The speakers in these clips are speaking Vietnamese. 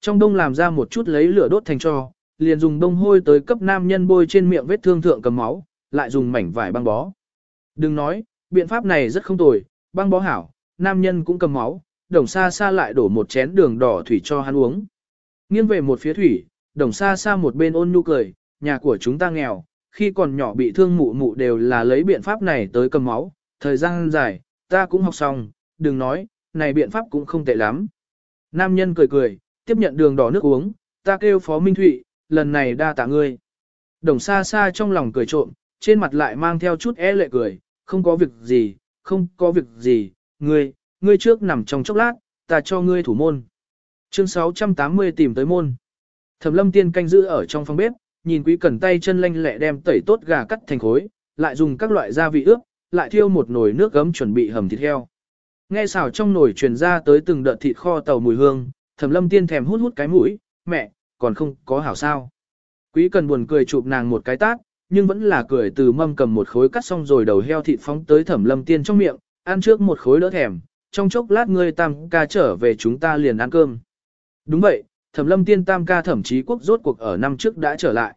Trong đông làm ra một chút lấy lửa đốt thành cho, liền dùng đông hôi tới cấp nam nhân bôi trên miệng vết thương thượng cầm máu, lại dùng mảnh vải băng bó. Đừng nói, biện pháp này rất không tồi, băng bó hảo, nam nhân cũng cầm máu, đồng xa xa lại đổ một chén đường đỏ thủy cho hắn uống. Nghiêng về một phía thủy, đồng xa xa một bên ôn nhu cười, nhà của chúng ta nghèo, khi còn nhỏ bị thương mụ mụ đều là lấy biện pháp này tới cầm máu, thời gian dài, ta cũng học xong, đừng nói, này biện pháp cũng không tệ lắm. Nam nhân cười cười, tiếp nhận đường đỏ nước uống, ta kêu Phó Minh Thụy, lần này đa tạ ngươi. Đồng xa xa trong lòng cười trộm, trên mặt lại mang theo chút e lệ cười, không có việc gì, không có việc gì, ngươi, ngươi trước nằm trong chốc lát, ta cho ngươi thủ môn. Chương 680 tìm tới môn. Thẩm lâm tiên canh giữ ở trong phòng bếp, nhìn quý cẩn tay chân lanh lẹ đem tẩy tốt gà cắt thành khối, lại dùng các loại gia vị ướp, lại thiêu một nồi nước gấm chuẩn bị hầm thịt heo. Nghe xào trong nồi truyền ra tới từng đợt thịt kho tàu mùi hương, thẩm lâm tiên thèm hút hút cái mũi, mẹ, còn không có hảo sao. Quý cần buồn cười chụp nàng một cái tát, nhưng vẫn là cười từ mâm cầm một khối cắt xong rồi đầu heo thịt phóng tới thẩm lâm tiên trong miệng, ăn trước một khối đỡ thèm, trong chốc lát ngươi tam ca trở về chúng ta liền ăn cơm. Đúng vậy, thẩm lâm tiên tam ca thẩm chí quốc rốt cuộc ở năm trước đã trở lại.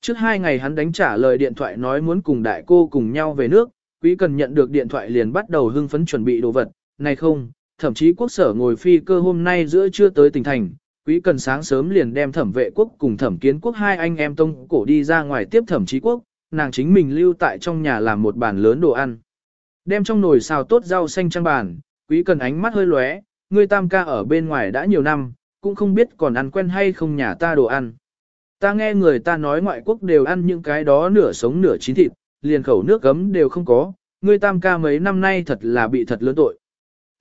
Trước hai ngày hắn đánh trả lời điện thoại nói muốn cùng đại cô cùng nhau về nước, quý cần nhận được điện thoại liền bắt đầu hưng phấn chuẩn bị đồ vật, này không, thậm chí quốc sở ngồi phi cơ hôm nay giữa trưa tới tỉnh thành, quý cần sáng sớm liền đem thẩm vệ quốc cùng thẩm kiến quốc hai anh em tông cổ đi ra ngoài tiếp thẩm chí quốc, nàng chính mình lưu tại trong nhà làm một bàn lớn đồ ăn. Đem trong nồi xào tốt rau xanh trang bàn, quý cần ánh mắt hơi lóe, người tam ca ở bên ngoài đã nhiều năm, cũng không biết còn ăn quen hay không nhà ta đồ ăn. Ta nghe người ta nói ngoại quốc đều ăn những cái đó nửa sống nửa chín thịt, liền khẩu nước gấm đều không có, ngươi tam ca mấy năm nay thật là bị thật lớn tội.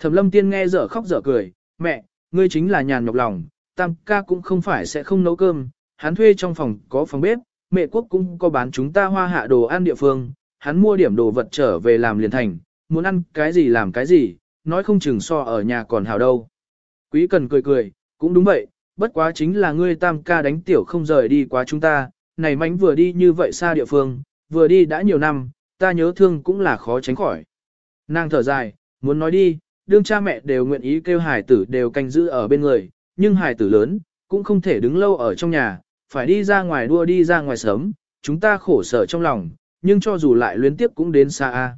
Thẩm lâm tiên nghe dở khóc dở cười, mẹ, ngươi chính là nhàn nhọc lòng, tam ca cũng không phải sẽ không nấu cơm, hắn thuê trong phòng có phòng bếp, mẹ quốc cũng có bán chúng ta hoa hạ đồ ăn địa phương, hắn mua điểm đồ vật trở về làm liền thành, muốn ăn cái gì làm cái gì, nói không chừng so ở nhà còn hào đâu. Quý cần cười cười, cũng đúng vậy, bất quá chính là ngươi tam ca đánh tiểu không rời đi quá chúng ta, này mánh vừa đi như vậy xa địa phương, vừa đi đã nhiều năm, ta nhớ thương cũng là khó tránh khỏi. Nàng thở dài, muốn nói đi, đương cha mẹ đều nguyện ý kêu hải tử đều canh giữ ở bên người, nhưng hải tử lớn, cũng không thể đứng lâu ở trong nhà, phải đi ra ngoài đua đi ra ngoài sớm, chúng ta khổ sở trong lòng, nhưng cho dù lại luyến tiếp cũng đến xa a.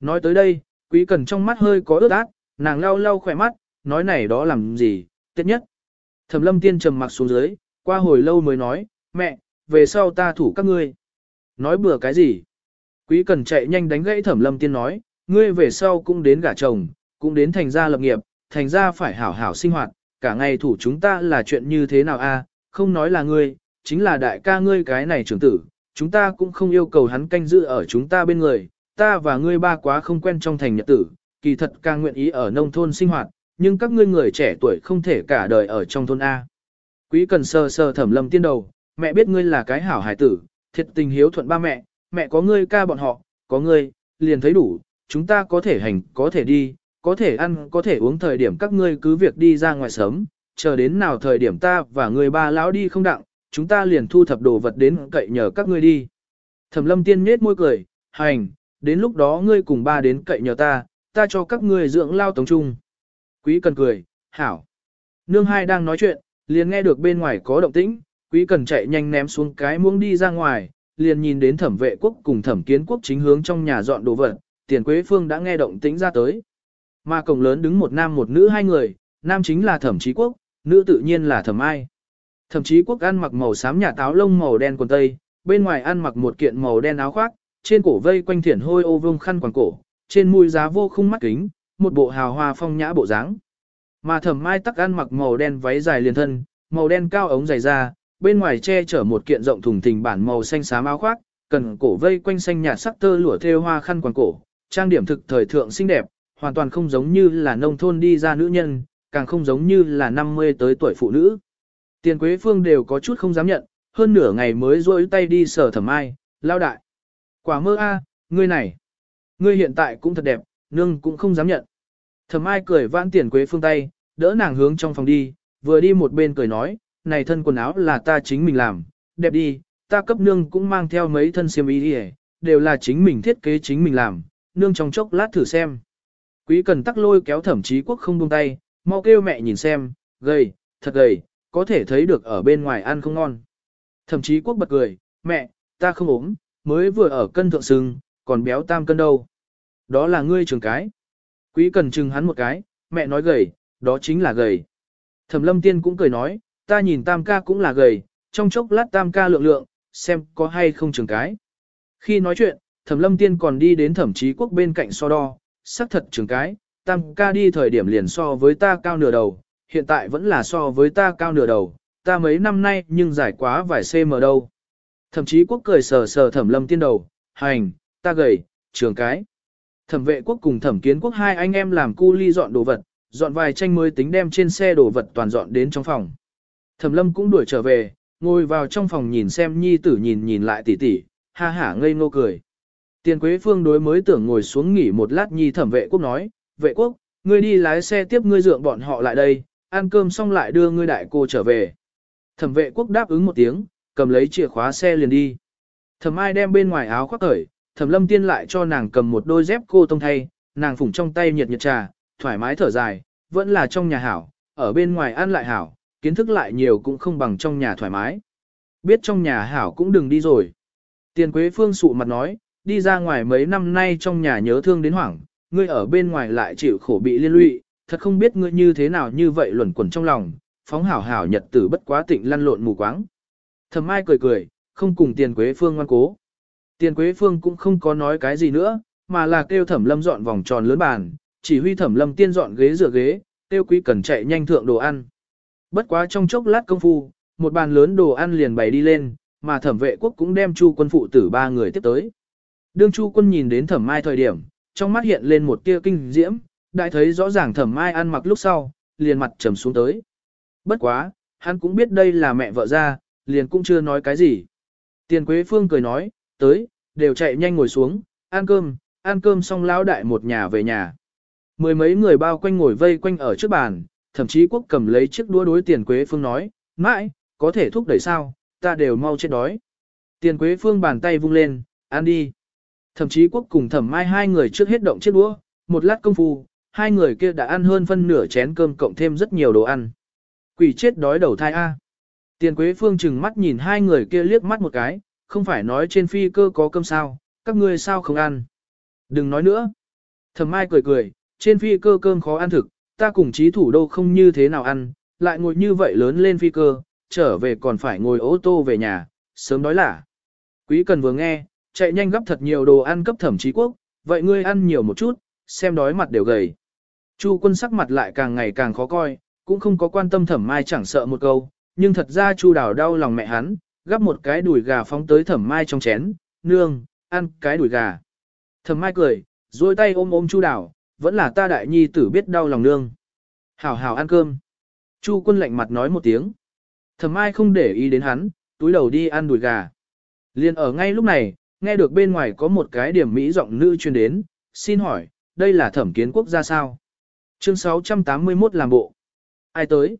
Nói tới đây, quý cần trong mắt hơi có ướt át, nàng lau lau khỏe mắt, nói này đó làm gì, tiết nhất. Thẩm lâm tiên trầm mặc xuống dưới, qua hồi lâu mới nói, mẹ, về sau ta thủ các ngươi. Nói bừa cái gì? Quý cần chạy nhanh đánh gãy thẩm lâm tiên nói, ngươi về sau cũng đến gả chồng, cũng đến thành gia lập nghiệp, thành gia phải hảo hảo sinh hoạt, cả ngày thủ chúng ta là chuyện như thế nào a? À, không nói là ngươi, chính là đại ca ngươi cái này trưởng tử, chúng ta cũng không yêu cầu hắn canh giữ ở chúng ta bên người, ta và ngươi ba quá không quen trong thành nhật tử, kỳ thật càng nguyện ý ở nông thôn sinh hoạt, nhưng các ngươi người trẻ tuổi không thể cả đời ở trong thôn A. Quý cần sơ sơ thẩm lâm tiên đầu, mẹ biết ngươi là cái hảo hải tử, thiệt tình hiếu thuận ba mẹ, mẹ có ngươi ca bọn họ, có ngươi, liền thấy đủ, chúng ta có thể hành, có thể đi, có thể ăn, có thể uống thời điểm các ngươi cứ việc đi ra ngoài sớm, chờ đến nào thời điểm ta và người ba lão đi không đặng, chúng ta liền thu thập đồ vật đến cậy nhờ các ngươi đi. Thẩm lâm tiên nhết môi cười, hành, đến lúc đó ngươi cùng ba đến cậy nhờ ta, ta cho các ngươi dưỡng lao tống trung. Quý cần cười, hảo. Nương hai đang nói chuyện, liền nghe được bên ngoài có động tĩnh, quý cần chạy nhanh ném xuống cái muỗng đi ra ngoài, liền nhìn đến thẩm vệ quốc cùng thẩm kiến quốc chính hướng trong nhà dọn đồ vật, tiền quế phương đã nghe động tĩnh ra tới. Mà cổng lớn đứng một nam một nữ hai người, nam chính là thẩm chí quốc, nữ tự nhiên là thẩm ai. Thẩm chí quốc ăn mặc màu xám nhà táo lông màu đen quần tây, bên ngoài ăn mặc một kiện màu đen áo khoác, trên cổ vây quanh thiển hôi ô vương khăn quàng cổ, trên mũi giá vô khung mắt kính, một bộ hào hoa phong nhã bộ dáng. Mà thẩm mai tắc ăn mặc màu đen váy dài liền thân, màu đen cao ống dày da, bên ngoài che chở một kiện rộng thùng thình bản màu xanh xám áo khoác, cần cổ vây quanh xanh nhạt sắc tơ lụa thêu hoa khăn quàng cổ, trang điểm thực thời thượng xinh đẹp, hoàn toàn không giống như là nông thôn đi ra nữ nhân, càng không giống như là 50 tới tuổi phụ nữ. Tiền Quế Phương đều có chút không dám nhận, hơn nửa ngày mới rôi tay đi sở thẩm ai, lao đại. Quả mơ a, ngươi này, ngươi hiện tại cũng thật đẹp, nương cũng không dám nhận. Thẩm ai cười vãn tiền quế phương tay, đỡ nàng hướng trong phòng đi, vừa đi một bên cười nói, này thân quần áo là ta chính mình làm, đẹp đi, ta cấp nương cũng mang theo mấy thân xiêm y đi đều là chính mình thiết kế chính mình làm, nương trong chốc lát thử xem. Quý cần tắc lôi kéo thẩm chí quốc không buông tay, mau kêu mẹ nhìn xem, gầy, thật gầy, có thể thấy được ở bên ngoài ăn không ngon. Thẩm chí quốc bật cười, mẹ, ta không ốm, mới vừa ở cân thượng sưng, còn béo tam cân đâu. Đó là ngươi trường cái. Quý cần chừng hắn một cái, mẹ nói gầy, đó chính là gầy. Thẩm lâm tiên cũng cười nói, ta nhìn tam ca cũng là gầy, trong chốc lát tam ca lượng lượng, xem có hay không trường cái. Khi nói chuyện, thẩm lâm tiên còn đi đến thẩm chí quốc bên cạnh so đo, sắc thật trường cái, tam ca đi thời điểm liền so với ta cao nửa đầu, hiện tại vẫn là so với ta cao nửa đầu, ta mấy năm nay nhưng giải quá vài cm đâu. thậm chí quốc cười sờ sờ thẩm lâm tiên đầu, hành, ta gầy, trường cái. Thẩm vệ quốc cùng thẩm kiến quốc hai anh em làm cu ly dọn đồ vật, dọn vài tranh mới tính đem trên xe đồ vật toàn dọn đến trong phòng. Thẩm lâm cũng đuổi trở về, ngồi vào trong phòng nhìn xem nhi tử nhìn nhìn lại tỉ tỉ, ha hả ngây ngô cười. Tiền Quế Phương đối mới tưởng ngồi xuống nghỉ một lát nhi thẩm vệ quốc nói, vệ quốc, ngươi đi lái xe tiếp ngươi dượng bọn họ lại đây, ăn cơm xong lại đưa ngươi đại cô trở về. Thẩm vệ quốc đáp ứng một tiếng, cầm lấy chìa khóa xe liền đi. Thẩm ai đem bên ngoài áo khoác cởi, thẩm lâm tiên lại cho nàng cầm một đôi dép cô tông thay, nàng phủng trong tay nhiệt nhiệt trà, thoải mái thở dài, vẫn là trong nhà hảo, ở bên ngoài ăn lại hảo, kiến thức lại nhiều cũng không bằng trong nhà thoải mái. Biết trong nhà hảo cũng đừng đi rồi. Tiền Quế Phương sụ mặt nói, đi ra ngoài mấy năm nay trong nhà nhớ thương đến hoảng, ngươi ở bên ngoài lại chịu khổ bị liên lụy, thật không biết ngươi như thế nào như vậy luẩn quẩn trong lòng, phóng hảo hảo nhật tử bất quá tịnh lăn lộn mù quáng. Thẩm Ai cười cười, không cùng Tiền Quế Phương ngoan cố. Tiền Quế Phương cũng không có nói cái gì nữa, mà là kêu Thẩm Lâm dọn vòng tròn lớn bàn, chỉ huy Thẩm Lâm tiên dọn ghế rửa ghế, kêu quý cần chạy nhanh thượng đồ ăn. Bất quá trong chốc lát công phu, một bàn lớn đồ ăn liền bày đi lên, mà Thẩm Vệ Quốc cũng đem Chu Quân phụ tử ba người tiếp tới. Đương Chu Quân nhìn đến Thẩm Mai thời điểm, trong mắt hiện lên một tia kinh diễm, đại thấy rõ ràng Thẩm Mai ăn mặc lúc sau, liền mặt trầm xuống tới. Bất quá, hắn cũng biết đây là mẹ vợ ra, liền cũng chưa nói cái gì. Tiền Quế Phương cười nói, tới, đều chạy nhanh ngồi xuống, ăn cơm, ăn cơm xong lão đại một nhà về nhà. Mười mấy người bao quanh ngồi vây quanh ở trước bàn, thậm chí quốc cầm lấy chiếc đũa đối tiền Quế Phương nói, mãi, có thể thúc đẩy sao, ta đều mau chết đói. Tiền Quế Phương bàn tay vung lên, ăn đi. Thậm chí quốc cùng thẩm mai hai người trước hết động chiếc đũa, một lát công phu, hai người kia đã ăn hơn phân nửa chén cơm cộng thêm rất nhiều đồ ăn. Quỷ chết đói đầu thai A. Tiền Quế Phương chừng mắt nhìn hai người kia liếc mắt một cái, không phải nói trên phi cơ có cơm sao, các ngươi sao không ăn. Đừng nói nữa. Thẩm Mai cười cười, trên phi cơ cơm khó ăn thực, ta cùng chí thủ đô không như thế nào ăn, lại ngồi như vậy lớn lên phi cơ, trở về còn phải ngồi ô tô về nhà, sớm đói lả. Quý cần vừa nghe, chạy nhanh gấp thật nhiều đồ ăn cấp thẩm chí quốc, vậy ngươi ăn nhiều một chút, xem đói mặt đều gầy. Chu quân sắc mặt lại càng ngày càng khó coi, cũng không có quan tâm thẩm mai chẳng sợ một câu, nhưng thật ra chu đào đau lòng mẹ hắn, gắp một cái đùi gà phóng tới thẩm mai trong chén, nương, ăn cái đùi gà. Thẩm mai cười, duỗi tay ôm ôm chu đào, vẫn là ta đại nhi tử biết đau lòng nương. Hảo hảo ăn cơm. Chu quân lạnh mặt nói một tiếng. Thẩm mai không để ý đến hắn, túi đầu đi ăn đùi gà. Liên ở ngay lúc này, nghe được bên ngoài có một cái điểm mỹ giọng nữ truyền đến, xin hỏi, đây là thẩm kiến quốc gia sao? Chương 681 làm bộ. Ai tới?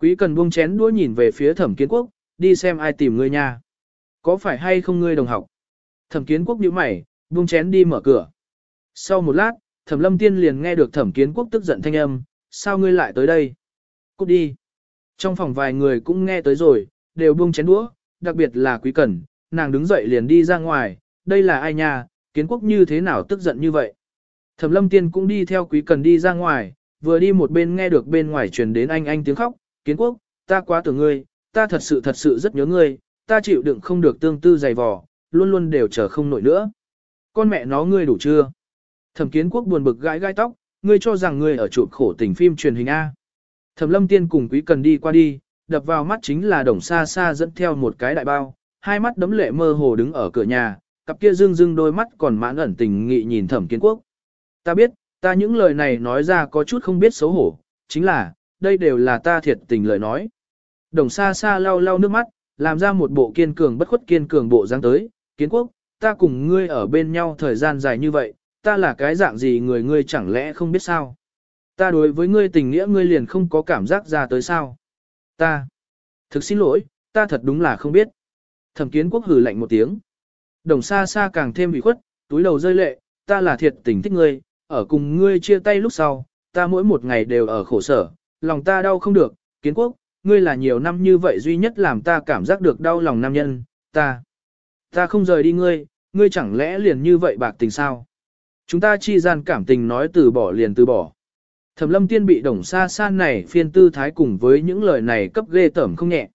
Quý cần buông chén đũa nhìn về phía thẩm kiến quốc, đi xem ai tìm ngươi nha. Có phải hay không ngươi đồng học? Thẩm kiến quốc nhíu mày, buông chén đi mở cửa. Sau một lát, thẩm lâm tiên liền nghe được thẩm kiến quốc tức giận thanh âm, sao ngươi lại tới đây? Cút đi. Trong phòng vài người cũng nghe tới rồi, đều buông chén đũa, đặc biệt là quý cần nàng đứng dậy liền đi ra ngoài, đây là ai nha, kiến quốc như thế nào tức giận như vậy? Thẩm lâm tiên cũng đi theo quý cần đi ra ngoài, vừa đi một bên nghe được bên ngoài truyền đến anh anh tiếng khóc, kiến quốc, ta quá tưởng ngươi, ta thật sự thật sự rất nhớ ngươi, ta chịu đựng không được tương tư dày vò, luôn luôn đều chờ không nổi nữa. Con mẹ nó ngươi đủ chưa? Thẩm kiến quốc buồn bực gãi gai tóc, ngươi cho rằng ngươi ở chụp khổ tình phim truyền hình A. Thẩm lâm tiên cùng quý cần đi qua đi, đập vào mắt chính là đồng xa xa dẫn theo một cái đại bao, hai mắt đấm lệ mơ hồ đứng ở cửa nhà, cặp kia dương dương đôi mắt còn mãn ẩn tình nghị nhìn thẩm kiến quốc. Ta biết, ta những lời này nói ra có chút không biết xấu hổ, chính là, đây đều là ta thiệt tình lời nói. Đồng xa xa lau lau nước mắt, làm ra một bộ kiên cường bất khuất kiên cường bộ dáng tới, kiến quốc, ta cùng ngươi ở bên nhau thời gian dài như vậy, ta là cái dạng gì người ngươi chẳng lẽ không biết sao? Ta đối với ngươi tình nghĩa ngươi liền không có cảm giác ra tới sao? Ta, thực xin lỗi, ta thật đúng là không biết. Thẩm kiến quốc hử lạnh một tiếng. Đồng xa xa càng thêm bị khuất, túi đầu rơi lệ, ta là thiệt tình thích ngươi, ở cùng ngươi chia tay lúc sau, ta mỗi một ngày đều ở khổ sở, lòng ta đau không được, kiến quốc, ngươi là nhiều năm như vậy duy nhất làm ta cảm giác được đau lòng nam nhân, ta. Ta không rời đi ngươi, ngươi chẳng lẽ liền như vậy bạc tình sao? Chúng ta chi gian cảm tình nói từ bỏ liền từ bỏ. Thẩm lâm tiên bị đồng xa xa này phiên tư thái cùng với những lời này cấp ghê tởm không nhẹ.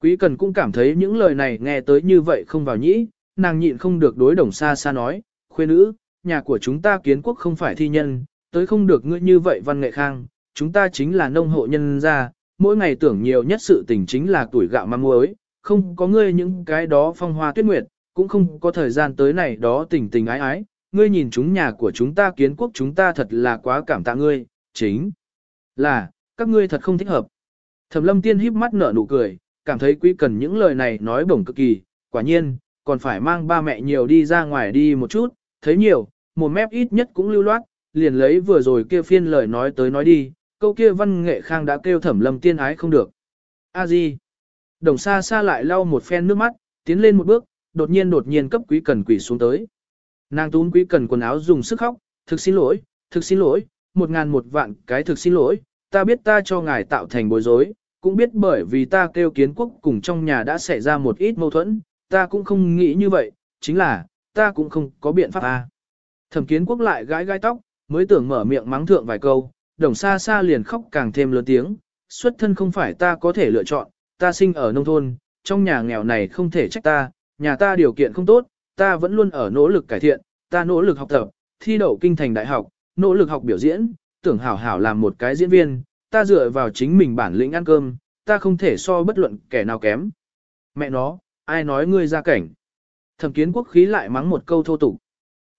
Quý cần cũng cảm thấy những lời này nghe tới như vậy không vào nhĩ, nàng nhịn không được đối đồng xa xa nói, khuê nữ, nhà của chúng ta kiến quốc không phải thi nhân, tới không được ngươi như vậy văn nghệ khang, chúng ta chính là nông hộ nhân gia, mỗi ngày tưởng nhiều nhất sự tình chính là tuổi gạo mang muối, không có ngươi những cái đó phong hoa tuyết nguyệt, cũng không có thời gian tới này đó tình tình ái ái, ngươi nhìn chúng nhà của chúng ta kiến quốc chúng ta thật là quá cảm tạ ngươi, chính là, các ngươi thật không thích hợp. Thẩm lâm tiên híp mắt nở nụ cười, cảm thấy quý cần những lời này nói bổng cực kỳ, quả nhiên, còn phải mang ba mẹ nhiều đi ra ngoài đi một chút, thấy nhiều, một mép ít nhất cũng lưu loát, liền lấy vừa rồi kia phiên lời nói tới nói đi, câu kia văn nghệ khang đã kêu thẩm lâm tiên ái không được. A di. Đồng xa xa lại lau một phen nước mắt, tiến lên một bước, đột nhiên đột nhiên cấp quý cần quỷ xuống tới. Nàng tún quý cần quần áo dùng sức khóc, thực xin lỗi, thực xin lỗi, một ngàn một vạn cái thực xin lỗi, ta biết ta cho ngài tạo thành bối rối, cũng biết bởi vì ta kêu kiến quốc cùng trong nhà đã xảy ra một ít mâu thuẫn, ta cũng không nghĩ như vậy, chính là, ta cũng không có biện pháp a. Thẩm kiến quốc lại gãi gai tóc, mới tưởng mở miệng mắng thượng vài câu, đồng xa xa liền khóc càng thêm lớn tiếng, xuất thân không phải ta có thể lựa chọn, ta sinh ở nông thôn, trong nhà nghèo này không thể trách ta, nhà ta điều kiện không tốt, ta vẫn luôn ở nỗ lực cải thiện, ta nỗ lực học tập, thi đậu kinh thành đại học, nỗ lực học biểu diễn, tưởng hảo hảo làm một cái diễn viên, ta dựa vào chính mình bản lĩnh ăn cơm, ta không thể so bất luận kẻ nào kém. Mẹ nó, ai nói ngươi ra cảnh. Thẩm kiến quốc khí lại mắng một câu thô tục.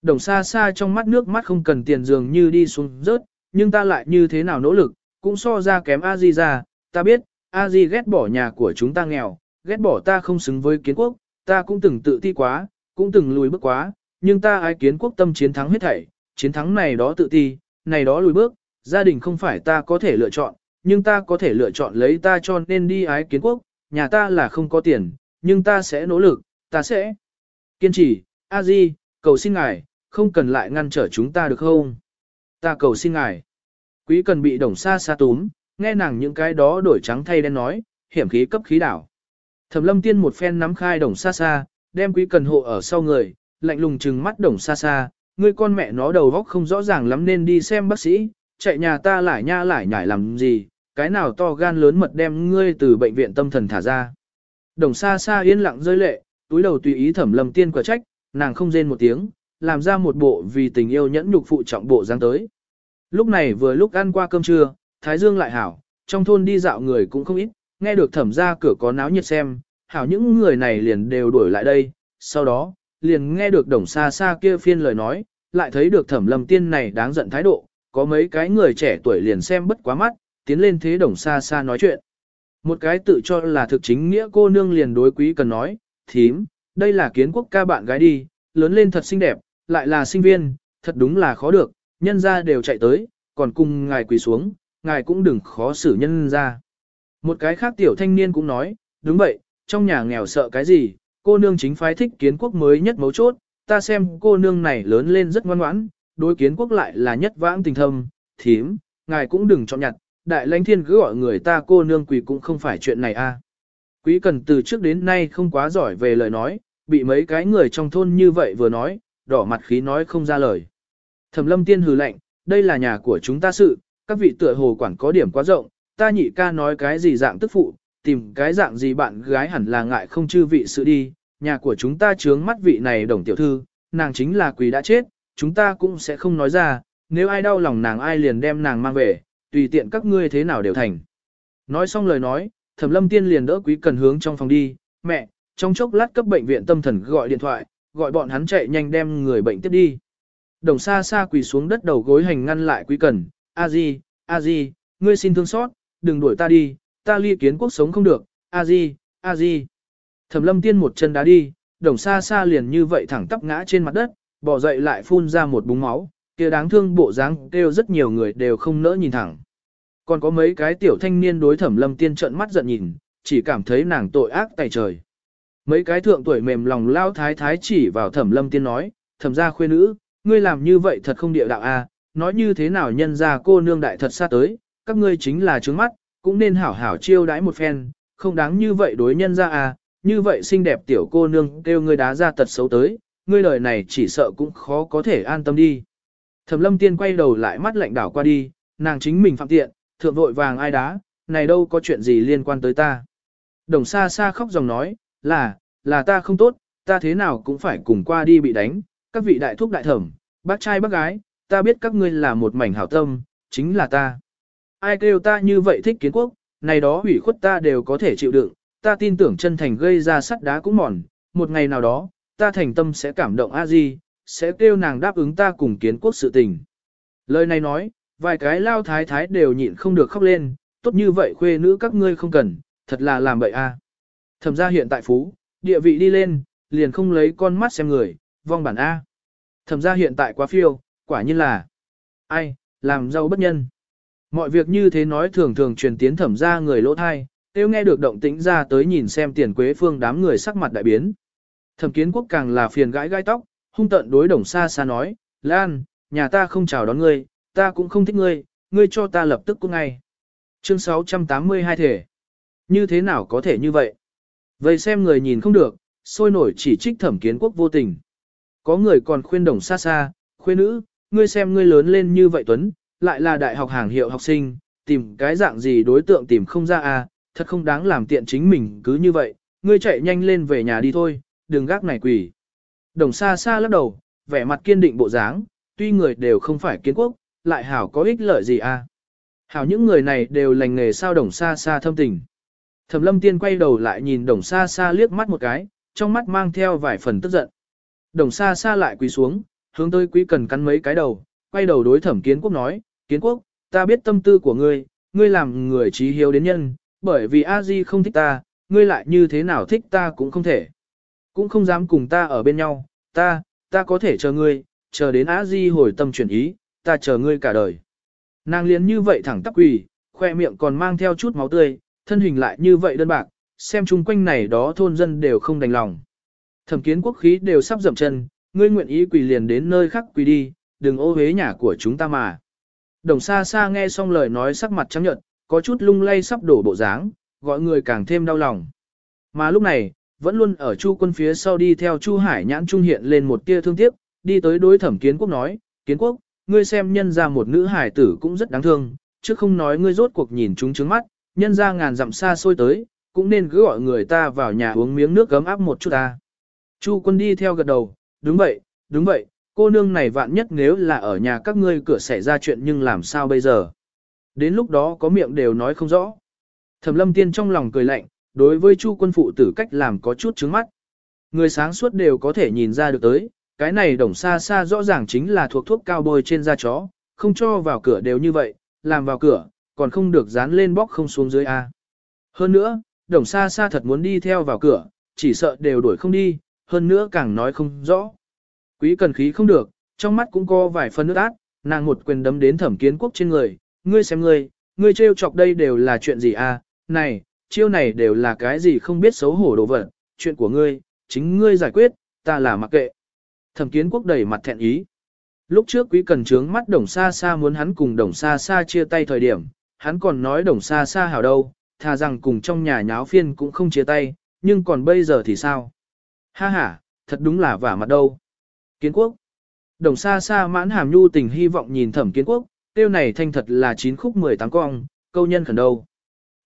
Đồng xa xa trong mắt nước mắt không cần tiền dường như đi xuống rớt, nhưng ta lại như thế nào nỗ lực, cũng so ra kém a di ra, ta biết, a di ghét bỏ nhà của chúng ta nghèo, ghét bỏ ta không xứng với kiến quốc, ta cũng từng tự ti quá, cũng từng lùi bước quá, nhưng ta ai kiến quốc tâm chiến thắng hết thảy, chiến thắng này đó tự ti, này đó lùi bước, gia đình không phải ta có thể lựa chọn, nhưng ta có thể lựa chọn lấy ta cho nên đi ái kiến quốc, nhà ta là không có tiền, nhưng ta sẽ nỗ lực, ta sẽ kiên trì, a di, cầu xin ngài, không cần lại ngăn trở chúng ta được không? Ta cầu xin ngài. Quý cần bị đồng xa xa túm, nghe nàng những cái đó đổi trắng thay đen nói, hiểm khí cấp khí đảo. Thẩm lâm tiên một phen nắm khai đồng xa xa, đem quý cần hộ ở sau người, lạnh lùng trừng mắt đồng xa xa, ngươi con mẹ nó đầu vóc không rõ ràng lắm nên đi xem bác sĩ, chạy nhà ta lại nha lại nhảy làm gì, cái nào to gan lớn mật đem ngươi từ bệnh viện tâm thần thả ra. Đồng xa xa yên lặng rơi lệ, túi đầu tùy ý thẩm lâm tiên quả trách, nàng không rên một tiếng, làm ra một bộ vì tình yêu nhẫn nhục phụ trọng bộ dáng tới. Lúc này vừa lúc ăn qua cơm trưa, Thái Dương lại hảo, trong thôn đi dạo người cũng không ít, nghe được thẩm ra cửa có náo nhiệt xem, hảo những người này liền đều đuổi lại đây, sau đó, liền nghe được đồng xa xa kia phiên lời nói, lại thấy được thẩm lâm tiên này đáng giận thái độ, có mấy cái người trẻ tuổi liền xem bất quá mắt, tiến lên thế đồng xa xa nói chuyện. Một cái tự cho là thực chính nghĩa cô nương liền đối quý cần nói, thím, đây là kiến quốc ca bạn gái đi, lớn lên thật xinh đẹp, lại là sinh viên, thật đúng là khó được, nhân ra đều chạy tới, còn cùng ngài quỳ xuống, ngài cũng đừng khó xử nhân ra. Một cái khác tiểu thanh niên cũng nói, đúng vậy, trong nhà nghèo sợ cái gì, cô nương chính phái thích kiến quốc mới nhất mấu chốt, ta xem cô nương này lớn lên rất ngoan ngoãn, đối kiến quốc lại là nhất vãng tình thâm, thím, ngài cũng đừng chọn nhặt, đại lãnh thiên cứ gọi người ta cô nương quỳ cũng không phải chuyện này a. À. Quý cần từ trước đến nay không quá giỏi về lời nói, bị mấy cái người trong thôn như vậy vừa nói, đỏ mặt khí nói không ra lời. Thẩm lâm tiên hừ lạnh, đây là nhà của chúng ta sự, các vị tựa hồ quản có điểm quá rộng, ta nhị ca nói cái gì dạng tức phụ, tìm cái dạng gì bạn gái hẳn là ngại không chư vị sự đi, nhà của chúng ta chướng mắt vị này đồng tiểu thư, nàng chính là quỷ đã chết, chúng ta cũng sẽ không nói ra, nếu ai đau lòng nàng ai liền đem nàng mang về, tùy tiện các ngươi thế nào đều thành. Nói xong lời nói, thẩm lâm tiên liền đỡ quý cần hướng trong phòng đi, mẹ, trong chốc lát cấp bệnh viện tâm thần gọi điện thoại, gọi bọn hắn chạy nhanh đem người bệnh tiếp đi. Đồng xa xa quỳ xuống đất đầu gối hành ngăn lại quý cần, a di, a di, ngươi xin thương xót, đừng đuổi ta đi, ta ly kiến quốc sống không được, a di, a di. Thẩm lâm tiên một chân đá đi, đồng xa xa liền như vậy thẳng tắp ngã trên mặt đất, bỏ dậy lại phun ra một búng máu, kia đáng thương bộ dáng kêu rất nhiều người đều không nỡ nhìn thẳng. Còn có mấy cái tiểu thanh niên đối thẩm lâm tiên trợn mắt giận nhìn, chỉ cảm thấy nàng tội ác tày trời. Mấy cái thượng tuổi mềm lòng lao thái thái chỉ vào thẩm lâm tiên nói, thẩm gia khuê nữ, ngươi làm như vậy thật không địa đạo a, nói như thế nào nhân ra cô nương đại thật xa tới, các ngươi chính là trướng mắt, cũng nên hảo hảo chiêu đãi một phen, không đáng như vậy đối nhân ra à, như vậy xinh đẹp tiểu cô nương kêu ngươi đá ra tật xấu tới, ngươi lời này chỉ sợ cũng khó có thể an tâm đi. Thẩm lâm tiên quay đầu lại mắt lạnh đảo qua đi, nàng chính mình phạm tiện, thượng vội vàng ai đá, này đâu có chuyện gì liên quan tới ta. Đồng xa xa khóc dòng nói, là, là ta không tốt, ta thế nào cũng phải cùng qua đi bị đánh, các vị đại thúc đại thẩm, bác trai bác gái, ta biết các ngươi là một mảnh hảo tâm, chính là ta. Ai kêu ta như vậy thích kiến quốc, này đó hủy khuất ta đều có thể chịu đựng, ta tin tưởng chân thành gây ra sắt đá cũng mòn, một ngày nào đó, ta thành tâm sẽ cảm động a di, sẽ kêu nàng đáp ứng ta cùng kiến quốc sự tình. Lời này nói, vài cái lao thái thái đều nhịn không được khóc lên, tốt như vậy khuê nữ các ngươi không cần, thật là làm bậy a. Thẩm gia hiện tại phú, địa vị đi lên, liền không lấy con mắt xem người, vong bản A. Thẩm gia hiện tại quá phiêu, quả nhiên là ai, làm giàu bất nhân. Mọi việc như thế nói thường thường truyền tiến thẩm gia người lỗ thai, tiêu nghe được động tĩnh ra tới nhìn xem tiền quế phương đám người sắc mặt đại biến. Thẩm kiến quốc càng là phiền gãi gai tóc, hung tận đối đồng xa xa nói, Lan, nhà ta không chào đón ngươi, ta cũng không thích ngươi, ngươi cho ta lập tức cũng ngay. Chương 682 thể. Như thế nào có thể như vậy? Vậy xem người nhìn không được, sôi nổi chỉ trích thẩm kiến quốc vô tình. Có người còn khuyên đồng xa xa, khuyên nữ, ngươi xem ngươi lớn lên như vậy Tuấn, lại là đại học hàng hiệu học sinh, tìm cái dạng gì đối tượng tìm không ra à, thật không đáng làm tiện chính mình cứ như vậy, ngươi chạy nhanh lên về nhà đi thôi, đừng gác này quỷ. Đồng xa xa lắc đầu, vẻ mặt kiên định bộ dáng, tuy người đều không phải kiến quốc, lại hảo có ích lợi gì à. Hảo những người này đều lành nghề sao đồng xa xa thâm tình. Thẩm lâm tiên quay đầu lại nhìn đồng xa xa liếc mắt một cái, trong mắt mang theo vài phần tức giận. Đồng xa xa lại quỳ xuống, hướng tới quý cần cắn mấy cái đầu, quay đầu đối thẩm kiến quốc nói, kiến quốc, ta biết tâm tư của ngươi, ngươi làm người trí hiếu đến nhân, bởi vì a di không thích ta, ngươi lại như thế nào thích ta cũng không thể. Cũng không dám cùng ta ở bên nhau, ta, ta có thể chờ ngươi, chờ đến Á di hồi tâm chuyển ý, ta chờ ngươi cả đời. Nàng liền như vậy thẳng tắp quỳ, khoe miệng còn mang theo chút máu tươi, thân hình lại như vậy đơn bạc, xem chung quanh này đó thôn dân đều không đành lòng. Thẩm kiến quốc khí đều sắp dậm chân, ngươi nguyện ý quỳ liền đến nơi khác quỳ đi, đừng ô hế nhà của chúng ta mà. Đồng xa xa nghe xong lời nói sắc mặt trắng nhợt, có chút lung lay sắp đổ bộ dáng, gọi người càng thêm đau lòng. Mà lúc này, vẫn luôn ở Chu quân phía sau đi theo Chu Hải nhãn trung hiện lên một tia thương tiếc, đi tới đối thẩm kiến quốc nói, kiến quốc, ngươi xem nhân ra một nữ hải tử cũng rất đáng thương, chứ không nói ngươi rốt cuộc nhìn chúng trứng mắt, nhân ra ngàn dặm xa xôi tới, cũng nên cứ gọi người ta vào nhà uống miếng nước gấm áp một chút ta. Chu quân đi theo gật đầu, đúng vậy, đúng vậy, cô nương này vạn nhất nếu là ở nhà các ngươi cửa xảy ra chuyện nhưng làm sao bây giờ. Đến lúc đó có miệng đều nói không rõ. Thẩm lâm tiên trong lòng cười lạnh, đối với chu quân phụ tử cách làm có chút trứng mắt. Người sáng suốt đều có thể nhìn ra được tới, cái này đồng xa xa rõ ràng chính là thuộc thuốc cao bôi trên da chó, không cho vào cửa đều như vậy, làm vào cửa, còn không được dán lên bóc không xuống dưới A. Hơn nữa, đồng xa xa thật muốn đi theo vào cửa, chỉ sợ đều đuổi không đi, hơn nữa càng nói không rõ. Quý cần khí không được, trong mắt cũng có vài phần nước át, nàng một quyền đấm đến thẩm kiến quốc trên người, ngươi xem ngươi, ngươi trêu chọc đây đều là chuyện gì à, này, chiêu này đều là cái gì không biết xấu hổ đồ vật, chuyện của ngươi, chính ngươi giải quyết, ta là mặc kệ. Thẩm kiến quốc đầy mặt thẹn ý. Lúc trước quý cần trướng mắt đồng xa xa muốn hắn cùng đồng xa xa chia tay thời điểm, hắn còn nói đồng xa xa hảo đâu, thà rằng cùng trong nhà nháo phiên cũng không chia tay, nhưng còn bây giờ thì sao? Ha ha, thật đúng là vả mặt đâu. Kiến quốc. Đồng xa xa mãn hàm nhu tình hy vọng nhìn thẩm kiến quốc, tiêu này thanh thật là chín khúc 18 cong, câu nhân khẩn đâu.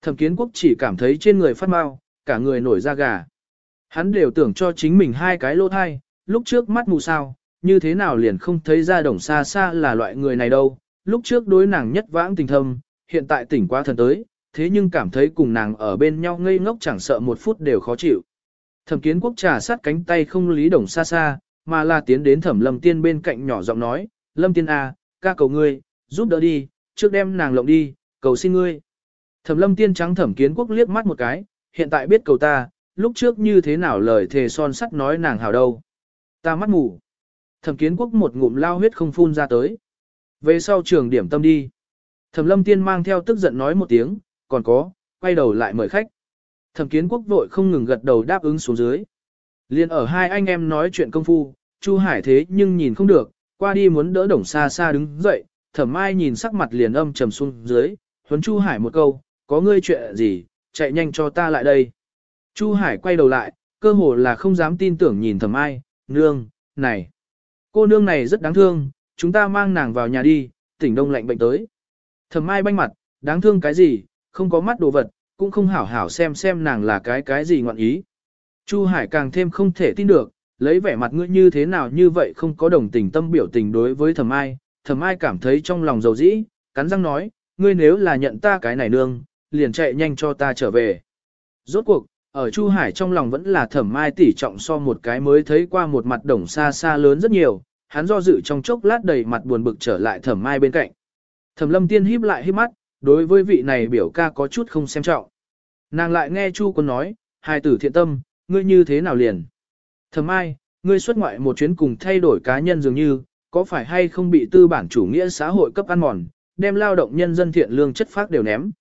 Thẩm kiến quốc chỉ cảm thấy trên người phát mau, cả người nổi da gà. Hắn đều tưởng cho chính mình hai cái lỗ thai, lúc trước mắt mù sao, như thế nào liền không thấy ra đồng xa xa là loại người này đâu. Lúc trước đối nàng nhất vãng tình thâm, hiện tại tỉnh quá thần tới, thế nhưng cảm thấy cùng nàng ở bên nhau ngây ngốc chẳng sợ một phút đều khó chịu. Thẩm kiến quốc trà sát cánh tay không lý đồng xa xa, mà là tiến đến thẩm lâm tiên bên cạnh nhỏ giọng nói, lâm tiên à, ca cầu ngươi, giúp đỡ đi, trước đem nàng lộng đi, cầu xin ngươi. Thẩm lâm tiên trắng thẩm kiến quốc liếc mắt một cái, hiện tại biết cầu ta, lúc trước như thế nào lời thề son sắt nói nàng hào đâu. Ta mắt ngủ. Thẩm kiến quốc một ngụm lao huyết không phun ra tới. Về sau trường điểm tâm đi. Thẩm lâm tiên mang theo tức giận nói một tiếng, còn có, quay đầu lại mời khách. Thẩm kiến quốc vội không ngừng gật đầu đáp ứng xuống dưới. Liên ở hai anh em nói chuyện công phu, Chu Hải thế nhưng nhìn không được, qua đi muốn đỡ đồng xa xa đứng dậy, thẩm mai nhìn sắc mặt liền âm trầm xuống dưới, huấn Chu Hải một câu, có ngươi chuyện gì, chạy nhanh cho ta lại đây. Chu Hải quay đầu lại, cơ hồ là không dám tin tưởng nhìn thầm ai, nương, này. Cô nương này rất đáng thương, chúng ta mang nàng vào nhà đi, tỉnh đông lạnh bệnh tới. Thầm ai banh mặt, đáng thương cái gì, không có mắt đồ vật, cũng không hảo hảo xem xem nàng là cái cái gì ngọn ý. Chu Hải càng thêm không thể tin được, lấy vẻ mặt ngươi như thế nào như vậy không có đồng tình tâm biểu tình đối với thầm ai, thầm ai cảm thấy trong lòng dầu dĩ, cắn răng nói, ngươi nếu là nhận ta cái này nương, liền chạy nhanh cho ta trở về. Rốt cuộc, ở Chu Hải trong lòng vẫn là thẩm mai tỉ trọng so một cái mới thấy qua một mặt đồng xa xa lớn rất nhiều, hắn do dự trong chốc lát đầy mặt buồn bực trở lại thẩm mai bên cạnh. Thẩm lâm tiên híp lại híp mắt, đối với vị này biểu ca có chút không xem trọng. Nàng lại nghe Chu quân nói, hai tử thiện tâm, ngươi như thế nào liền. Thẩm mai, ngươi xuất ngoại một chuyến cùng thay đổi cá nhân dường như, có phải hay không bị tư bản chủ nghĩa xã hội cấp ăn mòn, đem lao động nhân dân thiện lương chất phác đều ném.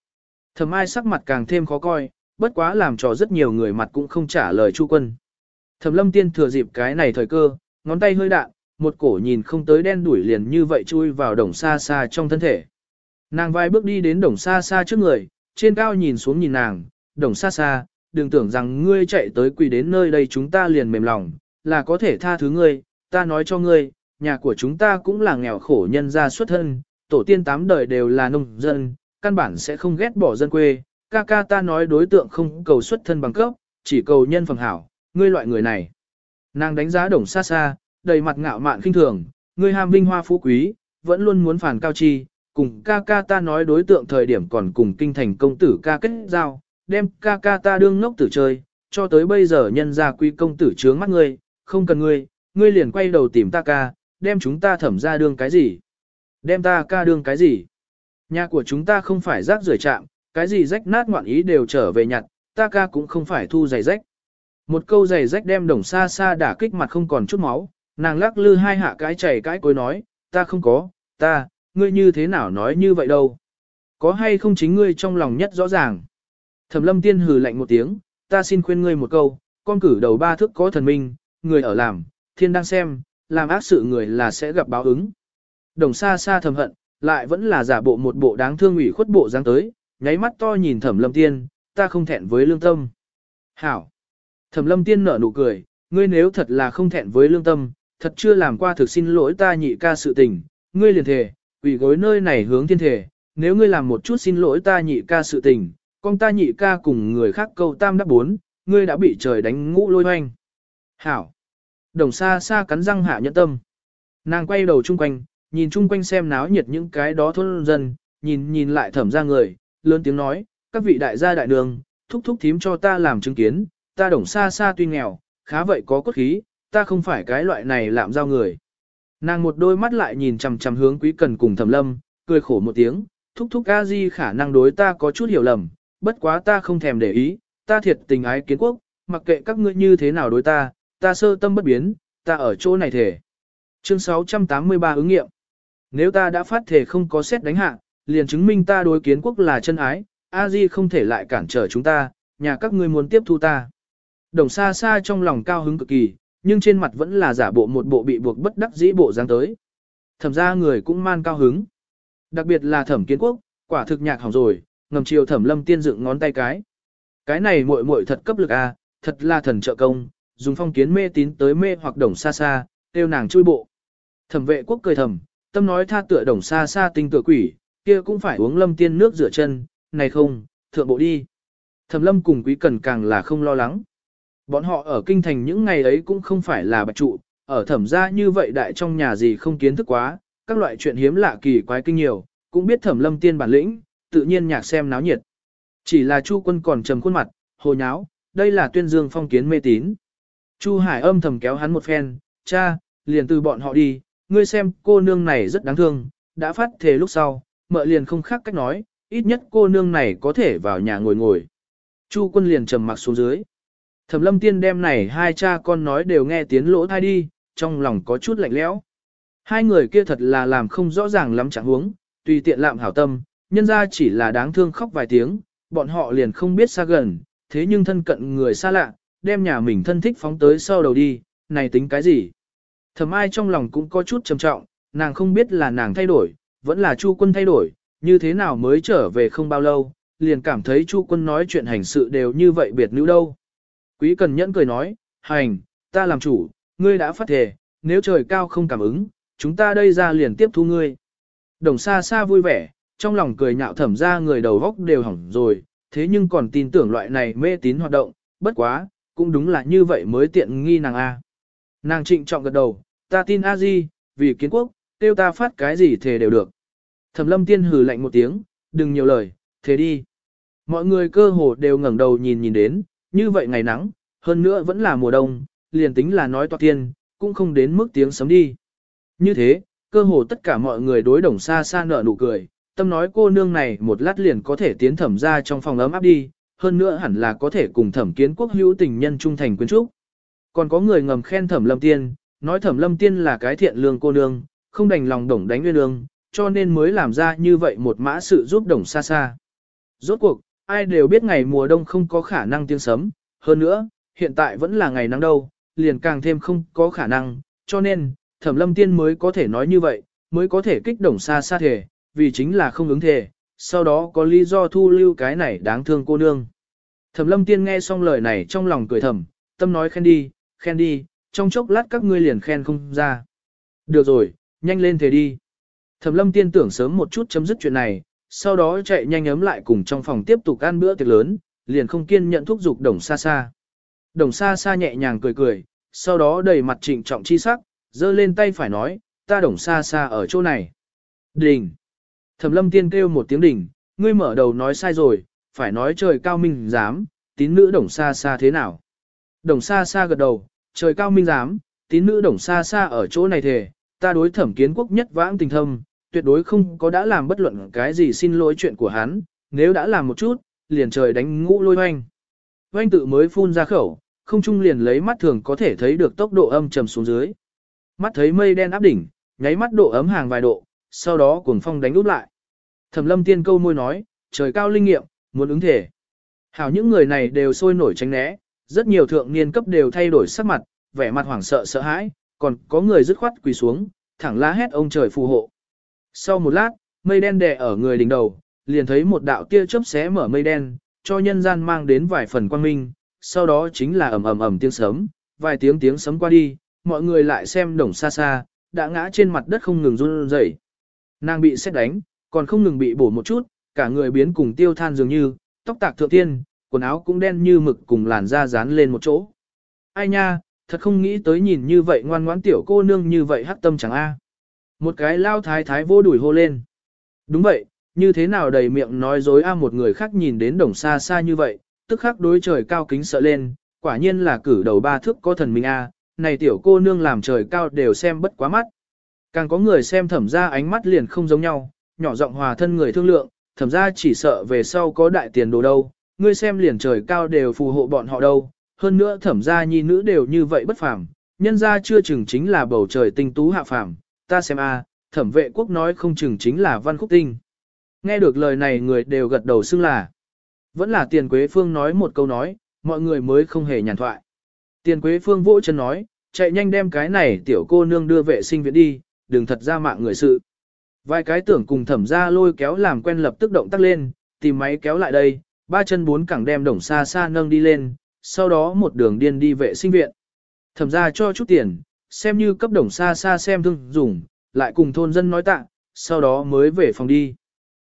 Thẩm ai sắc mặt càng thêm khó coi, bất quá làm cho rất nhiều người mặt cũng không trả lời Chu quân. Thẩm lâm tiên thừa dịp cái này thời cơ, ngón tay hơi đạn, một cổ nhìn không tới đen đuổi liền như vậy chui vào đồng xa xa trong thân thể. Nàng vai bước đi đến đồng xa xa trước người, trên cao nhìn xuống nhìn nàng, đồng xa xa, đừng tưởng rằng ngươi chạy tới quỳ đến nơi đây chúng ta liền mềm lòng, là có thể tha thứ ngươi, ta nói cho ngươi, nhà của chúng ta cũng là nghèo khổ nhân gia xuất thân, tổ tiên tám đời đều là nông dân, căn bản sẽ không ghét bỏ dân quê, ca ca ta nói đối tượng không cầu xuất thân bằng cấp, chỉ cầu nhân phẩm hảo, ngươi loại người này. Nàng đánh giá đồng xa xa, đầy mặt ngạo mạn khinh thường, ngươi ham vinh hoa phú quý, vẫn luôn muốn phản cao chi, cùng ca ca ta nói đối tượng thời điểm còn cùng kinh thành công tử ca kết giao, đem ca ca ta đương ngốc tử chơi, cho tới bây giờ nhân ra quy công tử trướng mắt ngươi, không cần ngươi, ngươi liền quay đầu tìm ta ca, đem chúng ta thẩm ra đương cái gì? Đem ta ca đương cái gì? Nhà của chúng ta không phải rác rưởi chạm, cái gì rách nát ngoạn ý đều trở về nhặt, ta ca cũng không phải thu giày rách. Một câu giày rách đem đồng xa xa đả kích mặt không còn chút máu, nàng lắc lư hai hạ cái chảy cái cối nói, ta không có, ta, ngươi như thế nào nói như vậy đâu. Có hay không chính ngươi trong lòng nhất rõ ràng. Thẩm lâm tiên hừ lạnh một tiếng, ta xin khuyên ngươi một câu, con cử đầu ba thước có thần minh, người ở làm, thiên đang xem, làm ác sự người là sẽ gặp báo ứng. Đồng xa xa thầm hận, lại vẫn là giả bộ một bộ đáng thương ủy khuất bộ dáng tới, nháy mắt to nhìn thẩm lâm tiên, ta không thẹn với lương tâm. Hảo! Thẩm lâm tiên nở nụ cười, ngươi nếu thật là không thẹn với lương tâm, thật chưa làm qua thực xin lỗi ta nhị ca sự tình, ngươi liền thề, ủy gối nơi này hướng thiên thể, nếu ngươi làm một chút xin lỗi ta nhị ca sự tình, con ta nhị ca cùng người khác câu tam đáp bốn, ngươi đã bị trời đánh ngũ lôi hoanh. Hảo! Đồng xa xa cắn răng hạ nhẫn tâm. Nàng quay đầu chung quanh, nhìn chung quanh xem náo nhiệt những cái đó thôn dân, nhìn nhìn lại thẩm ra người, lớn tiếng nói, các vị đại gia đại đường, thúc thúc thím cho ta làm chứng kiến, ta đồng xa xa tuy nghèo, khá vậy có cốt khí, ta không phải cái loại này làm giao người. Nàng một đôi mắt lại nhìn chằm chằm hướng quý cần cùng thẩm lâm, cười khổ một tiếng, thúc thúc a di khả năng đối ta có chút hiểu lầm, bất quá ta không thèm để ý, ta thiệt tình ái kiến quốc, mặc kệ các ngươi như thế nào đối ta, ta sơ tâm bất biến, ta ở chỗ này thể. Chương 683 ứng nghiệm. Nếu ta đã phát thể không có xét đánh hạ, liền chứng minh ta đối kiến quốc là chân ái, a di không thể lại cản trở chúng ta, nhà các ngươi muốn tiếp thu ta. Đồng xa xa trong lòng cao hứng cực kỳ, nhưng trên mặt vẫn là giả bộ một bộ bị buộc bất đắc dĩ bộ dáng tới. Thẩm ra người cũng man cao hứng. Đặc biệt là thẩm kiến quốc, quả thực nhạc hỏng rồi, ngầm chiều thẩm lâm tiên dựng ngón tay cái. Cái này muội muội thật cấp lực a, thật là thần trợ công, dùng phong kiến mê tín tới mê hoặc đồng xa xa, tiêu nàng chui bộ. Thẩm vệ quốc cười thầm, tâm nói tha tựa đồng xa xa tinh tựa quỷ, kia cũng phải uống lâm tiên nước rửa chân, này không, thượng bộ đi. Thẩm lâm cùng quý cần càng là không lo lắng. Bọn họ ở kinh thành những ngày ấy cũng không phải là bạch trụ, ở thẩm gia như vậy đại trong nhà gì không kiến thức quá, các loại chuyện hiếm lạ kỳ quái kinh nhiều, cũng biết thẩm lâm tiên bản lĩnh, tự nhiên nhạc xem náo nhiệt. Chỉ là chu quân còn trầm khuôn mặt, hồ nháo, đây là tuyên dương phong kiến mê tín. Chu Hải âm thầm kéo hắn một phen, cha, liền từ bọn họ đi, ngươi xem cô nương này rất đáng thương, đã phát thề lúc sau, mợ liền không khác cách nói, ít nhất cô nương này có thể vào nhà ngồi ngồi. Chu quân liền trầm mặc xuống dưới. Thẩm lâm tiên đem này hai cha con nói đều nghe tiếng lỗ thai đi, trong lòng có chút lạnh lẽo. Hai người kia thật là làm không rõ ràng lắm chẳng huống, tùy tiện lạm hảo tâm, nhân ra chỉ là đáng thương khóc vài tiếng, bọn họ liền không biết xa gần, thế nhưng thân cận người xa lạ, đem nhà mình thân thích phóng tới sau đầu đi, này tính cái gì? Thẩm ai trong lòng cũng có chút trầm trọng, nàng không biết là nàng thay đổi, vẫn là chu quân thay đổi, như thế nào mới trở về không bao lâu, liền cảm thấy Chu quân nói chuyện hành sự đều như vậy biệt nữ đâu. Quý cần nhẫn cười nói, hành, ta làm chủ, ngươi đã phát thể, nếu trời cao không cảm ứng, chúng ta đây ra liền tiếp thu ngươi. Đồng xa xa vui vẻ, trong lòng cười nhạo thẩm ra người đầu góc đều hỏng rồi, thế nhưng còn tin tưởng loại này mê tín hoạt động, bất quá, cũng đúng là như vậy mới tiện nghi nàng A. Nàng trịnh trọng gật đầu, ta tin A Di, vì kiến quốc, tiêu ta phát cái gì thề đều được. Thẩm lâm tiên hừ lạnh một tiếng, đừng nhiều lời, thế đi. Mọi người cơ hồ đều ngẩng đầu nhìn nhìn đến, như vậy ngày nắng, hơn nữa vẫn là mùa đông, liền tính là nói toạc tiên, cũng không đến mức tiếng sấm đi. Như thế, cơ hồ tất cả mọi người đối đồng xa xa nở nụ cười, tâm nói cô nương này một lát liền có thể tiến thẩm ra trong phòng ấm áp đi, hơn nữa hẳn là có thể cùng thẩm kiến quốc hữu tình nhân trung thành quyến trúc. Còn có người ngầm khen thẩm lâm tiên, nói thẩm lâm tiên là cái thiện lương cô nương, không đành lòng đồng đánh nguyên lương, cho nên mới làm ra như vậy một mã sự giúp đồng xa xa. Rốt cuộc, ai đều biết ngày mùa đông không có khả năng tiếng sấm, hơn nữa, hiện tại vẫn là ngày nắng đâu, liền càng thêm không có khả năng, cho nên, thẩm lâm tiên mới có thể nói như vậy, mới có thể kích động xa xa thể, vì chính là không ứng thể, sau đó có lý do thu lưu cái này đáng thương cô nương. Thẩm lâm tiên nghe xong lời này trong lòng cười thầm, tâm nói khen đi, khen đi, trong chốc lát các ngươi liền khen không ra. Được rồi, nhanh lên thế đi. Thẩm lâm tiên tưởng sớm một chút chấm dứt chuyện này, sau đó chạy nhanh ấm lại cùng trong phòng tiếp tục ăn bữa tiệc lớn, liền không kiên nhận thúc giục đồng xa xa. Đồng xa xa nhẹ nhàng cười cười, sau đó đầy mặt trịnh trọng chi sắc, giơ lên tay phải nói, ta đồng xa xa ở chỗ này. Đình! Thẩm lâm tiên kêu một tiếng đỉnh, ngươi mở đầu nói sai rồi, phải nói trời cao minh dám, tín nữ đồng xa xa thế nào. Đồng xa xa gật đầu, trời cao minh giám tín nữ đồng xa xa ở chỗ này thề, ta đối thẩm kiến quốc nhất vãng tình thâm, tuyệt đối không có đã làm bất luận cái gì xin lỗi chuyện của hắn, nếu đã làm một chút, liền trời đánh ngũ lôi hoanh. Hoanh tự mới phun ra khẩu, không trung liền lấy mắt thường có thể thấy được tốc độ âm trầm xuống dưới. Mắt thấy mây đen áp đỉnh, nháy mắt độ ấm hàng vài độ, sau đó cuồng phong đánh úp lại. Thẩm lâm tiên câu môi nói, trời cao linh nghiệm, muốn ứng thể. Hảo những người này đều sôi nổi tránh né, rất nhiều thượng niên cấp đều thay đổi sắc mặt, vẻ mặt hoảng sợ sợ hãi, còn có người dứt khoát quỳ xuống, thẳng la hét ông trời phù hộ. Sau một lát, mây đen đè ở người đỉnh đầu, liền thấy một đạo tia chớp xé mở mây đen, cho nhân gian mang đến vài phần quang minh, sau đó chính là ầm ầm ầm tiếng sấm, vài tiếng tiếng sấm qua đi, mọi người lại xem đồng xa xa, đã ngã trên mặt đất không ngừng run rẩy. Nàng bị xét đánh, còn không ngừng bị bổ một chút, cả người biến cùng tiêu than dường như, tóc tạc thượng tiên, quần áo cũng đen như mực cùng làn da dán lên một chỗ. Ai nha, thật không nghĩ tới nhìn như vậy ngoan ngoãn tiểu cô nương như vậy hắc tâm chẳng a. Một cái lao thái thái vô đuổi hô lên. Đúng vậy, như thế nào đầy miệng nói dối a một người khác nhìn đến đồng xa xa như vậy, tức khắc đối trời cao kính sợ lên, quả nhiên là cử đầu ba thước có thần minh a, này tiểu cô nương làm trời cao đều xem bất quá mắt. Càng có người xem thẩm ra ánh mắt liền không giống nhau, nhỏ giọng hòa thân người thương lượng, thẩm ra chỉ sợ về sau có đại tiền đồ đâu, ngươi xem liền trời cao đều phù hộ bọn họ đâu, hơn nữa thẩm gia nhi nữ đều như vậy bất phàm, nhân gia chưa chừng chính là bầu trời tinh tú hạ phàm, ta xem a, thẩm vệ quốc nói không chừng chính là văn khúc tinh. Nghe được lời này người đều gật đầu xưng là. Vẫn là tiền quế phương nói một câu nói, mọi người mới không hề nhàn thoại. Tiền quế phương vỗ chân nói, chạy nhanh đem cái này tiểu cô nương đưa vệ sinh viện đi, đừng thật ra mạng người sự. Vài cái tưởng cùng thẩm ra lôi kéo làm quen lập tức động tác lên, tìm máy kéo lại đây, ba chân bốn cẳng đem đồng xa xa nâng đi lên, sau đó một đường điên đi vệ sinh viện. Thẩm ra cho chút tiền, xem như cấp đồng xa xa xem thương dùng, lại cùng thôn dân nói tạ, sau đó mới về phòng đi.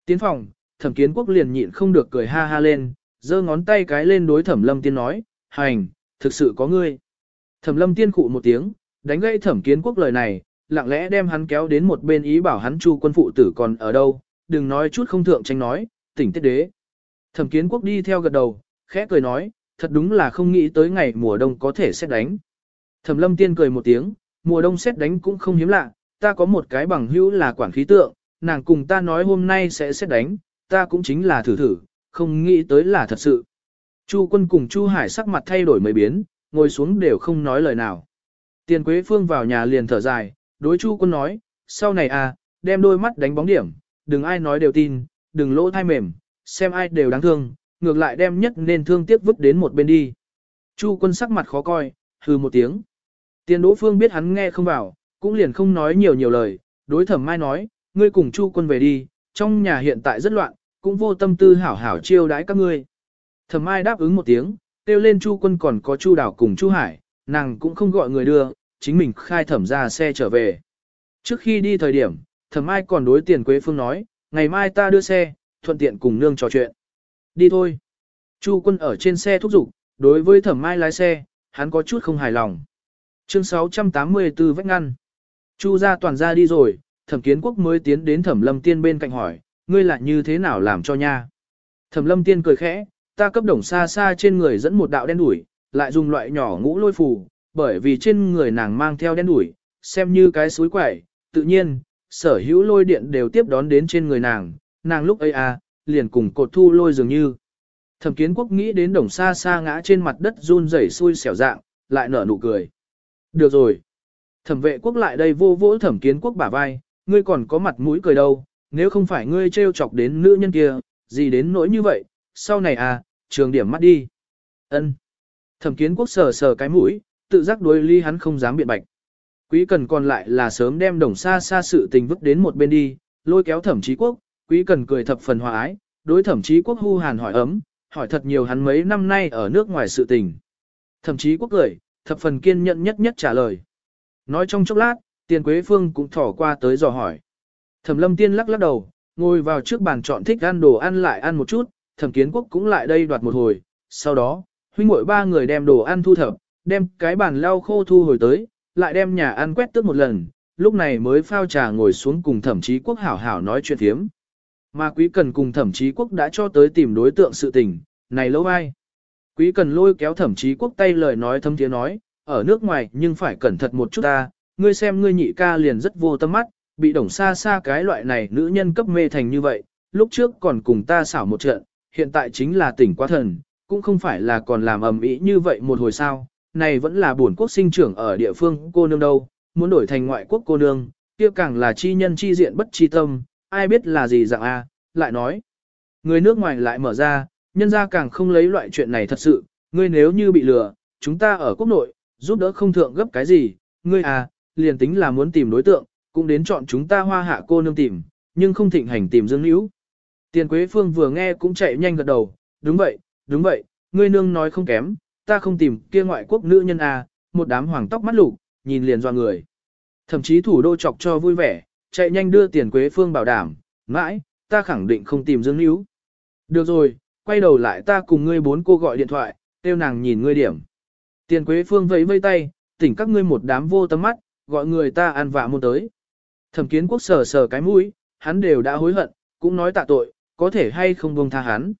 Tiến phòng, thẩm kiến quốc liền nhịn không được cười ha ha lên, giơ ngón tay cái lên đối thẩm lâm tiên nói, hành, thực sự có ngươi. Thẩm lâm tiên khụ một tiếng, đánh gãy thẩm kiến quốc lời này, lặng lẽ đem hắn kéo đến một bên ý bảo hắn chu quân phụ tử còn ở đâu, đừng nói chút không thượng tranh nói, tỉnh tiết đế. Thẩm kiến quốc đi theo gật đầu, khẽ cười nói, thật đúng là không nghĩ tới ngày mùa đông có thể xét đánh. Thẩm lâm tiên cười một tiếng, mùa đông xét đánh cũng không hiếm lạ, ta có một cái bằng hữu là quản khí tượng, nàng cùng ta nói hôm nay sẽ xét đánh, ta cũng chính là thử thử, không nghĩ tới là thật sự. Chu quân cùng Chu Hải sắc mặt thay đổi mấy biến, ngồi xuống đều không nói lời nào. Tiền Quế Phương vào nhà liền thở dài, đối Chu quân nói, sau này à, đem đôi mắt đánh bóng điểm, đừng ai nói đều tin, đừng lỗ thai mềm, xem ai đều đáng thương, ngược lại đem nhất nên thương tiếc vứt đến một bên đi. Chu quân sắc mặt khó coi, hừ một tiếng. Tiền Đỗ Phương biết hắn nghe không vào, cũng liền không nói nhiều nhiều lời, đối thẩm mai nói, ngươi cùng Chu quân về đi, trong nhà hiện tại rất loạn, cũng vô tâm tư hảo hảo chiêu đãi các ngươi. Thẩm Mai đáp ứng một tiếng, kêu lên Chu Quân còn có Chu Đảo cùng Chu Hải, nàng cũng không gọi người đưa, chính mình khai thẩm ra xe trở về. Trước khi đi thời điểm, Thẩm Mai còn đối Tiền Quế Phương nói, ngày mai ta đưa xe, thuận tiện cùng nương trò chuyện. Đi thôi. Chu Quân ở trên xe thúc giục, đối với Thẩm Mai lái xe, hắn có chút không hài lòng. Chương 684 vách ngăn. Chu ra toàn ra đi rồi, Thẩm Kiến Quốc mới tiến đến Thẩm Lâm Tiên bên cạnh hỏi, ngươi lại như thế nào làm cho nha? Thẩm Lâm Tiên cười khẽ, ta cấp đồng xa xa trên người dẫn một đạo đen đuổi, lại dùng loại nhỏ ngũ lôi phù, bởi vì trên người nàng mang theo đen đuổi, xem như cái suối quẩy, tự nhiên, sở hữu lôi điện đều tiếp đón đến trên người nàng, nàng lúc ấy à, liền cùng cột thu lôi dường như. Thẩm kiến quốc nghĩ đến đồng xa xa ngã trên mặt đất run rẩy xui xẻo dạng, lại nở nụ cười. Được rồi. Thẩm vệ quốc lại đây vô vỗ thẩm kiến quốc bả vai, ngươi còn có mặt mũi cười đâu, nếu không phải ngươi trêu chọc đến nữ nhân kia, gì đến nỗi như vậy, sau này à, trường điểm mắt đi. Ân. Thẩm kiến quốc sờ sờ cái mũi, tự giác đối ly hắn không dám biện bạch. Quý cần còn lại là sớm đem đồng xa xa sự tình vứt đến một bên đi, lôi kéo thẩm chí quốc, quý cần cười thập phần hòa ái, đối thẩm chí quốc hu hàn hỏi ấm, hỏi thật nhiều hắn mấy năm nay ở nước ngoài sự tình. Thẩm chí quốc cười, thập phần kiên nhẫn nhất nhất trả lời. Nói trong chốc lát, tiền quế phương cũng thỏ qua tới dò hỏi. Thẩm lâm tiên lắc lắc đầu, ngồi vào trước bàn chọn thích ăn đồ ăn lại ăn một chút, thẩm kiến quốc cũng lại đây đoạt một hồi, sau đó, huynh muội ba người đem đồ ăn thu thập, đem cái bàn lau khô thu hồi tới, lại đem nhà ăn quét tước một lần, lúc này mới phao trà ngồi xuống cùng thẩm chí quốc hảo hảo nói chuyện thiếm. Mà quý cần cùng thẩm chí quốc đã cho tới tìm đối tượng sự tình, này lâu ai. Quý cần lôi kéo thẩm chí quốc tay lời nói thâm tiếng nói, ở nước ngoài nhưng phải cẩn thận một chút ta, ngươi xem ngươi nhị ca liền rất vô tâm mắt, bị đồng xa xa cái loại này nữ nhân cấp mê thành như vậy, lúc trước còn cùng ta xảo một trận, hiện tại chính là tỉnh quá thần, cũng không phải là còn làm ầm ĩ như vậy một hồi sao, này vẫn là bổn quốc sinh trưởng ở địa phương cô nương đâu, muốn đổi thành ngoại quốc cô nương, kia càng là chi nhân chi diện bất chi tâm, ai biết là gì dạng a, lại nói. Người nước ngoài lại mở ra, nhân ra càng không lấy loại chuyện này thật sự, ngươi nếu như bị lừa, chúng ta ở quốc nội, giúp đỡ không thượng gấp cái gì, ngươi à, liền tính là muốn tìm đối tượng, cũng đến chọn chúng ta hoa hạ cô nương tìm, nhưng không thịnh hành tìm dương hữu. Tiền Quế Phương vừa nghe cũng chạy nhanh gật đầu, đúng vậy, đúng vậy, ngươi nương nói không kém, ta không tìm kia ngoại quốc nữ nhân à, một đám hoàng tóc mắt lục, nhìn liền doa người. Thậm chí thủ đô chọc cho vui vẻ, chạy nhanh đưa tiền Quế Phương bảo đảm, mãi, ta khẳng định không tìm Dương Níu. Được rồi, quay đầu lại ta cùng ngươi bốn cô gọi điện thoại, tiêu nàng nhìn ngươi điểm. Tiền Quế Phương vẫy vây tay, tỉnh các ngươi một đám vô tâm mắt, gọi người ta ăn vạ muôn tới. Thẩm kiến quốc sờ sờ cái mũi, hắn đều đã hối hận, cũng nói tạ tội, có thể hay không buông tha hắn.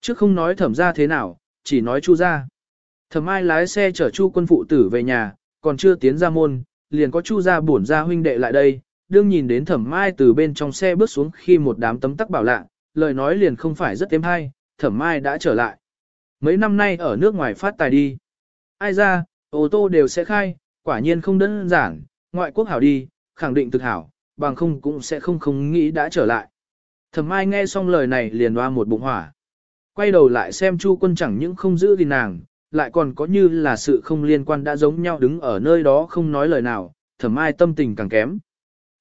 Trước không nói thẩm ra thế nào, chỉ nói chu ra. Thẩm ai lái xe chở chu quân phụ tử về nhà, còn chưa tiến ra môn, liền có chu ra bổn ra huynh đệ lại đây, đương nhìn đến thẩm mai từ bên trong xe bước xuống khi một đám tấm tắc bảo lạ, lời nói liền không phải rất êm hay, thẩm mai đã trở lại. Mấy năm nay ở nước ngoài phát tài đi. Ai ra, ô tô đều sẽ khai, quả nhiên không đơn giản, ngoại quốc hảo đi, khẳng định thực hảo, bằng không cũng sẽ không không nghĩ đã trở lại. Thẩm mai nghe xong lời này liền đoa một bụng hỏa. Quay đầu lại xem chu quân chẳng những không giữ gì nàng, lại còn có như là sự không liên quan đã giống nhau đứng ở nơi đó không nói lời nào, thẩm Mai tâm tình càng kém.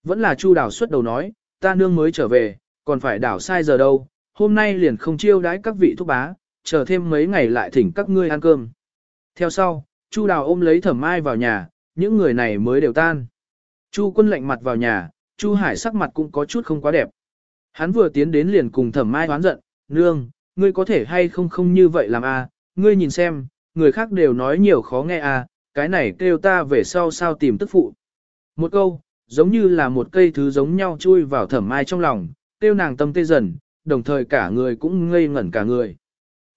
Vẫn là chu đảo suốt đầu nói, ta nương mới trở về, còn phải đảo sai giờ đâu, hôm nay liền không chiêu đãi các vị thúc bá, chờ thêm mấy ngày lại thỉnh các ngươi ăn cơm. Theo sau, chu đào ôm lấy thẩm ai vào nhà, những người này mới đều tan. Chu quân lạnh mặt vào nhà, chu hải sắc mặt cũng có chút không quá đẹp. Hắn vừa tiến đến liền cùng thẩm mai hoán giận, nương, ngươi có thể hay không không như vậy làm a? À? ngươi nhìn xem, người khác đều nói nhiều khó nghe à, cái này kêu ta về sau sao tìm tức phụ. Một câu, giống như là một cây thứ giống nhau chui vào thẩm mai trong lòng, tiêu nàng tâm tê dần, đồng thời cả người cũng ngây ngẩn cả người.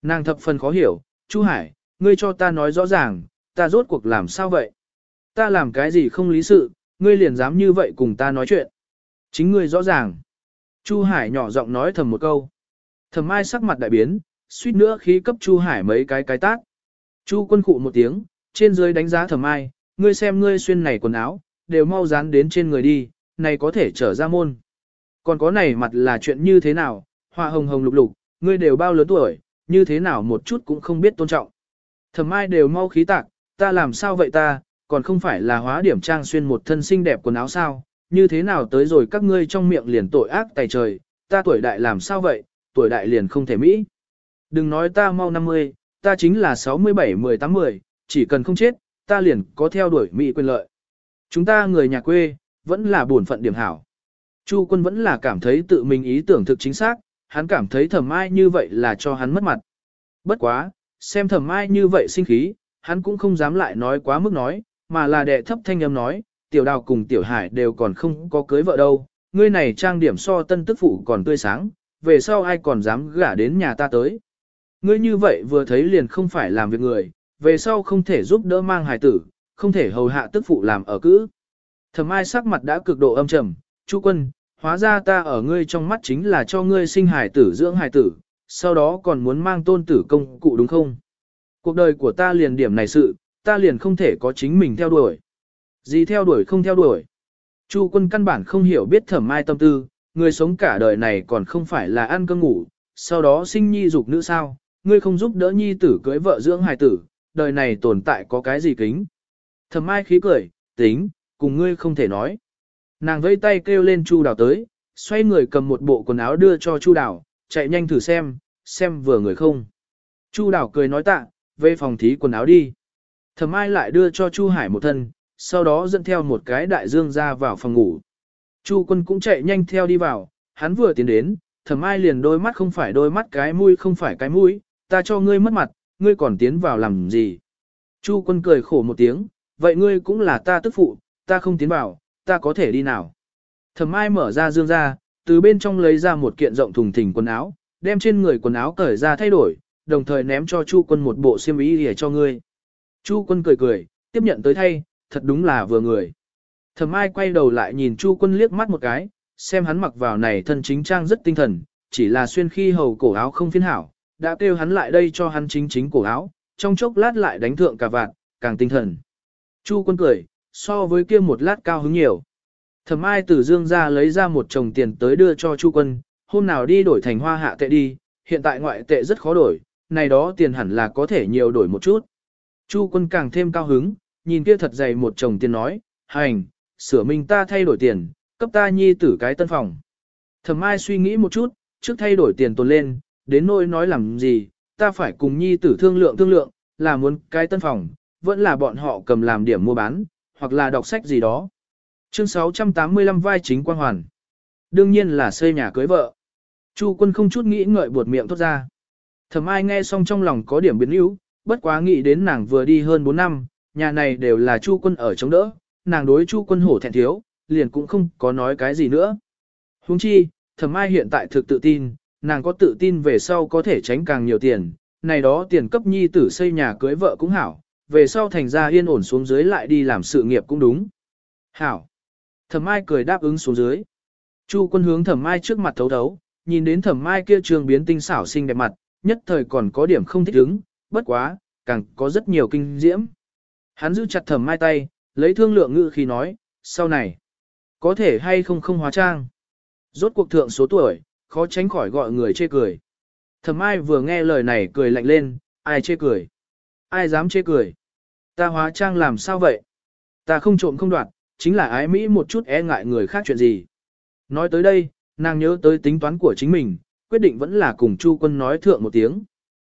Nàng thập phần khó hiểu, Chu Hải, ngươi cho ta nói rõ ràng, ta rốt cuộc làm sao vậy? Ta làm cái gì không lý sự, ngươi liền dám như vậy cùng ta nói chuyện. Chính ngươi rõ ràng. Chu Hải nhỏ giọng nói thầm một câu. thầm Mai sắc mặt đại biến, suýt nữa khí cấp Chu Hải mấy cái cái tác. Chu quân khụ một tiếng, trên dưới đánh giá thầm Mai, ngươi xem ngươi xuyên này quần áo, đều mau dán đến trên người đi, này có thể trở ra môn. Còn có này mặt là chuyện như thế nào, hoa hồng hồng lục lục, ngươi đều bao lớn tuổi, như thế nào một chút cũng không biết tôn trọng. Thẩm ai đều mau khí tạc, ta làm sao vậy ta, còn không phải là hóa điểm trang xuyên một thân xinh đẹp quần áo sao, như thế nào tới rồi các ngươi trong miệng liền tội ác tài trời, ta tuổi đại làm sao vậy, tuổi đại liền không thể Mỹ. Đừng nói ta mau 50, ta chính là 67 18 10, chỉ cần không chết, ta liền có theo đuổi Mỹ quyền lợi. Chúng ta người nhà quê, vẫn là buồn phận điểm hảo. Chu quân vẫn là cảm thấy tự mình ý tưởng thực chính xác, hắn cảm thấy thẩm ai như vậy là cho hắn mất mặt. Bất quá, xem thẩm ai như vậy sinh khí, hắn cũng không dám lại nói quá mức nói, mà là đệ thấp thanh âm nói, tiểu đào cùng tiểu hải đều còn không có cưới vợ đâu, ngươi này trang điểm so tân tức phụ còn tươi sáng, về sau ai còn dám gả đến nhà ta tới. Ngươi như vậy vừa thấy liền không phải làm việc người, về sau không thể giúp đỡ mang hài tử, không thể hầu hạ tức phụ làm ở cữ. Thẩm ai sắc mặt đã cực độ âm trầm, Chu quân, hóa ra ta ở ngươi trong mắt chính là cho ngươi sinh hài tử dưỡng hài tử, sau đó còn muốn mang tôn tử công cụ đúng không? Cuộc đời của ta liền điểm này sự, ta liền không thể có chính mình theo đuổi. Gì theo đuổi không theo đuổi? Chu quân căn bản không hiểu biết thẩm ai tâm tư, người sống cả đời này còn không phải là ăn cơm ngủ, sau đó sinh nhi dục nữ sao, ngươi không giúp đỡ nhi tử cưới vợ dưỡng hài tử, đời này tồn tại có cái gì kính. Thẩm ai khí cười, tính, cùng ngươi không thể nói. Nàng vây tay kêu lên Chu Đào tới, xoay người cầm một bộ quần áo đưa cho Chu Đào, chạy nhanh thử xem, xem vừa người không. Chu Đào cười nói tạ, về phòng thí quần áo đi. Thẩm Ai lại đưa cho Chu Hải một thân, sau đó dẫn theo một cái đại dương ra vào phòng ngủ. Chu Quân cũng chạy nhanh theo đi vào, hắn vừa tiến đến, Thẩm Ai liền đôi mắt không phải đôi mắt cái mũi không phải cái mũi, ta cho ngươi mất mặt, ngươi còn tiến vào làm gì? Chu Quân cười khổ một tiếng, vậy ngươi cũng là ta tức phụ, ta không tiến vào, ta có thể đi nào. Thẩm Mai mở ra dương ra, từ bên trong lấy ra một kiện rộng thùng thình quần áo, đem trên người quần áo cởi ra thay đổi, đồng thời ném cho Chu Quân một bộ xiêm y để cho ngươi. Chu Quân cười cười, tiếp nhận tới thay, thật đúng là vừa người. Thẩm Mai quay đầu lại nhìn Chu Quân liếc mắt một cái, xem hắn mặc vào này thân chính trang rất tinh thần, chỉ là xuyên khi hầu cổ áo không phiên hảo, đã kêu hắn lại đây cho hắn chính chính cổ áo, trong chốc lát lại đánh thượng cả vạn, càng tinh thần. Chu Quân cười, so với kia một lát cao hứng nhiều. Thẩm Ai từ dương ra lấy ra một chồng tiền tới đưa cho Chu Quân, hôm nào đi đổi thành hoa hạ tệ đi, hiện tại ngoại tệ rất khó đổi, này đó tiền hẳn là có thể nhiều đổi một chút. Chu Quân càng thêm cao hứng, nhìn kia thật dày một chồng tiền nói, hành, sửa mình ta thay đổi tiền, cấp ta nhi tử cái tân phòng. Thẩm Ai suy nghĩ một chút, trước thay đổi tiền tồn lên, đến nỗi nói làm gì, ta phải cùng nhi tử thương lượng thương lượng, là muốn cái tân phòng, vẫn là bọn họ cầm làm điểm mua bán, hoặc là đọc sách gì đó. Chương 685 vai chính quan hoàn. Đương nhiên là xây nhà cưới vợ. Chu quân không chút nghĩ ngợi buột miệng thốt ra. Thầm ai nghe xong trong lòng có điểm biến yếu, bất quá nghĩ đến nàng vừa đi hơn 4 năm, nhà này đều là chu quân ở chống đỡ, nàng đối chu quân hổ thẹn thiếu, liền cũng không có nói cái gì nữa. Huống chi, thầm ai hiện tại thực tự tin, nàng có tự tin về sau có thể tránh càng nhiều tiền, này đó tiền cấp nhi tử xây nhà cưới vợ cũng hảo, về sau thành ra yên ổn xuống dưới lại đi làm sự nghiệp cũng đúng. Hảo. Thẩm Mai cười đáp ứng xuống dưới. Chu quân hướng Thẩm Mai trước mặt thấu thấu, nhìn đến Thẩm Mai kia trường biến tinh xảo xinh đẹp mặt, nhất thời còn có điểm không thích ứng, bất quá, càng có rất nhiều kinh diễm. Hắn giữ chặt Thẩm Mai tay, lấy thương lượng ngữ khi nói, sau này, có thể hay không không hóa trang. Rốt cuộc thượng số tuổi, khó tránh khỏi gọi người chê cười. Thẩm Mai vừa nghe lời này cười lạnh lên, ai chê cười. Ai dám chê cười? Ta hóa trang làm sao vậy? Ta không trộm không đoạt, chính là ái Mỹ một chút e ngại người khác chuyện gì. Nói tới đây, nàng nhớ tới tính toán của chính mình, quyết định vẫn là cùng Chu quân nói thượng một tiếng.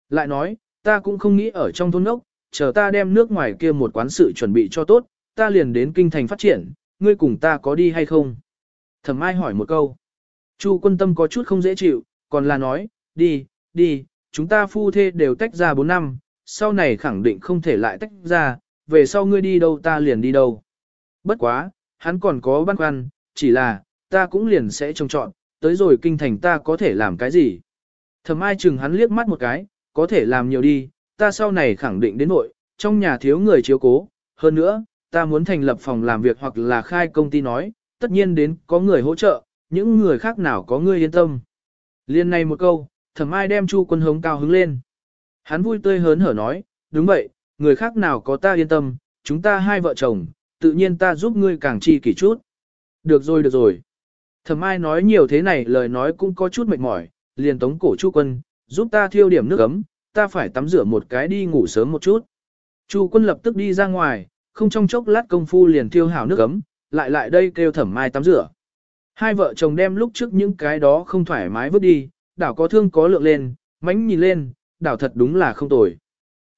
Lại nói, ta cũng không nghĩ ở trong thôn ốc, chờ ta đem nước ngoài kia một quán sự chuẩn bị cho tốt, ta liền đến kinh thành phát triển, ngươi cùng ta có đi hay không? Thẩm ai hỏi một câu. Chu quân tâm có chút không dễ chịu, còn là nói, đi, đi, chúng ta phu thê đều tách ra 4 năm, sau này khẳng định không thể lại tách ra, về sau ngươi đi đâu ta liền đi đâu. Bất quá, hắn còn có băn khoăn, chỉ là, ta cũng liền sẽ trông chọn, tới rồi kinh thành ta có thể làm cái gì. Thầm ai chừng hắn liếc mắt một cái, có thể làm nhiều đi, ta sau này khẳng định đến nội, trong nhà thiếu người chiếu cố, hơn nữa, ta muốn thành lập phòng làm việc hoặc là khai công ty nói, tất nhiên đến có người hỗ trợ, những người khác nào có người yên tâm. Liên này một câu, thầm ai đem chu quân hống cao hứng lên. Hắn vui tươi hớn hở nói, đúng vậy, người khác nào có ta yên tâm, chúng ta hai vợ chồng, tự nhiên ta giúp ngươi càng chi kỷ chút. Được rồi được rồi. thầm ai nói nhiều thế này lời nói cũng có chút mệt mỏi, liền tống cổ Chu quân, giúp ta thiêu điểm nước ấm, ta phải tắm rửa một cái đi ngủ sớm một chút. Chu quân lập tức đi ra ngoài, không trong chốc lát công phu liền thiêu hảo nước ấm, lại lại đây kêu thẩm mai tắm rửa. Hai vợ chồng đem lúc trước những cái đó không thoải mái vứt đi, đảo có thương có lượng lên, mánh nhìn lên, đảo thật đúng là không tồi.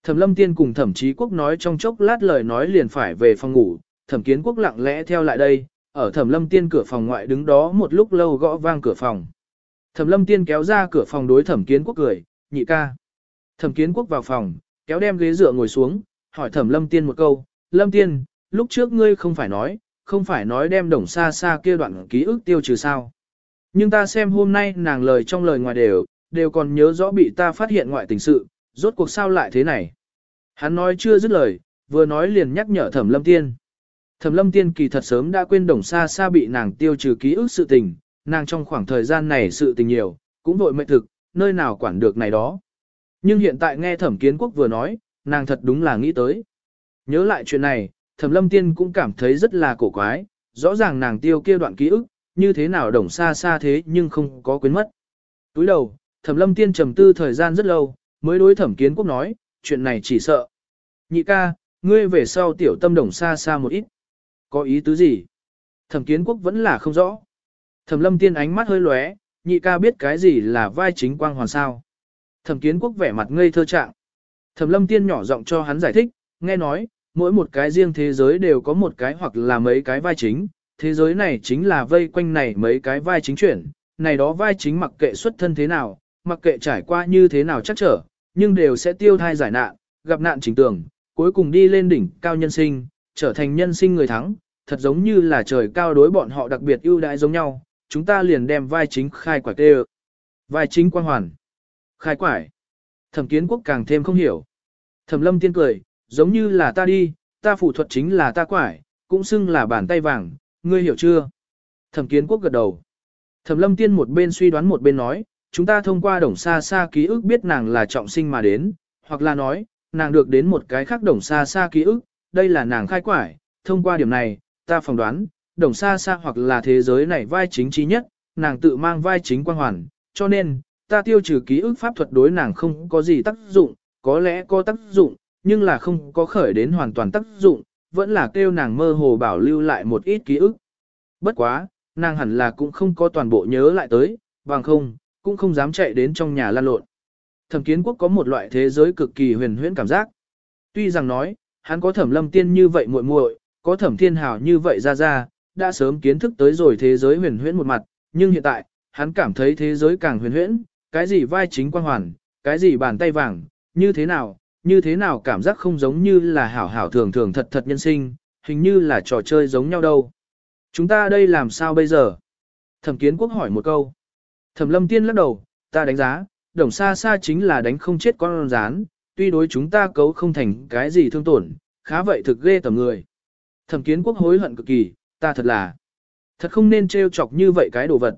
Thẩm lâm tiên cùng thẩm chí quốc nói trong chốc lát lời nói liền phải về phòng ngủ, thẩm kiến quốc lặng lẽ theo lại đây, ở thẩm lâm tiên cửa phòng ngoại đứng đó một lúc lâu gõ vang cửa phòng. Thẩm lâm tiên kéo ra cửa phòng đối thẩm kiến quốc cười, nhị ca. Thẩm kiến quốc vào phòng, kéo đem ghế dựa ngồi xuống, hỏi thẩm lâm tiên một câu, lâm tiên, lúc trước ngươi không phải nói, không phải nói đem đồng xa xa kia đoạn ký ức tiêu trừ sao. Nhưng ta xem hôm nay nàng lời trong lời ngoài đều, đều còn nhớ rõ bị ta phát hiện ngoại tình sự, rốt cuộc sao lại thế này. Hắn nói chưa dứt lời, vừa nói liền nhắc nhở thẩm lâm tiên. Thẩm lâm tiên kỳ thật sớm đã quên đồng xa xa bị nàng tiêu trừ ký ức sự tình, nàng trong khoảng thời gian này sự tình nhiều, cũng vội mệnh thực, nơi nào quản được này đó. Nhưng hiện tại nghe thẩm kiến quốc vừa nói, nàng thật đúng là nghĩ tới. Nhớ lại chuyện này, thẩm lâm tiên cũng cảm thấy rất là cổ quái, rõ ràng nàng tiêu kia đoạn ký ức, như thế nào đồng xa xa thế nhưng không có quên mất. Túi đầu, thẩm lâm tiên trầm tư thời gian rất lâu, mới đối thẩm kiến quốc nói, chuyện này chỉ sợ. Nhị ca, ngươi về sau tiểu tâm đồng xa xa một ít. Có ý tứ gì? Thẩm kiến quốc vẫn là không rõ. Thẩm lâm tiên ánh mắt hơi lóe, nhị ca biết cái gì là vai chính quang hoàn sao. Thẩm kiến quốc vẻ mặt ngây thơ trạng. Thẩm lâm tiên nhỏ giọng cho hắn giải thích, nghe nói, mỗi một cái riêng thế giới đều có một cái hoặc là mấy cái vai chính, thế giới này chính là vây quanh này mấy cái vai chính chuyển, này đó vai chính mặc kệ xuất thân thế nào, mặc kệ trải qua như thế nào chắc trở, nhưng đều sẽ tiêu thai giải nạn, gặp nạn chính tường, cuối cùng đi lên đỉnh cao nhân sinh, trở thành nhân sinh người thắng, thật giống như là trời cao đối bọn họ đặc biệt ưu đãi giống nhau, chúng ta liền đem vai chính khai quả tê Vai chính quan hoàn. Khai quải. Thẩm kiến quốc càng thêm không hiểu. Thẩm lâm tiên cười, giống như là ta đi, ta phụ thuật chính là ta quải, cũng xưng là bàn tay vàng, ngươi hiểu chưa? Thẩm kiến quốc gật đầu. Thẩm lâm tiên một bên suy đoán một bên nói, chúng ta thông qua đồng xa xa ký ức biết nàng là trọng sinh mà đến, hoặc là nói, nàng được đến một cái khác đồng xa xa ký ức, đây là nàng khai quải, thông qua điểm này, ta phỏng đoán, đồng xa xa hoặc là thế giới này vai chính trí nhất, nàng tự mang vai chính quan hoàn, cho nên, ta tiêu trừ ký ức pháp thuật đối nàng không có gì tác dụng, có lẽ có tác dụng, nhưng là không có khởi đến hoàn toàn tác dụng, vẫn là kêu nàng mơ hồ bảo lưu lại một ít ký ức. Bất quá, nàng hẳn là cũng không có toàn bộ nhớ lại tới, bằng không, cũng không dám chạy đến trong nhà lan lộn. Thẩm kiến quốc có một loại thế giới cực kỳ huyền huyễn cảm giác. Tuy rằng nói, hắn có thẩm lâm tiên như vậy muội muội, có thẩm thiên hào như vậy ra ra, đã sớm kiến thức tới rồi thế giới huyền huyễn một mặt, nhưng hiện tại, hắn cảm thấy thế giới càng huyền huyễn, cái gì vai chính quan hoàn, cái gì bàn tay vàng, như thế nào, như thế nào cảm giác không giống như là hảo hảo thường thường thật thật nhân sinh, hình như là trò chơi giống nhau đâu. Chúng ta đây làm sao bây giờ? Thẩm kiến quốc hỏi một câu. Thẩm lâm tiên lắc đầu, ta đánh giá, đồng xa xa chính là đánh không chết con rán, tuy đối chúng ta cấu không thành cái gì thương tổn, khá vậy thực ghê tầm người. Thẩm kiến quốc hối hận cực kỳ, ta thật là, thật không nên trêu chọc như vậy cái đồ vật.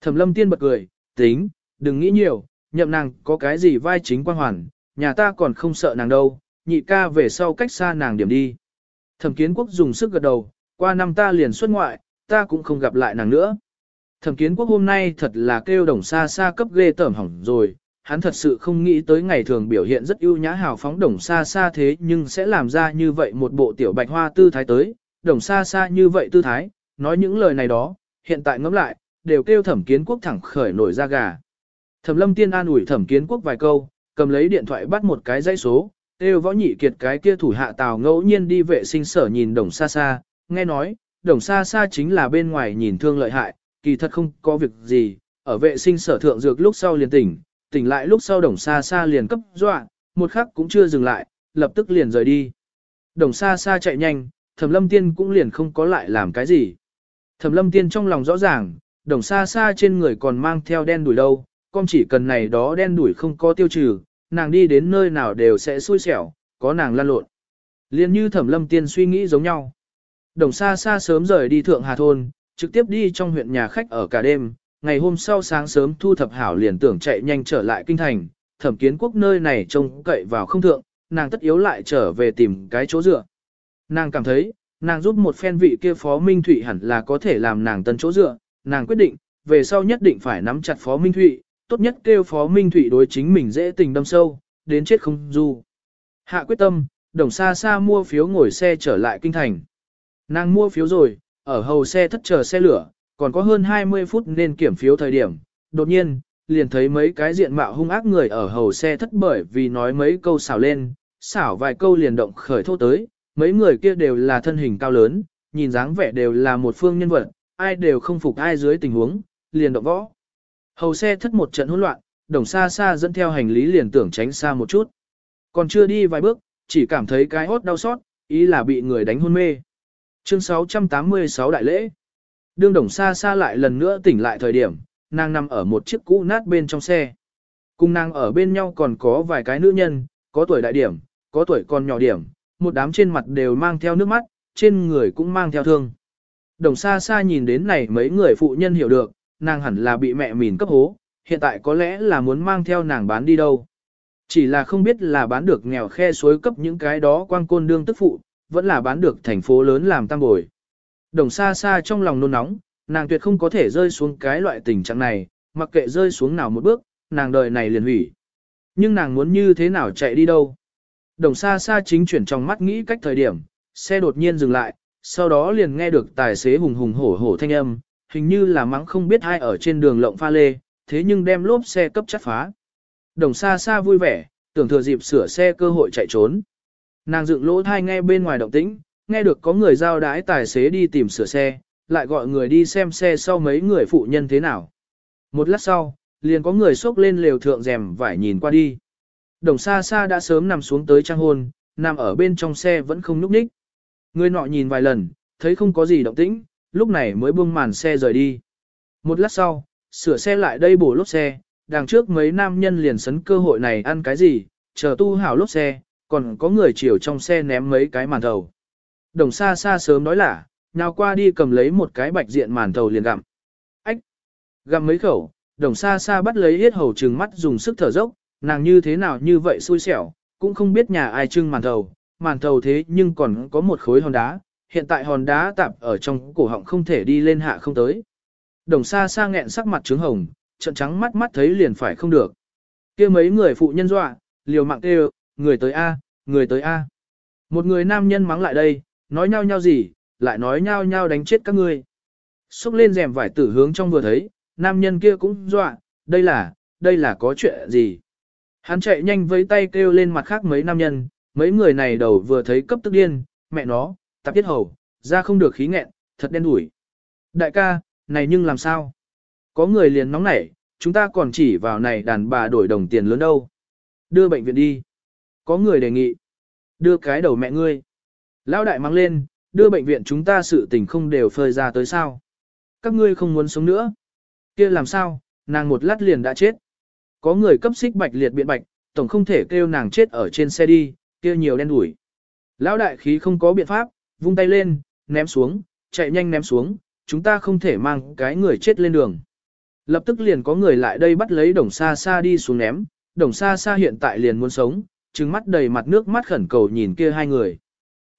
Thẩm lâm tiên bật cười, tính, đừng nghĩ nhiều, nhậm nàng có cái gì vai chính quan hoàn, nhà ta còn không sợ nàng đâu, nhị ca về sau cách xa nàng điểm đi. Thẩm kiến quốc dùng sức gật đầu, qua năm ta liền xuất ngoại, ta cũng không gặp lại nàng nữa. Thẩm kiến quốc hôm nay thật là kêu đồng xa xa cấp ghê tởm hỏng rồi, hắn thật sự không nghĩ tới ngày thường biểu hiện rất ưu nhã hào phóng đồng xa xa thế nhưng sẽ làm ra như vậy một bộ tiểu bạch hoa tư thái tới, đồng xa xa như vậy tư thái, nói những lời này đó, hiện tại ngẫm lại, đều kêu thẩm kiến quốc thẳng khởi nổi ra gà. Thẩm lâm tiên an ủi thẩm kiến quốc vài câu, cầm lấy điện thoại bắt một cái dãy số, kêu võ nhị kiệt cái kia thủ hạ tào ngẫu nhiên đi vệ sinh sở nhìn đồng xa xa, nghe nói, đồng xa xa chính là bên ngoài nhìn thương lợi hại, kỳ thật không có việc gì, ở vệ sinh sở thượng dược lúc sau liền tỉnh, tỉnh lại lúc sau đồng xa xa liền cấp dọa, một khắc cũng chưa dừng lại, lập tức liền rời đi. Đồng xa xa chạy nhanh, thẩm lâm tiên cũng liền không có lại làm cái gì. Thẩm lâm tiên trong lòng rõ ràng, đồng xa xa trên người còn mang theo đen đuổi đâu, con chỉ cần này đó đen đuổi không có tiêu trừ, nàng đi đến nơi nào đều sẽ xui xẻo, có nàng lan lộn. Liên như thẩm lâm tiên suy nghĩ giống nhau. Đồng xa xa sớm rời đi thượng hà thôn, trực tiếp đi trong huyện nhà khách ở cả đêm, ngày hôm sau sáng sớm thu thập hảo liền tưởng chạy nhanh trở lại kinh thành, thẩm kiến quốc nơi này trông cậy vào không thượng, nàng tất yếu lại trở về tìm cái chỗ dựa. Nàng cảm thấy, nàng giúp một phen vị kia phó Minh Thụy hẳn là có thể làm nàng tân chỗ dựa, nàng quyết định, về sau nhất định phải nắm chặt phó Minh Thụy, tốt nhất kêu phó Minh Thụy đối chính mình dễ tình đâm sâu, đến chết không du. Hạ quyết tâm, đồng xa xa mua phiếu ngồi xe trở lại kinh thành. Nàng mua phiếu rồi, ở hầu xe thất chờ xe lửa, còn có hơn 20 phút nên kiểm phiếu thời điểm. Đột nhiên, liền thấy mấy cái diện mạo hung ác người ở hầu xe thất bởi vì nói mấy câu xảo lên, xảo vài câu liền động khởi thô tới, mấy người kia đều là thân hình cao lớn, nhìn dáng vẻ đều là một phương nhân vật, ai đều không phục ai dưới tình huống, liền động võ. Hầu xe thất một trận hỗn loạn, đồng xa xa dẫn theo hành lý liền tưởng tránh xa một chút. Còn chưa đi vài bước, chỉ cảm thấy cái hốt đau xót, ý là bị người đánh hôn mê. Chương 686 Đại lễ Đương đồng xa xa lại lần nữa tỉnh lại thời điểm, nàng nằm ở một chiếc cũ nát bên trong xe. Cùng nàng ở bên nhau còn có vài cái nữ nhân, có tuổi đại điểm, có tuổi còn nhỏ điểm, một đám trên mặt đều mang theo nước mắt, trên người cũng mang theo thương. Đồng xa xa nhìn đến này mấy người phụ nhân hiểu được, nàng hẳn là bị mẹ mìn cấp hố, hiện tại có lẽ là muốn mang theo nàng bán đi đâu. Chỉ là không biết là bán được nghèo khe suối cấp những cái đó quang côn đương tức phụ, vẫn là bán được thành phố lớn làm tam bồi. Đồng xa xa trong lòng nôn nóng, nàng tuyệt không có thể rơi xuống cái loại tình trạng này, mặc kệ rơi xuống nào một bước, nàng đời này liền hủy. Nhưng nàng muốn như thế nào chạy đi đâu? Đồng xa xa chính chuyển trong mắt nghĩ cách thời điểm, xe đột nhiên dừng lại, sau đó liền nghe được tài xế hùng hùng hổ hổ thanh âm, hình như là mắng không biết ai ở trên đường lộng pha lê, thế nhưng đem lốp xe cấp chắt phá. Đồng xa xa vui vẻ, tưởng thừa dịp sửa xe cơ hội chạy trốn. Nàng dựng lỗ thai nghe bên ngoài động tĩnh, nghe được có người giao đái tài xế đi tìm sửa xe, lại gọi người đi xem xe sau mấy người phụ nhân thế nào. Một lát sau, liền có người xốc lên lều thượng rèm vải nhìn qua đi. Đồng xa xa đã sớm nằm xuống tới trang hôn, nằm ở bên trong xe vẫn không nhúc nhích. Người nọ nhìn vài lần, thấy không có gì động tĩnh, lúc này mới buông màn xe rời đi. Một lát sau, sửa xe lại đây bổ lốp xe, đằng trước mấy nam nhân liền sấn cơ hội này ăn cái gì, chờ tu hảo lốp xe, còn có người chiều trong xe ném mấy cái màn thầu. Đồng xa xa sớm nói là, nào qua đi cầm lấy một cái bạch diện màn thầu liền gặm. Ách! Gặm mấy khẩu, đồng xa xa bắt lấy hết hầu trừng mắt dùng sức thở dốc, nàng như thế nào như vậy xui xẻo, cũng không biết nhà ai trưng màn thầu, màn thầu thế nhưng còn có một khối hòn đá, hiện tại hòn đá tạp ở trong cổ họng không thể đi lên hạ không tới. Đồng xa xa nghẹn sắc mặt trướng hồng, trận trắng mắt mắt thấy liền phải không được. kia mấy người phụ nhân dọa, liều mạng kêu, người tới A, người tới A. Một người nam nhân mắng lại đây, nói nhau nhau gì, lại nói nhau nhau đánh chết các ngươi. Xúc lên rèm vải tử hướng trong vừa thấy, nam nhân kia cũng dọa, đây là, đây là có chuyện gì. Hắn chạy nhanh với tay kêu lên mặt khác mấy nam nhân, mấy người này đầu vừa thấy cấp tức điên, mẹ nó, tạp tiết hầu, ra không được khí nghẹn, thật đen đủi. Đại ca, này nhưng làm sao? Có người liền nóng nảy, chúng ta còn chỉ vào này đàn bà đổi đồng tiền lớn đâu. Đưa bệnh viện đi. Có người đề nghị. Đưa cái đầu mẹ ngươi. Lão đại mang lên, đưa bệnh viện chúng ta sự tình không đều phơi ra tới sao. Các ngươi không muốn sống nữa. kia làm sao, nàng một lát liền đã chết. Có người cấp xích bạch liệt biện bạch, tổng không thể kêu nàng chết ở trên xe đi, kia nhiều đen đủi. Lão đại khí không có biện pháp, vung tay lên, ném xuống, chạy nhanh ném xuống, chúng ta không thể mang cái người chết lên đường. Lập tức liền có người lại đây bắt lấy đồng xa xa đi xuống ném, đồng xa xa hiện tại liền muốn sống, trừng mắt đầy mặt nước mắt khẩn cầu nhìn kia hai người.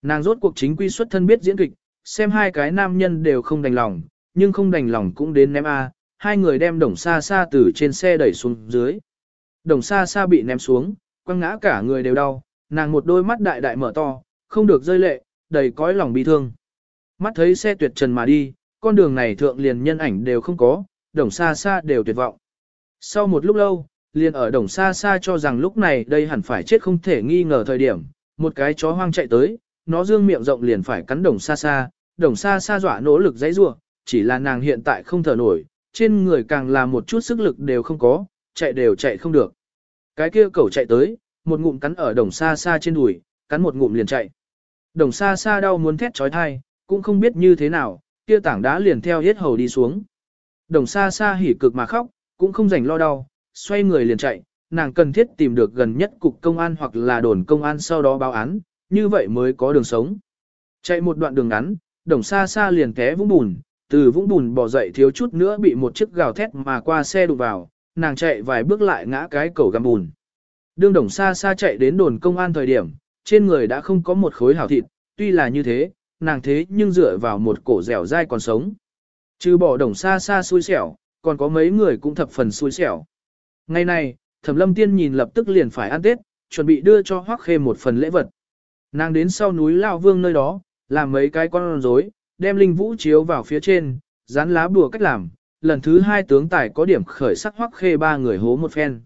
Nàng rốt cuộc chính quy xuất thân biết diễn kịch, xem hai cái nam nhân đều không đành lòng, nhưng không đành lòng cũng đến ném A, hai người đem đồng xa xa từ trên xe đẩy xuống dưới. Đồng xa xa bị ném xuống, quăng ngã cả người đều đau, nàng một đôi mắt đại đại mở to, không được rơi lệ, đầy cõi lòng bi thương. Mắt thấy xe tuyệt trần mà đi, con đường này thượng liền nhân ảnh đều không có, đồng xa xa đều tuyệt vọng. Sau một lúc lâu, liền ở đồng xa xa cho rằng lúc này đây hẳn phải chết không thể nghi ngờ thời điểm, một cái chó hoang chạy tới, nó dương miệng rộng liền phải cắn đồng xa xa, đồng xa xa dọa nỗ lực dãy rua, chỉ là nàng hiện tại không thở nổi, trên người càng là một chút sức lực đều không có, chạy đều chạy không được. Cái kia cẩu chạy tới, một ngụm cắn ở đồng xa xa trên đùi, cắn một ngụm liền chạy. Đồng xa xa đau muốn thét trói thai, cũng không biết như thế nào, kia tảng đá liền theo hết hầu đi xuống. Đồng xa xa hỉ cực mà khóc, cũng không rảnh lo đau, xoay người liền chạy, nàng cần thiết tìm được gần nhất cục công an hoặc là đồn công an sau đó báo án, như vậy mới có đường sống. Chạy một đoạn đường ngắn, đồng xa xa liền té vũng bùn, từ vũng bùn bỏ dậy thiếu chút nữa bị một chiếc gào thét mà qua xe đụng vào, nàng chạy vài bước lại ngã cái cầu găm bùn. Đương đồng xa xa chạy đến đồn công an thời điểm, trên người đã không có một khối hảo thịt, tuy là như thế, nàng thế nhưng dựa vào một cổ dẻo dai còn sống. Trừ bỏ đồng xa xa xui xẻo, còn có mấy người cũng thập phần xui xẻo. Ngày này, Thẩm Lâm Tiên nhìn lập tức liền phải ăn Tết, chuẩn bị đưa cho Hoắc Khê một phần lễ vật. Nàng đến sau núi Lao Vương nơi đó, làm mấy cái con rối, đem linh vũ chiếu vào phía trên, dán lá bùa cách làm, lần thứ hai tướng tài có điểm khởi sắc hoắc khê ba người hố một phen.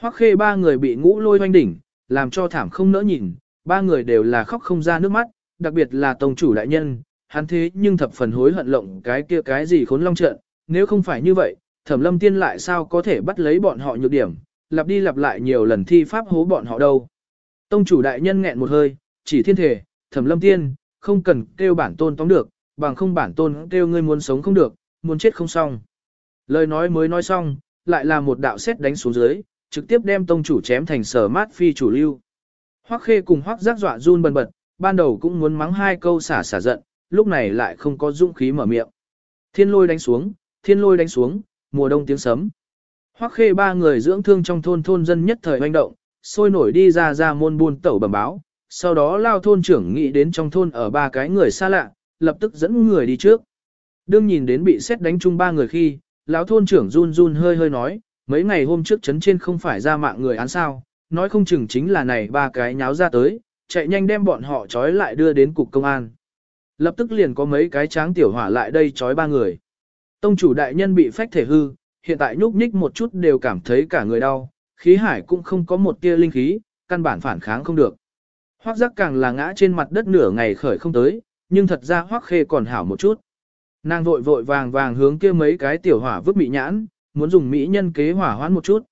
Hoắc khê ba người bị ngũ lôi hoanh đỉnh, làm cho thảm không nỡ nhìn, ba người đều là khóc không ra nước mắt, đặc biệt là tông chủ đại nhân, hắn thế nhưng thập phần hối hận lộng cái kia cái gì khốn long trận, nếu không phải như vậy, thẩm lâm tiên lại sao có thể bắt lấy bọn họ nhược điểm, lặp đi lặp lại nhiều lần thi pháp hố bọn họ đâu. Tông chủ đại nhân nghẹn một hơi, chỉ thiên thể, thẩm lâm tiên, không cần kêu bản tôn tóm được, bằng không bản tôn kêu ngươi muốn sống không được, muốn chết không xong. Lời nói mới nói xong, lại là một đạo xét đánh xuống dưới, trực tiếp đem tông chủ chém thành sở mát phi chủ lưu. Hoắc khê cùng hoắc giác dọa run bần bật, ban đầu cũng muốn mắng hai câu xả xả giận, lúc này lại không có dũng khí mở miệng. Thiên lôi đánh xuống, thiên lôi đánh xuống, mùa đông tiếng sấm. Hoắc khê ba người dưỡng thương trong thôn thôn dân nhất thời hoành động, sôi nổi đi ra ra môn buôn tẩu bẩm báo, sau đó lao thôn trưởng nghĩ đến trong thôn ở ba cái người xa lạ, lập tức dẫn người đi trước. Đương nhìn đến bị xét đánh chung ba người khi, lão thôn trưởng run run hơi hơi nói, mấy ngày hôm trước chấn trên không phải ra mạng người án sao, nói không chừng chính là này ba cái nháo ra tới, chạy nhanh đem bọn họ trói lại đưa đến cục công an. Lập tức liền có mấy cái tráng tiểu hỏa lại đây trói ba người. Tông chủ đại nhân bị phách thể hư, hiện tại nhúc nhích một chút đều cảm thấy cả người đau, khí hải cũng không có một tia linh khí, căn bản phản kháng không được. Hoắc giác càng là ngã trên mặt đất nửa ngày khởi không tới, nhưng thật ra Hoắc khê còn hảo một chút. Nàng vội vội vàng vàng hướng kia mấy cái tiểu hỏa vứt bị nhãn, muốn dùng mỹ nhân kế hỏa hoãn một chút.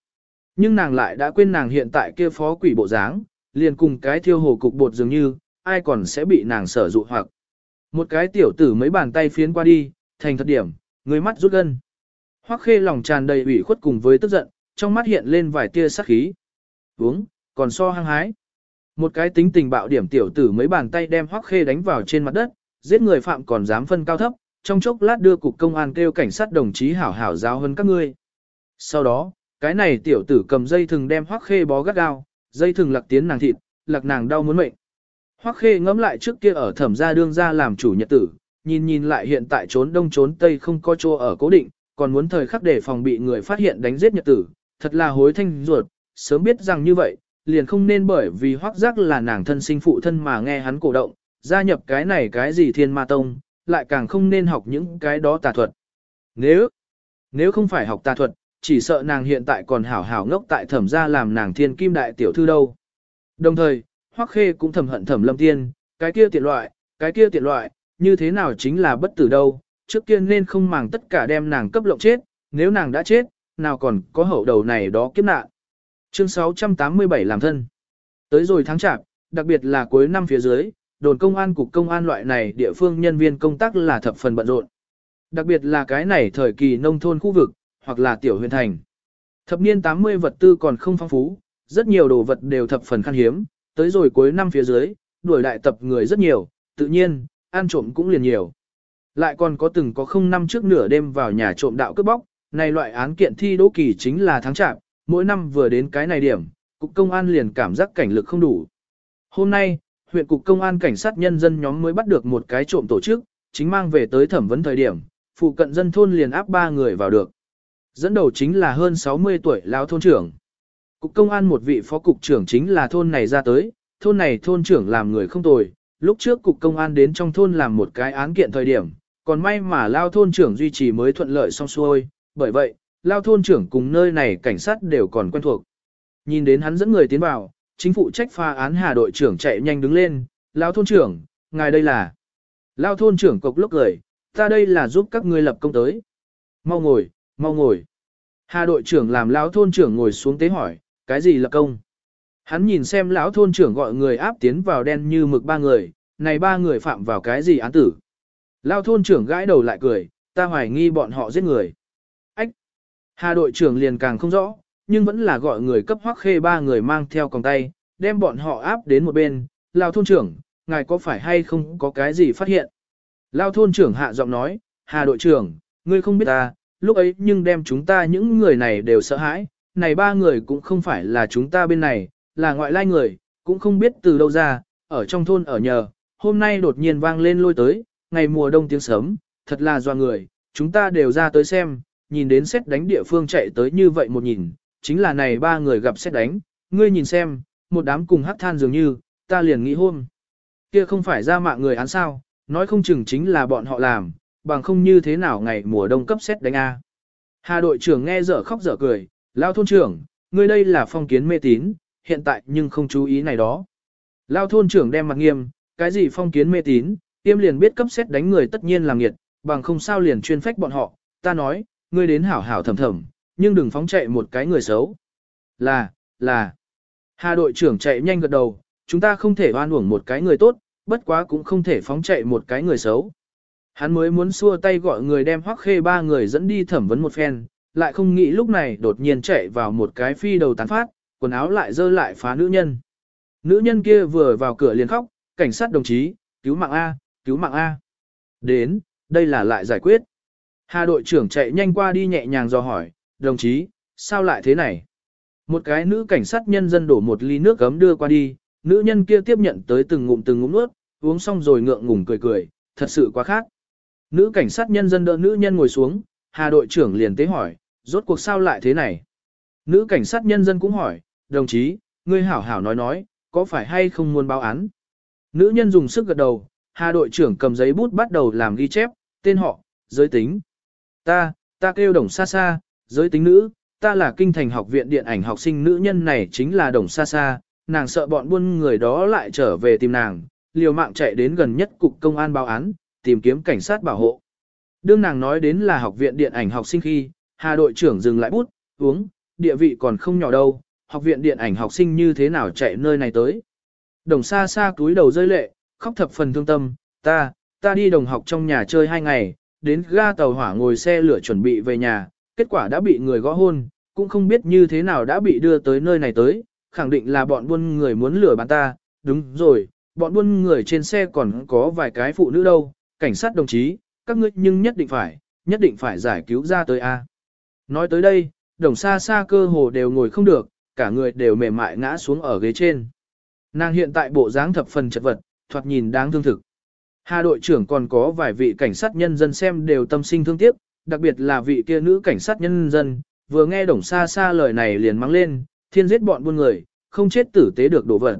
Nhưng nàng lại đã quên nàng hiện tại kia phó quỷ bộ dáng, liền cùng cái thiêu hồ cục bột dường như, ai còn sẽ bị nàng sở dụ hoặc. Một cái tiểu tử mấy bàn tay phiến qua đi, thành thật điểm, người mắt rút gân. Hoắc khê lòng tràn đầy ủy khuất cùng với tức giận, trong mắt hiện lên vài tia sát khí. Uống, còn so hăng hái. Một cái tính tình bạo điểm tiểu tử mấy bàn tay đem Hoắc khê đánh vào trên mặt đất, giết người phạm còn dám phân cao thấp, trong chốc lát đưa cục công an kêu cảnh sát đồng chí hảo hảo giáo hơn các ngươi. Sau đó, cái này tiểu tử cầm dây thừng đem Hoắc khê bó gắt gao, dây thừng lạc tiến nàng thịt, lạc nàng đau muốn mệnh. Hoắc khê ngẫm lại trước kia ở thẩm gia đương gia làm chủ nhật tử, nhìn nhìn lại hiện tại trốn đông trốn tây không có chỗ ở cố định, còn muốn thời khắc để phòng bị người phát hiện đánh giết nhật tử, thật là hối thanh ruột, sớm biết rằng như vậy, liền không nên bởi vì hoắc giác là nàng thân sinh phụ thân mà nghe hắn cổ động, gia nhập cái này cái gì thiên ma tông, lại càng không nên học những cái đó tà thuật. Nếu, nếu không phải học tà thuật, chỉ sợ nàng hiện tại còn hảo hảo ngốc tại thẩm gia làm nàng thiên kim đại tiểu thư đâu. Đồng thời, hoắc khê cũng thầm hận thẩm lâm tiên, cái kia tiện loại, cái kia tiện loại, như thế nào chính là bất tử đâu, trước kia nên không màng tất cả đem nàng cấp lộng chết, nếu nàng đã chết, nào còn có hậu đầu này đó kiếp nạn. Chương 687 làm thân. Tới rồi tháng chạp, đặc biệt là cuối năm phía dưới, đồn công an cục công an loại này địa phương nhân viên công tác là thập phần bận rộn. Đặc biệt là cái này thời kỳ nông thôn khu vực, hoặc là tiểu huyện thành. Thập niên 80 vật tư còn không phong phú, rất nhiều đồ vật đều thập phần khan hiếm, tới rồi cuối năm phía dưới, đuổi đại tập người rất nhiều, tự nhiên, ăn trộm cũng liền nhiều. Lại còn có từng có không năm trước nửa đêm vào nhà trộm đạo cướp bóc, này loại án kiện thi đỗ kỳ chính là tháng chạp, mỗi năm vừa đến cái này điểm, cục công an liền cảm giác cảnh lực không đủ. Hôm nay, huyện cục công an cảnh sát nhân dân nhóm mới bắt được một cái trộm tổ chức, chính mang về tới thẩm vấn thời điểm, phụ cận dân thôn liền áp ba người vào được. Dẫn đầu chính là hơn 60 tuổi lão thôn trưởng. Cục công an một vị phó cục trưởng chính là thôn này ra tới, thôn này thôn trưởng làm người không tồi, lúc trước cục công an đến trong thôn làm một cái án kiện thời điểm, còn may mà lao thôn trưởng duy trì mới thuận lợi xong xuôi, bởi vậy, lao thôn trưởng cùng nơi này cảnh sát đều còn quen thuộc. Nhìn đến hắn dẫn người tiến vào, chính phủ trách pha án hà đội trưởng chạy nhanh đứng lên, lao thôn trưởng, ngài đây là. Lao thôn trưởng cục lúc cười, ta đây là giúp các ngươi lập công tới. Mau ngồi, mau ngồi. Hà đội trưởng làm lao thôn trưởng ngồi xuống tế hỏi, cái gì lập công? Hắn nhìn xem lão thôn trưởng gọi người áp tiến vào đen như mực ba người, này ba người phạm vào cái gì án tử? Lão thôn trưởng gãi đầu lại cười, ta hoài nghi bọn họ giết người. Ách! Hà đội trưởng liền càng không rõ, nhưng vẫn là gọi người cấp hoắc khê ba người mang theo còng tay, đem bọn họ áp đến một bên. Lão thôn trưởng, ngài có phải hay không có cái gì phát hiện? Lão thôn trưởng hạ giọng nói, Hà đội trưởng, ngươi không biết ta, lúc ấy nhưng đem chúng ta những người này đều sợ hãi, này ba người cũng không phải là chúng ta bên này, là ngoại lai người, cũng không biết từ đâu ra, ở trong thôn ở nhờ, hôm nay đột nhiên vang lên lôi tới, ngày mùa đông tiếng sớm, thật là doa người, chúng ta đều ra tới xem, nhìn đến xét đánh địa phương chạy tới như vậy một nhìn, chính là này ba người gặp xét đánh, ngươi nhìn xem, một đám cùng hắc than dường như, ta liền nghĩ hôm. Kia không phải ra mạng người án sao, nói không chừng chính là bọn họ làm, bằng không như thế nào ngày mùa đông cấp xét đánh A. Hà đội trưởng nghe dở khóc dở cười, lao thôn trưởng, ngươi đây là phong kiến mê tín, hiện tại nhưng không chú ý này đó. Lao thôn trưởng đem mặt nghiêm, cái gì phong kiến mê tín, tiêm liền biết cấp xét đánh người tất nhiên là nghiệt, bằng không sao liền chuyên phách bọn họ, ta nói, ngươi đến hảo hảo thầm thầm, nhưng đừng phóng chạy một cái người xấu. Là, là. Hà đội trưởng chạy nhanh gật đầu, chúng ta không thể oan uổng một cái người tốt, bất quá cũng không thể phóng chạy một cái người xấu. Hắn mới muốn xua tay gọi người đem hoắc khê ba người dẫn đi thẩm vấn một phen, lại không nghĩ lúc này đột nhiên chạy vào một cái phi đầu tán phát, quần áo lại dơ lại phá nữ nhân. Nữ nhân kia vừa vào cửa liền khóc, cảnh sát đồng chí, cứu mạng A, cứu mạng A. Đến, đây là lại giải quyết. Hà đội trưởng chạy nhanh qua đi nhẹ nhàng dò hỏi, đồng chí, sao lại thế này? Một cái nữ cảnh sát nhân dân đổ một ly nước gấm đưa qua đi, nữ nhân kia tiếp nhận tới từng ngụm từng ngụm nuốt, uống xong rồi ngượng ngùng cười cười, thật sự quá khác. Nữ cảnh sát nhân dân đỡ nữ nhân ngồi xuống, Hà đội trưởng liền tế hỏi, rốt cuộc sao lại thế này? Nữ cảnh sát nhân dân cũng hỏi, đồng chí, ngươi hảo hảo nói nói, có phải hay không muốn báo án? Nữ nhân dùng sức gật đầu, Hà đội trưởng cầm giấy bút bắt đầu làm ghi chép, tên họ, giới tính. Ta, ta kêu đồng xa xa, giới tính nữ, ta là kinh thành học viện điện ảnh học sinh nữ nhân này chính là đồng xa xa, nàng sợ bọn buôn người đó lại trở về tìm nàng, liều mạng chạy đến gần nhất cục công an báo án, tìm kiếm cảnh sát bảo hộ. Đương nàng nói đến là học viện điện ảnh học sinh khi, Hà đội trưởng dừng lại bút, uống, địa vị còn không nhỏ đâu, học viện điện ảnh học sinh như thế nào chạy nơi này tới. Đồng xa xa túi đầu rơi lệ, khóc thập phần thương tâm, ta, ta đi đồng học trong nhà chơi hai ngày, đến ga tàu hỏa ngồi xe lửa chuẩn bị về nhà, kết quả đã bị người gõ hôn, cũng không biết như thế nào đã bị đưa tới nơi này tới, khẳng định là bọn buôn người muốn lừa bán ta, đúng rồi, bọn buôn người trên xe còn có vài cái phụ nữ đâu, cảnh sát đồng chí, các ngươi nhưng nhất định phải, nhất định phải giải cứu ra tới A. Nói tới đây, đồng xa xa cơ hồ đều ngồi không được, cả người đều mềm mại ngã xuống ở ghế trên. Nàng hiện tại bộ dáng thập phần chật vật, thoạt nhìn đáng thương thực. Hà đội trưởng còn có vài vị cảnh sát nhân dân xem đều tâm sinh thương tiếc, đặc biệt là vị kia nữ cảnh sát nhân dân, vừa nghe đồng xa xa lời này liền mắng lên, thiên giết bọn buôn người, không chết tử tế được đổ vật.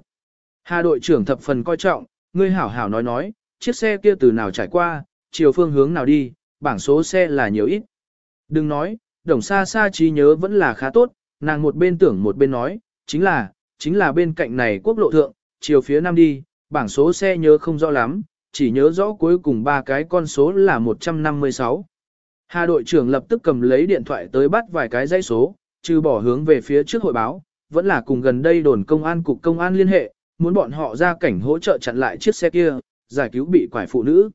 Hà đội trưởng thập phần coi trọng, ngươi hảo hảo nói nói, chiếc xe kia từ nào trải qua, chiều phương hướng nào đi, bảng số xe là nhiều ít. Đừng nói, đồng xa xa trí nhớ vẫn là khá tốt, nàng một bên tưởng một bên nói, chính là, chính là bên cạnh này quốc lộ thượng, chiều phía nam đi, bảng số xe nhớ không rõ lắm, chỉ nhớ rõ cuối cùng ba cái con số là 156. Hà đội trưởng lập tức cầm lấy điện thoại tới bắt vài cái dãy số, trừ bỏ hướng về phía trước hội báo, vẫn là cùng gần đây đồn công an cục công an liên hệ, muốn bọn họ ra cảnh hỗ trợ chặn lại chiếc xe kia, giải cứu bị quải phụ nữ.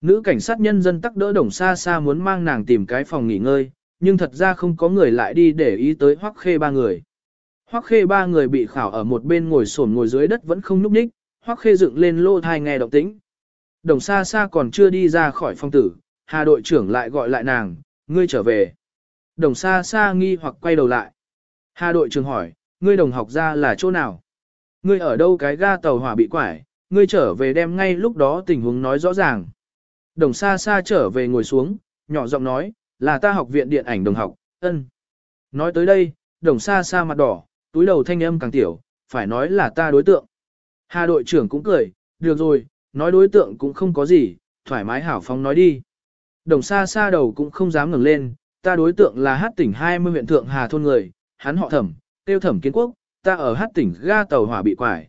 Nữ cảnh sát nhân dân tắc đỡ đồng xa xa muốn mang nàng tìm cái phòng nghỉ ngơi, nhưng thật ra không có người lại đi để ý tới hoắc khê ba người. Hoắc khê ba người bị khảo ở một bên ngồi sổn ngồi dưới đất vẫn không nhúc nhích, hoắc khê dựng lên lô thai nghe động tĩnh. Đồng xa xa còn chưa đi ra khỏi phong tử, hà đội trưởng lại gọi lại nàng, ngươi trở về. Đồng xa xa nghi hoặc quay đầu lại. Hà đội trưởng hỏi, ngươi đồng học ra là chỗ nào? Ngươi ở đâu cái ga tàu hỏa bị quải, ngươi trở về đem ngay lúc đó tình huống nói rõ ràng. Đồng xa xa trở về ngồi xuống, nhỏ giọng nói, là ta học viện điện ảnh đồng học, ân. Nói tới đây, đồng xa xa mặt đỏ, túi đầu thanh âm càng tiểu, phải nói là ta đối tượng. Hà đội trưởng cũng cười, được rồi, nói đối tượng cũng không có gì, thoải mái hảo phóng nói đi. Đồng xa xa đầu cũng không dám ngẩng lên, ta đối tượng là hát tỉnh 20 huyện thượng Hà thôn người, hắn họ thẩm, tiêu thẩm kiến quốc, ta ở hát tỉnh ga tàu hỏa bị quải.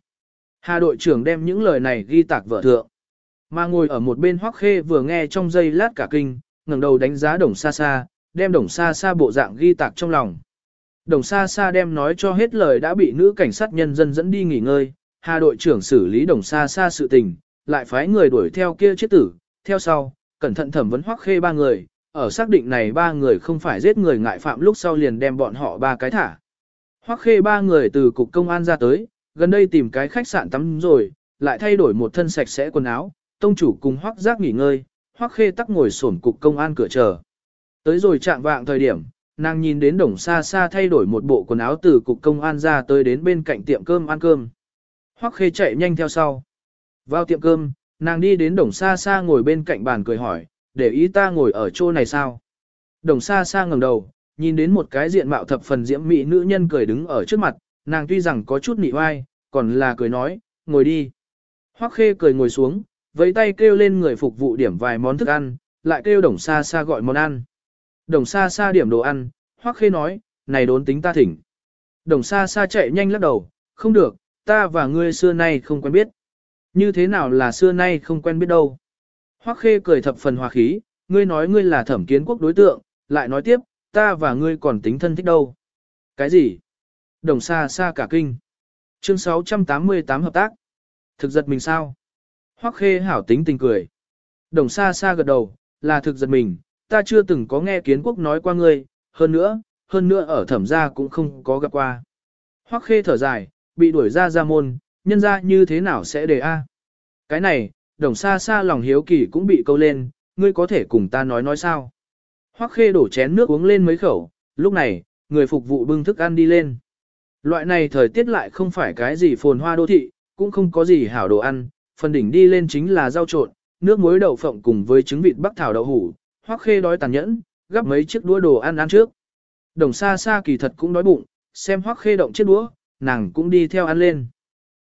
Hà đội trưởng đem những lời này ghi tạc vợ thượng. Mà ngồi ở một bên hoắc khê vừa nghe trong giây lát cả kinh, ngẩng đầu đánh giá đồng xa xa, đem đồng xa xa bộ dạng ghi tạc trong lòng. Đồng xa xa đem nói cho hết lời đã bị nữ cảnh sát nhân dân dẫn đi nghỉ ngơi, Hà đội trưởng xử lý đồng xa xa sự tình, lại phái người đuổi theo kia chết tử, theo sau, cẩn thận thẩm vấn hoắc khê ba người, ở xác định này ba người không phải giết người ngại phạm lúc sau liền đem bọn họ ba cái thả. Hoắc khê ba người từ cục công an ra tới, gần đây tìm cái khách sạn tắm rồi, lại thay đổi một thân sạch sẽ quần áo, tông chủ cùng Hoắc giác nghỉ ngơi, Hoắc khê tắc ngồi sổn cục công an cửa chờ. Tới rồi chạm vạng thời điểm, nàng nhìn đến đồng xa xa thay đổi một bộ quần áo từ cục công an ra tới đến bên cạnh tiệm cơm ăn cơm. Hoắc khê chạy nhanh theo sau. Vào tiệm cơm, nàng đi đến đồng xa xa ngồi bên cạnh bàn cười hỏi, để ý ta ngồi ở chỗ này sao? Đồng xa xa ngẩng đầu, nhìn đến một cái diện mạo thập phần diễm mỹ nữ nhân cười đứng ở trước mặt, nàng tuy rằng có chút nị oai, còn là cười nói, ngồi đi. Hoắc khê cười ngồi xuống, vẫy tay kêu lên người phục vụ điểm vài món thức ăn, lại kêu đồng xa xa gọi món ăn. Đồng xa xa điểm đồ ăn, hoắc khê nói, này đốn tính ta thỉnh. Đồng xa xa chạy nhanh lắc đầu, không được, ta và ngươi xưa nay không quen biết. Như thế nào là xưa nay không quen biết đâu. Hoắc khê cười thập phần hòa khí, ngươi nói ngươi là thẩm kiến quốc đối tượng, lại nói tiếp, ta và ngươi còn tính thân thích đâu. Cái gì? Đồng xa xa cả kinh. Chương 688 hợp tác. Thực giật mình sao? Hoắc khê hảo tính tình cười. Đồng xa xa gật đầu, là thực giật mình, ta chưa từng có nghe kiến quốc nói qua ngươi, hơn nữa, hơn nữa ở thẩm gia cũng không có gặp qua. Hoắc khê thở dài, bị đuổi ra ra môn, nhân ra như thế nào sẽ để a? Cái này, đồng xa xa lòng hiếu kỳ cũng bị câu lên, ngươi có thể cùng ta nói nói sao? Hoắc khê đổ chén nước uống lên mấy khẩu, lúc này, người phục vụ bưng thức ăn đi lên. Loại này thời tiết lại không phải cái gì phồn hoa đô thị, cũng không có gì hảo đồ ăn, phần đỉnh đi lên chính là rau trộn, nước muối đậu phộng cùng với trứng vịt bắc thảo đậu hủ, hoắc khê đói tàn nhẫn, gắp mấy chiếc đũa đồ ăn ăn trước. Đồng xa xa kỳ thật cũng đói bụng, xem hoắc khê động chiếc đũa, nàng cũng đi theo ăn lên.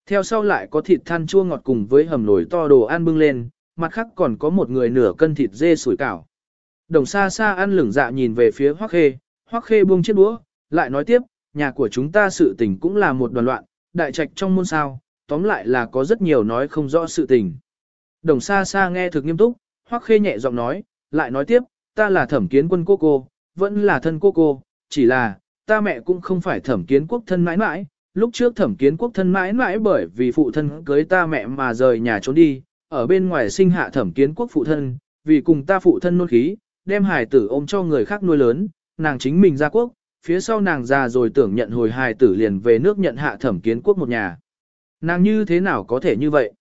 Theo sau lại có thịt than chua ngọt cùng với hầm nồi to đồ ăn bưng lên, mặt khác còn có một người nửa cân thịt dê sủi cảo. Đồng xa xa ăn lửng dạ nhìn về phía hoắc khê, hoắc khê buông chiếc đũa, lại nói tiếp, nhà của chúng ta sự tình cũng là một đoàn loạn, đại trạch trong môn sao, tóm lại là có rất nhiều nói không rõ sự tình. Đồng xa xa nghe thực nghiêm túc, hoắc khê nhẹ giọng nói, lại nói tiếp, ta là thẩm kiến quân cô cô, vẫn là thân cô cô, chỉ là, ta mẹ cũng không phải thẩm kiến quốc thân mãi mãi, lúc trước thẩm kiến quốc thân mãi mãi bởi vì phụ thân cưới ta mẹ mà rời nhà trốn đi, ở bên ngoài sinh hạ thẩm kiến quốc phụ thân, vì cùng ta phụ thân nôn khí, đem hài tử ôm cho người khác nuôi lớn, nàng chính mình ra quốc, phía sau nàng già rồi tưởng nhận hồi hài tử liền về nước nhận hạ thẩm kiến quốc một nhà. Nàng như thế nào có thể như vậy?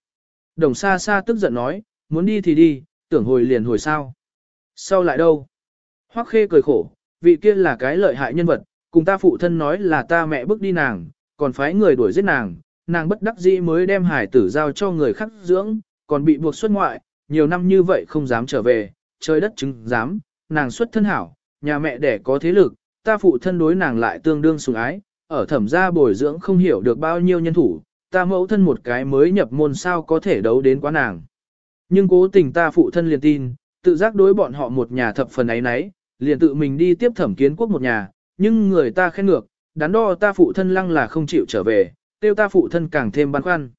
Đồng xa xa tức giận nói, muốn đi thì đi, tưởng hồi liền hồi sao. Sau lại đâu? Hoắc khê cười khổ, vị kia là cái lợi hại nhân vật, cùng ta phụ thân nói là ta mẹ bước đi nàng, còn phái người đuổi giết nàng, nàng bất đắc dĩ mới đem hải tử giao cho người khác dưỡng, còn bị buộc xuất ngoại, nhiều năm như vậy không dám trở về, trời đất chứng dám, nàng xuất thân hảo, nhà mẹ đẻ có thế lực, ta phụ thân đối nàng lại tương đương sủng ái, ở thẩm gia bồi dưỡng không hiểu được bao nhiêu nhân thủ, ta mẫu thân một cái mới nhập môn sao có thể đấu đến quá nàng. Nhưng cố tình ta phụ thân liền tin, tự giác đối bọn họ một nhà thập phần ấy nấy, liền tự mình đi tiếp thẩm kiến quốc một nhà, nhưng người ta khen ngược, đắn đo ta phụ thân lăng là không chịu trở về, tiêu ta phụ thân càng thêm băn khoăn.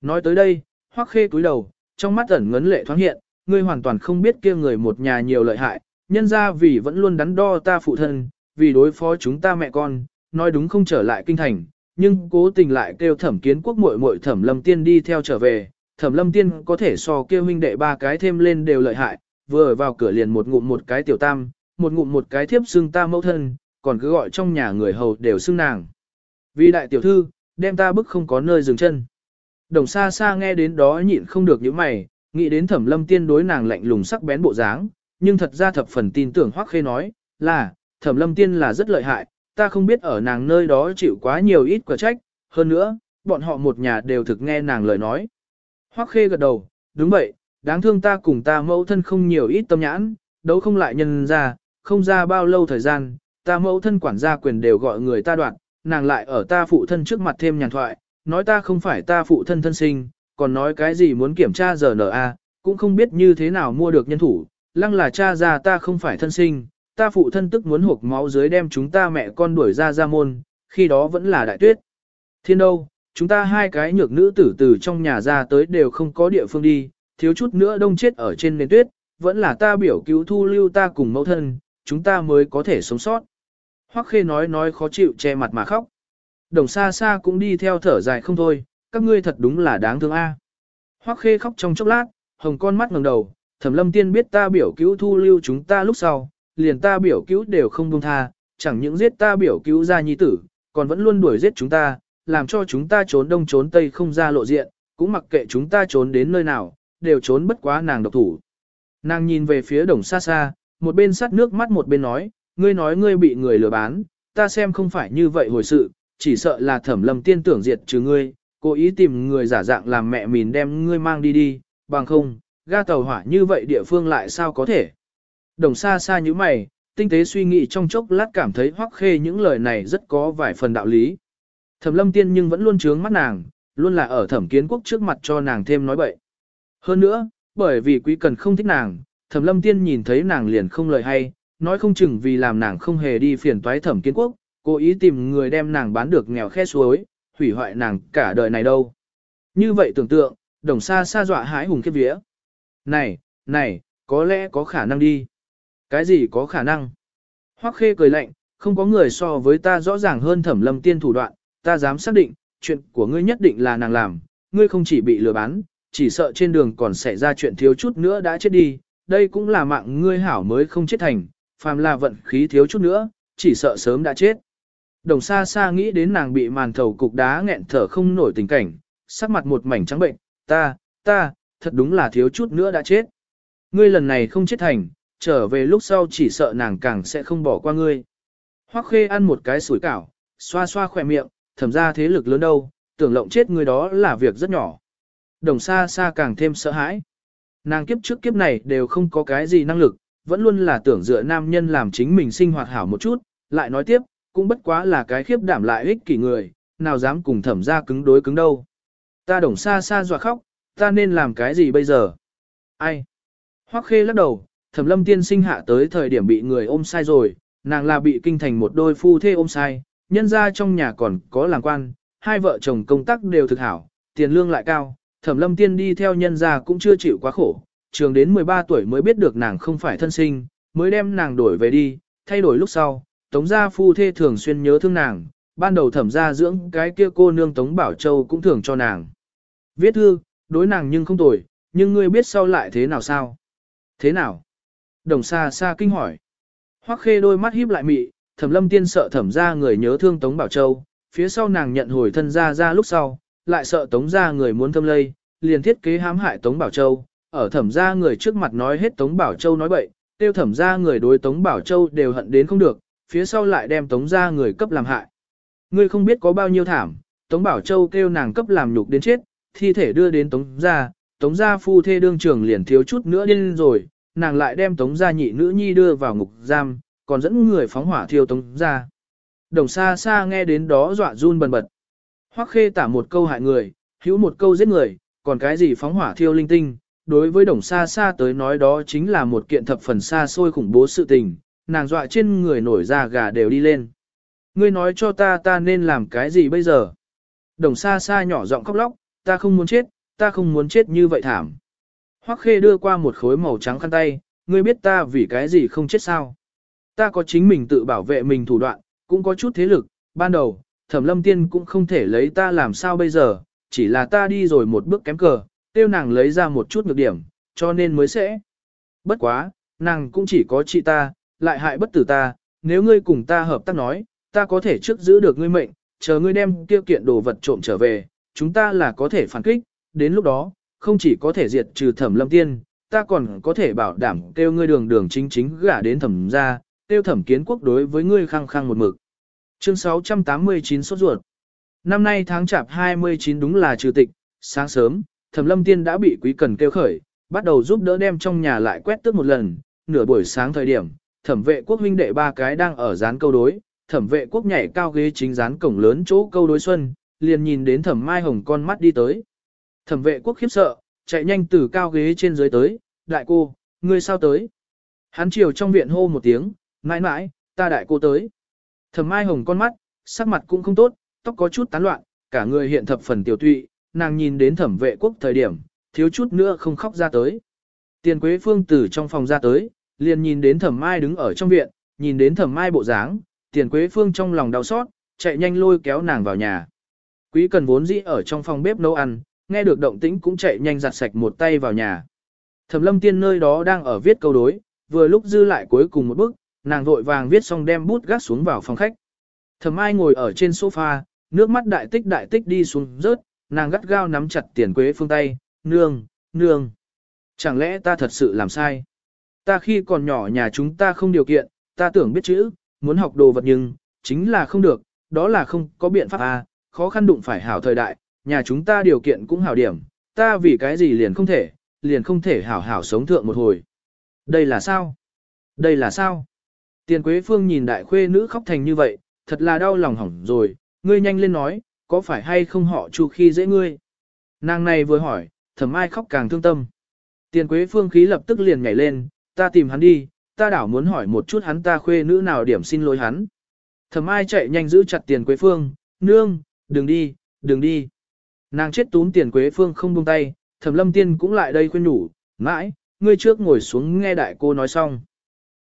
Nói tới đây, hoắc khê cúi đầu, trong mắt ẩn ngấn lệ thoáng hiện, ngươi hoàn toàn không biết kia người một nhà nhiều lợi hại, nhân ra vì vẫn luôn đắn đo ta phụ thân, vì đối phó chúng ta mẹ con, nói đúng không trở lại kinh thành, nhưng cố tình lại kêu thẩm kiến quốc muội muội thẩm lâm tiên đi theo trở về, thẩm lâm tiên có thể so kêu huynh đệ ba cái thêm lên đều lợi hại, vừa vào cửa liền một ngụm một cái tiểu tam, một ngụm một cái thiếp xưng ta mẫu thân, còn cứ gọi trong nhà người hầu đều xưng nàng. Vì đại tiểu thư, đem ta bức không có nơi dừng chân. Đồng xa xa nghe đến đó nhịn không được những mày, nghĩ đến thẩm lâm tiên đối nàng lạnh lùng sắc bén bộ dáng, nhưng thật ra thập phần tin tưởng hoắc khê nói, là, thẩm lâm tiên là rất lợi hại, ta không biết ở nàng nơi đó chịu quá nhiều ít quả trách, hơn nữa, bọn họ một nhà đều thực nghe nàng lời nói. Hoắc khê gật đầu, đúng vậy, đáng thương ta cùng ta mẫu thân không nhiều ít tâm nhãn, đấu không lại nhân ra, không ra bao lâu thời gian, ta mẫu thân quản gia quyền đều gọi người ta đoạn, nàng lại ở ta phụ thân trước mặt thêm nhàn thoại, nói ta không phải ta phụ thân thân sinh, còn nói cái gì muốn kiểm tra giờ RNA, cũng không biết như thế nào mua được nhân thủ, lăng là cha ra ta không phải thân sinh, ta phụ thân tức muốn hộp máu dưới đem chúng ta mẹ con đuổi ra ra môn, khi đó vẫn là đại tuyết. Thiên đâu, chúng ta hai cái nhược nữ tử từ trong nhà ra tới đều không có địa phương đi, thiếu chút nữa đông chết ở trên nền tuyết, vẫn là ta biểu cứu thu lưu ta cùng mẫu thân, chúng ta mới có thể sống sót. Hoắc khê nói nói khó chịu che mặt mà khóc. Đồng xa xa cũng đi theo thở dài không thôi, các ngươi thật đúng là đáng thương a. Hoắc khê khóc trong chốc lát, hồng con mắt ngẩng đầu, thẩm lâm tiên biết ta biểu cứu thu lưu chúng ta lúc sau, liền ta biểu cứu đều không buông tha, chẳng những giết ta biểu cứu ra nhi tử, còn vẫn luôn đuổi giết chúng ta, làm cho chúng ta trốn đông trốn tây không ra lộ diện, cũng mặc kệ chúng ta trốn đến nơi nào, đều trốn bất quá nàng độc thủ. Nàng nhìn về phía đồng xa xa, một bên sắt nước mắt một bên nói, ngươi nói ngươi bị người lừa bán, ta xem không phải như vậy hồi sự, chỉ sợ là thẩm lầm tiên tưởng diệt trừ ngươi, cố ý tìm người giả dạng làm mẹ mình đem ngươi mang đi đi, bằng không, ga tàu hỏa như vậy địa phương lại sao có thể. Đồng xa xa như mày, tinh tế suy nghĩ trong chốc lát cảm thấy hoắc khê những lời này rất có vài phần đạo lý. Thẩm lâm tiên nhưng vẫn luôn trướng mắt nàng, luôn là ở thẩm kiến quốc trước mặt cho nàng thêm nói bậy. Hơn nữa, bởi vì quý cần không thích nàng, thẩm lâm tiên nhìn thấy nàng liền không lời hay, nói không chừng vì làm nàng không hề đi phiền toái thẩm kiến quốc, cố ý tìm người đem nàng bán được nghèo khe suối, hủy hoại nàng cả đời này đâu. Như vậy tưởng tượng, đồng xa xa dọa hãi hùng kiếp vía. Này, này, có lẽ có khả năng đi. Cái gì có khả năng? Hoắc khê cười lạnh, không có người so với ta rõ ràng hơn thẩm lâm tiên thủ đoạn, ta dám xác định, chuyện của ngươi nhất định là nàng làm, ngươi không chỉ bị lừa bán, chỉ sợ trên đường còn xảy ra chuyện thiếu chút nữa đã chết đi, đây cũng là mạng ngươi hảo mới không chết thành, phàm là vận khí thiếu chút nữa, chỉ sợ sớm đã chết. Đồng xa xa nghĩ đến nàng bị màn thầu cục đá nghẹn thở không nổi tình cảnh, sắc mặt một mảnh trắng bệnh, ta, ta, thật đúng là thiếu chút nữa đã chết. Ngươi lần này không chết thành, trở về lúc sau chỉ sợ nàng càng sẽ không bỏ qua ngươi. Hoắc khê ăn một cái sủi cảo, xoa xoa khỏe miệng, thẩm ra thế lực lớn đâu, tưởng lộng chết người đó là việc rất nhỏ. Đồng xa xa càng thêm sợ hãi. Nàng kiếp trước kiếp này đều không có cái gì năng lực, vẫn luôn là tưởng dựa nam nhân làm chính mình sinh hoạt hảo một chút, lại nói tiếp, cũng bất quá là cái khiếp đảm lại ích kỷ người, nào dám cùng thẩm ra cứng đối cứng đâu. Ta đồng xa xa dọa khóc, ta nên làm cái gì bây giờ? Ai? Hoắc khê lắc đầu, thẩm lâm tiên sinh hạ tới thời điểm bị người ôm sai rồi, nàng là bị kinh thành một đôi phu thê ôm sai, nhân ra trong nhà còn có làng quan, hai vợ chồng công tác đều thực hảo, tiền lương lại cao, thẩm lâm tiên đi theo nhân ra cũng chưa chịu quá khổ, trường đến 13 tuổi mới biết được nàng không phải thân sinh, mới đem nàng đổi về đi, thay đổi lúc sau, tống gia phu thê thường xuyên nhớ thương nàng, ban đầu thẩm gia dưỡng cái kia cô nương tống bảo châu cũng thường cho nàng. Viết thư, đối nàng nhưng không tồi, nhưng ngươi biết sau lại thế nào sao? Thế nào? Đồng xa xa kinh hỏi. Hoắc khê đôi mắt híp lại mị, thẩm lâm tiên sợ thẩm ra người nhớ thương Tống Bảo Châu, phía sau nàng nhận hồi thân ra ra lúc sau, lại sợ Tống ra người muốn thâm lây, liền thiết kế hãm hại Tống Bảo Châu, ở thẩm ra người trước mặt nói hết Tống Bảo Châu nói bậy, tiêu thẩm ra người đối Tống Bảo Châu đều hận đến không được, phía sau lại đem Tống ra người cấp làm hại. Ngươi không biết có bao nhiêu thảm, Tống Bảo Châu kêu nàng cấp làm nhục đến chết, thi thể đưa đến Tống ra, Tống gia phu thê đương trường liền thiếu chút nữa điên rồi, nàng lại đem Tống gia nhị nữ nhi đưa vào ngục giam, còn dẫn người phóng hỏa thiêu Tống gia. Đồng xa xa nghe đến đó dọa run bần bật. Hoắc khê tả một câu hại người, hữu một câu giết người, còn cái gì phóng hỏa thiêu linh tinh. Đối với đồng xa xa tới nói đó chính là một kiện thập phần xa xôi khủng bố sự tình, nàng dọa trên người nổi da gà đều đi lên. Ngươi nói cho ta ta nên làm cái gì bây giờ? Đồng xa xa nhỏ giọng khóc lóc, ta không muốn chết, ta không muốn chết như vậy thảm. Hoắc khê đưa qua một khối màu trắng khăn tay, ngươi biết ta vì cái gì không chết sao? Ta có chính mình tự bảo vệ mình thủ đoạn, cũng có chút thế lực, ban đầu, thẩm lâm tiên cũng không thể lấy ta làm sao bây giờ, chỉ là ta đi rồi một bước kém cờ, tiêu nàng lấy ra một chút nhược điểm, cho nên mới sẽ. Bất quá, nàng cũng chỉ có chị ta, lại hại bất tử ta, nếu ngươi cùng ta hợp tác nói, ta có thể trước giữ được ngươi mệnh, chờ ngươi đem tiêu kiện đồ vật trộm trở về, chúng ta là có thể phản kích, đến lúc đó, không chỉ có thể diệt trừ thẩm lâm tiên, ta còn có thể bảo đảm kêu ngươi đường đường chính chính gả đến thẩm ra, kêu thẩm kiến quốc đối với ngươi khăng khăng một mực. Chương 689 sốt ruột. Năm nay tháng chạp 29 đúng là trừ tịch, sáng sớm, thẩm lâm tiên đã bị quý cần kêu khởi, bắt đầu giúp đỡ đem trong nhà lại quét tước một lần, nửa buổi sáng thời điểm, thẩm vệ quốc huynh đệ ba cái đang ở dán câu đối, thẩm vệ quốc nhảy cao ghế chính dán cổng lớn chỗ câu đối xuân, liền nhìn đến thẩm mai hồng con mắt đi tới. Thẩm vệ quốc khiếp sợ, chạy nhanh từ cao ghế trên dưới tới, đại cô, ngươi sao tới? Hắn chiều trong viện hô một tiếng, mãi mãi, ta đại cô tới. Thẩm mai hồng con mắt, sắc mặt cũng không tốt, tóc có chút tán loạn, cả người hiện thập phần tiểu tụy, nàng nhìn đến thẩm vệ quốc thời điểm, thiếu chút nữa không khóc ra tới. Tiền quế phương từ trong phòng ra tới, liền nhìn đến thẩm mai đứng ở trong viện, nhìn đến thẩm mai bộ dáng, tiền quế phương trong lòng đau xót, chạy nhanh lôi kéo nàng vào nhà. Quý cần vốn dĩ ở trong phòng bếp nấu ăn, nghe được động tĩnh cũng chạy nhanh giặt sạch một tay vào nhà. Thẩm lâm tiên nơi đó đang ở viết câu đối, vừa lúc dư lại cuối cùng một bức, nàng vội vàng viết xong đem bút gác xuống vào phòng khách. Thẩm ai ngồi ở trên sofa, nước mắt đại tích đại tích đi xuống rớt, nàng gắt gao nắm chặt tiền quế phương tay, nương, nương. Chẳng lẽ ta thật sự làm sai? Ta khi còn nhỏ nhà chúng ta không điều kiện, ta tưởng biết chữ, muốn học đồ vật nhưng, chính là không được, đó là không có biện pháp à, khó khăn đụng phải hảo thời đại, nhà chúng ta điều kiện cũng hảo điểm, ta vì cái gì liền không thể, liền không thể hảo hảo sống thượng một hồi. Đây là sao? Đây là sao? Tiền Quế Phương nhìn đại khuê nữ khóc thành như vậy, thật là đau lòng hỏng rồi, ngươi nhanh lên nói, có phải hay không họ chu khi dễ ngươi? Nàng này vừa hỏi, thầm ai khóc càng thương tâm. Tiền Quế Phương khí lập tức liền nhảy lên, ta tìm hắn đi, ta đảo muốn hỏi một chút hắn ta khuê nữ nào điểm xin lỗi hắn. Thẩm ai chạy nhanh giữ chặt tiền quế phương, nương, đừng đi, đừng đi. Nàng chết tún tiền quế phương không buông tay, thẩm lâm tiên cũng lại đây khuyên nhủ, mãi, ngươi trước ngồi xuống nghe đại cô nói xong.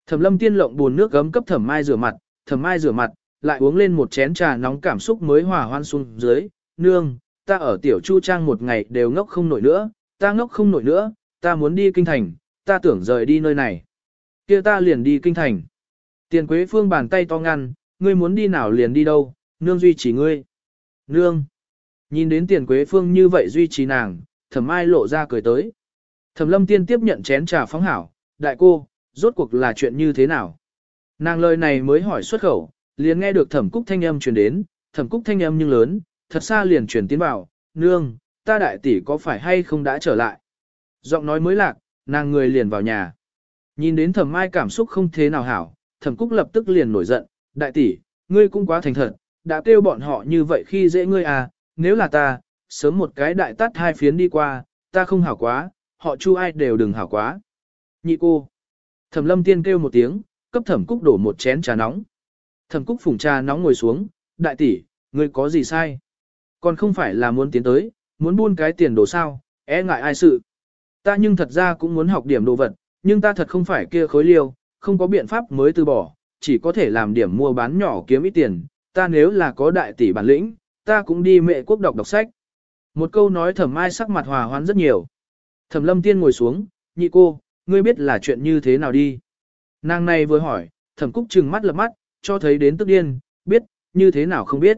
Thẩm lâm tiên lộng buồn nước gấm cấp thẩm mai rửa mặt, thẩm mai rửa mặt, lại uống lên một chén trà nóng cảm xúc mới hòa hoan xuống dưới, nương, ta ở tiểu chu trang một ngày đều ngốc không nổi nữa, ta ngốc không nổi nữa, ta muốn đi kinh thành, ta tưởng rời đi nơi này. kia ta liền đi kinh thành. Tiền quế phương bàn tay to ngăn, ngươi muốn đi nào liền đi đâu, nương duy trì ngươi. Nương. Nhìn đến tiền quế phương như vậy duy trì nàng, thẩm ai lộ ra cười tới. Thẩm lâm tiên tiếp nhận chén trà phóng hảo, đại cô, rốt cuộc là chuyện như thế nào? Nàng lời này mới hỏi xuất khẩu, liền nghe được thẩm cúc thanh âm truyền đến, thẩm cúc thanh âm nhưng lớn, thật xa liền truyền tiến vào, nương, ta đại tỷ có phải hay không đã trở lại? Giọng nói mới lạc, nàng người liền vào nhà. Nhìn đến thẩm mai cảm xúc không thế nào hảo, thẩm cúc lập tức liền nổi giận, đại tỷ, ngươi cũng quá thành thật, đã kêu bọn họ như vậy khi dễ ngươi à, nếu là ta, sớm một cái đại tát hai phiến đi qua, ta không hảo quá, họ chu ai đều đừng hảo quá. Nhị cô. Thẩm lâm tiên kêu một tiếng, cấp thẩm cúc đổ một chén trà nóng. Thẩm cúc phùng trà nóng ngồi xuống, đại tỷ, ngươi có gì sai? Còn không phải là muốn tiến tới, muốn buôn cái tiền đồ sao, e ngại ai sự. Ta nhưng thật ra cũng muốn học điểm đồ vật, nhưng ta thật không phải kia khối liêu, không có biện pháp mới từ bỏ, chỉ có thể làm điểm mua bán nhỏ kiếm ít tiền, ta nếu là có đại tỷ bản lĩnh, ta cũng đi mẹ quốc đọc đọc sách. Một câu nói thẩm mai sắc mặt hòa hoãn rất nhiều. Thẩm lâm tiên ngồi xuống, nhị cô, ngươi biết là chuyện như thế nào đi. Nàng này vừa hỏi, thẩm cúc trừng mắt lập mắt, cho thấy đến tức điên, biết, như thế nào không biết.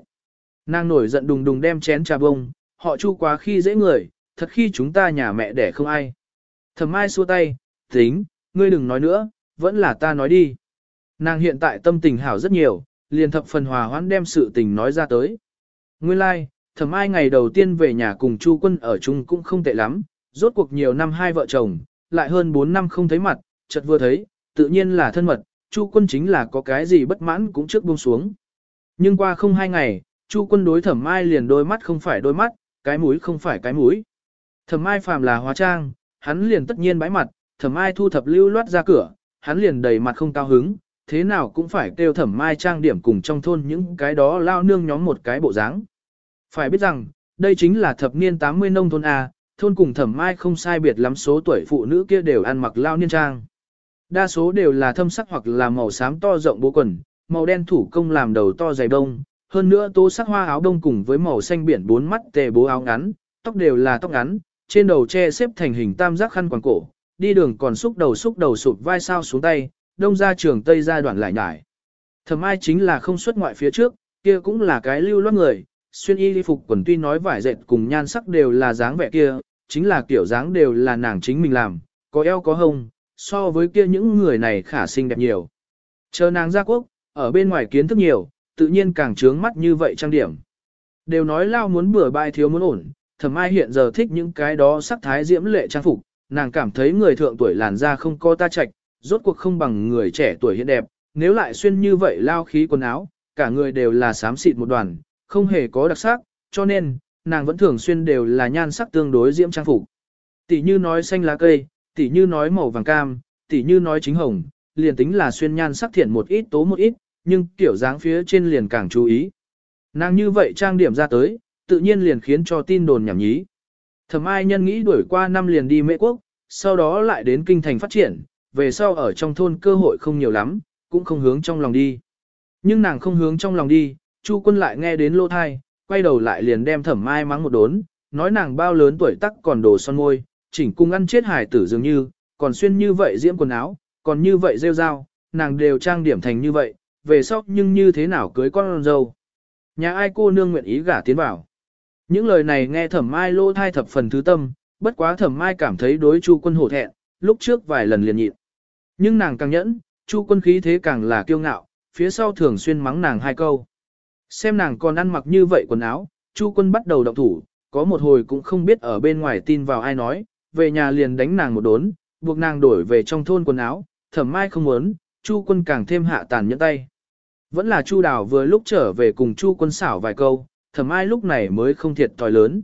Nàng nổi giận đùng đùng đem chén trà bông, họ chu quá khi dễ người, thật khi chúng ta nhà mẹ đẻ không ai. Thẩm mai xua tay, tính, ngươi đừng nói nữa, vẫn là ta nói đi. Nàng hiện tại tâm tình hảo rất nhiều, liền thập phần hòa hoãn đem sự tình nói ra tới. Nguyên lai, like, thẩm ai ngày đầu tiên về nhà cùng Chu quân ở chung cũng không tệ lắm, rốt cuộc nhiều năm hai vợ chồng, lại hơn 4 năm không thấy mặt, chợt vừa thấy, tự nhiên là thân mật, Chu quân chính là có cái gì bất mãn cũng trước buông xuống. Nhưng qua không hai ngày, Chu quân đối thẩm ai liền đôi mắt không phải đôi mắt, cái mũi không phải cái mũi. Thẩm ai phàm là hóa trang, hắn liền tất nhiên bãi mặt, thẩm ai thu thập lưu loát ra cửa, hắn liền đầy mặt không cao hứng, thế nào cũng phải kêu thẩm mai trang điểm cùng trong thôn những cái đó lao nương nhóm một cái bộ dáng. Phải biết rằng, đây chính là thập niên 80 nông thôn A, thôn cùng thẩm mai không sai biệt lắm số tuổi phụ nữ kia đều ăn mặc lao niên trang. Đa số đều là thâm sắc hoặc là màu xám to rộng bố quần, màu đen thủ công làm đầu to dày đông, hơn nữa tô sắc hoa áo đông cùng với màu xanh biển bốn mắt tề bố áo ngắn, tóc đều là tóc ngắn, trên đầu che xếp thành hình tam giác khăn quàng cổ, đi đường còn xúc đầu xúc đầu sụp vai sao xuống tay, đông ra trường tây ra đoạn lại nhải. Thẩm ai chính là không xuất ngoại phía trước, kia cũng là cái lưu loát người, xuyên y đi phục quần tuy nói vải dệt cùng nhan sắc đều là dáng vẻ kia, chính là kiểu dáng đều là nàng chính mình làm, có eo có hông, so với kia những người này khả xinh đẹp nhiều. Chờ nàng ra quốc, ở bên ngoài kiến thức nhiều, tự nhiên càng trướng mắt như vậy trang điểm. Đều nói lao muốn bừa bãi thiếu muốn ổn, thẩm ai hiện giờ thích những cái đó sắc thái diễm lệ trang phục, nàng cảm thấy người thượng tuổi làn da không có ta chạch, rốt cuộc không bằng người trẻ tuổi hiện đẹp, nếu lại xuyên như vậy lao khí quần áo, cả người đều là xám xịt một đoàn, không hề có đặc sắc, cho nên, nàng vẫn thường xuyên đều là nhan sắc tương đối diễm trang phục. Tỷ như nói xanh lá cây, tỷ như nói màu vàng cam, tỷ như nói chính hồng, liền tính là xuyên nhan sắc thiện một ít tố một ít, nhưng kiểu dáng phía trên liền càng chú ý. Nàng như vậy trang điểm ra tới, tự nhiên liền khiến cho tin đồn nhảm nhí. Thẩm ai nhân nghĩ đuổi qua năm liền đi mệ Quốc, sau đó lại đến kinh thành phát triển, về sau ở trong thôn cơ hội không nhiều lắm, cũng không hướng trong lòng đi. Nhưng nàng không hướng trong lòng đi, Chu quân lại nghe đến lô thai, quay đầu lại liền đem thẩm mai mắng một đốn, nói nàng bao lớn tuổi tắc còn đồ son môi, chỉnh cung ăn chết hải tử dường như, còn xuyên như vậy diễm quần áo, còn như vậy rêu rao, nàng đều trang điểm thành như vậy, về sau nhưng như thế nào cưới con dâu. Nhà ai cô nương nguyện ý gả tiến vào. Những lời này nghe thẩm mai lô thai thập phần thứ tâm, bất quá thẩm mai cảm thấy đối chu quân hổ thẹn, lúc trước vài lần liền nhịn. Nhưng nàng càng nhẫn, chu quân khí thế càng là kiêu ngạo, phía sau thường xuyên mắng nàng hai câu. Xem nàng còn ăn mặc như vậy quần áo, chu quân bắt đầu động thủ, có một hồi cũng không biết ở bên ngoài tin vào ai nói, về nhà liền đánh nàng một đốn, buộc nàng đổi về trong thôn quần áo, thẩm mai không muốn, chu quân càng thêm hạ tàn nhẫn tay. Vẫn là chu đào vừa lúc trở về cùng chu quân xảo vài câu, thẩm ai lúc này mới không thiệt thòi lớn.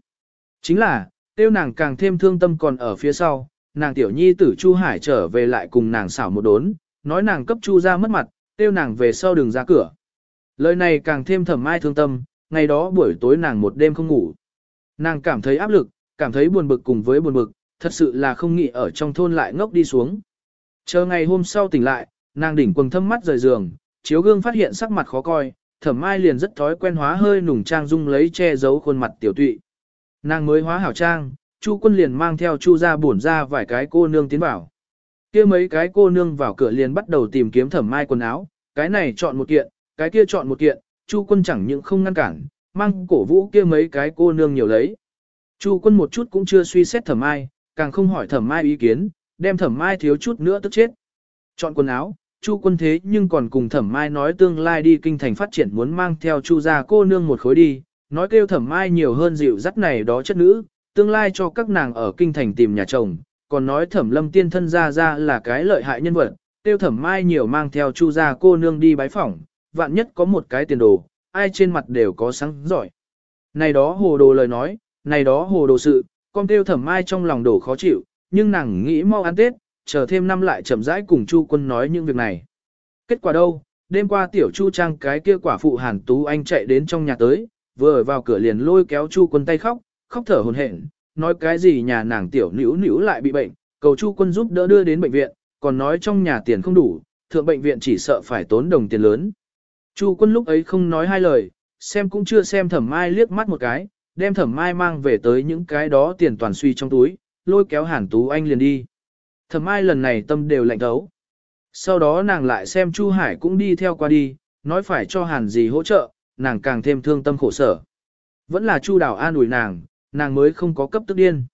Chính là, tiêu nàng càng thêm thương tâm còn ở phía sau, nàng tiểu nhi tử Chu Hải trở về lại cùng nàng xảo một đốn, nói nàng cấp chu ra mất mặt, tiêu nàng về sau đường ra cửa. Lời này càng thêm thẩm ai thương tâm, ngày đó buổi tối nàng một đêm không ngủ. Nàng cảm thấy áp lực, cảm thấy buồn bực cùng với buồn bực, thật sự là không nghĩ ở trong thôn lại ngốc đi xuống. Chờ ngày hôm sau tỉnh lại, nàng đỉnh quần thâm mắt rời giường, chiếu gương phát hiện sắc mặt khó coi, thẩm mai liền rất thói quen hóa hơi nùng trang dung lấy che giấu khuôn mặt tiểu tụy. Nàng mới hóa hảo trang, Chu quân liền mang theo Chu ra bổn ra vài cái cô nương tiến vào. kia mấy cái cô nương vào cửa liền bắt đầu tìm kiếm thẩm mai quần áo, cái này chọn một kiện, cái kia chọn một kiện, Chu quân chẳng những không ngăn cản, mang cổ vũ kia mấy cái cô nương nhiều lấy. Chu quân một chút cũng chưa suy xét thẩm mai, càng không hỏi thẩm mai ý kiến, đem thẩm mai thiếu chút nữa tức chết. Chọn quần áo, Chu quân thế nhưng còn cùng thẩm mai nói tương lai đi kinh thành phát triển muốn mang theo Chu gia cô nương một khối đi, nói kêu thẩm mai nhiều hơn dịu dắt này đó chất nữ, tương lai cho các nàng ở kinh thành tìm nhà chồng, còn nói thẩm lâm tiên thân ra ra là cái lợi hại nhân vật, kêu thẩm mai nhiều mang theo Chu gia cô nương đi bái phỏng, vạn nhất có một cái tiền đồ, ai trên mặt đều có sáng giỏi. Này đó hồ đồ lời nói, này đó hồ đồ sự, con kêu thẩm mai trong lòng đổ khó chịu, nhưng nàng nghĩ mau ăn Tết, chờ thêm năm lại chậm rãi cùng Chu quân nói những việc này. Kết quả đâu, đêm qua tiểu Chu Trang cái kia quả phụ Hàn Tú Anh chạy đến trong nhà tới, vừa vào cửa liền lôi kéo Chu quân tay khóc, khóc thở hổn hển, nói cái gì nhà nàng tiểu nữu nữu lại bị bệnh, cầu Chu quân giúp đỡ đưa đến bệnh viện, còn nói trong nhà tiền không đủ, thượng bệnh viện chỉ sợ phải tốn đồng tiền lớn. Chu quân lúc ấy không nói hai lời, xem cũng chưa xem thẩm mai liếc mắt một cái, đem thẩm mai mang về tới những cái đó tiền toàn suy trong túi, lôi kéo hàn tú anh liền đi. Thẩm mai lần này tâm đều lạnh thấu. Sau đó nàng lại xem Chu Hải cũng đi theo qua đi, nói phải cho hàn gì hỗ trợ, nàng càng thêm thương tâm khổ sở. Vẫn là Chu Đào an ủi nàng, nàng mới không có cấp tức điên.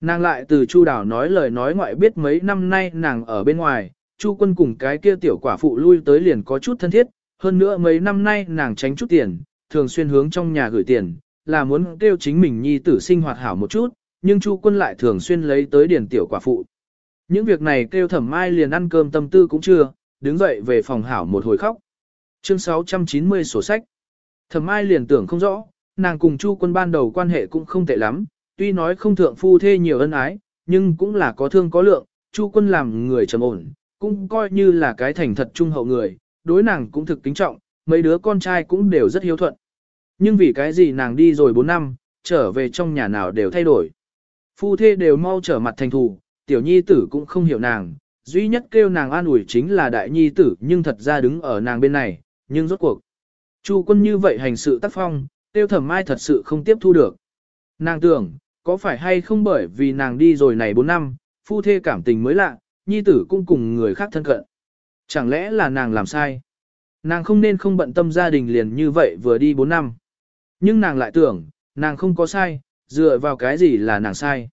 Nàng lại từ Chu Đào nói lời nói ngoại biết mấy năm nay nàng ở bên ngoài, Chu quân cùng cái kia tiểu quả phụ lui tới liền có chút thân thiết, hơn nữa mấy năm nay nàng tránh chút tiền, thường xuyên hướng trong nhà gửi tiền, là muốn kêu chính mình nhi tử sinh hoạt hảo một chút, nhưng Chu quân lại thường xuyên lấy tới điển tiểu quả phụ. Những việc này kêu thẩm mai liền ăn cơm tâm tư cũng chưa, đứng dậy về phòng hảo một hồi khóc. Chương 690 sổ sách. Thẩm mai liền tưởng không rõ, nàng cùng Chu quân ban đầu quan hệ cũng không tệ lắm, tuy nói không thượng phu thê nhiều ân ái, nhưng cũng là có thương có lượng, Chu quân làm người trầm ổn, cũng coi như là cái thành thật trung hậu người, đối nàng cũng thực kính trọng, mấy đứa con trai cũng đều rất hiếu thuận. Nhưng vì cái gì nàng đi rồi 4 năm, trở về trong nhà nào đều thay đổi. Phu thê đều mau trở mặt thành thù, tiểu nhi tử cũng không hiểu nàng, duy nhất kêu nàng an ủi chính là đại nhi tử nhưng thật ra đứng ở nàng bên này, nhưng rốt cuộc. Chu quân như vậy hành sự tác phong, tiêu thẩm mai thật sự không tiếp thu được. Nàng tưởng, có phải hay không bởi vì nàng đi rồi này 4 năm, phu thê cảm tình mới lạ, nhi tử cũng cùng người khác thân cận. Chẳng lẽ là nàng làm sai? Nàng không nên không bận tâm gia đình liền như vậy vừa đi 4 năm. Nhưng nàng lại tưởng, nàng không có sai, dựa vào cái gì là nàng sai.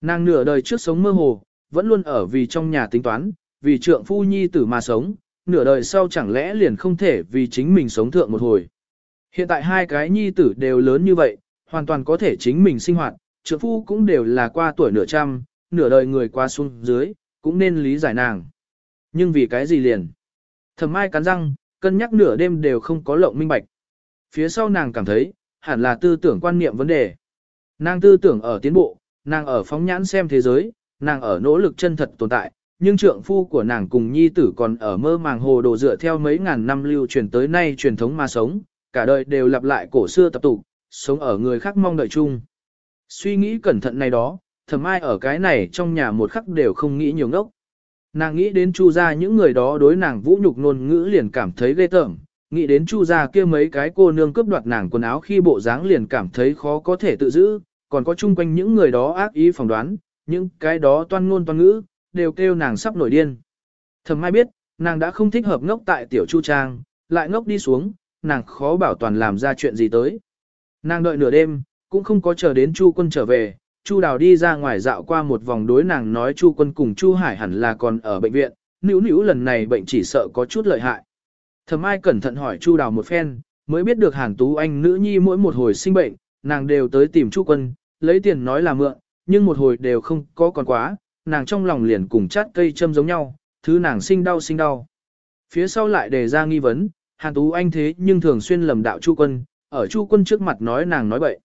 Nàng nửa đời trước sống mơ hồ, vẫn luôn ở vì trong nhà tính toán, vì trượng phu nhi tử mà sống, nửa đời sau chẳng lẽ liền không thể vì chính mình sống thượng một hồi. Hiện tại hai cái nhi tử đều lớn như vậy, hoàn toàn có thể chính mình sinh hoạt, trượng phu cũng đều là qua tuổi nửa trăm, nửa đời người qua xuống dưới, cũng nên lý giải nàng. Nhưng vì cái gì liền? Thẩm Mai cắn răng, cân nhắc nửa đêm đều không có lộng minh bạch. Phía sau nàng cảm thấy, hẳn là tư tưởng quan niệm vấn đề. Nàng tư tưởng ở tiến bộ, nàng ở phóng nhãn xem thế giới, nàng ở nỗ lực chân thật tồn tại, nhưng trượng phu của nàng cùng nhi tử còn ở mơ màng hồ đồ dựa theo mấy ngàn năm lưu truyền tới nay truyền thống mà sống, cả đời đều lặp lại cổ xưa tập tục, sống ở người khác mong đợi chung. Suy nghĩ cẩn thận này đó, thầm ai ở cái này trong nhà một khắc đều không nghĩ nhiều ngốc. Nàng nghĩ đến chu gia những người đó đối nàng vũ nhục ngôn ngữ liền cảm thấy ghê tởm, nghĩ đến chu gia kia mấy cái cô nương cướp đoạt nàng quần áo khi bộ dáng liền cảm thấy khó có thể tự giữ, còn có chung quanh những người đó ác ý phỏng đoán, những cái đó toan ngôn toan ngữ, đều kêu nàng sắp nổi điên. Thầm ai biết, nàng đã không thích hợp ngốc tại tiểu chu trang, lại ngốc đi xuống, nàng khó bảo toàn làm ra chuyện gì tới. Nàng đợi nửa đêm, cũng không có chờ đến chu quân trở về, chu đào đi ra ngoài dạo qua một vòng đối nàng nói chu quân cùng chu hải hẳn là còn ở bệnh viện, nữ nữ lần này bệnh chỉ sợ có chút lợi hại. Thầm ai cẩn thận hỏi chu đào một phen, mới biết được hàn tú anh nữ nhi mỗi một hồi sinh bệnh, nàng đều tới tìm chu quân, lấy tiền nói là mượn, nhưng một hồi đều không có còn quá, nàng trong lòng liền cùng chát cây châm giống nhau, thứ nàng sinh đau sinh đau. Phía sau lại đề ra nghi vấn, Hàn Tú Anh thế nhưng thường xuyên lầm đạo Chu Quân, ở Chu Quân trước mặt nói nàng nói bậy.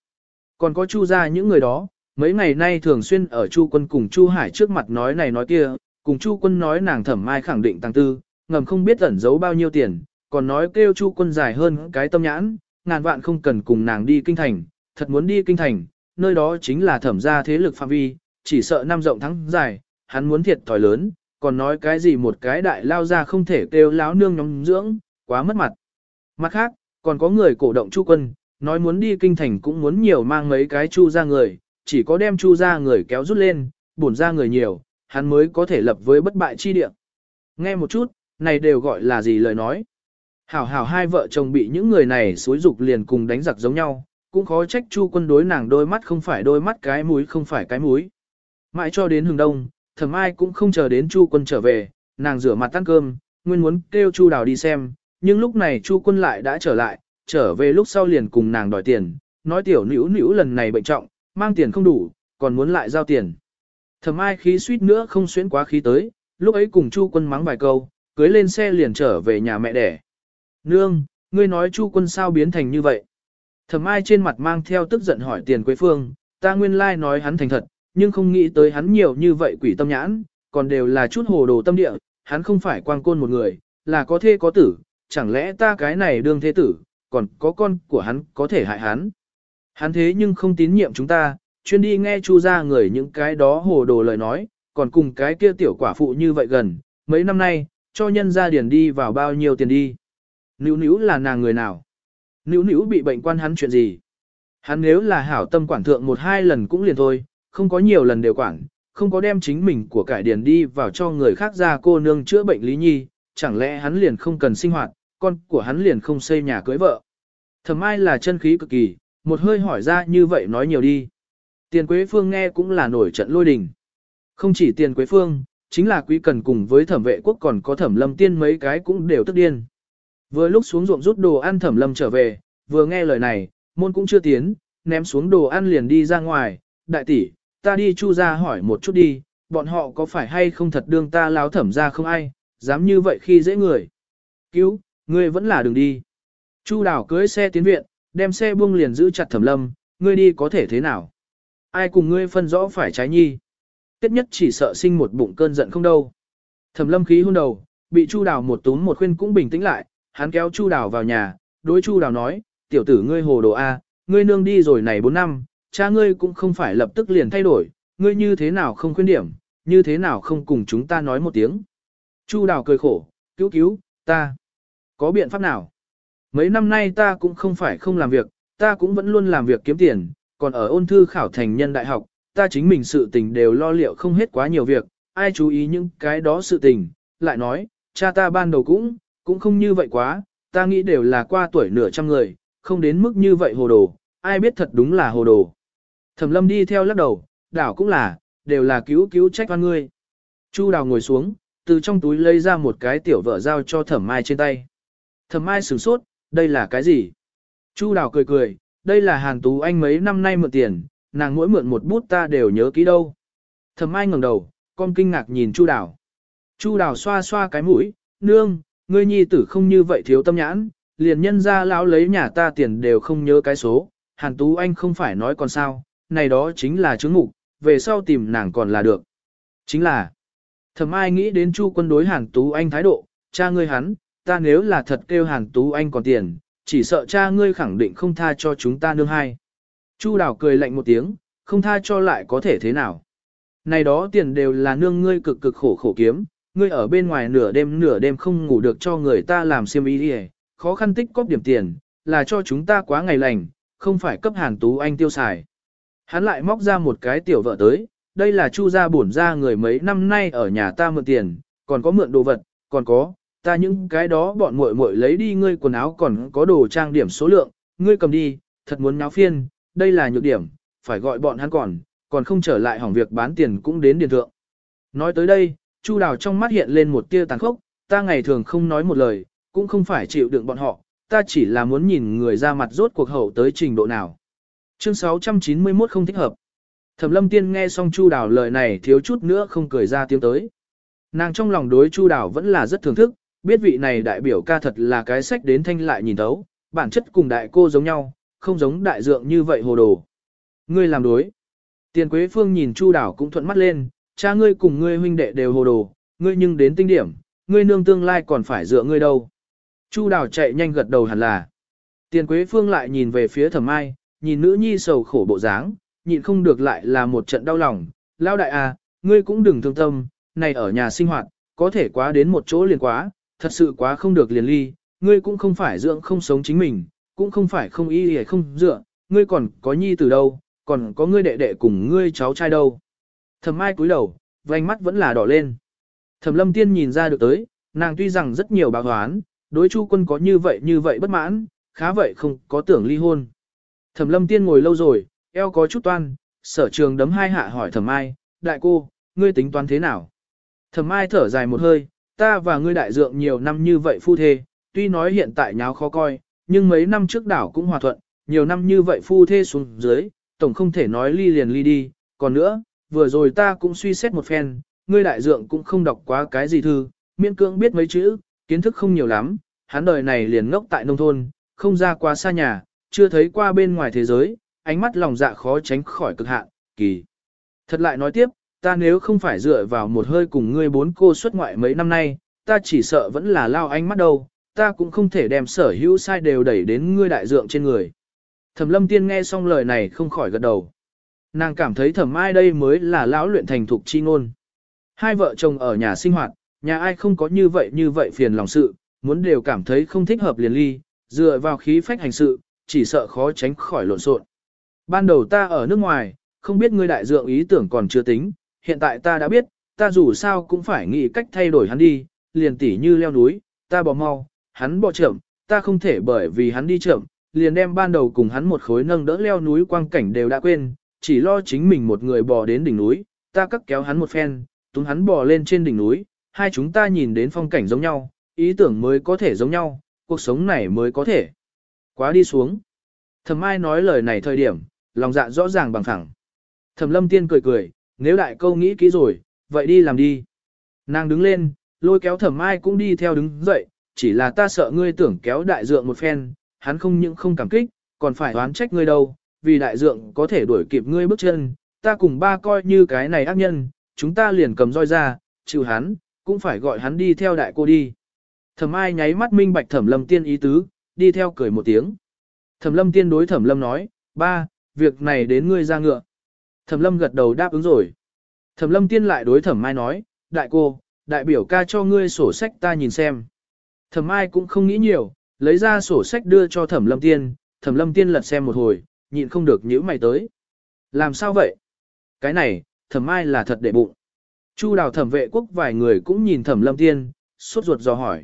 Còn có Chu ra những người đó, mấy ngày nay thường xuyên ở Chu Quân cùng Chu Hải trước mặt nói này nói kia, cùng Chu Quân nói nàng thẩm mai khẳng định tăng tư, ngầm không biết ẩn giấu bao nhiêu tiền, còn nói kêu Chu quân dài hơn cái tâm nhãn, ngàn vạn không cần cùng nàng đi kinh thành, thật muốn đi kinh thành, nơi đó chính là thẩm gia thế lực phạm vi, chỉ sợ năm rộng thắng dài, hắn muốn thiệt thòi lớn, còn nói cái gì một cái đại lao ra không thể kêu láo nương nhóm dưỡng, quá mất mặt. Mặt khác, còn có người cổ động Chu quân, nói muốn đi kinh thành cũng muốn nhiều mang mấy cái Chu ra người, chỉ có đem Chu ra người kéo rút lên, bổn ra người nhiều, hắn mới có thể lập với bất bại chi địa. Nghe một chút, này đều gọi là gì lời nói. Hảo hảo hai vợ chồng bị những người này xối dục liền cùng đánh giặc giống nhau, cũng khó trách chu quân đối nàng đôi mắt không phải đôi mắt cái mũi không phải cái mũi. Mãi cho đến hừng đông, thầm ai cũng không chờ đến chu quân trở về, nàng rửa mặt ăn cơm, nguyên muốn kêu chu đào đi xem, nhưng lúc này chu quân lại đã trở lại, trở về lúc sau liền cùng nàng đòi tiền, nói tiểu nữ nữ lần này bệnh trọng, mang tiền không đủ, còn muốn lại giao tiền. Thầm ai khí suýt nữa không xuyến quá khí tới, lúc ấy cùng chu quân mắng vài câu, cưới lên xe liền trở về nhà mẹ đẻ. Nương, ngươi nói chu quân sao biến thành như vậy? Thẩm ai trên mặt mang theo tức giận hỏi tiền quế phương, ta nguyên lai nói hắn thành thật, nhưng không nghĩ tới hắn nhiều như vậy quỷ tâm nhãn, còn đều là chút hồ đồ tâm địa, hắn không phải quang côn một người, là có thê có tử, chẳng lẽ ta cái này đương thế tử, còn có con của hắn có thể hại hắn. Hắn thế nhưng không tín nhiệm chúng ta, chuyên đi nghe chu ra người những cái đó hồ đồ lời nói, còn cùng cái kia tiểu quả phụ như vậy gần, mấy năm nay, cho nhân gia điền đi vào bao nhiêu tiền đi. Nữ nữ là nàng người nào? Nữ nữ bị bệnh quan hắn chuyện gì? Hắn nếu là hảo tâm quản thượng một hai lần cũng liền thôi, không có nhiều lần đều quản, không có đem chính mình của cải điền đi vào cho người khác ra cô nương chữa bệnh lý nhi, chẳng lẽ hắn liền không cần sinh hoạt, con của hắn liền không xây nhà cưới vợ. Thầm ai là chân khí cực kỳ, một hơi hỏi ra như vậy nói nhiều đi. Tiền Quế Phương nghe cũng là nổi trận lôi đình. Không chỉ Tiền Quế Phương, chính là quý cần cùng với thẩm vệ quốc còn có thẩm lâm tiên mấy cái cũng đều tức điên. Vừa lúc xuống ruộng rút đồ ăn thẩm lâm trở về, vừa nghe lời này, môn cũng chưa tiến, ném xuống đồ ăn liền đi ra ngoài, đại tỷ, ta đi chu ra hỏi một chút đi, bọn họ có phải hay không thật đương ta láo thẩm ra không ai, dám như vậy khi dễ người. Cứu, ngươi vẫn là đường đi. Chu đảo cưới xe tiến viện, đem xe buông liền giữ chặt thẩm lâm, ngươi đi có thể thế nào? Ai cùng ngươi phân rõ phải trái nhi? Tiết nhất chỉ sợ sinh một bụng cơn giận không đâu. Thẩm lâm khí hôn đầu, bị chu đào một túm một khuyên cũng bình tĩnh lại, hắn kéo chu đào vào nhà, đối chu đào nói, tiểu tử ngươi hồ đồ A, ngươi nương đi rồi này 4 năm, cha ngươi cũng không phải lập tức liền thay đổi, ngươi như thế nào không khuyên điểm, như thế nào không cùng chúng ta nói một tiếng. Chu đào cười khổ, cứu cứu, ta, có biện pháp nào? Mấy năm nay ta cũng không phải không làm việc, ta cũng vẫn luôn làm việc kiếm tiền, còn ở ôn thư khảo thành nhân đại học, ta chính mình sự tình đều lo liệu không hết quá nhiều việc, ai chú ý những cái đó sự tình, lại nói, cha ta ban đầu cũng, cũng không như vậy quá, ta nghĩ đều là qua tuổi nửa trăm người, không đến mức như vậy hồ đồ, ai biết thật đúng là hồ đồ. Thẩm lâm đi theo lắc đầu, đảo cũng là, đều là cứu cứu trách oan ngươi. Chu đào ngồi xuống, từ trong túi lấy ra một cái tiểu vợ giao cho thẩm mai trên tay. Thẩm mai sửng sốt, đây là cái gì? Chu đào cười cười, đây là hàn tú anh mấy năm nay mượn tiền, nàng mỗi mượn một bút ta đều nhớ kỹ đâu. Thẩm mai ngẩng đầu, con kinh ngạc nhìn chu đào. Chu đào xoa xoa cái mũi, nương, ngươi nhi tử không như vậy thiếu tâm nhãn, liền nhân ra lão lấy nhà ta tiền đều không nhớ cái số, hàn tú anh không phải nói còn sao, này đó chính là chứng ngục, về sau tìm nàng còn là được. Chính là, thầm ai nghĩ đến chu quân đối hàn tú anh thái độ, cha ngươi hắn, ta nếu là thật kêu hàn tú anh còn tiền, chỉ sợ cha ngươi khẳng định không tha cho chúng ta nương hai. Chu đào cười lạnh một tiếng, không tha cho lại có thể thế nào. Này đó tiền đều là nương ngươi cực cực khổ khổ kiếm, ngươi ở bên ngoài nửa đêm nửa đêm không ngủ được cho người ta làm xiêm y đi khó khăn tích cóp điểm tiền, là cho chúng ta quá ngày lành, không phải cấp hàn tú anh tiêu xài. Hắn lại móc ra một cái tiểu vợ tới, đây là chu gia bổn ra người mấy năm nay ở nhà ta mượn tiền, còn có mượn đồ vật, còn có, ta những cái đó bọn muội muội lấy đi ngươi quần áo còn có đồ trang điểm số lượng, ngươi cầm đi, thật muốn nháo phiên, đây là nhược điểm, phải gọi bọn hắn còn, còn không trở lại hỏng việc bán tiền cũng đến điền thượng. Nói tới đây, Chu Đào trong mắt hiện lên một tia tàn khốc, ta ngày thường không nói một lời, cũng không phải chịu đựng bọn họ, ta chỉ là muốn nhìn người ra mặt rốt cuộc hậu tới trình độ nào. Chương 691 không thích hợp. Thẩm Lâm Tiên nghe xong Chu Đào lời này thiếu chút nữa không cười ra tiếng tới. Nàng trong lòng đối Chu Đào vẫn là rất thưởng thức, biết vị này đại biểu ca thật là cái sách đến thanh lại nhìn thấu, bản chất cùng đại cô giống nhau, không giống đại dượng như vậy hồ đồ. Ngươi làm đối. Tiền Quế Phương nhìn Chu đảo cũng thuận mắt lên, cha ngươi cùng ngươi huynh đệ đều hồ đồ, ngươi nhưng đến tinh điểm, ngươi nương tương lai còn phải dựa ngươi đâu. Chu đảo chạy nhanh gật đầu hẳn là. Tiền Quế Phương lại nhìn về phía thẩm ai, nhìn nữ nhi sầu khổ bộ dáng, nhịn không được lại là một trận đau lòng. Lao đại à, ngươi cũng đừng thương tâm, này ở nhà sinh hoạt, có thể quá đến một chỗ liền quá, thật sự quá không được liền ly, ngươi cũng không phải dưỡng không sống chính mình, cũng không phải không y hề không dựa, ngươi còn có nhi từ đâu, còn có ngươi đệ đệ cùng ngươi cháu trai đâu. Thẩm Mai cúi đầu, vành mắt vẫn là đỏ lên. Thẩm Lâm Tiên nhìn ra được tới, nàng tuy rằng rất nhiều báo hoán, đối Chu Quân có như vậy như vậy bất mãn, khá vậy không có tưởng ly hôn. Thẩm Lâm Tiên ngồi lâu rồi, eo có chút toan, sở trường đấm hai hạ hỏi Thẩm Mai, đại cô, ngươi tính toán thế nào? Thẩm Mai thở dài một hơi, ta và ngươi đại dượng nhiều năm như vậy phu thê, tuy nói hiện tại nháo khó coi, nhưng mấy năm trước đảo cũng hòa thuận, nhiều năm như vậy phu thê xuống dưới, tổng không thể nói ly liền ly đi, còn nữa, vừa rồi ta cũng suy xét một phen, ngươi đại dượng cũng không đọc quá cái gì thư, miễn cưỡng biết mấy chữ, kiến thức không nhiều lắm, hắn đời này liền ngốc tại nông thôn, không ra quá xa nhà, chưa thấy qua bên ngoài thế giới, ánh mắt lòng dạ khó tránh khỏi cực hạn, kỳ. Thật lại nói tiếp, ta nếu không phải dựa vào một hơi cùng ngươi bốn cô xuất ngoại mấy năm nay, ta chỉ sợ vẫn là lao ánh mắt đâu, ta cũng không thể đem sở hữu sai đều đẩy đến ngươi đại dượng trên người. Thẩm lâm tiên nghe xong lời này không khỏi gật đầu. Nàng cảm thấy thẩm ai đây mới là lão luyện thành thục chi ngôn. Hai vợ chồng ở nhà sinh hoạt, nhà ai không có như vậy như vậy phiền lòng sự, muốn đều cảm thấy không thích hợp liền ly, dựa vào khí phách hành sự, chỉ sợ khó tránh khỏi lộn xộn. Ban đầu ta ở nước ngoài, không biết ngươi đại dượng ý tưởng còn chưa tính, hiện tại ta đã biết, ta dù sao cũng phải nghĩ cách thay đổi hắn đi, liền tỉ như leo núi, ta bỏ mau, hắn bỏ chậm, ta không thể bởi vì hắn đi chậm, liền đem ban đầu cùng hắn một khối nâng đỡ leo núi quang cảnh đều đã quên, chỉ lo chính mình một người bò đến đỉnh núi, ta cắt kéo hắn một phen, túng hắn bò lên trên đỉnh núi, hai chúng ta nhìn đến phong cảnh giống nhau, ý tưởng mới có thể giống nhau, cuộc sống này mới có thể. Quá đi xuống. Thẩm ai nói lời này thời điểm, lòng dạ rõ ràng bằng thẳng. Thẩm lâm tiên cười cười, nếu đại câu nghĩ kỹ rồi, vậy đi làm đi. Nàng đứng lên, lôi kéo thẩm ai cũng đi theo đứng dậy, chỉ là ta sợ ngươi tưởng kéo đại dượng một phen, hắn không những không cảm kích, còn phải oán trách ngươi đâu, vì đại dượng có thể đuổi kịp ngươi bước chân, ta cùng ba coi như cái này ác nhân, chúng ta liền cầm roi ra, chịu hắn, cũng phải gọi hắn đi theo đại cô đi. Thẩm ai nháy mắt minh bạch thẩm lâm tiên ý tứ, đi theo cười một tiếng. Thẩm lâm tiên đối thẩm lâm nói, ba, việc này đến ngươi ra ngựa. Thẩm lâm gật đầu đáp ứng rồi. Thẩm lâm tiên lại đối thẩm mai nói, đại cô, đại biểu ca cho ngươi sổ sách ta nhìn xem. Thẩm mai cũng không nghĩ nhiều, lấy ra sổ sách đưa cho thẩm lâm tiên, thẩm lâm tiên lật xem một hồi, nhịn không được nhíu mày tới. Làm sao vậy? Cái này, thẩm mai là thật để bụng. Chu đào thẩm vệ quốc vài người cũng nhìn thẩm lâm tiên, sốt ruột dò hỏi.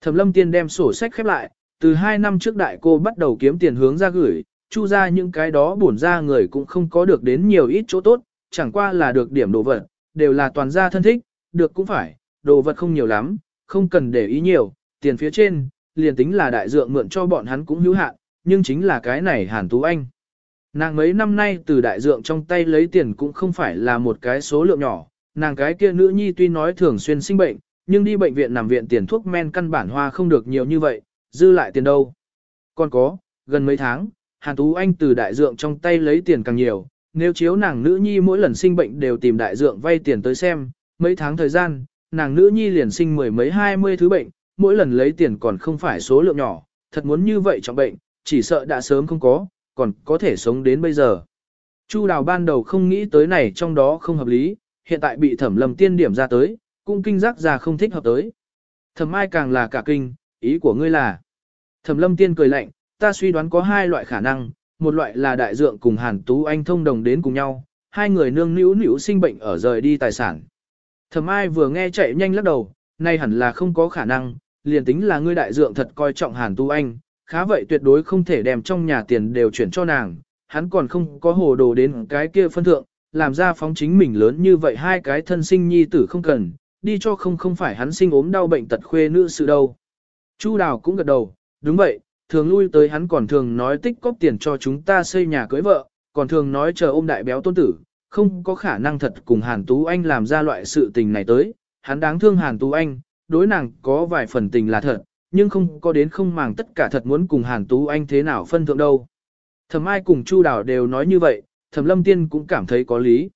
Thẩm lâm tiên đem sổ sách khép lại, từ hai năm trước đại cô bắt đầu kiếm tiền hướng ra gửi, chu ra những cái đó bổn ra người cũng không có được đến nhiều ít chỗ tốt, chẳng qua là được điểm đồ vật, đều là toàn gia thân thích, được cũng phải, đồ vật không nhiều lắm, không cần để ý nhiều, tiền phía trên, liền tính là đại dượng mượn cho bọn hắn cũng hữu hạn, nhưng chính là cái này Hàn Tú Anh. Nàng mấy năm nay từ đại dượng trong tay lấy tiền cũng không phải là một cái số lượng nhỏ, nàng cái kia nữ nhi tuy nói thường xuyên sinh bệnh, nhưng đi bệnh viện nằm viện tiền thuốc men căn bản hoa không được nhiều như vậy, dư lại tiền đâu. Còn có, gần mấy tháng, Hàn Tú Anh từ đại dượng trong tay lấy tiền càng nhiều, nếu chiếu nàng nữ nhi mỗi lần sinh bệnh đều tìm đại dượng vay tiền tới xem, mấy tháng thời gian, nàng nữ nhi liền sinh mười mấy hai mươi thứ bệnh, mỗi lần lấy tiền còn không phải số lượng nhỏ, thật muốn như vậy trọng bệnh, chỉ sợ đã sớm không có, còn có thể sống đến bây giờ. Chu đào ban đầu không nghĩ tới này trong đó không hợp lý, hiện tại bị thẩm lầm tiên điểm ra tới, cũng kinh giác ra không thích hợp tới. Thẩm ai càng là cả kinh, ý của ngươi là. Thẩm lâm tiên cười lạnh, ta suy đoán có hai loại khả năng, một loại là đại dượng cùng hàn tú anh thông đồng đến cùng nhau, hai người nương nữ nữ sinh bệnh ở rời đi tài sản. Thẩm ai vừa nghe chạy nhanh lắc đầu, nay hẳn là không có khả năng, liền tính là ngươi đại dượng thật coi trọng hàn tú anh, khá vậy tuyệt đối không thể đem trong nhà tiền đều chuyển cho nàng, hắn còn không có hồ đồ đến cái kia phân thượng, làm ra phóng chính mình lớn như vậy hai cái thân sinh nhi tử không cần, đi cho không không phải hắn sinh ốm đau bệnh tật khuê nữ sự đâu. Chu Đào cũng gật đầu, đúng vậy, thường lui tới hắn còn thường nói tích cóp tiền cho chúng ta xây nhà cưới vợ, còn thường nói chờ ôm đại béo tôn tử, không có khả năng thật cùng Hàn Tú Anh làm ra loại sự tình này tới, hắn đáng thương Hàn Tú Anh, đối nàng có vài phần tình là thật, nhưng không có đến không màng tất cả thật muốn cùng Hàn Tú Anh thế nào phân thượng đâu. Thẩm Ai cùng Chu Đào đều nói như vậy, Thẩm Lâm Tiên cũng cảm thấy có lý.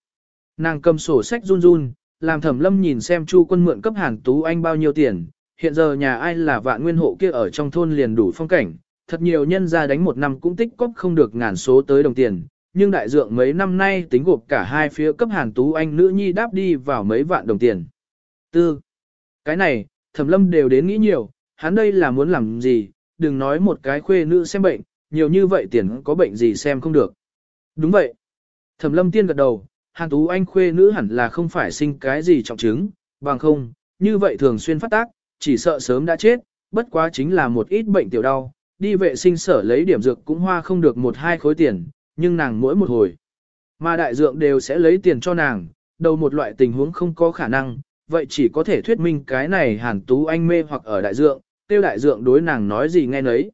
Nàng cầm sổ sách run run, làm thẩm lâm nhìn xem chu quân mượn cấp hàn tú anh bao nhiêu tiền, hiện giờ nhà ai là vạn nguyên hộ kia ở trong thôn liền đủ phong cảnh, thật nhiều nhân ra đánh một năm cũng tích cóp không được ngàn số tới đồng tiền, nhưng đại dượng mấy năm nay tính gộp cả hai phía cấp hàn tú anh nữ nhi đáp đi vào mấy vạn đồng tiền. Tư. Cái này, thẩm lâm đều đến nghĩ nhiều, hắn đây là muốn làm gì, đừng nói một cái khuê nữ xem bệnh, nhiều như vậy tiền có bệnh gì xem không được. Đúng vậy. Thẩm lâm tiên gật đầu, hàn tú anh khuê nữ hẳn là không phải sinh cái gì trọng chứng, bằng không, như vậy thường xuyên phát tác, chỉ sợ sớm đã chết, bất quá chính là một ít bệnh tiểu đau, đi vệ sinh sở lấy điểm dược cũng hoa không được một hai khối tiền, nhưng nàng mỗi một hồi. Mà đại dượng đều sẽ lấy tiền cho nàng, đầu một loại tình huống không có khả năng, vậy chỉ có thể thuyết minh cái này hàn tú anh mê hoặc ở đại dượng, tiêu đại dượng đối nàng nói gì nghe nấy.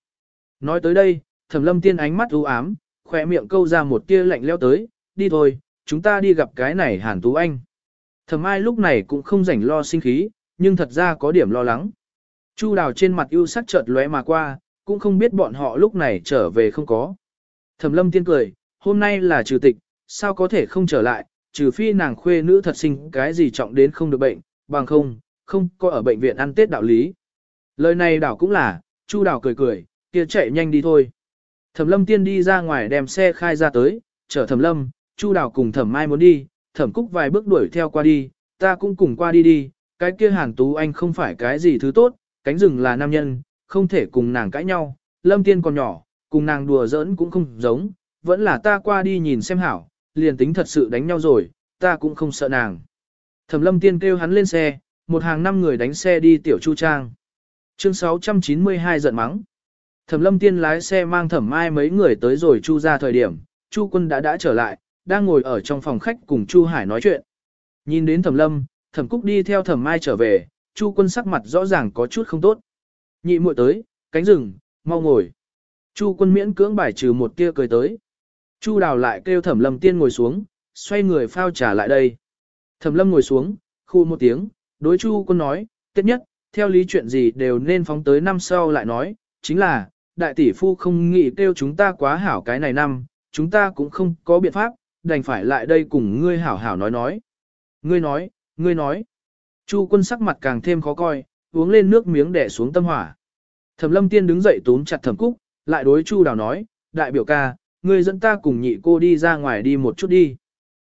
Nói tới đây, thẩm lâm tiên ánh mắt u ám, khỏe miệng câu ra một tia lạnh leo tới, đi thôi, chúng ta đi gặp cái này hàn tú anh. Thẩm ai lúc này cũng không rảnh lo sinh khí, nhưng thật ra có điểm lo lắng. Chu đào trên mặt ưu sắc chợt lóe mà qua, cũng không biết bọn họ lúc này trở về không có. Thẩm lâm tiên cười, hôm nay là trừ tịch, sao có thể không trở lại, trừ phi nàng khuê nữ thật sinh cái gì trọng đến không được bệnh, bằng không, không có ở bệnh viện ăn tết đạo lý. Lời này đảo cũng là, Chu đào cười cười, kia chạy nhanh đi thôi. Thẩm lâm tiên đi ra ngoài đem xe khai ra tới, chở thẩm lâm, Chu đào cùng thẩm mai muốn đi, thẩm cúc vài bước đuổi theo qua đi, ta cũng cùng qua đi đi, cái kia hàn tú anh không phải cái gì thứ tốt, cánh rừng là nam nhân, không thể cùng nàng cãi nhau, lâm tiên còn nhỏ, cùng nàng đùa giỡn cũng không giống, vẫn là ta qua đi nhìn xem hảo, liền tính thật sự đánh nhau rồi, ta cũng không sợ nàng. Thẩm lâm tiên kêu hắn lên xe, một hàng năm người đánh xe đi tiểu chu trang. Chương 692 giận mắng. Thẩm lâm tiên lái xe mang thẩm mai mấy người tới rồi chu ra thời điểm, chu quân đã đã trở lại, đang ngồi ở trong phòng khách cùng chu hải nói chuyện. Nhìn đến thẩm lâm, thẩm cúc đi theo thẩm mai trở về, chu quân sắc mặt rõ ràng có chút không tốt. Nhị muội tới, cánh rừng, mau ngồi. Chu quân miễn cưỡng bài trừ một tia cười tới. Chu đào lại kêu thẩm lâm tiên ngồi xuống, xoay người phao trả lại đây. Thẩm lâm ngồi xuống, khu một tiếng, đối chu quân nói, tiết nhất, theo lý chuyện gì đều nên phóng tới năm sau lại nói, chính là, đại tỷ phu không nghĩ kêu chúng ta quá hảo cái này năm, chúng ta cũng không có biện pháp, đành phải lại đây cùng ngươi hảo hảo nói nói. Ngươi nói, ngươi nói. Chu quân sắc mặt càng thêm khó coi, uống lên nước miếng đẻ xuống tâm hỏa. Thẩm lâm tiên đứng dậy túm chặt thẩm cúc, lại đối Chu đào nói, đại biểu ca, ngươi dẫn ta cùng nhị cô đi ra ngoài đi một chút đi.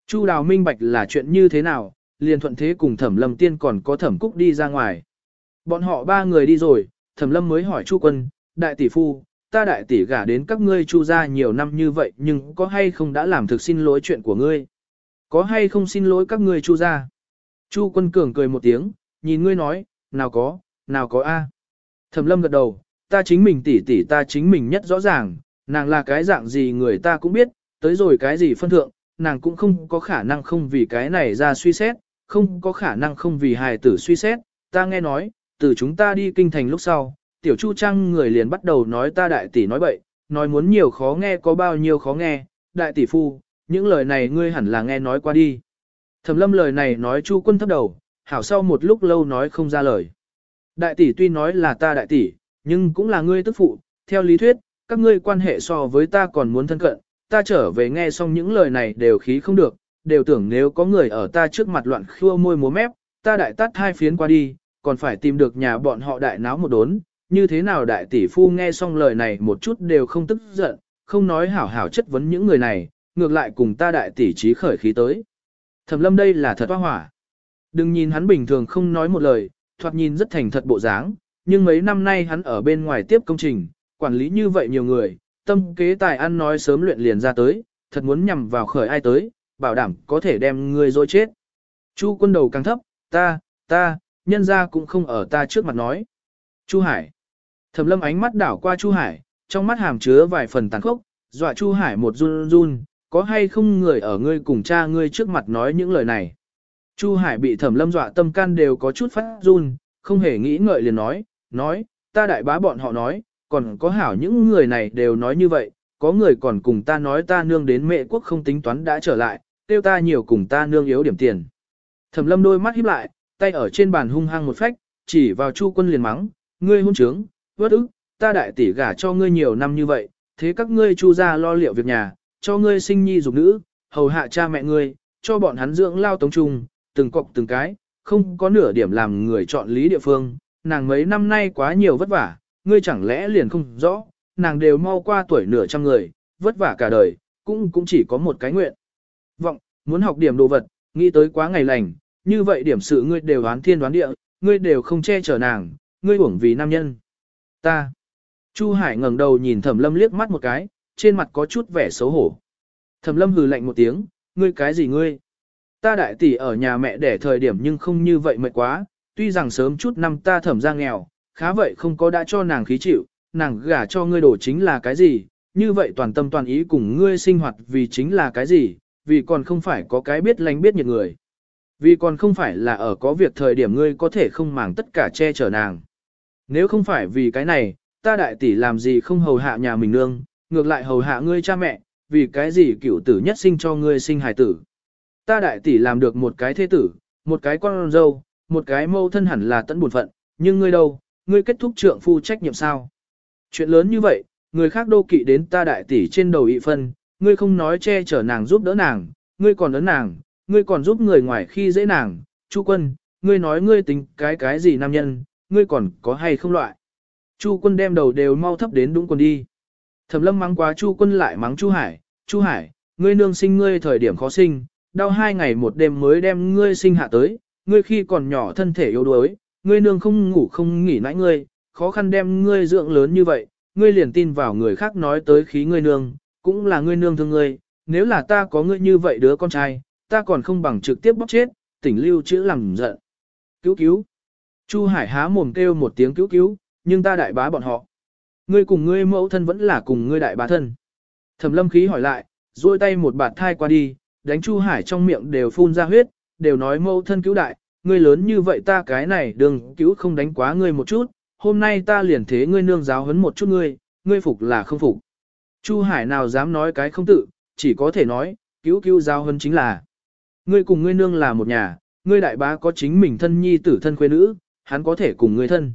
Chu đào minh bạch là chuyện như thế nào, liền thuận thế cùng thẩm lâm tiên còn có thẩm cúc đi ra ngoài. Bọn họ ba người đi rồi, thẩm lâm mới hỏi chu quân, đại tỷ phu, ta đại tỷ gả đến các ngươi chu ra nhiều năm như vậy nhưng có hay không đã làm thực xin lỗi chuyện của ngươi? Có hay không xin lỗi các ngươi chu ra? Chu quân cường cười một tiếng, nhìn ngươi nói, nào có, nào có a. Thẩm lâm gật đầu, ta chính mình tỷ tỷ ta chính mình nhất rõ ràng, nàng là cái dạng gì người ta cũng biết, tới rồi cái gì phân thượng, nàng cũng không có khả năng không vì cái này ra suy xét, không có khả năng không vì hài tử suy xét, ta nghe nói, từ chúng ta đi kinh thành lúc sau, tiểu chu trang người liền bắt đầu nói ta đại tỷ nói bậy, nói muốn nhiều khó nghe có bao nhiêu khó nghe, đại tỷ phu, những lời này ngươi hẳn là nghe nói qua đi. Thẩm lâm lời này nói chu quân thấp đầu, hảo sau một lúc lâu nói không ra lời. Đại tỷ tuy nói là ta đại tỷ, nhưng cũng là ngươi tức phụ, theo lý thuyết, các ngươi quan hệ so với ta còn muốn thân cận, ta trở về nghe xong những lời này đều khí không được, đều tưởng nếu có người ở ta trước mặt loạn khua môi múa mép, ta đại tắt hai phiến qua đi, còn phải tìm được nhà bọn họ đại náo một đốn, như thế nào đại tỷ phu nghe xong lời này một chút đều không tức giận, không nói hảo hảo chất vấn những người này, ngược lại cùng ta đại tỷ trí khởi khí tới. Thẩm lâm đây là thật hoa hỏa. Đừng nhìn hắn bình thường không nói một lời, thoạt nhìn rất thành thật bộ dáng, nhưng mấy năm nay hắn ở bên ngoài tiếp công trình, quản lý như vậy nhiều người, tâm kế tài ăn nói sớm luyện liền ra tới, thật muốn nhằm vào khởi ai tới, bảo đảm có thể đem người dối chết. Chu quân đầu càng thấp, ta, ta, nhân ra cũng không ở ta trước mặt nói. Chu Hải. Thẩm lâm ánh mắt đảo qua Chu Hải, trong mắt hàm chứa vài phần tàn khốc, dọa Chu Hải một run run, có hay không người ở ngươi cùng cha ngươi trước mặt nói những lời này. Chu Hải bị thẩm lâm dọa tâm can đều có chút phát run, không hề nghĩ ngợi liền nói, nói, ta đại bá bọn họ nói, còn có hảo những người này đều nói như vậy, có người còn cùng ta nói ta nương đến mẹ quốc không tính toán đã trở lại, tiêu ta nhiều cùng ta nương yếu điểm tiền. Thẩm lâm đôi mắt híp lại, tay ở trên bàn hung hăng một phách, chỉ vào chu quân liền mắng, ngươi hôn trướng, vớt ức, ta đại tỷ gả cho ngươi nhiều năm như vậy, thế các ngươi chu ra lo liệu việc nhà, cho ngươi sinh nhi dục nữ, hầu hạ cha mẹ ngươi, cho bọn hắn dưỡng lao tống trung, từng cọc từng cái, không có nửa điểm làm người chọn lý địa phương, nàng mấy năm nay quá nhiều vất vả, ngươi chẳng lẽ liền không rõ, nàng đều mau qua tuổi nửa trăm người, vất vả cả đời, cũng cũng chỉ có một cái nguyện. Vọng, muốn học điểm đồ vật, nghĩ tới quá ngày lành, như vậy điểm sự ngươi đều đoán thiên đoán địa, ngươi đều không che chở nàng, ngươi uổng vì nam nhân. Ta. Chu Hải ngẩng đầu nhìn Thẩm Lâm liếc mắt một cái, trên mặt có chút vẻ xấu hổ. Thẩm Lâm hừ lạnh một tiếng, ngươi cái gì ngươi? Ta đại tỷ ở nhà mẹ đẻ thời điểm nhưng không như vậy mệt quá, tuy rằng sớm chút năm ta thẩm ra nghèo, khá vậy không có đã cho nàng khí chịu, nàng gả cho ngươi đổ chính là cái gì, như vậy toàn tâm toàn ý cùng ngươi sinh hoạt vì chính là cái gì, vì còn không phải có cái biết lánh biết nhiệt người. Vì còn không phải là ở có việc thời điểm ngươi có thể không màng tất cả che chở nàng. Nếu không phải vì cái này, ta đại tỷ làm gì không hầu hạ nhà mình nương, ngược lại hầu hạ ngươi cha mẹ, vì cái gì cửu tử nhất sinh cho ngươi sinh hài tử. Ta đại tỷ làm được một cái thế tử, một cái con dâu, một cái mâu thân hẳn là tận buồn phận, nhưng ngươi đâu, ngươi kết thúc trượng phu trách nhiệm sao? Chuyện lớn như vậy, người khác đô kỵ đến ta đại tỷ trên đầu ị phân, ngươi không nói che chở nàng giúp đỡ nàng, ngươi còn ấn nàng, ngươi còn giúp người ngoài khi dễ nàng, Chu quân, ngươi nói ngươi tính cái cái gì nam nhân, ngươi còn có hay không loại. Chu quân đem đầu đều mau thấp đến đúng quân đi. Thẩm lâm mắng quá Chu quân lại mắng Chu Hải, Chu Hải, ngươi nương sinh ngươi thời điểm khó sinh, đau hai ngày một đêm mới đem ngươi sinh hạ tới, ngươi khi còn nhỏ thân thể yếu đuối, ngươi nương không ngủ không nghỉ nãi ngươi, khó khăn đem ngươi dưỡng lớn như vậy, ngươi liền tin vào người khác nói tới khí ngươi nương, cũng là ngươi nương thương ngươi, nếu là ta có ngươi như vậy đứa con trai, ta còn không bằng trực tiếp bóc chết, tỉnh lưu chữ làm giận. Cứu cứu. Chu Hải há mồm kêu một tiếng cứu cứu, nhưng ta đại bá bọn họ. Ngươi cùng ngươi mẫu thân vẫn là cùng ngươi đại bá thân. Thẩm lâm khí hỏi lại, duỗi tay một bạt thai qua đi, đánh Chu Hải trong miệng đều phun ra huyết, đều nói mẫu thân cứu đại, ngươi lớn như vậy ta cái này đừng cứu không đánh quá ngươi một chút, hôm nay ta liền thế ngươi nương giáo huấn một chút ngươi, ngươi phục là không phục. Chu Hải nào dám nói cái không tự, chỉ có thể nói, cứu cứu giáo huấn chính là. Ngươi cùng ngươi nương là một nhà, ngươi đại bá có chính mình thân nhi tử thân khuê nữ, hắn có thể cùng ngươi thân.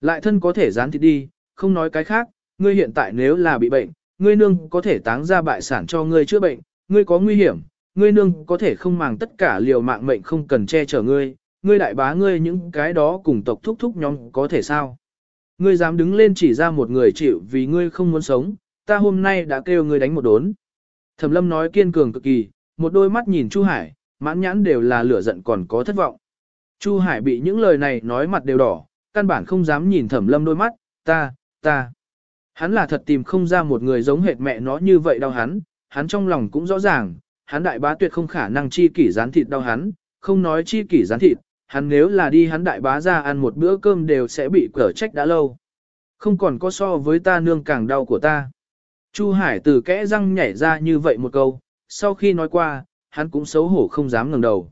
Lại thân có thể gián thịt đi, không nói cái khác, ngươi hiện tại nếu là bị bệnh, ngươi nương có thể táng ra bại sản cho ngươi chữa bệnh, ngươi có nguy hiểm, ngươi nương có thể không màng tất cả liều mạng mệnh không cần che chở ngươi, ngươi đại bá ngươi những cái đó cùng tộc thúc thúc nhóm có thể sao. Ngươi dám đứng lên chỉ ra một người chịu vì ngươi không muốn sống, ta hôm nay đã kêu ngươi đánh một đốn. Thẩm lâm nói kiên cường cực kỳ, một đôi mắt nhìn Chu Hải, mãn nhãn đều là lửa giận còn có thất vọng. Chu Hải bị những lời này nói mặt đều đỏ, căn bản không dám nhìn thẩm lâm đôi mắt, ta, ta. Hắn là thật tìm không ra một người giống hệt mẹ nó như vậy đau hắn, hắn trong lòng cũng rõ ràng, hắn đại bá tuyệt không khả năng chi kỷ gián thịt đau hắn, không nói chi kỷ gián thịt, hắn nếu là đi hắn đại bá ra ăn một bữa cơm đều sẽ bị cở trách đã lâu. Không còn có so với ta nương càng đau của ta. Chu Hải từ kẽ răng nhảy ra như vậy một câu, sau khi nói qua, hắn cũng xấu hổ không dám ngẩng đầu.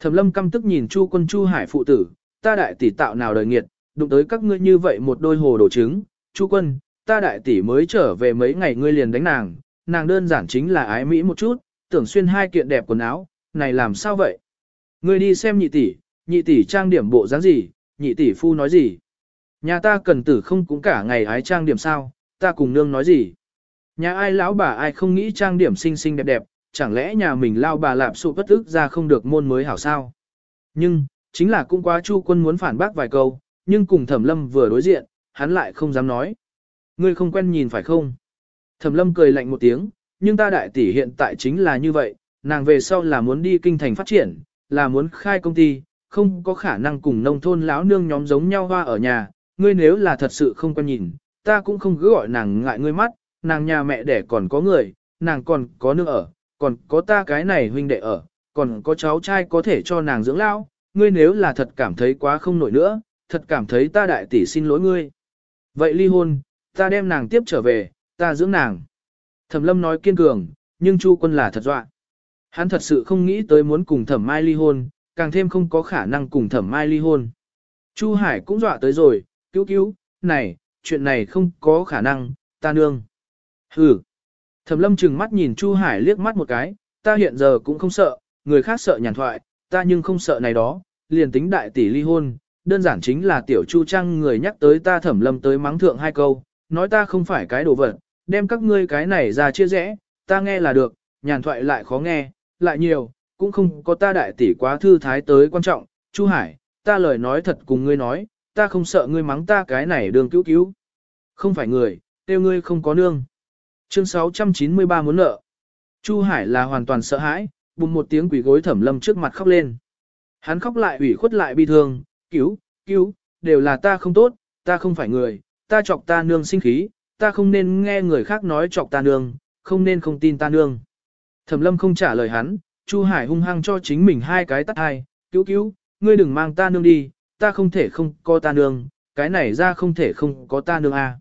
Thẩm lâm căm tức nhìn Chu quân Chu Hải phụ tử, ta đại tỷ tạo nào đời nghiệt, đụng tới các ngươi như vậy một đôi hồ đồ trứng, Chu quân, ta đại tỷ mới trở về mấy ngày ngươi liền đánh nàng, nàng đơn giản chính là ái mỹ một chút, tưởng xuyên hai kiện đẹp quần áo, này làm sao vậy? Ngươi đi xem nhị tỷ, nhị tỷ trang điểm bộ dáng gì, nhị tỷ phu nói gì? Nhà ta cần tử không cũng cả ngày ái trang điểm sao, ta cùng nương nói gì? Nhà ai lão bà ai không nghĩ trang điểm xinh xinh đẹp đẹp, chẳng lẽ nhà mình lao bà lạp sụ bất ức ra không được môn mới hảo sao? Nhưng, chính là cũng quá chu quân muốn phản bác vài câu, nhưng cùng thẩm lâm vừa đối diện, hắn lại không dám nói. Ngươi không quen nhìn phải không? Thẩm lâm cười lạnh một tiếng, nhưng ta đại tỷ hiện tại chính là như vậy, nàng về sau là muốn đi kinh thành phát triển, là muốn khai công ty, không có khả năng cùng nông thôn lão nương nhóm giống nhau hoa ở nhà, ngươi nếu là thật sự không quen nhìn, ta cũng không cứ gọi nàng ngại ngươi mắt, nàng nhà mẹ đẻ còn có người, nàng còn có nương ở, còn có ta cái này huynh đệ ở, còn có cháu trai có thể cho nàng dưỡng lão, ngươi nếu là thật cảm thấy quá không nổi nữa, thật cảm thấy ta đại tỷ xin lỗi ngươi. Vậy ly hôn, ta đem nàng tiếp trở về, ta dưỡng nàng. Thẩm lâm nói kiên cường, nhưng Chu quân là thật dọa. Hắn thật sự không nghĩ tới muốn cùng thẩm mai ly hôn, càng thêm không có khả năng cùng thẩm mai ly hôn. Chu Hải cũng dọa tới rồi, cứu cứu, này, chuyện này không có khả năng, ta nương. Hừ. Thẩm lâm chừng mắt nhìn Chu Hải liếc mắt một cái, ta hiện giờ cũng không sợ, người khác sợ nhàn thoại, ta nhưng không sợ này đó, liền tính đại tỷ ly hôn, đơn giản chính là tiểu Chu Trăng người nhắc tới ta thẩm lâm tới mắng thượng hai câu, nói ta không phải cái đồ vật, đem các ngươi cái này ra chia rẽ, ta nghe là được, nhàn thoại lại khó nghe, lại nhiều, cũng không có ta đại tỷ quá thư thái tới quan trọng, Chu Hải, ta lời nói thật cùng ngươi nói, ta không sợ ngươi mắng ta cái này đường cứu cứu. Không phải người, tiêu ngươi không có nương. Chương 693 muốn nợ. Chu Hải là hoàn toàn sợ hãi, bùng một tiếng quỷ gối thẩm lâm trước mặt khóc lên. Hắn khóc lại ủy khuất lại bi thương, cứu, cứu, đều là ta không tốt, ta không phải người, ta chọc ta nương sinh khí, ta không nên nghe người khác nói chọc ta nương, không nên không tin ta nương. Thẩm lâm không trả lời hắn, Chu Hải hung hăng cho chính mình hai cái tắt hai, cứu cứu, ngươi đừng mang ta nương đi, ta không thể không có ta nương, cái này ra không thể không có ta nương a. À.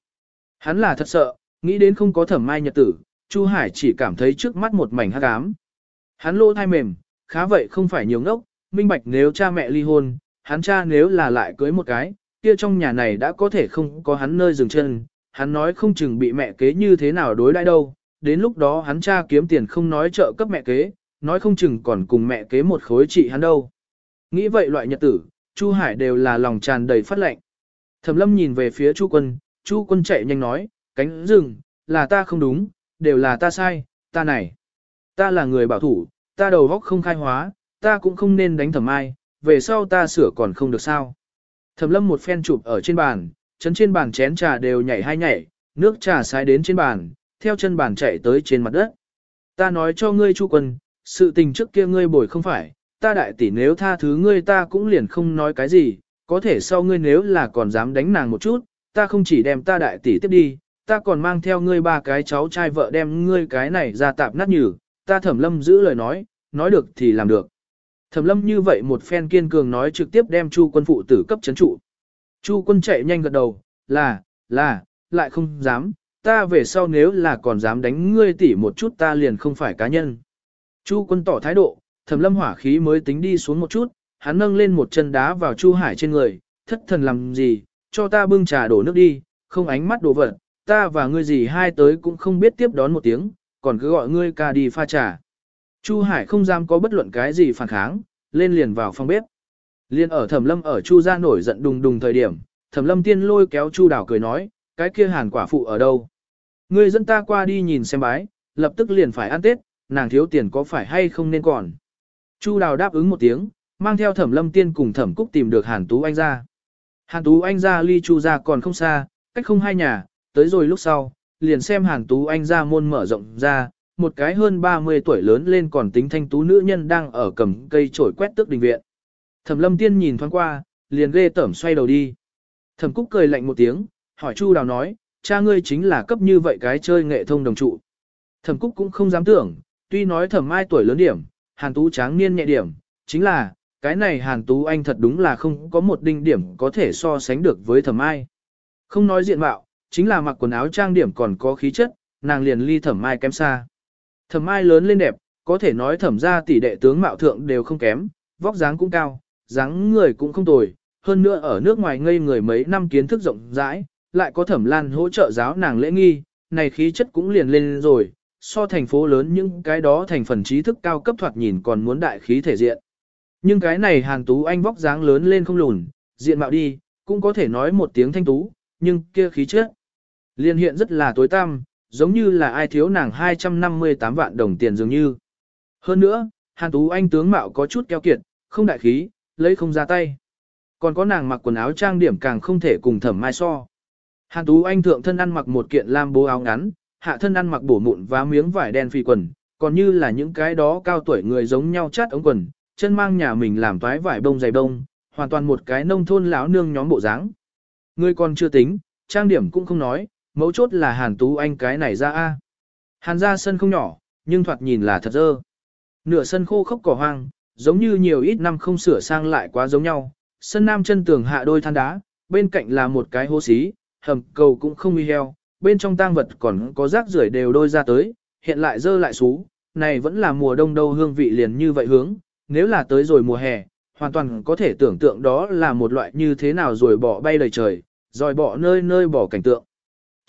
Hắn là thật sợ, nghĩ đến không có thẩm mai nhật tử, Chu Hải chỉ cảm thấy trước mắt một mảnh hắc ám. Hắn lô thai mềm, khá vậy không phải nhiều ngốc, minh bạch nếu cha mẹ ly hôn, hắn cha nếu là lại cưới một cái, kia trong nhà này đã có thể không có hắn nơi dừng chân, hắn nói không chừng bị mẹ kế như thế nào đối đãi đâu, đến lúc đó hắn cha kiếm tiền không nói trợ cấp mẹ kế, nói không chừng còn cùng mẹ kế một khối trị hắn đâu. Nghĩ vậy loại nhật tử, Chu Hải đều là lòng tràn đầy phát lệnh. Thẩm lâm nhìn về phía Chu quân, Chu quân chạy nhanh nói, cánh rừng, là ta không đúng, đều là ta sai, ta này. Ta là người bảo thủ, ta đầu góc không khai hóa, ta cũng không nên đánh thẩm ai, về sau ta sửa còn không được sao. Thẩm lâm một phen chụp ở trên bàn, chân trên bàn chén trà đều nhảy hai nhảy, nước trà sai đến trên bàn, theo chân bàn chạy tới trên mặt đất. Ta nói cho ngươi Chu quân, sự tình trước kia ngươi bồi không phải, ta đại tỷ nếu tha thứ ngươi ta cũng liền không nói cái gì, có thể sau ngươi nếu là còn dám đánh nàng một chút, ta không chỉ đem ta đại tỷ tiếp đi, ta còn mang theo ngươi ba cái cháu trai vợ đem ngươi cái này ra tạp nát nhừ, ta thẩm lâm giữ lời nói, nói được thì làm được. Thẩm lâm như vậy một phen kiên cường nói trực tiếp đem chu quân phụ tử cấp chấn trụ. Chu quân chạy nhanh gật đầu, là, là, lại không dám, ta về sau nếu là còn dám đánh ngươi tỷ một chút ta liền không phải cá nhân. Chu quân tỏ thái độ, thẩm lâm hỏa khí mới tính đi xuống một chút, hắn nâng lên một chân đá vào Chu Hải trên người, thất thần làm gì, cho ta bưng trà đổ nước đi, không ánh mắt đổ vật, ta và ngươi gì hai tới cũng không biết tiếp đón một tiếng, còn cứ gọi ngươi ca đi pha trà. Chu Hải không dám có bất luận cái gì phản kháng, lên liền vào phòng bếp. Liên ở Thẩm Lâm ở Chu gia nổi giận đùng đùng thời điểm, Thẩm Lâm tiên lôi kéo Chu Đào cười nói, cái kia hàn quả phụ ở đâu? Ngươi dẫn ta qua đi nhìn xem bái, lập tức liền phải ăn Tết, nàng thiếu tiền có phải hay không nên còn. Chu Đào đáp ứng một tiếng, mang theo Thẩm Lâm tiên cùng Thẩm Cúc tìm được Hàn Tú Anh ra. Hàn Tú Anh ra ly Chu gia còn không xa, cách không hai nhà, tới rồi lúc sau, liền xem Hàn Tú Anh ra môn mở rộng ra, một cái hơn 30 tuổi lớn lên còn tính thanh tú nữ nhân đang ở cầm cây chổi quét tước đình viện. Thẩm lâm tiên nhìn thoáng qua, liền ghê tởm xoay đầu đi. Thẩm cúc cười lạnh một tiếng, hỏi Chu Đào nói, cha ngươi chính là cấp như vậy cái chơi nghệ thông đồng trụ. Thẩm cúc cũng không dám tưởng, tuy nói thẩm mai tuổi lớn điểm, hàn tú tráng niên nhẹ điểm, chính là, cái này hàn tú anh thật đúng là không có một đinh điểm có thể so sánh được với thẩm mai. Không nói diện mạo, chính là mặc quần áo trang điểm còn có khí chất, nàng liền ly thẩm mai kém xa. Thẩm mai lớn lên đẹp, có thể nói thẩm gia tỷ đệ tướng mạo thượng đều không kém, vóc dáng cũng cao, dáng người cũng không tồi, hơn nữa ở nước ngoài ngây người mấy năm kiến thức rộng rãi, lại có thẩm lan hỗ trợ giáo nàng lễ nghi, này khí chất cũng liền lên rồi, so thành phố lớn những cái đó thành phần trí thức cao cấp thoạt nhìn còn muốn đại khí thể diện. Nhưng cái này hàn tú anh vóc dáng lớn lên không lùn, diện mạo đi, cũng có thể nói một tiếng thanh tú, nhưng kia khí chất. Liên hiện rất là tối tăm, giống như là ai thiếu nàng 258 vạn đồng tiền dường như. Hơn nữa, Hàn Tú Anh tướng mạo có chút keo kiệt, không đại khí, lấy không ra tay. Còn có nàng mặc quần áo trang điểm càng không thể cùng thẩm mai so. Hàn Tú Anh thượng thân ăn mặc một kiện lam bố áo ngắn, hạ thân ăn mặc bổ mụn và miếng vải đen phi quần, còn như là những cái đó cao tuổi người giống nhau chát ống quần, chân mang nhà mình làm toái vải bông dày bông, hoàn toàn một cái nông thôn lão nương nhóm bộ dáng. Người còn chưa tính, trang điểm cũng không nói, mấu chốt là Hàn Tú Anh cái này ra a. Hàn ra sân không nhỏ, nhưng thoạt nhìn là thật dơ. Nửa sân khô khốc cỏ hoang, giống như nhiều ít năm không sửa sang lại quá giống nhau. Sân nam chân tường hạ đôi than đá, bên cạnh là một cái hố xí, hầm cầu cũng không uy heo, bên trong tang vật còn có rác rưởi đều đôi ra tới, hiện lại dơ lại xú, này vẫn là mùa đông đâu hương vị liền như vậy hướng, nếu là tới rồi mùa hè, hoàn toàn có thể tưởng tượng đó là một loại như thế nào rồi bỏ bay đầy trời, rồi bỏ nơi nơi bỏ cảnh tượng.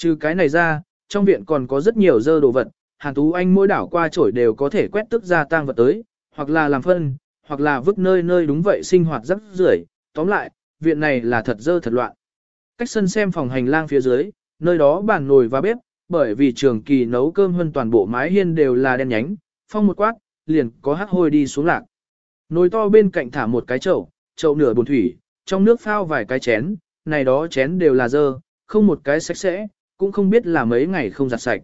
Trừ cái này ra, trong viện còn có rất nhiều dơ đồ vật, Hàn Tú Anh mỗi đảo qua chổi đều có thể quét tức ra tang vật tới, hoặc là làm phân, hoặc là vứt nơi nơi đúng vậy sinh hoạt rất rưởi. Tóm lại, viện này là thật dơ thật loạn. Cách sân xem phòng hành lang phía dưới, nơi đó bàn nồi và bếp, bởi vì trường kỳ nấu cơm hơn toàn bộ mái hiên đều là đen nhánh, phong một quát, liền có hắc hôi đi xuống lạc. Nồi to bên cạnh thả một cái chậu, chậu nửa bồn thủy, trong nước phao vài cái chén, này đó chén đều là dơ, không một cái sạch sẽ, cũng không biết là mấy ngày không giặt sạch.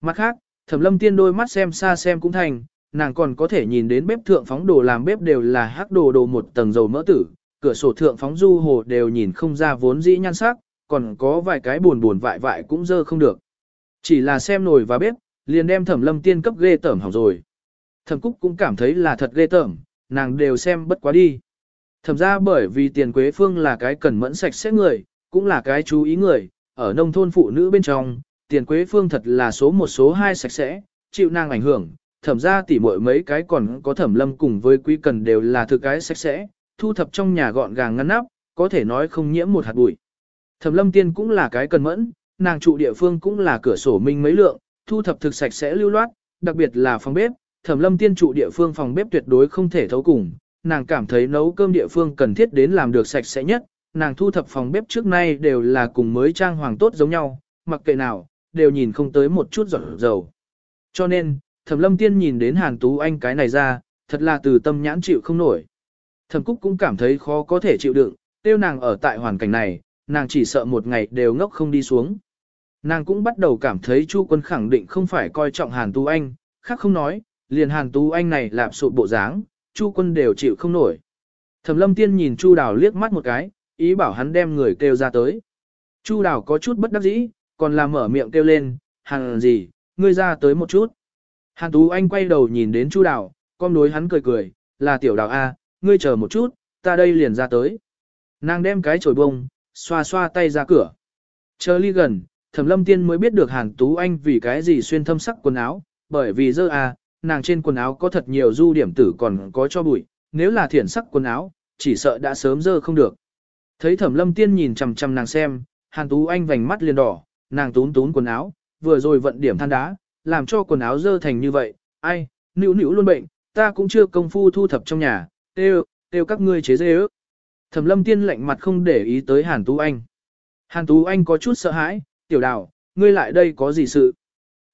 Mặt khác, thẩm lâm tiên đôi mắt xem xa xem cũng thành, nàng còn có thể nhìn đến bếp thượng phóng đồ làm bếp đều là hắc đồ đồ một tầng dầu mỡ tử, cửa sổ thượng phóng du hồ đều nhìn không ra vốn dĩ nhan sắc, còn có vài cái buồn buồn vại vại cũng dơ không được. Chỉ là xem nồi và bếp, liền đem thẩm lâm tiên cấp ghê tởm hỏng rồi. Thẩm Cúc cũng cảm thấy là thật ghê tởm, nàng đều xem bất quá đi. Thẩm ra bởi vì tiền quế phương là cái cẩn mẫn sạch sẽ người, cũng là cái chú ý người, ở nông thôn phụ nữ bên trong, tiền quế phương thật là số một số hai sạch sẽ, chịu nàng ảnh hưởng, thẩm ra tỉ muội mấy cái còn có thẩm lâm cùng với quý cần đều là thực cái sạch sẽ, thu thập trong nhà gọn gàng ngăn nắp, có thể nói không nhiễm một hạt bụi. Thẩm lâm tiên cũng là cái cần mẫn, nàng trụ địa phương cũng là cửa sổ minh mấy lượng, thu thập thực sạch sẽ lưu loát, đặc biệt là phòng bếp, thẩm lâm tiên trụ địa phương phòng bếp tuyệt đối không thể thấu cùng, nàng cảm thấy nấu cơm địa phương cần thiết đến làm được sạch sẽ nhất, nàng thu thập phòng bếp trước nay đều là cùng mới trang hoàng tốt giống nhau, mặc kệ nào, đều nhìn không tới một chút giọt dầu. Cho nên, thẩm lâm tiên nhìn đến hàn tú anh cái này ra, thật là từ tâm nhãn chịu không nổi. Thẩm cúc cũng cảm thấy khó có thể chịu đựng, tiêu nàng ở tại hoàn cảnh này, nàng chỉ sợ một ngày đều ngốc không đi xuống. Nàng cũng bắt đầu cảm thấy Chu quân khẳng định không phải coi trọng Hàn Tú Anh, khác không nói, liền Hàn Tú Anh này lạp sụp bộ dáng, Chu quân đều chịu không nổi. Thẩm lâm tiên nhìn Chu đào liếc mắt một cái, ý bảo hắn đem người kêu ra tới. Chu Đảo có chút bất đắc dĩ, còn làm mở miệng kêu lên, hàng gì, ngươi ra tới một chút. Hàn Tú Anh quay đầu nhìn đến Chu Đảo, con đối hắn cười cười, là tiểu Đảo A, ngươi chờ một chút, ta đây liền ra tới. Nàng đem cái chổi bông, xoa xoa tay ra cửa. Chờ ly gần, Thẩm Lâm Tiên mới biết được Hàn Tú Anh vì cái gì xuyên thâm sắc quần áo, bởi vì dơ à, nàng trên quần áo có thật nhiều du điểm tử còn có cho bụi, nếu là thiển sắc quần áo, chỉ sợ đã sớm dơ không được. Thấy Thẩm Lâm Tiên nhìn chằm chằm nàng xem, Hàn Tú Anh vành mắt liền đỏ, nàng tún tún quần áo, vừa rồi vận điểm than đá, làm cho quần áo dơ thành như vậy, ai, nữu nữu luôn bệnh, ta cũng chưa công phu thu thập trong nhà, têu, têu các ngươi chế dê ước. Thẩm lâm tiên lạnh mặt không để ý tới Hàn Tú Anh. Hàn Tú Anh có chút sợ hãi, tiểu đào, ngươi lại đây có gì sự?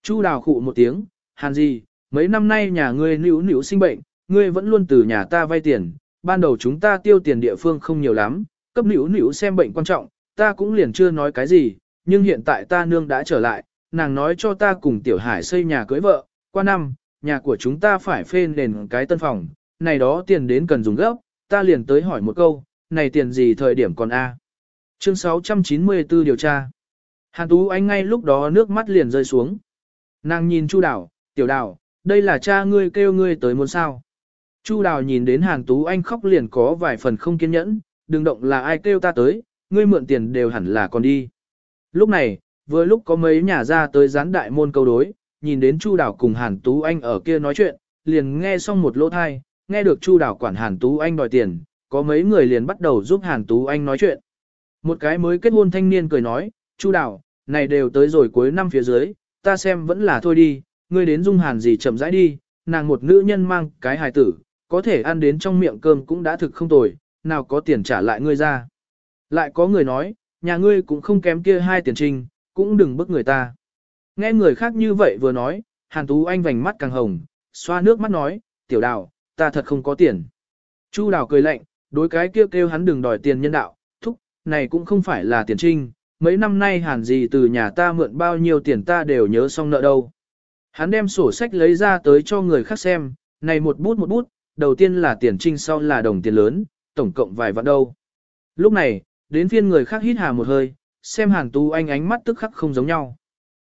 Chu đào khụ một tiếng, Hàn gì, mấy năm nay nhà ngươi nữu nữu sinh bệnh, ngươi vẫn luôn từ nhà ta vay tiền, ban đầu chúng ta tiêu tiền địa phương không nhiều lắm, cấp nữ nữ xem bệnh quan trọng, ta cũng liền chưa nói cái gì, nhưng hiện tại ta nương đã trở lại, nàng nói cho ta cùng tiểu hải xây nhà cưới vợ, qua năm, nhà của chúng ta phải phê nền cái tân phòng, này đó tiền đến cần dùng gấp, ta liền tới hỏi một câu, này tiền gì thời điểm còn A. Chương 694 điều tra. Hàn Tú Anh ngay lúc đó nước mắt liền rơi xuống. Nàng nhìn Chu Đào, tiểu đào, đây là cha ngươi kêu ngươi tới muốn sao. Chu Đào nhìn đến Hàn Tú Anh khóc liền có vài phần không kiên nhẫn, đừng động là ai kêu ta tới, ngươi mượn tiền đều hẳn là còn đi. Lúc này, vừa lúc có mấy nhà ra tới gián đại môn câu đối, nhìn đến Chu Đào cùng Hàn Tú Anh ở kia nói chuyện, liền nghe xong một lỗ thai, nghe được Chu Đào quản Hàn Tú Anh đòi tiền, có mấy người liền bắt đầu giúp Hàn Tú Anh nói chuyện. Một cái mới kết hôn thanh niên cười nói, Chu Đào, này đều tới rồi cuối năm phía dưới, ta xem vẫn là thôi đi, ngươi đến dung hàn gì chậm rãi đi, nàng một nữ nhân mang cái hài tử, có thể ăn đến trong miệng cơm cũng đã thực không tồi, nào có tiền trả lại ngươi ra. Lại có người nói, nhà ngươi cũng không kém kia hai tiền trinh, cũng đừng bức người ta. Nghe người khác như vậy vừa nói, Hàn Tú Anh vành mắt càng hồng, xoa nước mắt nói, tiểu đào, ta thật không có tiền. Chu đào cười lạnh, đối cái kêu kêu hắn đừng đòi tiền nhân đạo, thúc, này cũng không phải là tiền trinh, mấy năm nay hàn gì từ nhà ta mượn bao nhiêu tiền ta đều nhớ xong nợ đâu. Hắn đem sổ sách lấy ra tới cho người khác xem, này một bút một bút, đầu tiên là tiền trinh sau là đồng tiền lớn, tổng cộng vài vạn đâu. Lúc này, đến phiên người khác hít hà một hơi, xem hàn tú anh ánh mắt tức khắc không giống nhau.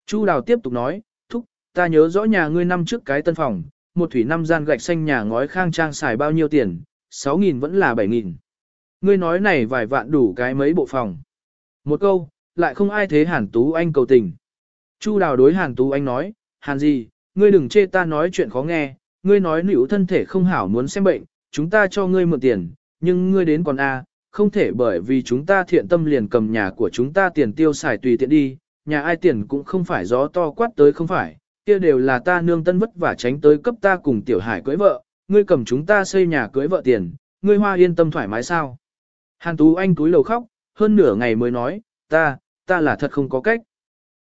Chu đào tiếp tục nói, thúc, ta nhớ rõ nhà ngươi năm trước cái tân phòng, một thủy năm gian gạch xanh nhà ngói khang trang xài bao nhiêu tiền, 6.000 vẫn là 7.000. Ngươi nói này vài vạn đủ cái mấy bộ phòng. Một câu, lại không ai thế Hàn Tú Anh cầu tình. Chu đào đối Hàn Tú Anh nói, Hàn gì, ngươi đừng chê ta nói chuyện khó nghe, ngươi nói nữ thân thể không hảo muốn xem bệnh, chúng ta cho ngươi mượn tiền, nhưng ngươi đến còn A, không thể bởi vì chúng ta thiện tâm liền cầm nhà của chúng ta tiền tiêu xài tùy tiện đi, nhà ai tiền cũng không phải gió to quát tới không phải, kia đều là ta nương tân vất vả tránh tới cấp ta cùng tiểu hải cưới vợ, ngươi cầm chúng ta xây nhà cưới vợ tiền, ngươi hoa yên tâm thoải mái sao. Hàn Tú Anh túi lầu khóc, hơn nửa ngày mới nói, ta, ta là thật không có cách.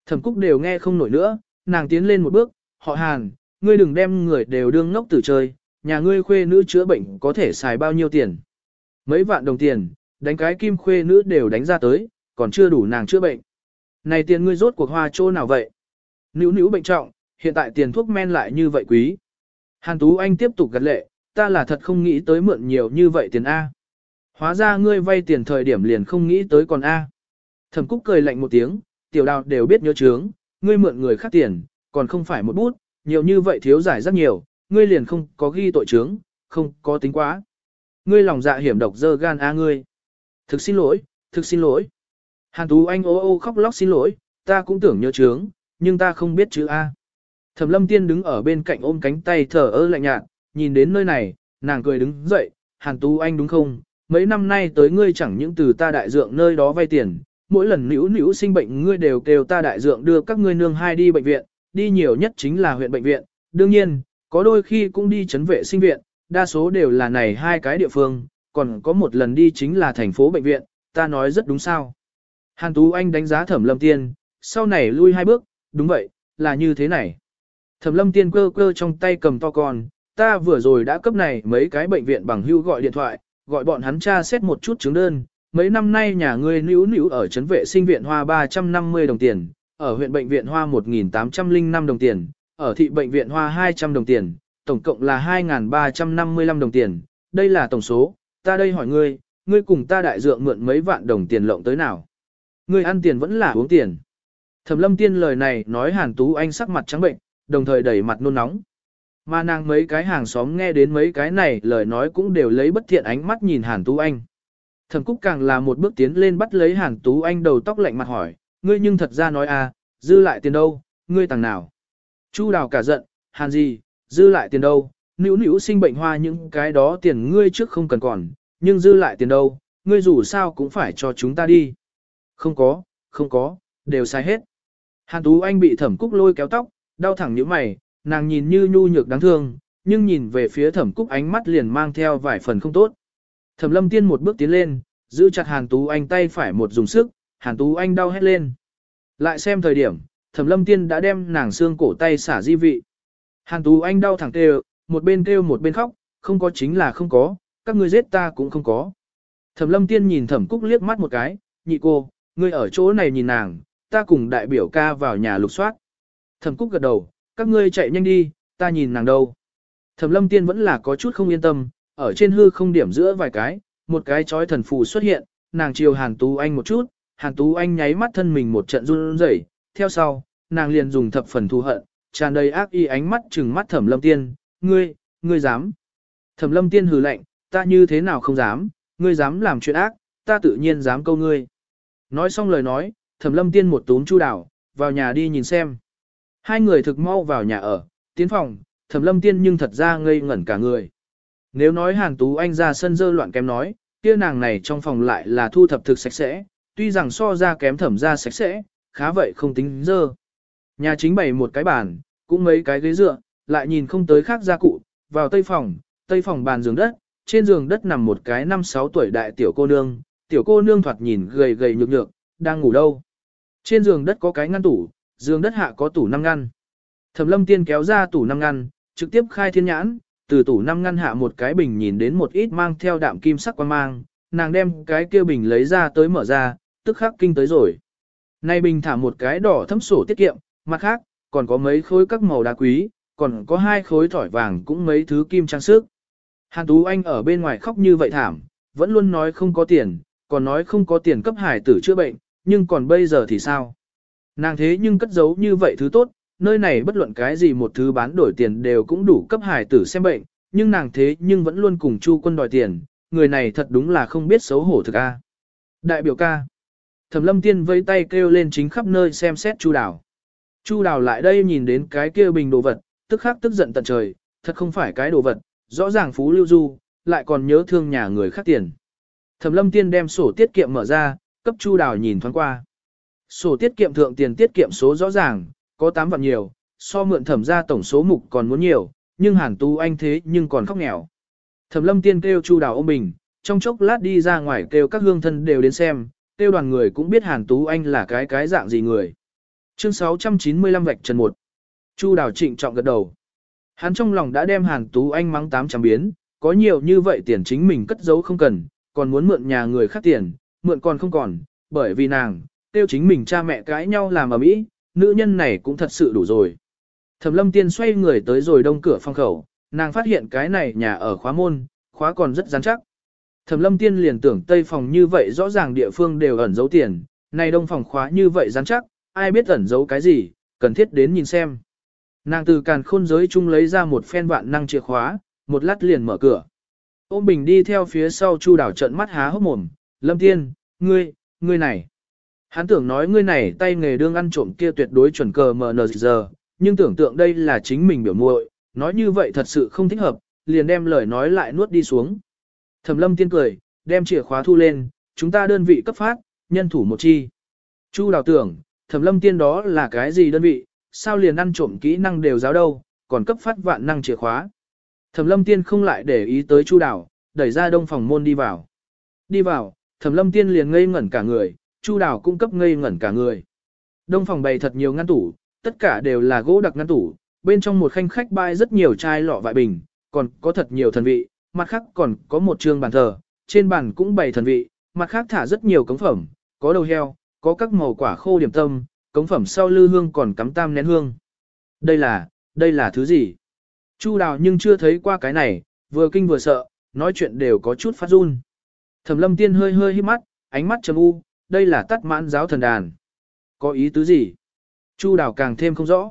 Thẩm Cúc đều nghe không nổi nữa, nàng tiến lên một bước, họ Hàn, ngươi đừng đem người đều đương ngốc tử chơi, nhà ngươi khuê nữ chữa bệnh có thể xài bao nhiêu tiền. Mấy vạn đồng tiền, đánh cái kim khuê nữ đều đánh ra tới, còn chưa đủ nàng chữa bệnh. Này tiền ngươi rốt cuộc hoa chỗ nào vậy? Nữ nữ bệnh trọng, hiện tại tiền thuốc men lại như vậy quý. Hàn Tú Anh tiếp tục gật lệ, ta là thật không nghĩ tới mượn nhiều như vậy tiền A. Hóa ra ngươi vay tiền thời điểm liền không nghĩ tới còn A. Thẩm Cúc cười lạnh một tiếng, tiểu đào đều biết nhớ chướng, ngươi mượn người khác tiền, còn không phải một bút, nhiều như vậy thiếu giải rất nhiều, ngươi liền không có ghi tội chướng, không có tính quá. Ngươi lòng dạ hiểm độc dơ gan A ngươi. Thực xin lỗi, thực xin lỗi. Hàn Tú Anh ô ô khóc lóc xin lỗi, ta cũng tưởng nhớ chướng, nhưng ta không biết chữ A. Thẩm lâm tiên đứng ở bên cạnh ôm cánh tay thở ơ lạnh nhạt, nhìn đến nơi này, nàng cười đứng dậy, Hàn Tú Anh đúng không? Mấy năm nay tới ngươi chẳng những từ ta đại dượng nơi đó vay tiền, mỗi lần nữ nữ sinh bệnh ngươi đều kêu ta đại dượng đưa các ngươi nương hai đi bệnh viện, đi nhiều nhất chính là huyện bệnh viện, đương nhiên, có đôi khi cũng đi chấn vệ sinh viện, đa số đều là này hai cái địa phương, còn có một lần đi chính là thành phố bệnh viện, ta nói rất đúng sao. Hàn Tú Anh đánh giá thẩm lâm tiên, sau này lui hai bước, đúng vậy, là như thế này. Thẩm lâm tiên cơ cơ trong tay cầm to con, ta vừa rồi đã cấp này mấy cái bệnh viện bằng hưu gọi điện thoại, gọi bọn hắn tra xét một chút chứng đơn. Mấy năm nay nhà ngươi níu níu ở trấn vệ sinh viện hoa 350 đồng tiền, ở huyện bệnh viện hoa 1.805 đồng tiền, ở thị bệnh viện hoa 200 đồng tiền, tổng cộng là 2.355 đồng tiền. Đây là tổng số, ta đây hỏi ngươi, ngươi cùng ta đại dượng mượn mấy vạn đồng tiền lộng tới nào? Ngươi ăn tiền vẫn là uống tiền. Thẩm lâm tiên lời này nói Hàn Tú Anh sắc mặt trắng bệnh, đồng thời đẩy mặt nôn nóng. Mà nàng mấy cái hàng xóm nghe đến mấy cái này lời nói cũng đều lấy bất thiện ánh mắt nhìn Hàn Tú Anh. Thẩm Cúc càng là một bước tiến lên bắt lấy Hàn Tú Anh đầu tóc lạnh mặt hỏi, ngươi nhưng thật ra nói à, dư lại tiền đâu, ngươi tàng nào. Chu đào cả giận, Hàn gì, dư lại tiền đâu, nữ nữ sinh bệnh hoa những cái đó tiền ngươi trước không cần còn, nhưng dư lại tiền đâu, ngươi dù sao cũng phải cho chúng ta đi. Không có, không có, đều sai hết. Hàn Tú Anh bị thẩm cúc lôi kéo tóc, đau thẳng như mày, nàng nhìn như nhu nhược đáng thương, nhưng nhìn về phía thẩm cúc ánh mắt liền mang theo vài phần không tốt. Thẩm lâm tiên một bước tiến lên, giữ chặt Hàn Tú Anh tay phải một dùng sức, Hàn Tú Anh đau hét lên. Lại xem thời điểm, thẩm lâm tiên đã đem nàng xương cổ tay xả di vị. Hàn Tú Anh đau thẳng kêu, một bên kêu một bên khóc, không có chính là không có, các ngươi giết ta cũng không có. Thẩm lâm tiên nhìn thẩm cúc liếc mắt một cái, nhị cô, ngươi ở chỗ này nhìn nàng, ta cùng đại biểu ca vào nhà lục soát. Thẩm Cúc gật đầu, các ngươi chạy nhanh đi, ta nhìn nàng đâu. Thẩm Lâm Tiên vẫn là có chút không yên tâm, ở trên hư không điểm giữa vài cái, một cái chói thần phù xuất hiện, nàng chiều Hàn Tú Anh một chút, Hàn Tú Anh nháy mắt thân mình một trận run rẩy, theo sau, nàng liền dùng thập phần thù hận, tràn đầy ác y ánh mắt trừng mắt Thẩm Lâm Tiên, ngươi, ngươi dám. Thẩm Lâm Tiên hừ lạnh, ta như thế nào không dám, ngươi dám làm chuyện ác, ta tự nhiên dám câu ngươi. Nói xong lời nói, Thẩm Lâm Tiên một túm chu đảo, vào nhà đi nhìn xem. Hai người thực mau vào nhà ở, tiến phòng, Thẩm Lâm Tiên nhưng thật ra ngây ngẩn cả người. Nếu nói Hàn Tú Anh ra sân dơ loạn kém nói, kia nàng này trong phòng lại là thu thập thực sạch sẽ, tuy rằng so ra kém thẩm ra sạch sẽ, khá vậy không tính dơ. Nhà chính bày một cái bàn, cũng mấy cái ghế dựa, lại nhìn không tới khác gia cụ, vào tây phòng, tây phòng bàn giường đất, trên giường đất nằm một cái năm sáu tuổi đại tiểu cô nương, tiểu cô nương thoạt nhìn gầy gầy nhược nhược, đang ngủ đâu. Trên giường đất có cái ngăn tủ, giường đất hạ có tủ năm ngăn. Thẩm lâm tiên kéo ra tủ năm ngăn, trực tiếp khai thiên nhãn, từ tủ năm ngăn hạ một cái bình nhìn đến một ít mang theo đạm kim sắc quan mang, nàng đem cái kia bình lấy ra tới mở ra, tức khắc kinh tới rồi. Nay bình thả một cái đỏ thấm sổ tiết kiệm, mặt khác, còn có mấy khối các màu đá quý, còn có hai khối thỏi vàng cũng mấy thứ kim trang sức. Hàn Tú Anh ở bên ngoài khóc như vậy thảm, vẫn luôn nói không có tiền, còn nói không có tiền cấp hải tử chữa bệnh, nhưng còn bây giờ thì sao? Nàng thế nhưng cất giấu như vậy thứ tốt, nơi này bất luận cái gì một thứ bán đổi tiền đều cũng đủ cấp hải tử xem bệnh, nhưng nàng thế nhưng vẫn luôn cùng Chu quân đòi tiền, người này thật đúng là không biết xấu hổ thực a. Đại biểu ca. Thẩm lâm tiên vây tay kêu lên chính khắp nơi xem xét Chu đào. Chu đào lại đây nhìn đến cái kia bình đồ vật, tức khắc tức giận tận trời, thật không phải cái đồ vật, rõ ràng phú lưu du, lại còn nhớ thương nhà người khác tiền. Thẩm lâm tiên đem sổ tiết kiệm mở ra, cấp Chu đào nhìn thoáng qua. Sổ tiết kiệm thượng tiền tiết kiệm số rõ ràng, có 8 vạn nhiều, so mượn thẩm ra tổng số mục còn muốn nhiều, nhưng Hàn Tú Anh thế nhưng còn khóc nghèo. Thẩm lâm tiên kêu Chu đào ôm bình, trong chốc lát đi ra ngoài kêu các hương thân đều đến xem, kêu đoàn người cũng biết Hàn Tú Anh là cái cái dạng gì người. Chương 695 vạch trần một. Chu đào trịnh trọng gật đầu. Hắn trong lòng đã đem Hàn Tú Anh mắng tám trăm biến, có nhiều như vậy tiền chính mình cất giấu không cần, còn muốn mượn nhà người khác tiền, mượn còn không còn, bởi vì nàng, tiêu chính mình cha mẹ cãi nhau làm ở mỹ, nữ nhân này cũng thật sự đủ rồi. Thẩm lâm tiên xoay người tới rồi đông cửa phòng khẩu, nàng phát hiện cái này nhà ở khóa môn, khóa còn rất rắn chắc. Thẩm lâm tiên liền tưởng tây phòng như vậy rõ ràng địa phương đều ẩn giấu tiền, này đông phòng khóa như vậy rắn chắc, ai biết ẩn giấu cái gì, cần thiết đến nhìn xem. Nàng từ càn khôn giới chung lấy ra một phen vạn năng chìa khóa, một lát liền mở cửa. Ôm bình đi theo phía sau chu đảo trận mắt há hốc mồm, lâm tiên, ngươi, ngươi này. Hắn tưởng nói ngươi này tay nghề đương ăn trộm kia tuyệt đối chuẩn cờ mờ nờ giờ, nhưng tưởng tượng đây là chính mình biểu muội, nói như vậy thật sự không thích hợp, liền đem lời nói lại nuốt đi xuống. Thẩm lâm tiên cười, đem chìa khóa thu lên, chúng ta đơn vị cấp phát, nhân thủ một chi. Chu đào tưởng, thẩm lâm tiên đó là cái gì đơn vị, sao liền ăn trộm kỹ năng đều giáo đâu, còn cấp phát vạn năng chìa khóa. Thẩm lâm tiên không lại để ý tới chu Đảo, đẩy ra đông phòng môn đi vào. Đi vào, thẩm lâm tiên liền ngây ngẩn cả người, chu Đảo cũng cấp ngây ngẩn cả người. Đông phòng bày thật nhiều ngăn tủ, tất cả đều là gỗ đặc ngăn tủ, bên trong một khanh khách bãi rất nhiều chai lọ vại bình, còn có thật nhiều thần vị, mặt khác còn có một trường bàn thờ, trên bàn cũng bày thần vị, mặt khác thả rất nhiều cống phẩm, có đầu heo, có các màu quả khô điểm tâm, cống phẩm sau lư hương còn cắm tam nén hương. Đây là, đây là thứ gì? Chu đào nhưng chưa thấy qua cái này, vừa kinh vừa sợ, nói chuyện đều có chút phát run. Thẩm lâm tiên hơi hơi hít mắt, ánh mắt trầm u, đây là tắt mãn giáo thần đàn. Có ý tứ gì? Chu đào càng thêm không rõ.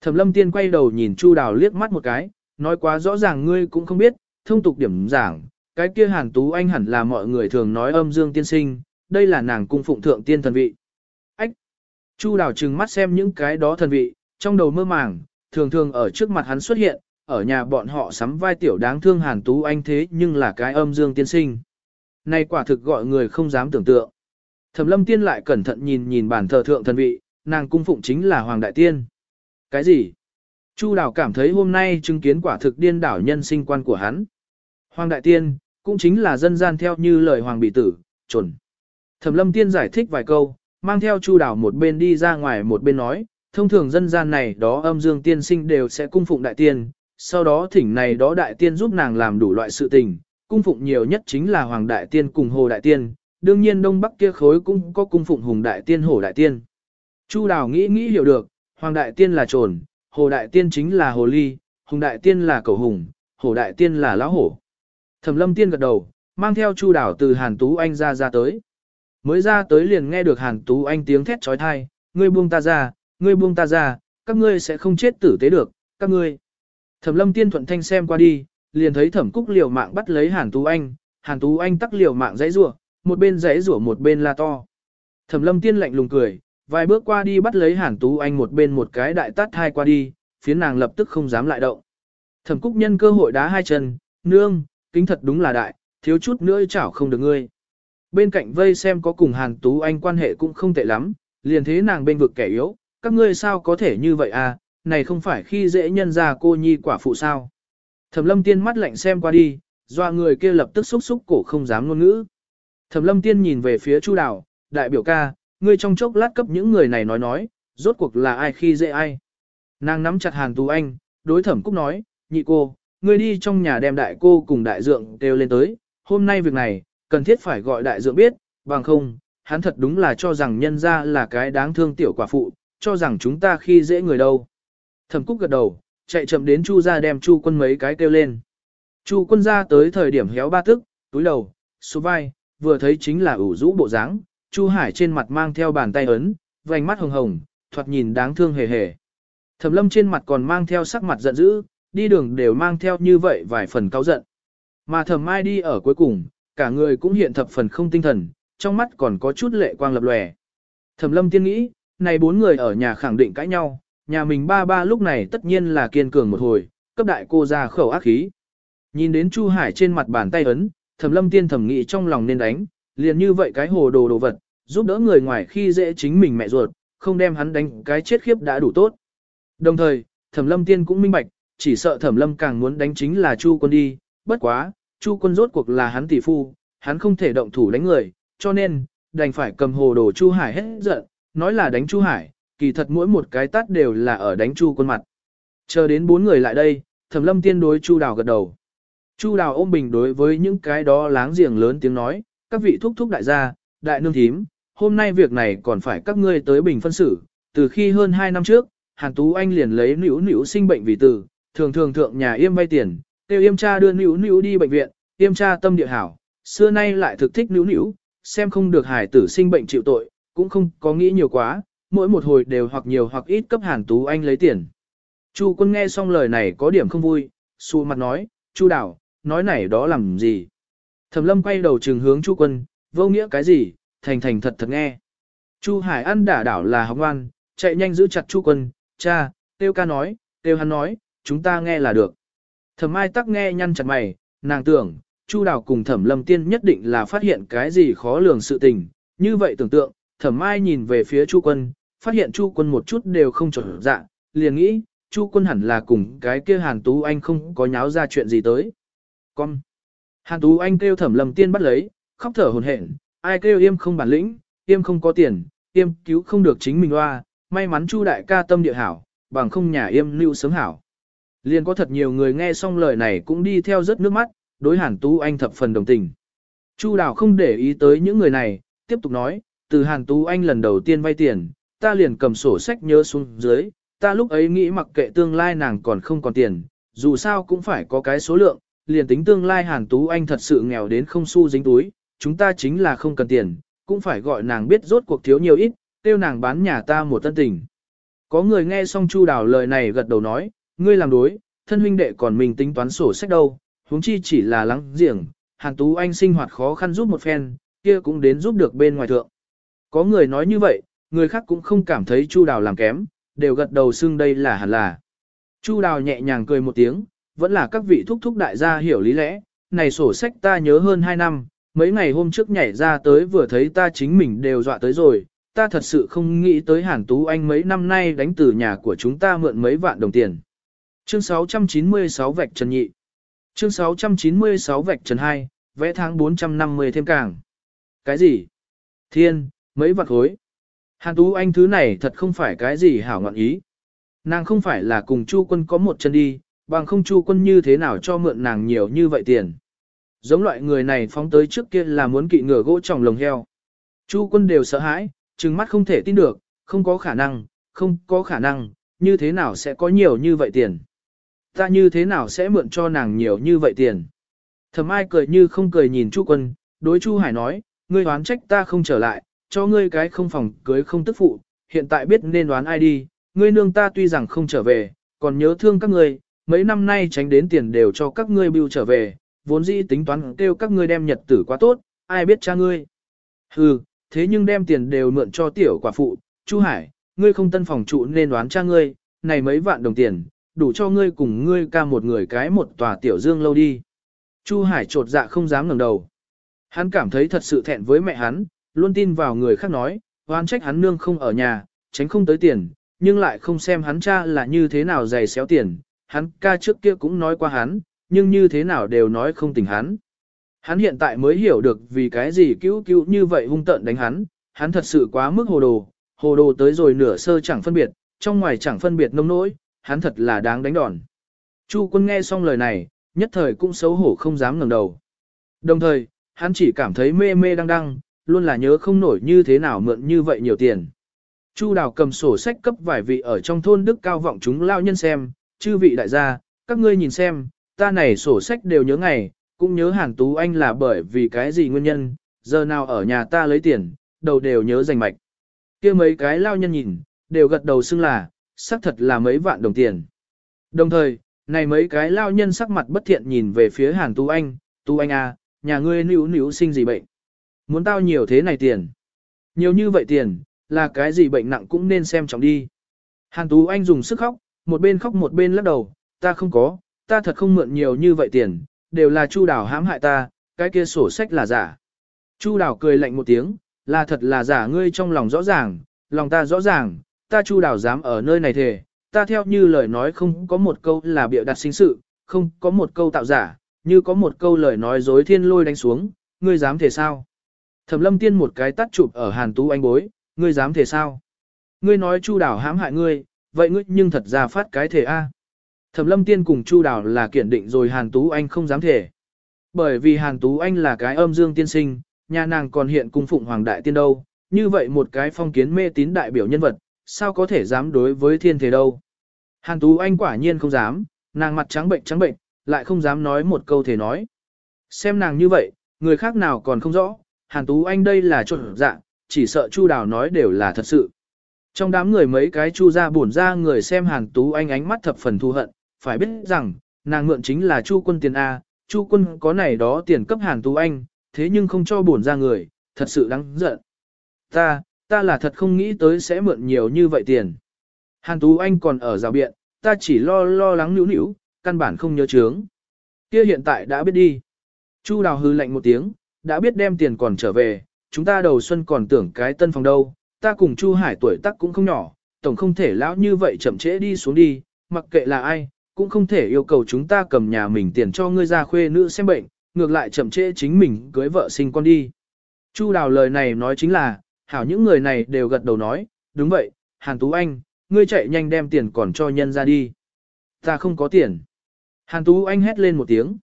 Thẩm lâm tiên quay đầu nhìn Chu đào liếc mắt một cái, nói quá rõ ràng ngươi cũng không biết, thông tục điểm giảng, cái kia hàn tú anh hẳn là mọi người thường nói âm dương tiên sinh, đây là nàng cung phụng thượng tiên thần vị. Ách! Chu đào trừng mắt xem những cái đó thần vị, trong đầu mơ màng, thường thường ở trước mặt hắn xuất hiện, ở nhà bọn họ sắm vai tiểu đáng thương hàn tú anh thế nhưng là cái âm dương tiên sinh. Này quả thực gọi người không dám tưởng tượng. Thẩm lâm tiên lại cẩn thận nhìn nhìn bản thờ thượng thần vị, nàng cung phụng chính là Hoàng Đại Tiên. Cái gì? Chu Đào cảm thấy hôm nay chứng kiến quả thực điên đảo nhân sinh quan của hắn. Hoàng Đại Tiên, cũng chính là dân gian theo như lời Hoàng Bị Tử, chuẩn. Thẩm lâm tiên giải thích vài câu, mang theo Chu Đảo một bên đi ra ngoài một bên nói, thông thường dân gian này đó âm dương tiên sinh đều sẽ cung phụng Đại Tiên, sau đó thỉnh này đó Đại Tiên giúp nàng làm đủ loại sự tình, cung phụng nhiều nhất chính là Hoàng Đại Tiên cùng Hồ Đại Tiên, đương nhiên Đông Bắc kia khối cũng có cung phụng Hùng Đại Tiên Hồ Đại Tiên. Chu Đảo nghĩ nghĩ hiểu được, Hoàng Đại Tiên là trồn, Hồ Đại Tiên chính là Hồ Ly, Hùng Đại Tiên là cầu hùng, Hồ Đại Tiên là lão hổ. Thẩm lâm tiên gật đầu, mang theo Chu Đảo từ Hàn Tú Anh ra ra tới. Mới ra tới liền nghe được Hàn Tú Anh tiếng thét trói thai, ngươi buông ta ra, ngươi buông ta ra, các ngươi sẽ không chết tử tế được, các ngươi. Thẩm lâm tiên thuận thanh xem qua đi, liền thấy thẩm cúc liều mạng bắt lấy Hàn Tú Anh, Hàn Tú Anh tắc liều mạng dãy rủa, một bên dãy rủa một bên la to. Thẩm lâm tiên lạnh lùng cười, vài bước qua đi bắt lấy Hàn Tú Anh một bên một cái đại tát hai qua đi, phía nàng lập tức không dám lại động. Thẩm Cúc nhân cơ hội đá hai chân, nương, kính thật đúng là đại, thiếu chút nữa chảo không được ngươi. Bên cạnh vây xem có cùng Hàn Tú Anh quan hệ cũng không tệ lắm, liền thế nàng bên vực kẻ yếu, các ngươi sao có thể như vậy à, này không phải khi dễ nhân ra cô nhi quả phụ sao. Thẩm lâm tiên mắt lạnh xem qua đi, doa người kia lập tức xúc xúc cổ không dám ngôn ngữ. Thẩm lâm tiên nhìn về phía Chu Đào, đại biểu ca, ngươi trong chốc lát cấp những người này nói nói, rốt cuộc là ai khi dễ ai. Nàng nắm chặt Hàn Tú Anh, đối thẩm cúc nói, nhị cô, ngươi đi trong nhà đem đại cô cùng đại dượng đều lên tới, hôm nay việc này, cần thiết phải gọi đại dượng biết, bằng không, hắn thật đúng là cho rằng nhân ra là cái đáng thương tiểu quả phụ, cho rằng chúng ta khi dễ người đâu. Thẩm cúc gật đầu, chạy chậm đến chu ra đem chu quân mấy cái kêu lên. Chu quân ra tới thời điểm héo ba tức, túi đầu, số vai, vừa thấy chính là ủ rũ bộ dáng, Chu Hải trên mặt mang theo bàn tay ấn, vành mắt hồng hồng, thoạt nhìn đáng thương hề hề. Thẩm lâm trên mặt còn mang theo sắc mặt giận dữ, đi đường đều mang theo như vậy vài phần cáu giận. Mà thẩm mai đi ở cuối cùng, cả người cũng hiện thập phần không tinh thần, trong mắt còn có chút lệ quang lập lòe. Thẩm lâm tiên nghĩ, này bốn người ở nhà khẳng định cãi nhau, nhà mình ba ba lúc này tất nhiên là kiên cường một hồi, cấp đại cô ra khẩu ác khí. Nhìn đến Chu Hải trên mặt bàn tay ấn, thẩm lâm tiên thẩm nghĩ trong lòng nên đánh, liền như vậy cái hồ đồ đồ vật, giúp đỡ người ngoài khi dễ chính mình mẹ ruột, không đem hắn đánh cái chết khiếp đã đủ tốt. Đồng thời, thẩm lâm tiên cũng minh bạch, chỉ sợ thẩm lâm càng muốn đánh chính là chu quân đi, bất quá, chu quân rốt cuộc là hắn tỷ phu, hắn không thể động thủ đánh người, cho nên, đành phải cầm hồ đồ chu hải hết giận, nói là đánh chu hải, kỳ thật mỗi một cái tát đều là ở đánh chu quân mặt. Chờ đến bốn người lại đây, Thẩm Lâm Tiên đối Chu Đào gật đầu. Chu Đào ôm bình đối với những cái đó láng giềng lớn tiếng nói, các vị thúc thúc đại gia, đại nương thím, hôm nay việc này còn phải các ngươi tới bình phân xử, từ khi hơn 2 năm trước, Hàn Tú Anh liền lấy nữ nữ sinh bệnh vì tử, thường thường thượng nhà yêm vay tiền, tiêu yêm cha đưa nữu nữu đi bệnh viện, yêm cha tâm địa hảo, xưa nay lại thực thích nữu nữu, xem không được hải tử sinh bệnh chịu tội, cũng không có nghĩ nhiều quá, mỗi một hồi đều hoặc nhiều hoặc ít cấp Hàn Tú Anh lấy tiền. Chu quân nghe xong lời này có điểm không vui, xù mặt nói, Chu đảo, nói này đó làm gì? Thẩm lâm quay đầu trường hướng Chu quân, vô nghĩa cái gì, thành thành thật thật nghe. Chu Hải ăn đả đảo là học ngoan, chạy nhanh giữ chặt Chu quân, cha, tiêu ca nói, tiêu hắn nói, chúng ta nghe là được. Thẩm ai tắc nghe nhăn chặt mày, nàng tưởng, Chu Đào cùng thẩm lâm tiên nhất định là phát hiện cái gì khó lường sự tình, như vậy tưởng tượng, thẩm ai nhìn về phía Chu quân, phát hiện Chu quân một chút đều không trở dạ, liền nghĩ, Chu quân hẳn là cùng cái kia Hàn Tú Anh không có nháo ra chuyện gì tới. Con! Hàn Tú Anh kêu thẩm Lâm tiên bắt lấy, khóc thở hồn hển, ai kêu yêm không bản lĩnh, yêm không có tiền, yêm cứu không được chính mình hoa, may mắn Chu đại ca tâm địa hảo, bằng không nhà yêm lưu sớm hảo. Liền có thật nhiều người nghe xong lời này cũng đi theo rất nước mắt, đối Hàn Tú Anh thập phần đồng tình. Chu Đào không để ý tới những người này, tiếp tục nói, từ Hàn Tú Anh lần đầu tiên vay tiền, ta liền cầm sổ sách nhớ xuống dưới, ta lúc ấy nghĩ mặc kệ tương lai nàng còn không còn tiền, dù sao cũng phải có cái số lượng, liền tính tương lai Hàn Tú Anh thật sự nghèo đến không xu dính túi, chúng ta chính là không cần tiền, cũng phải gọi nàng biết rốt cuộc thiếu nhiều ít, tiêu nàng bán nhà ta một tân tình. Có người nghe xong Chu Đào lời này gật đầu nói, ngươi làm đối, thân huynh đệ còn mình tính toán sổ sách đâu, huống chi chỉ là lắng giềng, Hàn Tú Anh sinh hoạt khó khăn giúp một phen, kia cũng đến giúp được bên ngoài thượng. Có người nói như vậy, người khác cũng không cảm thấy Chu Đào làm kém, đều gật đầu xưng đây là hẳn là. Chu Đào nhẹ nhàng cười một tiếng, vẫn là các vị thúc thúc đại gia hiểu lý lẽ, này sổ sách ta nhớ hơn 2 năm, mấy ngày hôm trước nhảy ra tới vừa thấy ta chính mình đều dọa tới rồi, ta thật sự không nghĩ tới Hàn Tú Anh mấy năm nay đánh từ nhà của chúng ta mượn mấy vạn đồng tiền. Chương 696 vạch trần nhị. Chương 696 vạch trần 2, vẽ tháng 450 thêm càng. Cái gì? Thiên, mấy vật hối. Hàn Tú Anh thứ này thật không phải cái gì hảo ngọn ý. Nàng không phải là cùng Chu quân có một chân đi, bằng không Chu quân như thế nào cho mượn nàng nhiều như vậy tiền. Giống loại người này phóng tới trước kia là muốn kỵ ngựa gỗ tròng lồng heo. Chu quân đều sợ hãi, trừng mắt không thể tin được, không có khả năng, không có khả năng, như thế nào sẽ có nhiều như vậy tiền. Ta như thế nào sẽ mượn cho nàng nhiều như vậy tiền. Thầm ai cười như không cười nhìn Chu quân, đối Chu Hải nói, ngươi đoán trách ta không trở lại, cho ngươi cái không phòng cưới không tức phụ, hiện tại biết nên đoán ai đi, ngươi nương ta tuy rằng không trở về, còn nhớ thương các ngươi, mấy năm nay tránh đến tiền đều cho các ngươi bưu trở về, vốn dĩ tính toán kêu các ngươi đem nhật tử quá tốt, ai biết cha ngươi. Hừ, thế nhưng đem tiền đều mượn cho tiểu quả phụ, Chu Hải, ngươi không tân phòng trụ nên đoán cha ngươi, này mấy vạn đồng tiền, đủ cho ngươi cùng ngươi ca một người cái một tòa tiểu dương lâu đi. Chu Hải trột dạ không dám ngẩng đầu. Hắn cảm thấy thật sự thẹn với mẹ hắn, luôn tin vào người khác nói, oan trách hắn nương không ở nhà, tránh không tới tiền, nhưng lại không xem hắn cha là như thế nào dày xéo tiền, hắn ca trước kia cũng nói qua hắn, nhưng như thế nào đều nói không tình hắn. Hắn hiện tại mới hiểu được vì cái gì cứu cứu như vậy hung tợn đánh hắn, hắn thật sự quá mức hồ đồ, hồ đồ tới rồi nửa sơ chẳng phân biệt, trong ngoài chẳng phân biệt nông nỗi, hắn thật là đáng đánh đòn. Chu quân nghe xong lời này, nhất thời cũng xấu hổ không dám ngẩng đầu. Đồng thời, hắn chỉ cảm thấy mê mê đăng đăng, luôn là nhớ không nổi như thế nào mượn như vậy nhiều tiền. Chu đào cầm sổ sách cấp vài vị ở trong thôn đức cao vọng chúng lao nhân xem, chư vị đại gia, các ngươi nhìn xem, ta này sổ sách đều nhớ ngày, cũng nhớ Hàn Tú Anh là bởi vì cái gì nguyên nhân, giờ nào ở nhà ta lấy tiền, đầu đều nhớ rành mạch. kia mấy cái lao nhân nhìn, đều gật đầu xưng là, xác thật là mấy vạn đồng tiền. Đồng thời, này mấy cái lao nhân sắc mặt bất thiện nhìn về phía Hàn Tú Anh, Tú Anh à, nhà ngươi níu níu sinh gì bệnh. Muốn tao nhiều thế này tiền. Nhiều như vậy tiền, là cái gì bệnh nặng cũng nên xem trọng đi. Hàn Tú Anh dùng sức khóc, một bên khóc một bên lắc đầu, ta không có, ta thật không mượn nhiều như vậy tiền, đều là Chu Đào hãm hại ta, cái kia sổ sách là giả. Chu Đào cười lạnh một tiếng, là thật là giả ngươi trong lòng rõ ràng, lòng ta rõ ràng, ta Chu Đào dám ở nơi này thề, ta theo như lời nói không có một câu là bịa đặt sinh sự, không có một câu tạo giả, như có một câu lời nói dối thiên lôi đánh xuống, ngươi dám thể sao? Thẩm lâm tiên một cái tắt chụp ở hàn tú anh bối, ngươi dám thể sao? Ngươi nói chu đảo hãm hại ngươi, vậy ngươi nhưng thật ra phát cái thể A. Thẩm Lâm Tiên cùng Chu Đào là kiển định rồi Hàn Tú Anh không dám thể. Bởi vì Hàn Tú Anh là cái âm dương tiên sinh, nhà nàng còn hiện cung phụng hoàng đại tiên đâu, như vậy một cái phong kiến mê tín đại biểu nhân vật, sao có thể dám đối với thiên thế đâu. Hàn Tú Anh quả nhiên không dám, nàng mặt trắng bệnh trắng bệnh, lại không dám nói một câu thể nói. Xem nàng như vậy, người khác nào còn không rõ, Hàn Tú Anh đây là trộn dạ, chỉ sợ Chu Đào nói đều là thật sự. Trong đám người mấy cái Chu ra buồn ra người xem Hàn Tú Anh ánh mắt thập phần thù hận, phải biết rằng, nàng mượn chính là Chu quân tiền A, Chu quân có này đó tiền cấp Hàn Tú Anh, thế nhưng không cho buồn ra người, thật sự đáng giận. Ta, ta là thật không nghĩ tới sẽ mượn nhiều như vậy tiền. Hàn Tú Anh còn ở rào biện, ta chỉ lo lo lắng nữu nữu, căn bản không nhớ chướng. Kia hiện tại đã biết đi. Chu đào hư lạnh một tiếng, đã biết đem tiền còn trở về, chúng ta đầu xuân còn tưởng cái tân phòng đâu, ta cùng Chu Hải tuổi tác cũng không nhỏ, tổng không thể lão như vậy chậm trễ đi xuống đi, mặc kệ là ai, cũng không thể yêu cầu chúng ta cầm nhà mình tiền cho ngươi ra khuê nữ xem bệnh, ngược lại chậm trễ chính mình cưới vợ sinh con đi. Chu đào lời này nói chính là, hảo những người này đều gật đầu nói, đúng vậy, Hàn Tú Anh, ngươi chạy nhanh đem tiền còn cho nhân ra đi. Ta không có tiền. Hàn Tú Anh hét lên một tiếng.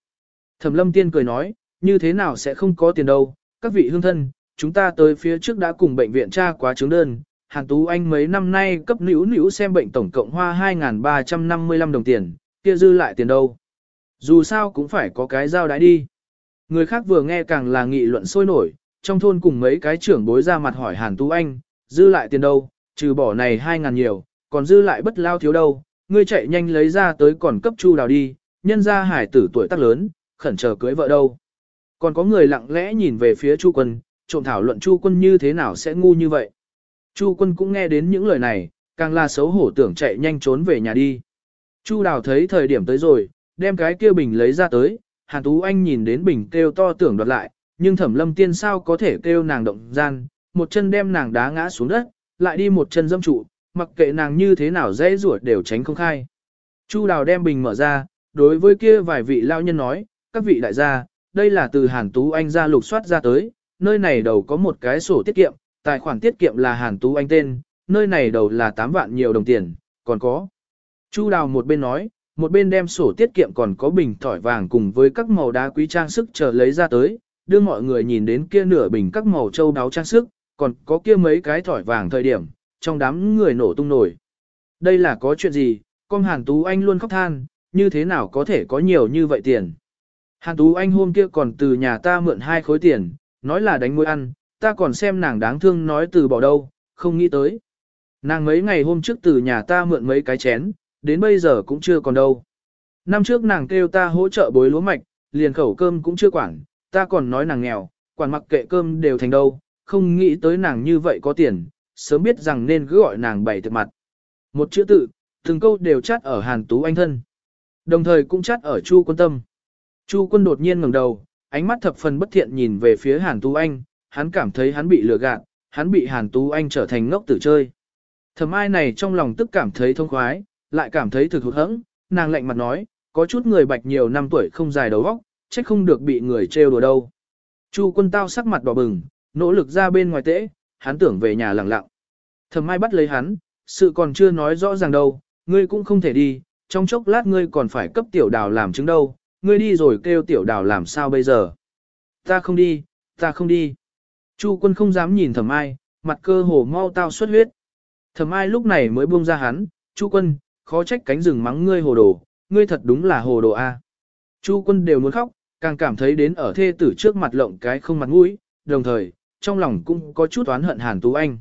Thẩm lâm tiên cười nói, như thế nào sẽ không có tiền đâu, các vị hương thân, chúng ta tới phía trước đã cùng bệnh viện tra quá chứng đơn. Hàn Tú Anh mấy năm nay cấp nữ nữ xem bệnh tổng cộng hoa 2.355 đồng tiền, kia dư lại tiền đâu. Dù sao cũng phải có cái giao đái đi. Người khác vừa nghe càng là nghị luận sôi nổi, trong thôn cùng mấy cái trưởng bối ra mặt hỏi Hàn Tú Anh, dư lại tiền đâu, trừ bỏ này 2.000 nhiều, còn dư lại bất lao thiếu đâu, ngươi chạy nhanh lấy ra tới còn cấp chu đào đi, nhân ra hải tử tuổi tác lớn, khẩn chờ cưới vợ đâu. Còn có người lặng lẽ nhìn về phía chu quân, trộm thảo luận chu quân như thế nào sẽ ngu như vậy. Chu quân cũng nghe đến những lời này, càng là xấu hổ tưởng chạy nhanh trốn về nhà đi. Chu đào thấy thời điểm tới rồi, đem cái kia bình lấy ra tới, Hàn Tú Anh nhìn đến bình kêu to tưởng đoạt lại, nhưng thẩm lâm tiên sao có thể kêu nàng động gian, một chân đem nàng đá ngã xuống đất, lại đi một chân dâm trụ, mặc kệ nàng như thế nào dễ ruột đều tránh không khai. Chu đào đem bình mở ra, đối với kia vài vị lao nhân nói, các vị đại gia, đây là từ Hàn Tú Anh ra lục soát ra tới, nơi này đầu có một cái sổ tiết kiệm, tài khoản tiết kiệm là Hàn Tú Anh tên, nơi này đầu là 8 vạn nhiều đồng tiền, còn có. Chu đào một bên nói, một bên đem sổ tiết kiệm còn có bình thỏi vàng cùng với các màu đá quý trang sức chờ lấy ra tới, đưa mọi người nhìn đến kia nửa bình các màu châu đáo trang sức, còn có kia mấy cái thỏi vàng thời điểm, trong đám người nổ tung nổi. Đây là có chuyện gì, con Hàn Tú Anh luôn khóc than, như thế nào có thể có nhiều như vậy tiền. Hàn Tú Anh hôm kia còn từ nhà ta mượn hai khối tiền, nói là đánh môi ăn, ta còn xem nàng đáng thương nói từ bỏ đâu, không nghĩ tới. Nàng mấy ngày hôm trước từ nhà ta mượn mấy cái chén, đến bây giờ cũng chưa còn đâu. Năm trước nàng kêu ta hỗ trợ bối lúa mạch, liền khẩu cơm cũng chưa quản, ta còn nói nàng nghèo, quản mặc kệ cơm đều thành đâu, không nghĩ tới nàng như vậy có tiền, sớm biết rằng nên cứ gọi nàng bảy thực mặt. Một chữ tự, từng câu đều chắt ở Hàn Tú Anh thân. Đồng thời cũng chắt ở Chu Quân Tâm. Chu Quân đột nhiên ngẩng đầu, ánh mắt thập phần bất thiện nhìn về phía Hàn Tú Anh, hắn cảm thấy hắn bị lừa gạt, hắn bị Hàn Tú Anh trở thành ngốc tử chơi. Thầm ai này trong lòng tức cảm thấy thông khoái, lại cảm thấy thực hụt hẫng, nàng lạnh mặt nói, có chút người bạch nhiều năm tuổi không dài đầu óc, trách không được bị người trêu đùa đâu. Chu quân tao sắc mặt đỏ bừng, nỗ lực ra bên ngoài tễ, hắn tưởng về nhà lặng lặng. Thầm mai bắt lấy hắn, sự còn chưa nói rõ ràng đâu, ngươi cũng không thể đi, trong chốc lát ngươi còn phải cấp tiểu đào làm chứng đâu, ngươi đi rồi kêu tiểu đào làm sao bây giờ. Ta không đi, ta không đi. Chu quân không dám nhìn thầm ai, mặt cơ hồ mau tao xuất huyết. Thầm ai lúc này mới buông ra hắn, Chu quân, khó trách cánh rừng mắng ngươi hồ đồ, ngươi thật đúng là hồ đồ a. Chu quân đều muốn khóc, càng cảm thấy đến ở thê tử trước mặt lộng cái không mặt mũi, đồng thời, trong lòng cũng có chút oán hận Hàn Tú Anh.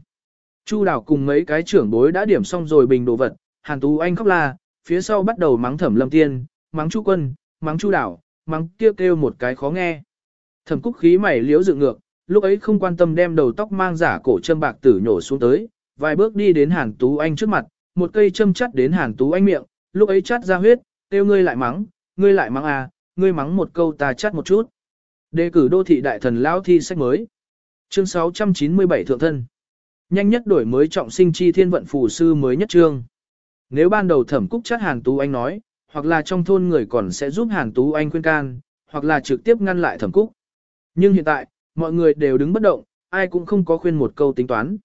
Chu đào cùng mấy cái trưởng bối đã điểm xong rồi bình đồ vật, Hàn Tú Anh khóc la, phía sau bắt đầu mắng thẩm lâm tiên, mắng chu quân, mắng chu đào, mắng kêu kêu một cái khó nghe. Thẩm cúc khí mày liếu dựng ngược, lúc ấy không quan tâm đem đầu tóc mang giả cổ châm bạc tử nhổ xuống tới, vài bước đi đến Hàn Tú Anh trước mặt, một cây châm chắt đến Hàn Tú Anh miệng, lúc ấy chắt ra huyết, kêu ngươi lại mắng, ngươi lại mắng à, ngươi mắng một câu ta chắt một chút. Đề cử đô thị đại thần lão thi sách mới. Chương 697 thượng thân. Nhanh nhất đổi mới trọng sinh chi thiên vận phù sư mới nhất trương. Nếu ban đầu thẩm cúc chắt Hàn Tú Anh nói, hoặc là trong thôn người còn sẽ giúp Hàn Tú Anh khuyên can, hoặc là trực tiếp ngăn lại thẩm cúc. Nhưng hiện tại, mọi người đều đứng bất động, ai cũng không có khuyên một câu tính toán.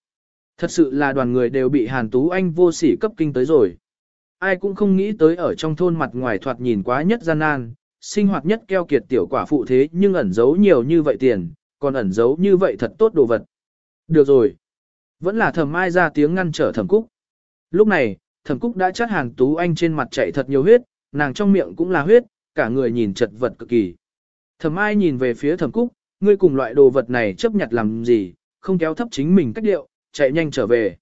Thật sự là đoàn người đều bị Hàn Tú Anh vô sỉ cấp kinh tới rồi. ai cũng không nghĩ tới ở trong thôn mặt ngoài thoạt nhìn quá nhất gian nan, sinh hoạt nhất keo kiệt tiểu quả phụ thế nhưng ẩn giấu nhiều như vậy tiền, còn ẩn giấu như vậy thật tốt đồ vật. Được rồi. Vẫn là thẩm mai ra tiếng ngăn trở thẩm cúc. Lúc này, thẩm cúc đã chát hàng tú anh trên mặt chạy thật nhiều huyết, nàng trong miệng cũng là huyết, cả người nhìn chật vật cực kỳ. Thẩm ai nhìn về phía thẩm cúc, ngươi cùng loại đồ vật này chấp nhặt làm gì, không kéo thấp chính mình cách điệu, chạy nhanh trở về.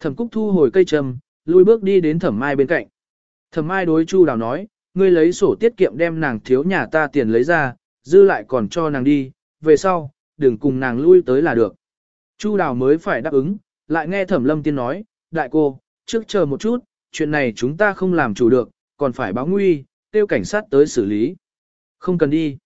Thẩm cúc thu hồi cây trầm, lui bước đi đến thẩm mai bên cạnh. Thẩm mai đối chu đào nói, ngươi lấy sổ tiết kiệm đem nàng thiếu nhà ta tiền lấy ra, dư lại còn cho nàng đi, về sau, đừng cùng nàng lui tới là được. Chu đào mới phải đáp ứng, lại nghe thẩm lâm tiên nói, đại cô, trước chờ một chút, chuyện này chúng ta không làm chủ được, còn phải báo nguy, tiêu cảnh sát tới xử lý. Không cần đi.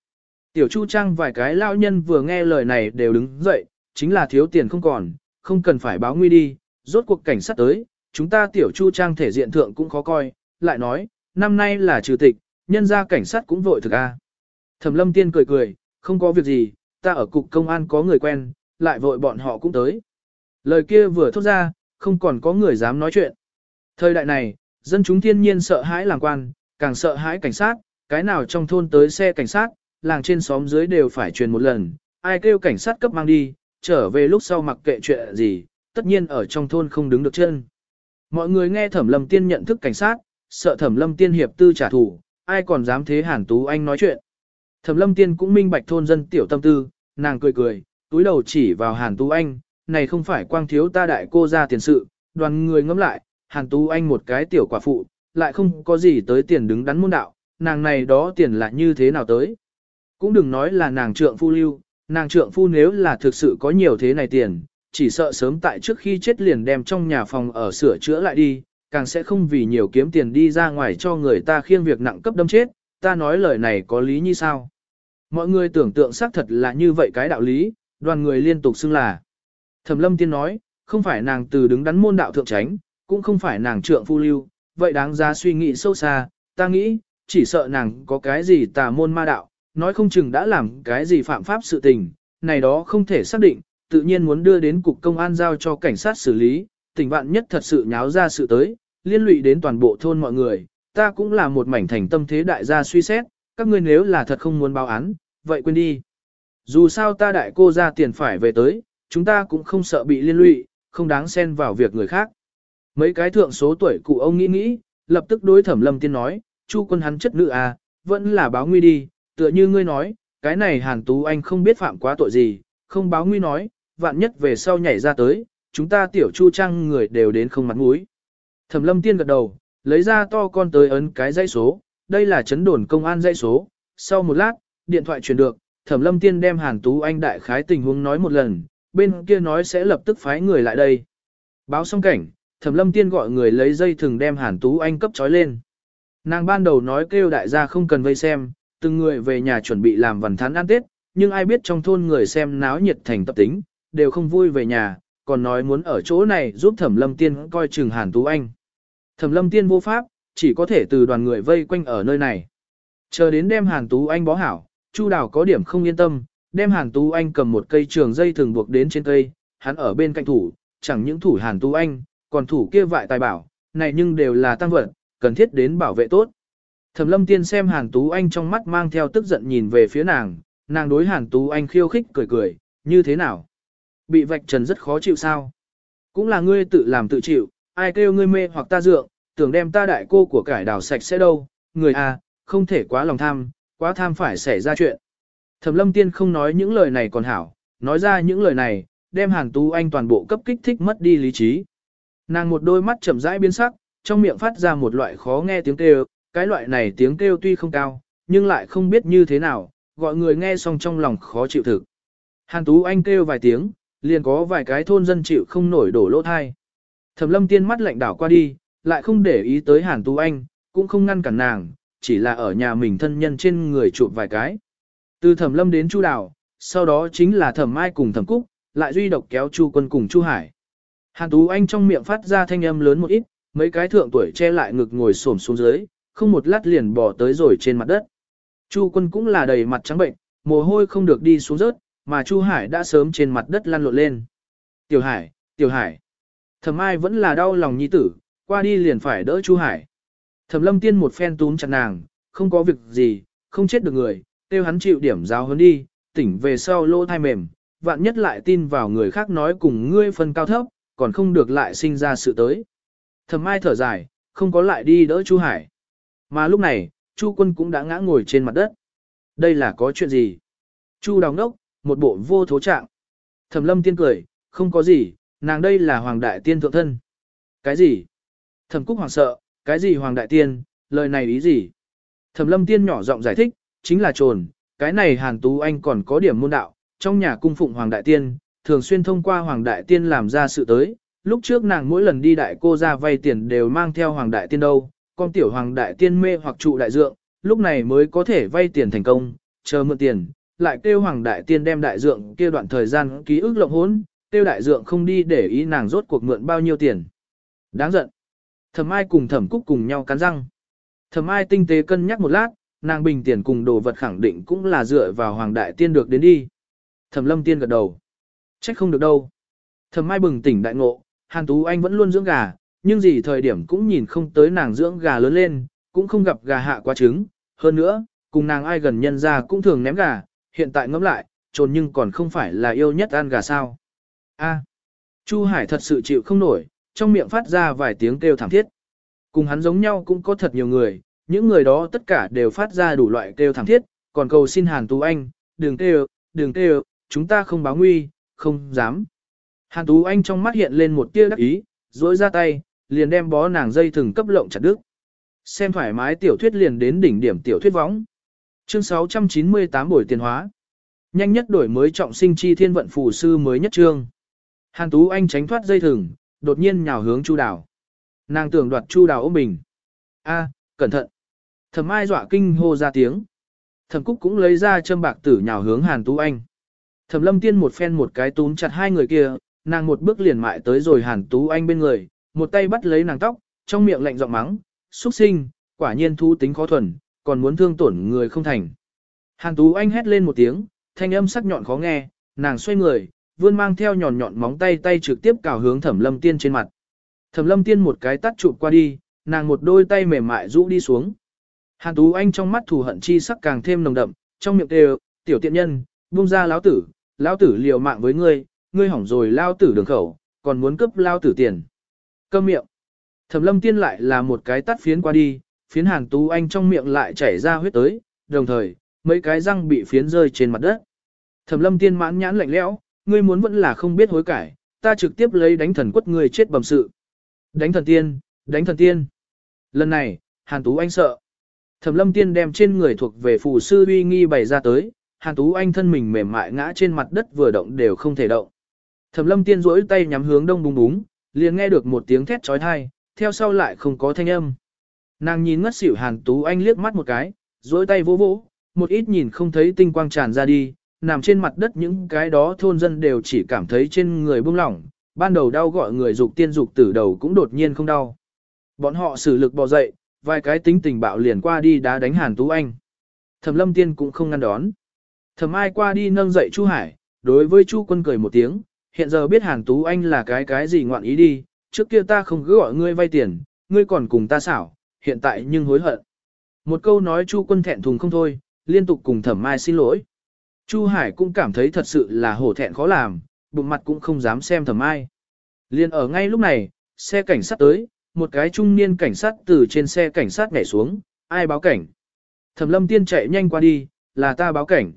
Tiểu Chu Trang vài cái lao nhân vừa nghe lời này đều đứng dậy, chính là thiếu tiền không còn, không cần phải báo nguy đi, rốt cuộc cảnh sát tới, chúng ta Tiểu Chu Trang thể diện thượng cũng khó coi, lại nói, năm nay là trừ tịch, nhân ra cảnh sát cũng vội thực a. Thẩm lâm tiên cười cười, không có việc gì, ta ở cục công an có người quen, lại vội bọn họ cũng tới. Lời kia vừa thốt ra, không còn có người dám nói chuyện. Thời đại này, dân chúng thiên nhiên sợ hãi làng quan, càng sợ hãi cảnh sát, cái nào trong thôn tới xe cảnh sát, làng trên xóm dưới đều phải truyền một lần, ai kêu cảnh sát cấp mang đi, trở về lúc sau mặc kệ chuyện gì, tất nhiên ở trong thôn không đứng được chân. Mọi người nghe thẩm lâm tiên nhận thức cảnh sát, sợ thẩm lâm tiên hiệp tư trả thù, ai còn dám thế hàn tú anh nói chuyện. Thẩm lâm tiên cũng minh bạch thôn dân tiểu tâm tư, nàng cười cười, túi đầu chỉ vào hàn tú anh, này không phải quang thiếu ta đại cô ra tiền sự, đoàn người ngẫm lại, hàn tú anh một cái tiểu quả phụ, lại không có gì tới tiền đứng đắn môn đạo, nàng này đó tiền là như thế nào tới. Cũng đừng nói là nàng trượng phu lưu, nàng trượng phu nếu là thực sự có nhiều thế này tiền, chỉ sợ sớm tại trước khi chết liền đem trong nhà phòng ở sửa chữa lại đi, càng sẽ không vì nhiều kiếm tiền đi ra ngoài cho người ta khiêng việc nặng cấp đâm chết, ta nói lời này có lý như sao. Mọi người tưởng tượng xác thật là như vậy cái đạo lý, đoàn người liên tục xưng là. Thẩm lâm tiên nói, không phải nàng từ đứng đắn môn đạo thượng tránh, cũng không phải nàng trượng phu lưu, vậy đáng ra suy nghĩ sâu xa, ta nghĩ, chỉ sợ nàng có cái gì tà môn ma đạo, nói không chừng đã làm cái gì phạm pháp sự tình, này đó không thể xác định, tự nhiên muốn đưa đến cục công an giao cho cảnh sát xử lý, tình vạn nhất thật sự nháo ra sự tới, liên lụy đến toàn bộ thôn mọi người, ta cũng là một mảnh thành tâm thế đại gia suy xét, các ngươi nếu là thật không muốn báo án, vậy quên đi. Dù sao ta đại cô ra tiền phải về tới, chúng ta cũng không sợ bị liên lụy, không đáng xen vào việc người khác. Mấy cái thượng số tuổi cụ ông nghĩ nghĩ, lập tức đối thẩm lâm tiên nói, chu quân hắn chất nữ à, vẫn là báo nguy đi, tựa như ngươi nói, cái này hàn tú anh không biết phạm quá tội gì, không báo nguy nói, vạn nhất về sau nhảy ra tới, chúng ta tiểu chu trang người đều đến không mặt mũi. Thẩm lâm tiên gật đầu, lấy ra to con tới ấn cái dãy số, đây là chấn đồn công an dãy số, sau một lát, điện thoại truyền được, thẩm lâm tiên đem hàn tú anh đại khái tình huống nói một lần, bên kia nói sẽ lập tức phái người lại đây. Báo xong cảnh, thẩm lâm tiên gọi người lấy dây thừng đem hàn tú anh cấp trói lên. Nàng ban đầu nói kêu đại gia không cần vây xem, từng người về nhà chuẩn bị làm vần thán ăn tết, nhưng ai biết trong thôn người xem náo nhiệt thành tập tính, đều không vui về nhà, còn nói muốn ở chỗ này giúp thẩm lâm tiên coi chừng hàn tú anh. Thẩm lâm tiên vô pháp, chỉ có thể từ đoàn người vây quanh ở nơi này. Chờ đến đem hàn tú anh bó hảo, Chu Đào có điểm không yên tâm, đem hàn tú anh cầm một cây trường dây thường buộc đến trên cây, hắn ở bên cạnh thủ, chẳng những thủ hàn tú anh, còn thủ kia vại tài bảo, này nhưng đều là tăng vật, cần thiết đến bảo vệ tốt. Thẩm lâm tiên xem hàn tú anh trong mắt mang theo tức giận nhìn về phía nàng, nàng đối hàn tú anh khiêu khích cười cười, như thế nào? Bị vạch trần rất khó chịu sao? Cũng là ngươi tự làm tự chịu, ai kêu ngươi mê hoặc ta dượng, tưởng đem ta đại cô của cải đào sạch sẽ đâu, người à, không thể quá lòng tham, quá tham phải xảy ra chuyện. Thẩm lâm tiên không nói những lời này còn hảo, nói ra những lời này, đem hàn tú anh toàn bộ cấp kích thích mất đi lý trí. Nàng một đôi mắt chậm rãi biến sắc, trong miệng phát ra một loại khó nghe tiếng kêu, cái loại này tiếng kêu tuy không cao, nhưng lại không biết như thế nào, gọi người nghe xong trong lòng khó chịu thực. Hàn Tú Anh kêu vài tiếng, liền có vài cái thôn dân chịu không nổi đổ lỗ thai. Thẩm lâm tiên mắt lạnh đảo qua đi, lại không để ý tới Hàn Tú Anh, cũng không ngăn cản nàng, chỉ là ở nhà mình thân nhân trên người chụp vài cái. Từ thẩm lâm đến Chu Đào, sau đó chính là thẩm mai cùng thẩm cúc, lại duy độc kéo Chu quân cùng Chu Hải. Hàn Tú Anh trong miệng phát ra thanh âm lớn một ít, mấy cái thượng tuổi che lại ngực ngồi xổm xuống dưới, không một lát liền bỏ tới rồi trên mặt đất. Chu quân cũng là đầy mặt trắng bệnh, mồ hôi không được đi xuống rớt, mà Chu Hải đã sớm trên mặt đất lăn lộn lên. Tiểu Hải, Tiểu Hải. Thẩm ai vẫn là đau lòng nhi tử, qua đi liền phải đỡ Chu Hải, Thẩm lâm tiên một phen túm chặt nàng, không có việc gì, không chết được người, tiêu hắn chịu điểm giáo hơn đi, tỉnh về sau lô thai mềm, vạn nhất lại tin vào người khác nói cùng ngươi phân cao thấp, còn không được lại sinh ra sự tới. Thẩm Mai thở dài, không có lại đi đỡ Chu Hải. Mà lúc này, Chu Quân cũng đã ngã ngồi trên mặt đất. Đây là có chuyện gì? Chu Đào nốc một bộ vô thố trạng. Thẩm Lâm tiên cười, không có gì, nàng đây là Hoàng Đại Tiên thượng thân. Cái gì? Thẩm Cúc hoàng sợ, cái gì Hoàng Đại Tiên, lời này ý gì? Thẩm Lâm tiên nhỏ giọng giải thích, chính là trồn, cái này Hàn Tú Anh còn có điểm môn đạo, trong nhà cung phụng Hoàng Đại Tiên, thường xuyên thông qua Hoàng Đại Tiên làm ra sự tới. Lúc trước nàng mỗi lần đi đại cô ra vay tiền đều mang theo Hoàng Đại Tiên đâu, con tiểu Hoàng Đại Tiên mê hoặc trụ đại dượng, lúc này mới có thể vay tiền thành công, chờ mượn tiền, lại kêu Hoàng Đại Tiên đem đại dượng kia đoạn thời gian ký ức lộng hốn, Tiêu đại dượng không đi để ý nàng rốt cuộc mượn bao nhiêu tiền. Đáng giận. Thẩm Ai cùng Thẩm Cúc cùng nhau cắn răng. Thẩm Ai tinh tế cân nhắc một lát, nàng bình tiền cùng đồ vật khẳng định cũng là dựa vào Hoàng Đại Tiên được đến đi. Thẩm Lâm Tiên gật đầu. Trách không được đâu. Thẩm Ai bừng tỉnh đại ngộ, Hàn Tú Anh vẫn luôn dưỡng gà, nhưng gì thời điểm cũng nhìn không tới nàng dưỡng gà lớn lên, cũng không gặp gà hạ quá trứng. Hơn nữa, cùng nàng ai gần nhân ra cũng thường ném gà, hiện tại ngẫm lại, trồn nhưng còn không phải là yêu nhất ăn gà sao. A. Chu Hải thật sự chịu không nổi, trong miệng phát ra vài tiếng kêu thảm thiết. Cùng hắn giống nhau cũng có thật nhiều người, những người đó tất cả đều phát ra đủ loại kêu thảm thiết, còn cầu xin Hàn Tú Anh, đừng kêu, đừng kêu, chúng ta không báo nguy, không dám. Hàn Tú Anh trong mắt hiện lên một tia đắc ý, duỗi ra tay, liền đem bó nàng dây thừng cấp lộng chặt đứt. Xem thoải mái tiểu thuyết liền đến đỉnh điểm tiểu thuyết võng. Chương 698 buổi tiền hóa. Nhanh nhất đổi mới trọng sinh chi thiên vận phù sư mới nhất trương. Hàn Tú Anh tránh thoát dây thừng, đột nhiên nhào hướng Chu Đào. Nàng tưởng đoạt Chu Đào ôm mình. A, cẩn thận. Thẩm Ai dọa kinh hô ra tiếng. Thẩm Cúc cũng lấy ra châm bạc tử nhào hướng Hàn Tú Anh. Thẩm Lâm Tiên một phen một cái túm chặt hai người kia, nàng một bước liền mại tới rồi Hàn Tú Anh bên người, một tay bắt lấy nàng tóc, trong miệng lạnh giọng mắng, Súc sinh, quả nhiên thu tính khó thuần, còn muốn thương tổn người không thành. Hàn Tú Anh hét lên một tiếng, thanh âm sắc nhọn khó nghe, nàng xoay người, vươn mang theo nhọn nhọn móng tay tay trực tiếp cào hướng Thẩm Lâm Tiên trên mặt. Thẩm Lâm Tiên một cái tắt chụp qua đi, nàng một đôi tay mềm mại rũ đi xuống. Hàn Tú Anh trong mắt thù hận chi sắc càng thêm nồng đậm, trong miệng đều tiểu tiện nhân, buông ra lão tử, lão tử liều mạng với ngươi, ngươi hỏng rồi lao tử đường khẩu, còn muốn cướp lao tử tiền. Câm miệng. Thẩm lâm tiên lại là một cái tắt phiến qua đi, phiến hàn tú anh trong miệng lại chảy ra huyết tới, đồng thời, mấy cái răng bị phiến rơi trên mặt đất. Thẩm lâm tiên mãn nhãn lạnh lẽo, ngươi muốn vẫn là không biết hối cải, ta trực tiếp lấy đánh thần quất ngươi chết bầm sự. Đánh thần tiên, đánh thần tiên. Lần này, hàn tú anh sợ. Thẩm lâm tiên đem trên người thuộc về phù sư uy nghi bày ra tới, Hàn Tú Anh thân mình mềm mại ngã trên mặt đất vừa động đều không thể động. Thẩm Lâm Tiên duỗi tay nhắm hướng đông búng búng, liền nghe được một tiếng thét chói tai, theo sau lại không có thanh âm. Nàng nhìn ngất xỉu Hàn Tú Anh liếc mắt một cái, duỗi tay vỗ vỗ, một ít nhìn không thấy tinh quang tràn ra đi, nằm trên mặt đất những cái đó thôn dân đều chỉ cảm thấy trên người buông lỏng, ban đầu đau gọi người dục tiên dục tử đầu cũng đột nhiên không đau. Bọn họ sử lực bò dậy, vài cái tính tình bạo liền qua đi đá đánh Hàn Tú Anh. Thẩm Lâm Tiên cũng không ngăn đón. Thẩm ai qua đi nâng dậy Chu Hải, đối với Chu quân cười một tiếng, hiện giờ biết Hàn Tú Anh là cái cái gì ngoạn ý đi, trước kia ta không cứ gọi ngươi vay tiền, ngươi còn cùng ta xảo, hiện tại nhưng hối hận. Một câu nói Chu quân thẹn thùng không thôi, liên tục cùng thẩm mai xin lỗi. Chu Hải cũng cảm thấy thật sự là hổ thẹn khó làm, bụng mặt cũng không dám xem thầm ai. Liên ở ngay lúc này, xe cảnh sát tới, một cái trung niên cảnh sát từ trên xe cảnh sát nhảy xuống, ai báo cảnh. Thẩm lâm tiên chạy nhanh qua đi, là ta báo cảnh.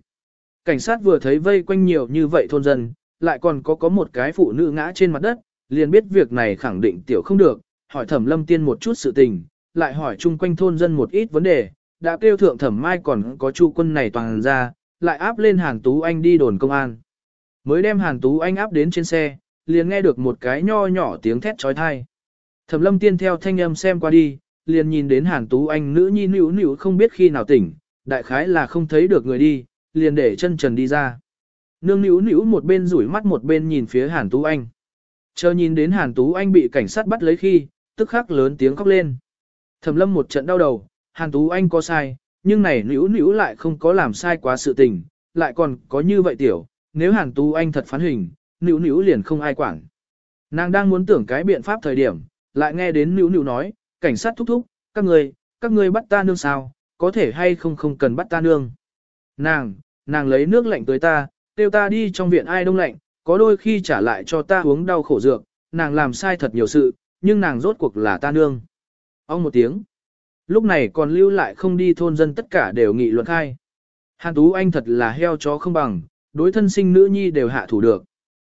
Cảnh sát vừa thấy vây quanh nhiều như vậy thôn dân, lại còn có có một cái phụ nữ ngã trên mặt đất, liền biết việc này khẳng định tiểu không được, hỏi thẩm lâm tiên một chút sự tình, lại hỏi chung quanh thôn dân một ít vấn đề, đã kêu thượng thẩm mai còn có chu quân này toàn ra, lại áp lên Hàn Tú Anh đi đồn công an. Mới đem Hàn Tú Anh áp đến trên xe, liền nghe được một cái nho nhỏ tiếng thét trói thai. Thẩm lâm tiên theo thanh âm xem qua đi, liền nhìn đến Hàn Tú Anh nữ nhi nữ nữ không biết khi nào tỉnh, đại khái là không thấy được người đi, liền để chân trần đi ra. Nương nữu nữu một bên rủi mắt một bên nhìn phía Hàn Tú Anh. Chờ nhìn đến Hàn Tú Anh bị cảnh sát bắt lấy khi, tức khắc lớn tiếng khóc lên. Thẩm lâm một trận đau đầu, Hàn Tú Anh có sai, nhưng này nữ nữ lại không có làm sai quá sự tình, lại còn có như vậy tiểu, nếu Hàn Tú Anh thật phán hình, nữ nữ liền không ai quản. Nàng đang muốn tưởng cái biện pháp thời điểm, lại nghe đến nữ nữ nói, cảnh sát thúc thúc, các người, các người bắt ta nương sao, có thể hay không không cần bắt ta nương. Nàng, nàng lấy nước lạnh tới ta, tiêu ta đi trong viện ai đông lạnh, có đôi khi trả lại cho ta uống đau khổ dược, nàng làm sai thật nhiều sự, nhưng nàng rốt cuộc là ta nương. Ông một tiếng. Lúc này còn lưu lại không đi thôn dân tất cả đều nghị luận khai. Hàn Tú Anh thật là heo chó không bằng, đối thân sinh nữ nhi đều hạ thủ được.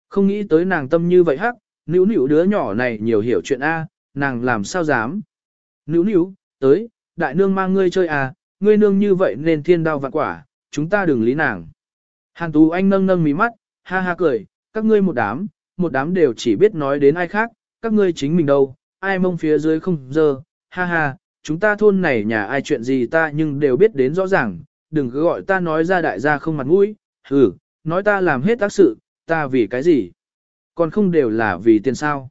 Không nghĩ tới nàng tâm như vậy hắc, nữ nữ đứa nhỏ này nhiều hiểu chuyện A, nàng làm sao dám. Nữ nữ, tới, đại nương mang ngươi chơi à, ngươi nương như vậy nên thiên đao vạn quả, chúng ta đừng lý nàng. Hàn Tú Anh nâng nâng mí mắt, ha ha cười, các ngươi một đám, một đám đều chỉ biết nói đến ai khác, các ngươi chính mình đâu, ai mông phía dưới không dơ, ha ha, chúng ta thôn này nhà ai chuyện gì ta nhưng đều biết đến rõ ràng, đừng cứ gọi ta nói ra đại gia không mặt mũi, hừ, nói ta làm hết tác sự, ta vì cái gì? Còn không đều là vì tiền sao?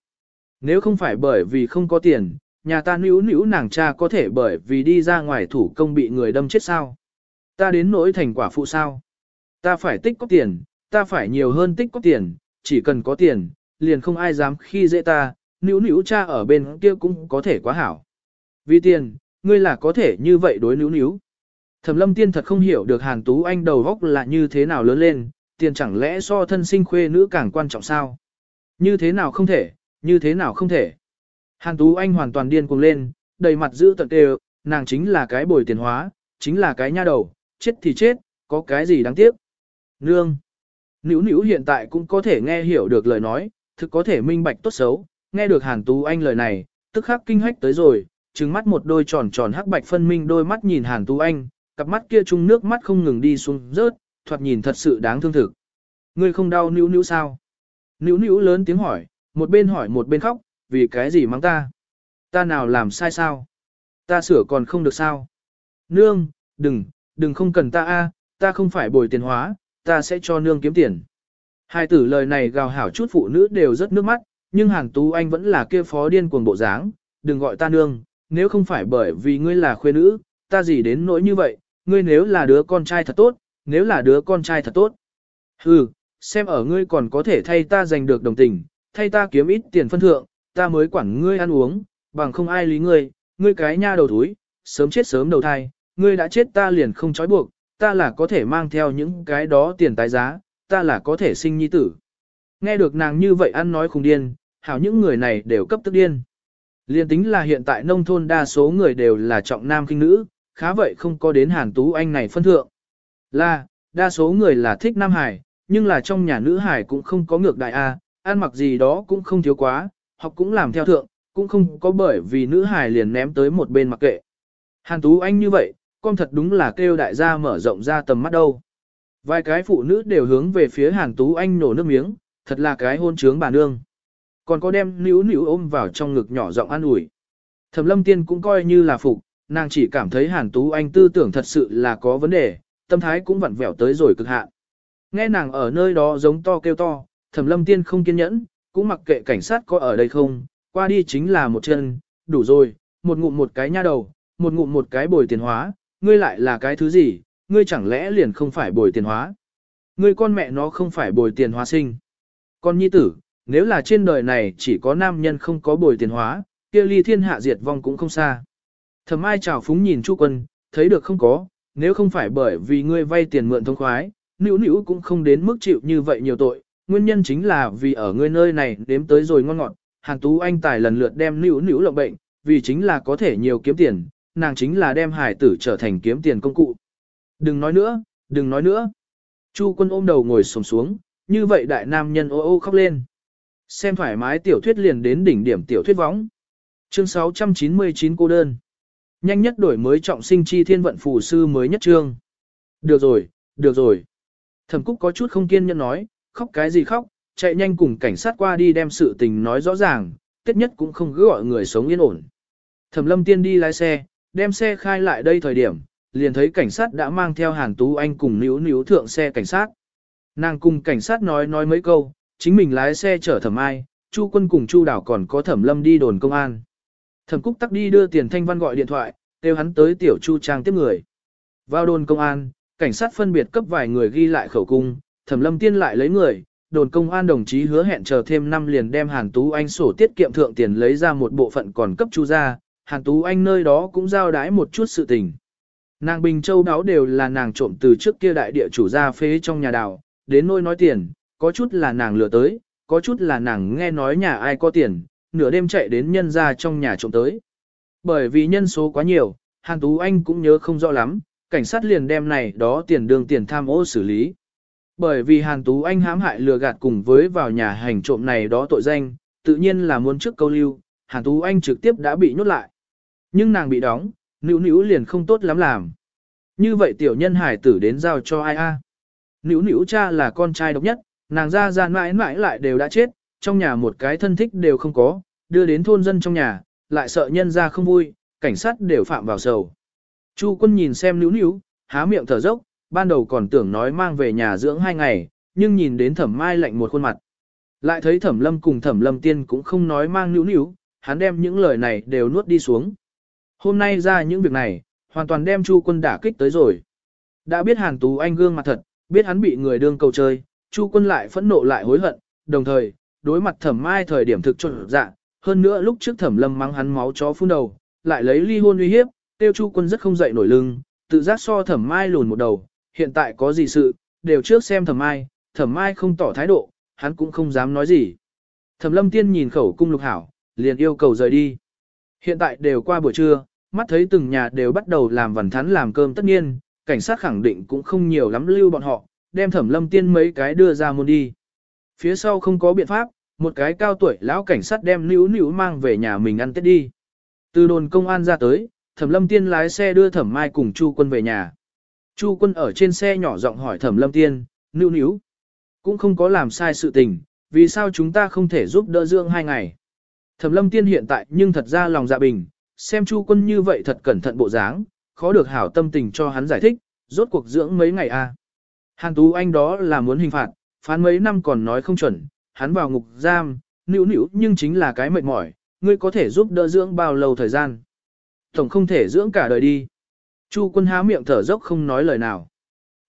Nếu không phải bởi vì không có tiền, nhà ta nữ nữ nàng cha có thể bởi vì đi ra ngoài thủ công bị người đâm chết sao? Ta đến nỗi thành quả phụ sao? Ta phải tích có tiền, ta phải nhiều hơn tích có tiền, chỉ cần có tiền, liền không ai dám khi dễ ta, nữ nữ cha ở bên kia cũng có thể quá hảo. Vì tiền, ngươi là có thể như vậy đối níu níu. Thẩm lâm tiên thật không hiểu được Hàn Tú Anh đầu góc là như thế nào lớn lên, tiền chẳng lẽ so thân sinh khuê nữ càng quan trọng sao? Như thế nào không thể, như thế nào không thể. Hàn Tú Anh hoàn toàn điên cuồng lên, đầy mặt giữ tận đều, nàng chính là cái bồi tiền hóa, chính là cái nha đầu, chết thì chết, có cái gì đáng tiếc. Nương. Nữu nữu hiện tại cũng có thể nghe hiểu được lời nói, thực có thể minh bạch tốt xấu, nghe được Hàn Tú Anh lời này, tức khắc kinh hách tới rồi, trừng mắt một đôi tròn tròn hắc bạch phân minh đôi mắt nhìn Hàn Tú Anh, cặp mắt kia chung nước mắt không ngừng đi xuống rớt, thoạt nhìn thật sự đáng thương thực. Ngươi không đau níu níu sao? níu níu lớn tiếng hỏi, một bên hỏi một bên khóc, vì cái gì mắng ta? Ta nào làm sai sao? Ta sửa còn không được sao? Nương, đừng, đừng không cần ta a, ta không phải bồi tiền hóa, ta sẽ cho nương kiếm tiền. Hai tử lời này gào hảo chút phụ nữ đều rất nước mắt, nhưng Hàn Tú Anh vẫn là kia phó điên cuồng bộ dáng, đừng gọi ta nương, nếu không phải bởi vì ngươi là khuê nữ, ta gì đến nỗi như vậy, ngươi nếu là đứa con trai thật tốt, nếu là đứa con trai thật tốt. Hừ, xem ở ngươi còn có thể thay ta giành được đồng tình, thay ta kiếm ít tiền phân thượng, ta mới quản ngươi ăn uống, bằng không ai lý ngươi, ngươi cái nha đầu thúi, sớm chết sớm đầu thai, ngươi đã chết ta liền không trói buộc, ta là có thể mang theo những cái đó tiền tái giá, ta là có thể sinh nhi tử. Nghe được nàng như vậy ăn nói khùng điên, hảo những người này đều cấp tức điên. Liên tính là hiện tại nông thôn đa số người đều là trọng nam kinh nữ, khá vậy không có đến hàn tú anh này phân thượng. Là, đa số người là thích nam hải, nhưng là trong nhà nữ hải cũng không có ngược đại A, ăn mặc gì đó cũng không thiếu quá, học cũng làm theo thượng, cũng không có bởi vì nữ hải liền ném tới một bên mặc kệ. Hàn Tú Anh như vậy, con thật đúng là kêu đại gia mở rộng ra tầm mắt đâu. Vài cái phụ nữ đều hướng về phía Hàn Tú Anh nổ nước miếng, thật là cái hôn trướng bà nương. Còn có đem níu níu ôm vào trong ngực nhỏ giọng an ủi. Thẩm lâm tiên cũng coi như là phục, nàng chỉ cảm thấy Hàn Tú Anh tư tưởng thật sự là có vấn đề, tâm thái cũng vặn vẹo tới rồi cực hạn. Nghe nàng ở nơi đó giống to kêu to, thẩm lâm tiên không kiên nhẫn, cũng mặc kệ cảnh sát có ở đây không, qua đi chính là một chân, đủ rồi, một ngụm một cái nha đầu, một ngụm một cái bồi tiền hóa, ngươi lại là cái thứ gì, ngươi chẳng lẽ liền không phải bồi tiền hóa. Ngươi con mẹ nó không phải bồi tiền hóa sinh. Con nhi tử, nếu là trên đời này chỉ có nam nhân không có bồi tiền hóa, kia ly thiên hạ diệt vong cũng không xa. Thẩm ai chào phúng nhìn Chu quân, thấy được không có, nếu không phải bởi vì ngươi vay tiền mượn thông khoái, nữ nữ cũng không đến mức chịu như vậy nhiều tội, nguyên nhân chính là vì ở ngươi nơi này đếm tới rồi ngon ngọt, hàng Tú Anh tài lần lượt đem nữ nữ lộng bệnh, vì chính là có thể nhiều kiếm tiền, nàng chính là đem hải tử trở thành kiếm tiền công cụ. Đừng nói nữa, đừng nói nữa. Chu quân ôm đầu ngồi sồm xuống, như vậy đại nam nhân ô ô khóc lên. Xem thoải mái tiểu thuyết liền đến đỉnh điểm tiểu thuyết võng. Chương 699 cô đơn. Nhanh nhất đổi mới trọng sinh chi thiên vận phù sư mới nhất chương Được rồi, được rồi. Thẩm Cúc có chút không kiên nhẫn nói, khóc cái gì khóc, chạy nhanh cùng cảnh sát qua đi đem sự tình nói rõ ràng, tiết nhất cũng không cứ gọi người sống yên ổn. Thẩm Lâm Tiên đi lái xe, đem xe khai lại đây thời điểm, liền thấy cảnh sát đã mang theo Hàn Tú Anh cùng níu níu thượng xe cảnh sát. Nàng cùng cảnh sát nói nói mấy câu, chính mình lái xe chở thẩm ai, Chu quân cùng Chu đảo còn có thẩm lâm đi đồn công an. Thẩm Cúc tắc đi đưa tiền thanh văn gọi điện thoại, kêu hắn tới tiểu Chu Trang tiếp người. Vào đồn công an, cảnh sát phân biệt cấp vài người ghi lại khẩu cung, thẩm lâm tiên lại lấy người, đồn công an đồng chí hứa hẹn chờ thêm năm liền đem Hàn Tú Anh sổ tiết kiệm thượng tiền lấy ra một bộ phận còn cấp Chu ra, Hàn Tú Anh nơi đó cũng giao đái một chút sự tình. Nàng Bình Châu đáo đều là nàng trộm từ trước kia đại địa chủ ra phế trong nhà đào, đến nôi nói tiền, có chút là nàng lừa tới, có chút là nàng nghe nói nhà ai có tiền, nửa đêm chạy đến nhân ra trong nhà trộm tới. Bởi vì nhân số quá nhiều, Hàn Tú Anh cũng nhớ không rõ lắm, cảnh sát liền đem này đó tiền đường tiền tham ô xử lý. Bởi vì Hàn Tú Anh hãm hại lừa gạt cùng với vào nhà hành trộm này đó tội danh, tự nhiên là muốn trước câu lưu, Hàn Tú Anh trực tiếp đã bị nhốt lại. Nhưng nàng bị đóng, nữ nữ liền không tốt lắm làm. Như vậy tiểu nhân hải tử đến giao cho ai a? À? Nữ nữ cha là con trai độc nhất, nàng ra ra mãi mãi lại đều đã chết, trong nhà một cái thân thích đều không có, đưa đến thôn dân trong nhà, lại sợ nhân ra không vui, cảnh sát đều phạm vào sầu. Chu quân nhìn xem nữ nữ, há miệng thở dốc, ban đầu còn tưởng nói mang về nhà dưỡng hai ngày, nhưng nhìn đến thẩm mai lạnh một khuôn mặt. Lại thấy thẩm lâm cùng thẩm lâm tiên cũng không nói mang nữ nữ, hắn đem những lời này đều nuốt đi xuống. Hôm nay ra những việc này, hoàn toàn đem Chu quân đả kích tới rồi. Đã biết Hàn Tú Anh gương mặt thật, biết hắn bị người đương cầu chơi, Chu quân lại phẫn nộ lại hối hận, đồng thời, đối mặt thẩm mai thời điểm thực trộn dạ, hơn nữa lúc trước thẩm lâm mắng hắn máu chó phun đầu, lại lấy ly hôn uy hiếp, tiêu Chu quân rất không dậy nổi lưng, tự giác so thẩm mai lùn một đầu, hiện tại có gì sự, đều trước xem thẩm mai, thẩm mai không tỏ thái độ, hắn cũng không dám nói gì. Thẩm lâm tiên nhìn khẩu cung lục hảo, liền yêu cầu rời đi. Hiện tại đều qua buổi trưa, mắt thấy từng nhà đều bắt đầu làm vằn thắn làm cơm tất nhiên, cảnh sát khẳng định cũng không nhiều lắm lưu bọn họ, đem thẩm lâm tiên mấy cái đưa ra môn đi. Phía sau không có biện pháp, một cái cao tuổi lão cảnh sát đem níu níu mang về nhà mình ăn tết đi. Từ đồn công an ra tới, thẩm lâm tiên lái xe đưa thẩm mai cùng chu quân về nhà. Chu quân ở trên xe nhỏ giọng hỏi thẩm lâm tiên, níu níu. Cũng không có làm sai sự tình, vì sao chúng ta không thể giúp đỡ dưỡng hai ngày. Thẩm lâm tiên hiện tại nhưng thật ra lòng dạ bình, xem chu quân như vậy thật cẩn thận bộ dáng, khó được hảo tâm tình cho hắn giải thích, rốt cuộc dưỡng mấy ngày a. À. Hàn Tú Anh đó là muốn hình phạt, phán mấy năm còn nói không chuẩn, hắn vào ngục giam, nữu nữu nhưng chính là cái mệt mỏi, ngươi có thể giúp đỡ dưỡng bao lâu thời gian. Tổng không thể dưỡng cả đời đi. Chu quân há miệng thở dốc không nói lời nào.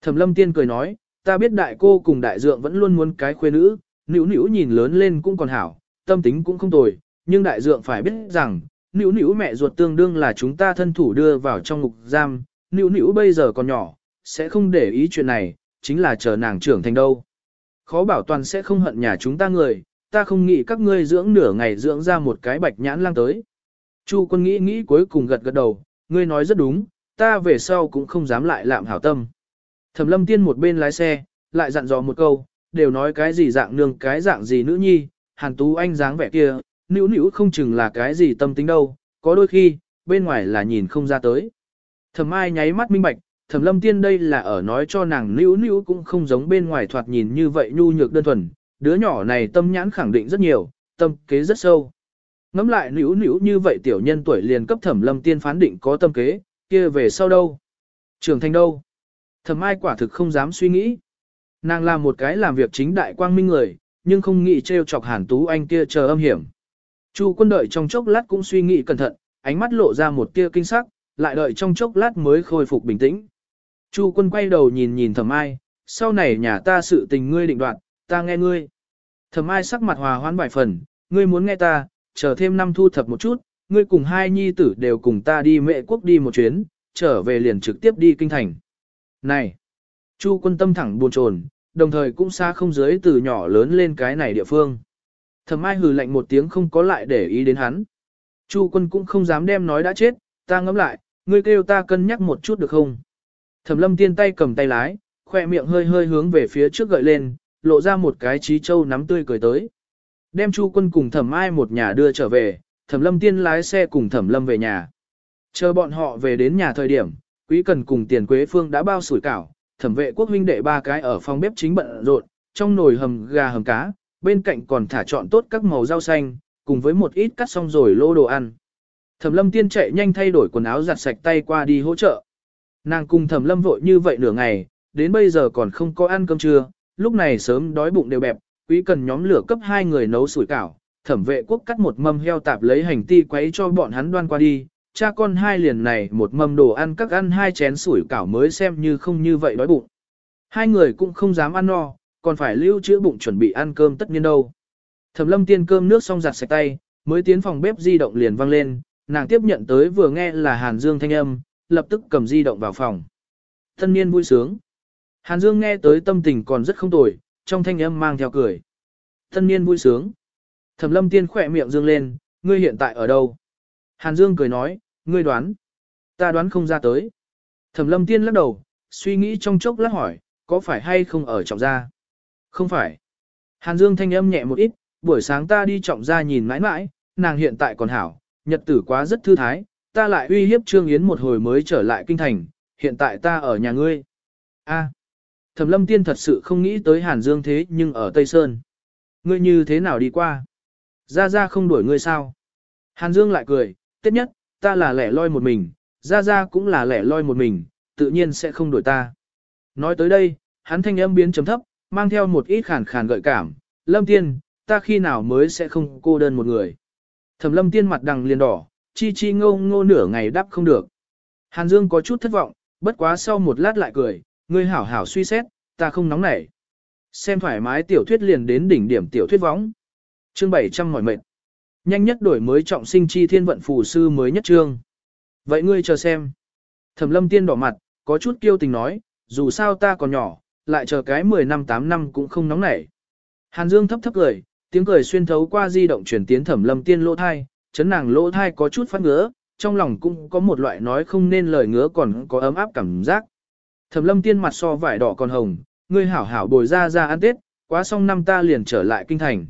Thẩm lâm tiên cười nói, ta biết đại cô cùng đại dượng vẫn luôn muốn cái khuê nữ, nữu nữu nhìn lớn lên cũng còn hảo, tâm tính cũng không tồi, nhưng đại dượng phải biết rằng, nữu nữu mẹ ruột tương đương là chúng ta thân thủ đưa vào trong ngục giam, nữu nữu bây giờ còn nhỏ, sẽ không để ý chuyện này, chính là chờ nàng trưởng thành đâu. Khó bảo toàn sẽ không hận nhà chúng ta người, ta không nghĩ các ngươi dưỡng nửa ngày dưỡng ra một cái bạch nhãn lang tới. Chu quân nghĩ nghĩ cuối cùng gật gật đầu, ngươi nói rất đúng, ta về sau cũng không dám lại lạm hảo tâm. Thẩm lâm tiên một bên lái xe, lại dặn dò một câu, đều nói cái gì dạng nương cái dạng gì nữ nhi, hàn tú anh dáng vẻ kia, nữ nữ không chừng là cái gì tâm tính đâu, có đôi khi, bên ngoài là nhìn không ra tới. Thẩm ai nháy mắt minh bạch, thẩm lâm tiên đây là ở nói cho nàng nữu nữu cũng không giống bên ngoài thoạt nhìn như vậy nhu nhược đơn thuần, đứa nhỏ này tâm nhãn khẳng định rất nhiều, tâm kế rất sâu. Ngắm lại nữu nữu như vậy tiểu nhân tuổi liền cấp thẩm lâm tiên phán định có tâm kế, kia về sau đâu? Trưởng thành đâu? Thẩm ai quả thực không dám suy nghĩ. Nàng là một cái làm việc chính đại quang minh người, nhưng không nghĩ trêu chọc hàn tú anh kia chờ âm hiểm. Chu quân đợi trong chốc lát cũng suy nghĩ cẩn thận, ánh mắt lộ ra một tia kinh sắc, lại đợi trong chốc lát mới khôi phục bình tĩnh. Chu quân quay đầu nhìn nhìn thẩm ai, sau này nhà ta sự tình ngươi định đoạt, ta nghe ngươi. Thẩm ai sắc mặt hòa hoãn vài phần, ngươi muốn nghe ta, chờ thêm năm thu thập một chút, ngươi cùng hai nhi tử đều cùng ta đi mệ quốc đi một chuyến, trở về liền trực tiếp đi kinh thành. Này! Chu quân tâm thẳng buồn chồn, đồng thời cũng xa không dưới từ nhỏ lớn lên cái này địa phương. Thẩm ai hừ lạnh một tiếng không có lại để ý đến hắn. Chu quân cũng không dám đem nói đã chết, ta ngẫm lại, ngươi kêu ta cân nhắc một chút được không? Thẩm lâm tiên tay cầm tay lái, khoe miệng hơi hơi hướng về phía trước gợi lên, lộ ra một cái trí châu nắm tươi cười tới. Đem chu quân cùng thẩm ai một nhà đưa trở về, thẩm lâm tiên lái xe cùng thẩm lâm về nhà. Chờ bọn họ về đến nhà thời điểm, quý cần cùng tiền quế phương đã bao sủi cảo, thẩm vệ quốc huynh đệ ba cái ở phòng bếp chính bận rộn, trong nồi hầm gà hầm cá, bên cạnh còn thả chọn tốt các màu rau xanh, cùng với một ít cắt xong rồi lô đồ ăn. Thẩm lâm tiên chạy nhanh thay đổi quần áo giặt sạch tay qua đi hỗ trợ. Nàng cùng thẩm lâm vội như vậy nửa ngày, đến bây giờ còn không có ăn cơm trưa, lúc này sớm đói bụng đều bẹp, quý cần nhóm lửa cấp hai người nấu sủi cảo, thẩm vệ quốc cắt một mâm heo tạp lấy hành ti quấy cho bọn hắn đoan qua đi, cha con hai liền này một mâm đồ ăn các ăn hai chén sủi cảo mới xem như không như vậy đói bụng. Hai người cũng không dám ăn no, còn phải lưu trữ bụng chuẩn bị ăn cơm tất nhiên đâu. Thẩm lâm tiên cơm nước xong giặt sạch tay, mới tiến phòng bếp di động liền vang lên, nàng tiếp nhận tới vừa nghe là Hàn Dương thanh âm, lập tức cầm di động vào phòng. thân niên vui sướng. Hàn Dương nghe tới tâm tình còn rất không tồi, trong thanh âm mang theo cười. thân niên vui sướng. Thẩm lâm tiên khỏe miệng dương lên, ngươi hiện tại ở đâu? Hàn Dương cười nói, ngươi đoán. Ta đoán không ra tới. Thẩm lâm tiên lắc đầu, suy nghĩ trong chốc lát hỏi, có phải hay không ở trọng gia? Không phải. Hàn Dương thanh âm nhẹ một ít, buổi sáng ta đi trọng gia nhìn mãi mãi, nàng hiện tại còn hảo, nhật tử quá rất thư thái, ta lại uy hiếp Trương Yến một hồi mới trở lại kinh thành, hiện tại ta ở nhà ngươi. A. Thẩm lâm tiên thật sự không nghĩ tới Hàn Dương thế nhưng ở Tây Sơn. Ngươi như thế nào đi qua? gia gia không đuổi ngươi sao? Hàn Dương lại cười, tiếp nhất, ta là lẻ loi một mình, gia gia cũng là lẻ loi một mình, tự nhiên sẽ không đuổi ta. Nói tới đây, hắn thanh âm biến chấm thấp, mang theo một ít khàn khàn gợi cảm. Lâm tiên, ta khi nào mới sẽ không cô đơn một người. Thẩm lâm tiên mặt đằng liền đỏ, chi chi ngô ngô nửa ngày đáp không được. Hàn Dương có chút thất vọng, bất quá sau một lát lại cười, ngươi hảo hảo suy xét, ta không nóng nảy. Xem thoải mái tiểu thuyết liền đến đỉnh điểm tiểu thuyết võng. Chương 700 mỏi mệt. Nhanh nhất đổi mới trọng sinh chi thiên vận phù sư mới nhất chương. Vậy ngươi chờ xem. Thẩm lâm tiên đỏ mặt, có chút kiêu tình nói, dù sao ta còn nhỏ, lại chờ cái 10 năm 8 năm cũng không nóng nảy. Hàn Dương thấp thấp cười, tiếng cười xuyên thấu qua di động truyền tiến thẩm lâm tiên lỗ thai, chấn nàng lỗ thai có chút phát ngứa, trong lòng cũng có một loại nói không nên lời ngứa còn có ấm áp cảm giác. Thẩm lâm tiên mặt so vải đỏ còn hồng, ngươi hảo hảo bồi ra ra ăn tết, quá xong năm ta liền trở lại kinh thành.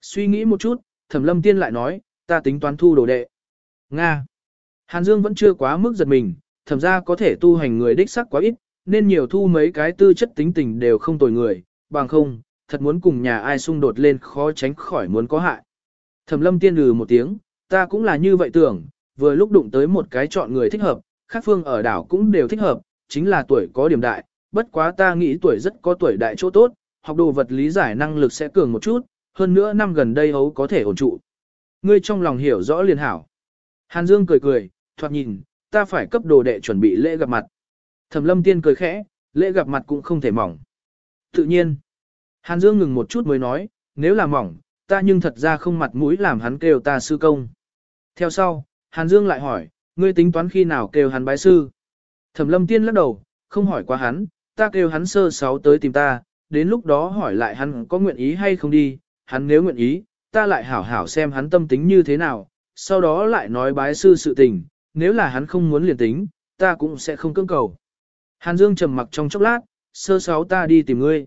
Suy nghĩ một chút, thẩm lâm tiên lại nói, ta tính toán thu đồ đệ. Nga. Hàn Dương vẫn chưa quá mức giật mình, thẩm ra có thể tu hành người đích sắc quá ít, nên nhiều thu mấy cái tư chất tính tình đều không tồi người, bằng không, thật muốn cùng nhà ai xung đột lên khó tránh khỏi muốn có hại. Thẩm lâm tiên lừ một tiếng, ta cũng là như vậy tưởng, vừa lúc đụng tới một cái chọn người thích hợp, khác phương ở đảo cũng đều thích hợp, chính là tuổi có điểm đại, bất quá ta nghĩ tuổi rất có tuổi đại chỗ tốt, học đồ vật lý giải năng lực sẽ cường một chút, hơn nữa năm gần đây hấu có thể ổn trụ. Ngươi trong lòng hiểu rõ liền hảo. Hàn Dương cười cười, thoạt nhìn, ta phải cấp đồ đệ chuẩn bị lễ gặp mặt. Thẩm lâm tiên cười khẽ, lễ gặp mặt cũng không thể mỏng. Tự nhiên, Hàn Dương ngừng một chút mới nói, nếu là mỏng, ta nhưng thật ra không mặt mũi làm hắn kêu ta sư công. Theo sau, Hàn Dương lại hỏi, ngươi tính toán khi nào kêu hắn bái sư? Thẩm lâm tiên lắc đầu, không hỏi qua hắn, ta kêu hắn sơ sáu tới tìm ta, đến lúc đó hỏi lại hắn có nguyện ý hay không đi, hắn nếu nguyện ý, ta lại hảo hảo xem hắn tâm tính như thế nào, sau đó lại nói bái sư sự tình, nếu là hắn không muốn liền tính, ta cũng sẽ không cưỡng cầu. Hàn Dương trầm mặc trong chốc lát, sơ sáu ta đi tìm ngươi.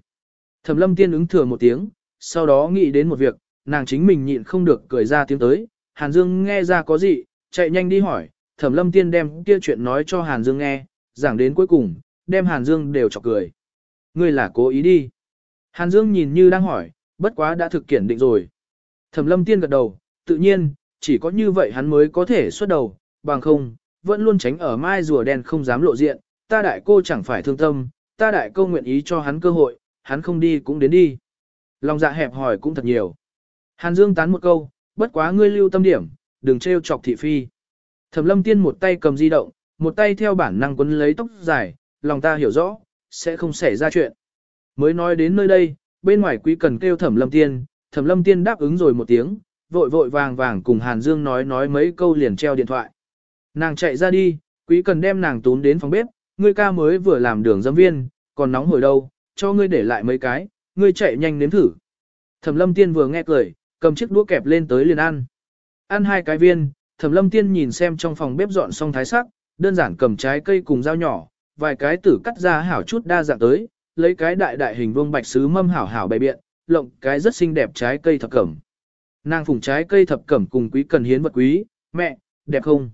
Thẩm lâm tiên ứng thừa một tiếng, sau đó nghĩ đến một việc, nàng chính mình nhịn không được cười ra tiếng tới, Hàn Dương nghe ra có gì, chạy nhanh đi hỏi, thẩm lâm tiên đem kia chuyện nói cho Hàn Dương nghe, giảng đến cuối cùng, đem Hàn Dương đều chọc cười. Ngươi là cố ý đi. Hàn Dương nhìn như đang hỏi, bất quá đã thực kiển định rồi. Thẩm lâm tiên gật đầu, tự nhiên, chỉ có như vậy hắn mới có thể xuất đầu, bằng không, vẫn luôn tránh ở mai rùa đen không dám lộ diện, ta đại cô chẳng phải thương tâm, ta đại cô nguyện ý cho hắn cơ hội, hắn không đi cũng đến đi. Lòng dạ hẹp hỏi cũng thật nhiều. Hàn Dương tán một câu, bất quá ngươi lưu tâm điểm, đừng trêu chọc thị phi. Thẩm lâm tiên một tay cầm di động, một tay theo bản năng quấn lấy tóc dài, lòng ta hiểu rõ, sẽ không xảy ra chuyện. Mới nói đến nơi đây, bên ngoài quý cần kêu thẩm lâm tiên, thẩm lâm tiên đáp ứng rồi một tiếng, vội vội vàng vàng cùng Hàn Dương nói nói mấy câu liền treo điện thoại. Nàng chạy ra đi, quý cần đem nàng tún đến phòng bếp, ngươi ca mới vừa làm đường dâm viên, còn nóng hồi đâu, cho ngươi để lại mấy cái, ngươi chạy nhanh nếm thử. Thẩm lâm tiên vừa nghe cười, cầm chiếc đũa kẹp lên tới liền ăn. Ăn hai cái viên, thẩm lâm tiên nhìn xem trong phòng bếp dọn xong thái sắc, đơn giản cầm trái cây cùng dao nhỏ, vài cái tử cắt ra hảo chút đa dạng tới, lấy cái đại đại hình vuông bạch sứ mâm hảo hảo bày biện, lộng cái rất xinh đẹp trái cây thập cẩm. Nàng phùng trái cây thập cẩm cùng quý cần hiến vật quý, mẹ, đẹp không?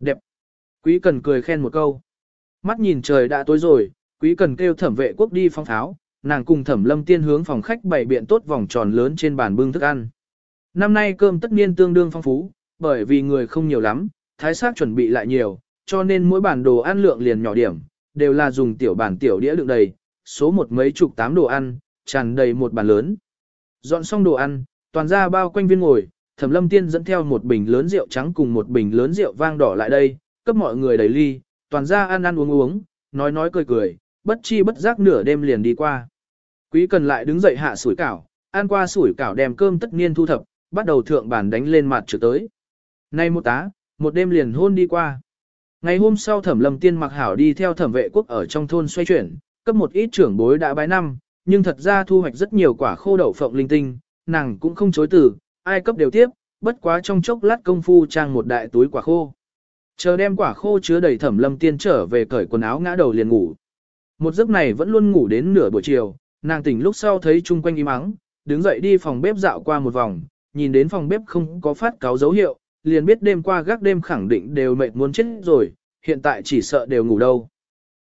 Đẹp. Quý cần cười khen một câu. Mắt nhìn trời đã tối rồi, quý cần kêu thẩm vệ quốc đi phong tháo, nàng cùng thẩm lâm tiên hướng phòng khách bày biện tốt vòng tròn lớn trên bàn bưng thức ăn. Năm nay cơm tất niên tương đương phong phú, bởi vì người không nhiều lắm, thái sắc chuẩn bị lại nhiều, cho nên mỗi bản đồ ăn lượng liền nhỏ điểm, đều là dùng tiểu bản tiểu đĩa đựng đầy, số một mấy chục tám đồ ăn, tràn đầy một bàn lớn. Dọn xong đồ ăn, toàn ra bao quanh viên ngồi, Thẩm Lâm Tiên dẫn theo một bình lớn rượu trắng cùng một bình lớn rượu vang đỏ lại đây, cấp mọi người đầy ly, toàn ra ăn ăn uống uống, nói nói cười cười, bất chi bất giác nửa đêm liền đi qua. Quý cần lại đứng dậy hạ sủi cảo, ăn qua sủi cảo đem cơm tất niên thu thập, bắt đầu thượng bản đánh lên mặt trở tới. Nay một tá, một đêm liền hôn đi qua. Ngày hôm sau thẩm lâm tiên mặc hảo đi theo thẩm vệ quốc ở trong thôn xoay chuyển, cấp một ít trưởng bối đã bái năm, nhưng thật ra thu hoạch rất nhiều quả khô đậu phộng linh tinh, nàng cũng không chối từ, ai cấp đều tiếp, bất quá trong chốc lát công phu trang một đại túi quả khô. Chờ đem quả khô chứa đầy thẩm lâm tiên trở về cởi quần áo ngã đầu liền ngủ. Một giấc này vẫn luôn ngủ đến nửa buổi chiều, nàng tỉnh lúc sau thấy chung quanh im ắng, đứng dậy đi phòng bếp dạo qua một vòng, nhìn đến phòng bếp không có phát cáo dấu hiệu, liền biết đêm qua gác đêm khẳng định đều mệt muốn chết rồi, hiện tại chỉ sợ đều ngủ đâu.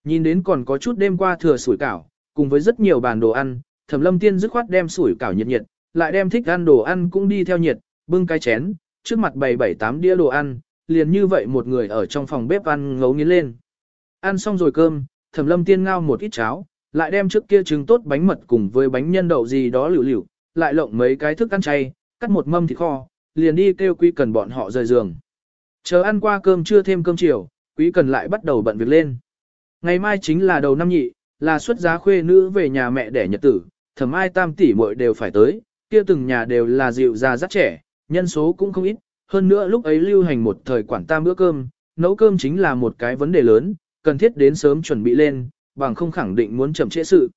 Nhìn đến còn có chút đêm qua thừa sủi cảo, cùng với rất nhiều bàn đồ ăn, Thẩm Lâm Tiên dứt khoát đem sủi cảo nhiệt nhiệt, lại đem thích ăn đồ ăn cũng đi theo nhiệt, bưng cái chén, trước mặt bày bảy tám đĩa đồ ăn, liền như vậy một người ở trong phòng bếp ăn ngấu nghiến lên. Ăn xong rồi cơm, Thẩm Lâm Tiên ngao một ít cháo, lại đem trước kia trứng tốt bánh mật cùng với bánh nhân đậu gì đó lựu lựu, lại lộng mấy cái thức ăn chay, cắt một mâm thịt kho, liền đi kêu Quý Cần bọn họ rời giường. Chờ ăn qua cơm trưa thêm cơm chiều, Quý Cần lại bắt đầu bận việc lên. Ngày mai chính là đầu năm nhị, là xuất giá khuê nữ về nhà mẹ đẻ nhật tử, thẩm ai tam tỷ muội đều phải tới, kia từng nhà đều là dịu già rất trẻ, nhân số cũng không ít, hơn nữa lúc ấy lưu hành một thời quản tam bữa cơm, nấu cơm chính là một cái vấn đề lớn, cần thiết đến sớm chuẩn bị lên, bằng không khẳng định muốn chậm trễ sự.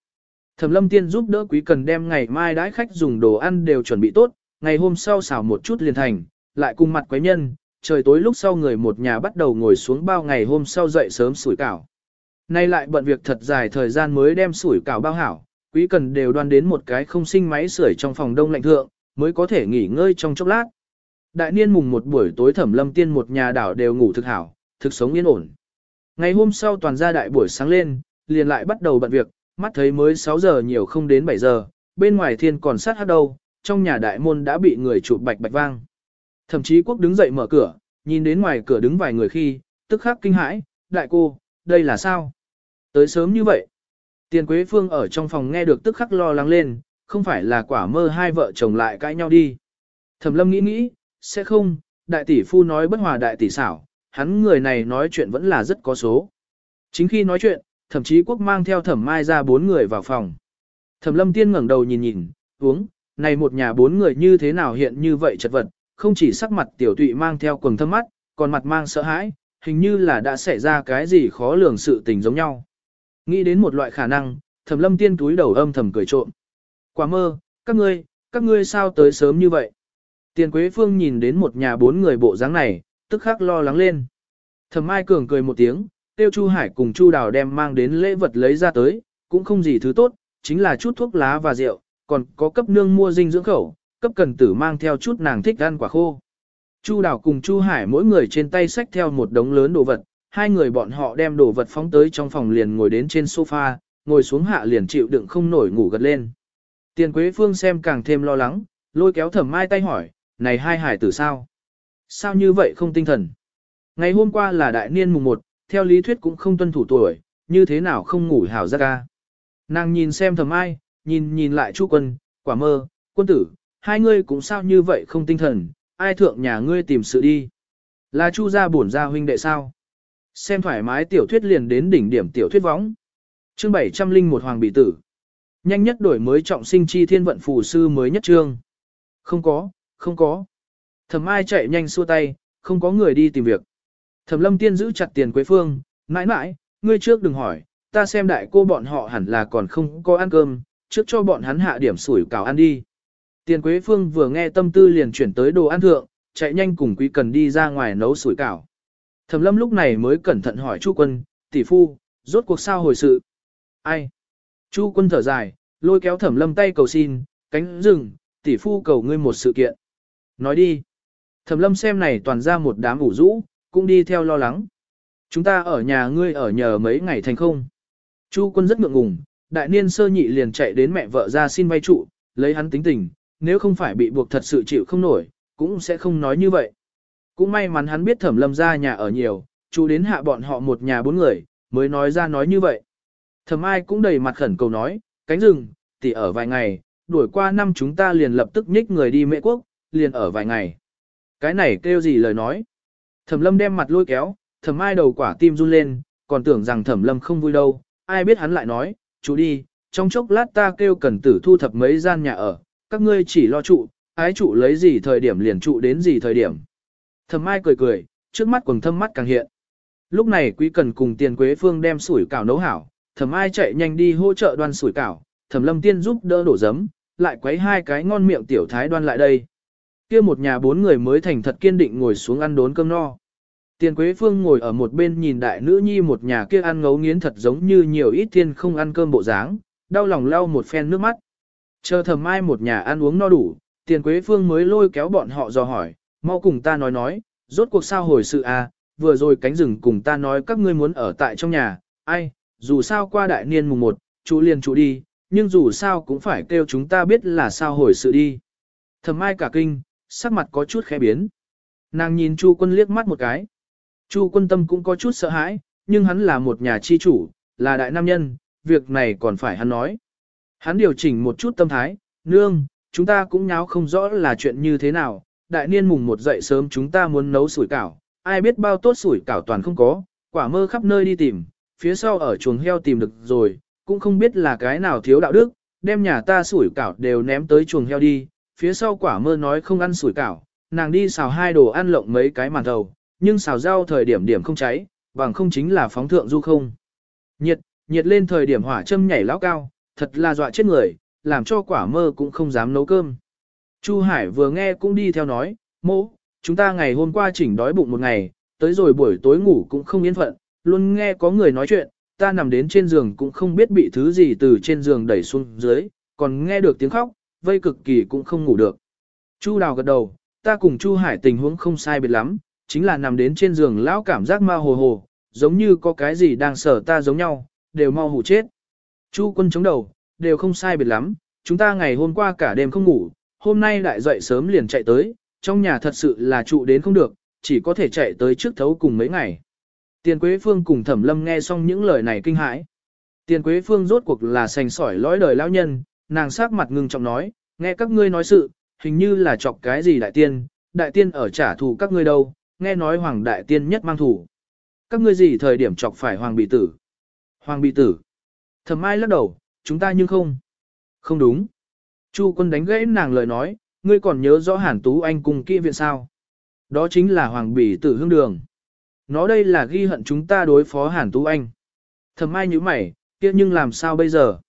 Thẩm lâm tiên giúp đỡ quý cần đem ngày mai đãi khách dùng đồ ăn đều chuẩn bị tốt, ngày hôm sau xào một chút liền thành, lại cùng mặt quái nhân, trời tối lúc sau người một nhà bắt đầu ngồi xuống bao ngày hôm sau dậy sớm sủi cảo. Nay lại bận việc thật dài thời gian mới đem sủi cảo bao hảo, quý cần đều đoan đến một cái không sinh máy sưởi trong phòng đông lạnh thượng, mới có thể nghỉ ngơi trong chốc lát. Đại niên mùng một buổi tối thẩm lâm tiên một nhà đảo đều ngủ thực hảo, thực sống yên ổn. Ngày hôm sau toàn gia đại buổi sáng lên, liền lại bắt đầu bận việc, mắt thấy mới 6 giờ nhiều không đến 7 giờ, bên ngoài thiên còn sát hát đâu, trong nhà đại môn đã bị người chụp bạch bạch vang. Thậm chí quốc đứng dậy mở cửa, nhìn đến ngoài cửa đứng vài người khi, tức khắc kinh hãi, đại cô, đây là sao? Tới sớm như vậy. Tiền Quế Phương ở trong phòng nghe được tức khắc lo lắng lên, không phải là quả mơ hai vợ chồng lại cãi nhau đi. Thẩm lâm nghĩ nghĩ, sẽ không, đại tỷ phu nói bất hòa đại tỷ xảo, hắn người này nói chuyện vẫn là rất có số. Chính khi nói chuyện, thậm chí quốc mang theo thẩm mai ra bốn người vào phòng. Thẩm lâm tiên ngẩng đầu nhìn nhìn, uống, này một nhà bốn người như thế nào hiện như vậy chật vật, không chỉ sắc mặt tiểu tụy mang theo quần thâm mắt, còn mặt mang sợ hãi, hình như là đã xảy ra cái gì khó lường sự tình giống nhau. Nghĩ đến một loại khả năng, thẩm lâm tiên túi đầu âm thầm cười trộm. Quả mơ, các ngươi, các ngươi sao tới sớm như vậy? Tiền Quế Phương nhìn đến một nhà bốn người bộ dáng này, tức khắc lo lắng lên. Thẩm Mai Cường cười một tiếng, tiêu Chu Hải cùng Chu Đào đem mang đến lễ vật lấy ra tới, cũng không gì thứ tốt, chính là chút thuốc lá và rượu, còn có cấp nương mua dinh dưỡng khẩu, cấp cần tử mang theo chút nàng thích ăn quả khô. Chu Đào cùng Chu Hải mỗi người trên tay xách theo một đống lớn đồ vật, hai người bọn họ đem đồ vật phóng tới trong phòng liền ngồi đến trên sofa, ngồi xuống hạ liền chịu đựng không nổi ngủ gật lên. Tiền Quế Phương xem càng thêm lo lắng, lôi kéo thẩm mai tay hỏi, này hai hải tử sao? Sao như vậy không tinh thần? Ngày hôm qua là đại niên mùng 1, theo lý thuyết cũng không tuân thủ tuổi, như thế nào không ngủ hảo ra ca. Nàng nhìn xem thầm ai, nhìn nhìn lại chu quân, quả mơ, quân tử, hai ngươi cũng sao như vậy không tinh thần, ai thượng nhà ngươi tìm sự đi. Là chu gia bổn gia huynh đệ sao? Xem thoải mái tiểu thuyết liền đến đỉnh điểm tiểu thuyết võng. Chương 701 Hoàng bị tử. Nhanh nhất đổi mới trọng sinh chi thiên vận phù sư mới nhất trương. Không có, không có. Thẩm ai chạy nhanh xua tay, không có người đi tìm việc. Thẩm lâm tiên giữ chặt tiền quế phương, mãi mãi, ngươi trước đừng hỏi, ta xem đại cô bọn họ hẳn là còn không có ăn cơm, trước cho bọn hắn hạ điểm sủi cảo ăn đi. Tiền quế phương vừa nghe tâm tư liền chuyển tới đồ ăn thượng, chạy nhanh cùng quý cần đi ra ngoài nấu sủi cảo. Thẩm lâm lúc này mới cẩn thận hỏi Chu quân, tỷ phu, rốt cuộc sao hồi sự. Ai? Chu quân thở dài, lôi kéo thẩm lâm tay cầu xin, cánh rừng, tỷ phu cầu ngươi một sự kiện. Nói đi. Thẩm lâm xem này toàn ra một đám ủ rũ, cũng đi theo lo lắng. Chúng ta ở nhà ngươi ở nhờ mấy ngày thành không. Chu quân rất ngượng ngùng, đại niên sơ nhị liền chạy đến mẹ vợ ra xin vay trụ, lấy hắn tính tình, nếu không phải bị buộc thật sự chịu không nổi, cũng sẽ không nói như vậy. Cũng may mắn hắn biết thẩm lâm ra nhà ở nhiều, chú đến hạ bọn họ một nhà bốn người, mới nói ra nói như vậy. Thẩm ai cũng đầy mặt khẩn cầu nói, cánh rừng, tỷ ở vài ngày, đuổi qua năm chúng ta liền lập tức nhích người đi mẹ quốc, liền ở vài ngày. Cái này kêu gì lời nói. Thẩm lâm đem mặt lôi kéo, thẩm ai đầu quả tim run lên, còn tưởng rằng thẩm lâm không vui đâu, ai biết hắn lại nói, chú đi, trong chốc lát ta kêu cần tử thu thập mấy gian nhà ở, các ngươi chỉ lo trụ, ái trụ lấy gì thời điểm liền trụ đến gì thời điểm. Thẩm ai cười cười, trước mắt quần thâm mắt càng hiện. Lúc này quý cần cùng tiền quế phương đem sủi cảo nấu hảo, thẩm ai chạy nhanh đi hỗ trợ đoan sủi cảo, thẩm lâm tiên giúp đỡ đổ giấm, lại quấy hai cái ngon miệng tiểu thái đoan lại đây kia một nhà bốn người mới thành thật kiên định ngồi xuống ăn đốn cơm no. Tiền Quế Phương ngồi ở một bên nhìn đại nữ nhi một nhà kia ăn ngấu nghiến thật giống như nhiều ít tiên không ăn cơm bộ dáng, đau lòng lau một phen nước mắt. Chờ thầm mai một nhà ăn uống no đủ, Tiền Quế Phương mới lôi kéo bọn họ dò hỏi, mau cùng ta nói nói, rốt cuộc sao hồi sự à, vừa rồi cánh rừng cùng ta nói các ngươi muốn ở tại trong nhà, ai, dù sao qua đại niên mùng một, chú liền chú đi, nhưng dù sao cũng phải kêu chúng ta biết là sao hồi sự đi. Thầm ai cả kinh, sắc mặt có chút khẽ biến. Nàng nhìn Chu quân liếc mắt một cái. Chu quân tâm cũng có chút sợ hãi, nhưng hắn là một nhà chi chủ, là đại nam nhân, việc này còn phải hắn nói. Hắn điều chỉnh một chút tâm thái, nương, chúng ta cũng nháo không rõ là chuyện như thế nào, đại niên mùng một dậy sớm chúng ta muốn nấu sủi cảo, ai biết bao tốt sủi cảo toàn không có, quả mơ khắp nơi đi tìm, phía sau ở chuồng heo tìm được rồi, cũng không biết là cái nào thiếu đạo đức, đem nhà ta sủi cảo đều ném tới chuồng heo đi, phía sau quả mơ nói không ăn sủi cảo, nàng đi xào hai đồ ăn lộng mấy cái màn thầu, nhưng xào rau thời điểm điểm không cháy, bằng không chính là phóng thượng du không. Nhiệt, nhiệt lên thời điểm hỏa châm nhảy lão cao, thật là dọa chết người, làm cho quả mơ cũng không dám nấu cơm. Chu Hải vừa nghe cũng đi theo nói, mô, chúng ta ngày hôm qua chỉnh đói bụng một ngày, tới rồi buổi tối ngủ cũng không yên phận, luôn nghe có người nói chuyện, ta nằm đến trên giường cũng không biết bị thứ gì từ trên giường đẩy xuống dưới, còn nghe được tiếng khóc, vây cực kỳ cũng không ngủ được. Chu Đào gật đầu, ta cùng Chu Hải tình huống không sai biệt lắm, chính là nằm đến trên giường lão cảm giác ma hồ hồ, giống như có cái gì đang sở ta giống nhau, đều mau hủ chết. Chu quân chống đầu, đều không sai biệt lắm, chúng ta ngày hôm qua cả đêm không ngủ, hôm nay lại dậy sớm liền chạy tới, trong nhà thật sự là trụ đến không được, chỉ có thể chạy tới trước thấu cùng mấy ngày. Tiền Quế Phương cùng Thẩm Lâm nghe xong những lời này kinh hãi. Tiền Quế Phương rốt cuộc là sành sỏi lõi đời lão nhân, nàng sắc mặt ngưng trọng nói, nghe các ngươi nói sự, hình như là chọc cái gì đại tiên, đại tiên ở trả thù các ngươi đâu, nghe nói hoàng đại tiên nhất mang thủ. Các ngươi gì thời điểm chọc phải hoàng bị tử? Hoàng bị tử. Thẩm ai lắc đầu, chúng ta nhưng không. Không đúng. Chu quân đánh gãy nàng lời nói, ngươi còn nhớ rõ hàn tú anh cùng kỹ viện sao? Đó chính là hoàng bỉ tử hương đường. Nó đây là ghi hận chúng ta đối phó hàn tú anh. Thẩm ai như mày, kia nhưng làm sao bây giờ?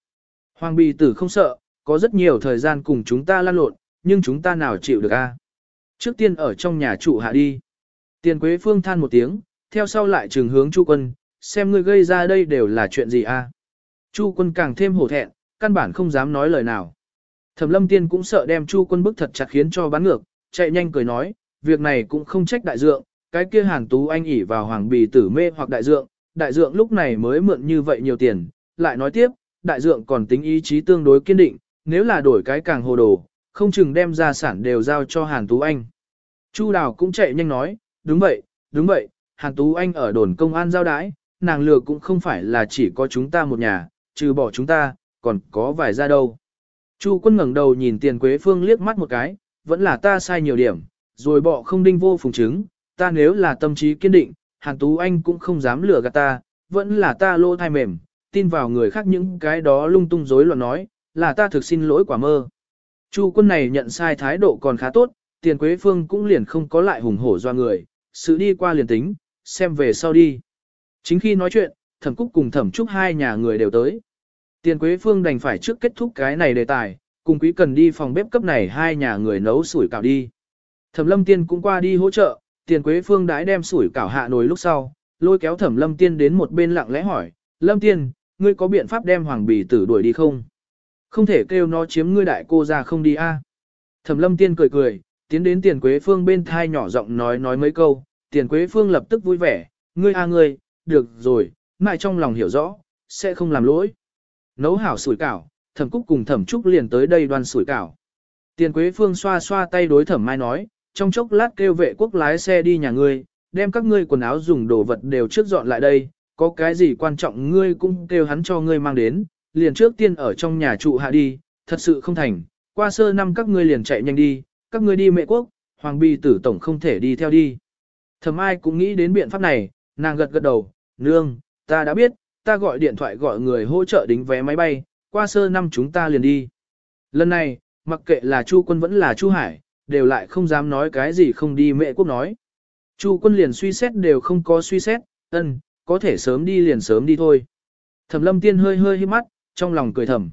Hoàng Bì tử không sợ, có rất nhiều thời gian cùng chúng ta lan lộn, nhưng chúng ta nào chịu được a? Trước tiên ở trong nhà trụ hạ đi. Tiền Quế Phương than một tiếng, theo sau lại trường hướng Chu Quân, xem ngươi gây ra đây đều là chuyện gì a? Chu Quân càng thêm hổ thẹn, căn bản không dám nói lời nào. Thẩm Lâm Tiên cũng sợ đem Chu Quân bức thật chặt khiến cho bán ngược, chạy nhanh cười nói, việc này cũng không trách đại dượng, cái kia Hàn Tú anh ỉ vào hoàng bì tử mê hoặc đại dượng, đại dượng lúc này mới mượn như vậy nhiều tiền, lại nói tiếp, đại dượng còn tính ý chí tương đối kiên định, nếu là đổi cái càng hồ đồ, không chừng đem gia sản đều giao cho Hàn Tú anh. Chu Đào cũng chạy nhanh nói, đúng vậy, đúng vậy, Hàn Tú Anh ở đồn công an giao đái, nàng lừa cũng không phải là chỉ có chúng ta một nhà, trừ bỏ chúng ta, còn có vài ra đâu. Chu quân ngẩng đầu nhìn tiền quế phương liếc mắt một cái, vẫn là ta sai nhiều điểm, rồi bỏ không đinh vô phùng chứng, ta nếu là tâm trí kiên định, Hàn Tú Anh cũng không dám lừa gạt ta, vẫn là ta lô thai mềm, tin vào người khác những cái đó lung tung rối loạn nói, là ta thực xin lỗi quả mơ. Chu quân này nhận sai thái độ còn khá tốt, tiền quế phương cũng liền không có lại hùng hổ do người, sự đi qua liền tính, xem về sau đi. Chính khi nói chuyện, thẩm cúc cùng thẩm trúc hai nhà người đều tới. Tiền quế phương đành phải trước kết thúc cái này đề tài, cùng quý cần đi phòng bếp cấp này hai nhà người nấu sủi cảo đi. Thẩm lâm tiên cũng qua đi hỗ trợ, tiền quế phương đãi đem sủi cảo hạ nồi lúc sau, lôi kéo thẩm lâm tiên đến một bên lặng lẽ hỏi, lâm tiên, ngươi có biện pháp đem hoàng bì tử đuổi đi không? Không thể kêu nó chiếm ngươi đại cô ra không đi a. Thẩm lâm tiên cười cười, tiến đến tiền quế phương bên thai nhỏ giọng nói nói mấy câu, tiền quế phương lập tức vui vẻ, ngươi a ngươi, được rồi, mãi trong lòng hiểu rõ, sẽ không làm lỗi. Nấu hảo sủi cảo, thẩm cúc cùng thẩm trúc liền tới đây đoan sủi cảo. Tiền quế phương xoa xoa tay đối thẩm mai nói, trong chốc lát kêu vệ quốc lái xe đi nhà ngươi, đem các ngươi quần áo dùng đồ vật đều trước dọn lại đây, có cái gì quan trọng ngươi cũng kêu hắn cho ngươi mang đến, liền trước tiên ở trong nhà trụ hạ đi, thật sự không thành, qua sơ năm các ngươi liền chạy nhanh đi, các ngươi đi mẹ quốc, hoàng bì tử tổng không thể đi theo đi. thầm ai cũng nghĩ đến biện pháp này, nàng gật gật đầu, nương, ta đã biết, ta gọi điện thoại gọi người hỗ trợ đính vé máy bay, qua sơ năm chúng ta liền đi. Lần này, mặc kệ là Chu quân vẫn là Chu Hải, đều lại không dám nói cái gì không đi mẹ quốc nói. Chu quân liền suy xét đều không có suy xét, ân, có thể sớm đi liền sớm đi thôi. Thẩm lâm tiên hơi hơi hít mắt, trong lòng cười thầm.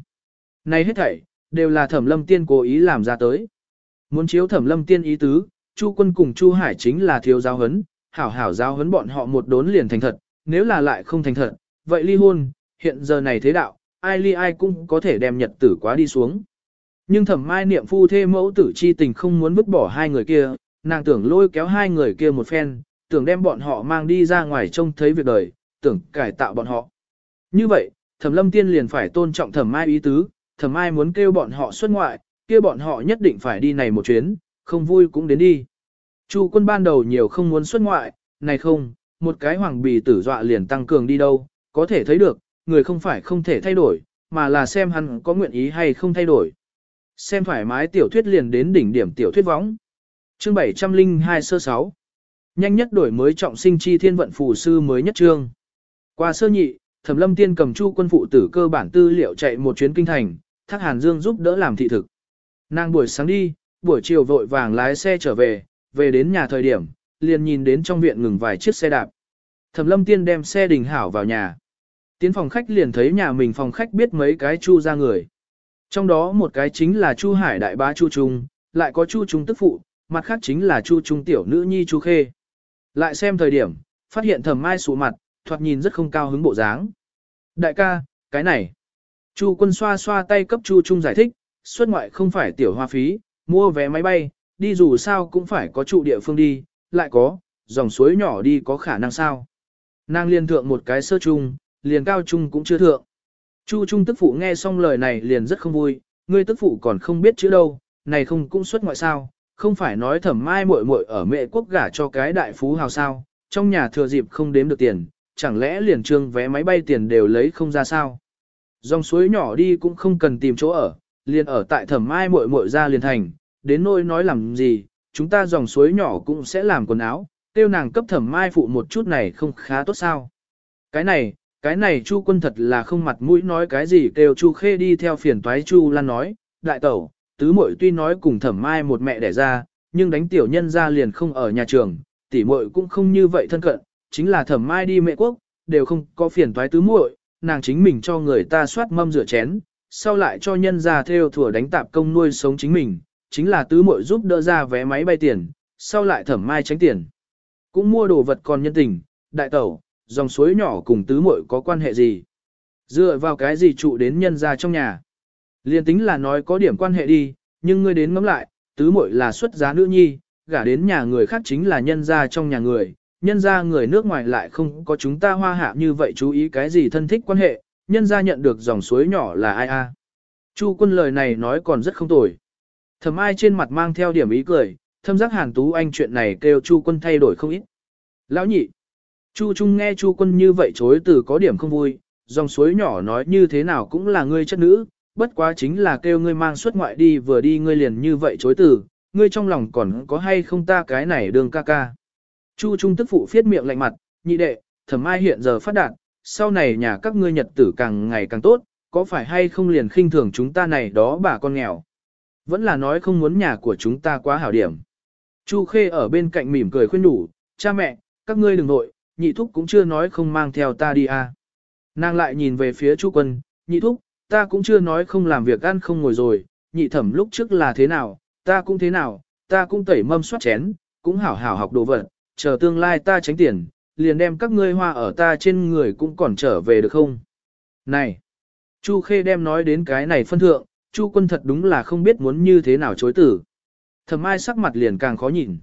Này hết thảy, đều là thẩm lâm tiên cố ý làm ra tới. Muốn chiếu thẩm lâm tiên ý tứ, Chu quân cùng Chu Hải chính là thiếu giáo hấn, hảo hảo giáo hấn bọn họ một đốn liền thành thật, nếu là lại không thành thật, vậy ly hôn, hiện giờ này thế đạo, ai ly ai cũng có thể đem nhật tử quá đi xuống. Nhưng thẩm mai niệm phu thê mẫu tử chi tình không muốn vứt bỏ hai người kia, nàng tưởng lôi kéo hai người kia một phen, tưởng đem bọn họ mang đi ra ngoài trông thấy việc đời, tưởng cải tạo bọn họ. Như vậy, thẩm lâm tiên liền phải tôn trọng thẩm mai ý tứ, thẩm mai muốn kêu bọn họ xuất ngoại, kia bọn họ nhất định phải đi này một chuyến, không vui cũng đến đi. Chu quân ban đầu nhiều không muốn xuất ngoại, này không, một cái hoàng bì tử dọa liền tăng cường đi đâu, có thể thấy được, người không phải không thể thay đổi, mà là xem hắn có nguyện ý hay không thay đổi. Xem thoải mái tiểu thuyết liền đến đỉnh điểm tiểu thuyết võng. Chương 702 sơ 6. Nhanh nhất đổi mới trọng sinh chi thiên vận phù sư mới nhất trương. Qua sơ nhị, Thẩm Lâm Tiên cầm Chu quân phụ tử cơ bản tư liệu chạy một chuyến kinh thành, Thác Hàn Dương giúp đỡ làm thị thực. Nàng buổi sáng đi, buổi chiều vội vàng lái xe trở về, về đến nhà thời điểm, liền nhìn đến trong viện ngừng vài chiếc xe đạp. Thẩm Lâm Tiên đem xe đình hảo vào nhà. Tiến phòng khách liền thấy nhà mình phòng khách biết mấy cái Chu ra người. Trong đó một cái chính là Chu Hải đại bá Chu Trung, lại có Chu Trung tức phụ, mặt khác chính là Chu Trung tiểu nữ nhi Chu Khê. Lại xem thời điểm, phát hiện Thẩm Mai sụ mặt, thoạt nhìn rất không cao hứng bộ dáng. Đại ca, cái này. Chu quân xoa xoa tay cấp Chu Trung giải thích, xuất ngoại không phải tiểu hoa phí, mua vé máy bay, đi dù sao cũng phải có trụ địa phương đi, lại có, dòng suối nhỏ đi có khả năng sao. Nàng liên thượng một cái sơ trung, liền cao trung cũng chưa thượng. Chu trung tức phụ nghe xong lời này liền rất không vui, ngươi tức phụ còn không biết chữ đâu, này không cũng xuất ngoại sao, không phải nói thẩm mai muội muội ở mẹ quốc gả cho cái đại phú hào sao, trong nhà thừa dịp không đếm được tiền, chẳng lẽ liền trương vé máy bay tiền đều lấy không ra sao. Dòng suối nhỏ đi cũng không cần tìm chỗ ở, liền ở tại thẩm mai muội muội ra liền thành, đến nỗi nói làm gì, chúng ta dòng suối nhỏ cũng sẽ làm quần áo, tiêu nàng cấp thẩm mai phụ một chút này không khá tốt sao. Cái này, cái này Chu quân thật là không mặt mũi nói cái gì kêu Chu khê đi theo phiền toái Chu lan nói, đại tẩu, tứ muội tuy nói cùng thẩm mai một mẹ đẻ ra, nhưng đánh tiểu nhân ra liền không ở nhà trường, tỷ muội cũng không như vậy thân cận, chính là thẩm mai đi mẹ quốc, đều không có phiền toái tứ muội, nàng chính mình cho người ta soát mâm rửa chén, sau lại cho nhân ra theo thừa đánh tạp công nuôi sống chính mình, chính là tứ muội giúp đỡ ra vé máy bay tiền, sau lại thẩm mai tránh tiền. Cũng mua đồ vật còn nhân tình, đại tẩu, dòng suối nhỏ cùng tứ muội có quan hệ gì? Dựa vào cái gì trụ đến nhân ra trong nhà? Liên tính là nói có điểm quan hệ đi, nhưng ngươi đến ngẫm lại, tứ muội là xuất giá nữ nhi, gả đến nhà người khác chính là nhân gia trong nhà người, nhân gia người nước ngoài lại không có chúng ta hoa hạ như vậy chú ý cái gì thân thích quan hệ, nhân gia nhận được dòng suối nhỏ là ai a? Chu quân lời này nói còn rất không tồi. Thầm ai trên mặt mang theo điểm ý cười, thâm giác hàn tú anh chuyện này kêu chu quân thay đổi không ít. Lão nhị. Chu Trung nghe Chu quân như vậy chối từ có điểm không vui, dòng suối nhỏ nói như thế nào cũng là ngươi chất nữ, bất quá chính là kêu ngươi mang xuất ngoại đi vừa đi ngươi liền như vậy chối từ, ngươi trong lòng còn có hay không ta cái này đường ca ca. Chu Trung tức phụ phiết miệng lạnh mặt, nhị đệ, thẩm ai hiện giờ phát đạt, sau này nhà các ngươi nhật tử càng ngày càng tốt, có phải hay không liền khinh thường chúng ta này đó bà con nghèo. Vẫn là nói không muốn nhà của chúng ta quá hảo điểm. Chu Khê ở bên cạnh mỉm cười khuyên nhủ, cha mẹ, các ngươi đừng nội, nhị thúc cũng chưa nói không mang theo ta đi à. Nàng lại nhìn về phía Chu Quân, nhị thúc, ta cũng chưa nói không làm việc ăn không ngồi rồi, nhị thẩm lúc trước là thế nào, ta cũng thế nào, ta cũng tẩy mâm soát chén, cũng hảo hảo học đồ vật, chờ tương lai ta tránh tiền, liền đem các ngươi hoa ở ta trên người cũng còn trở về được không? Này! Chu Khê đem nói đến cái này phân thượng, Chu Quân thật đúng là không biết muốn như thế nào chối tử. Thẩm ai sắc mặt liền càng khó nhìn.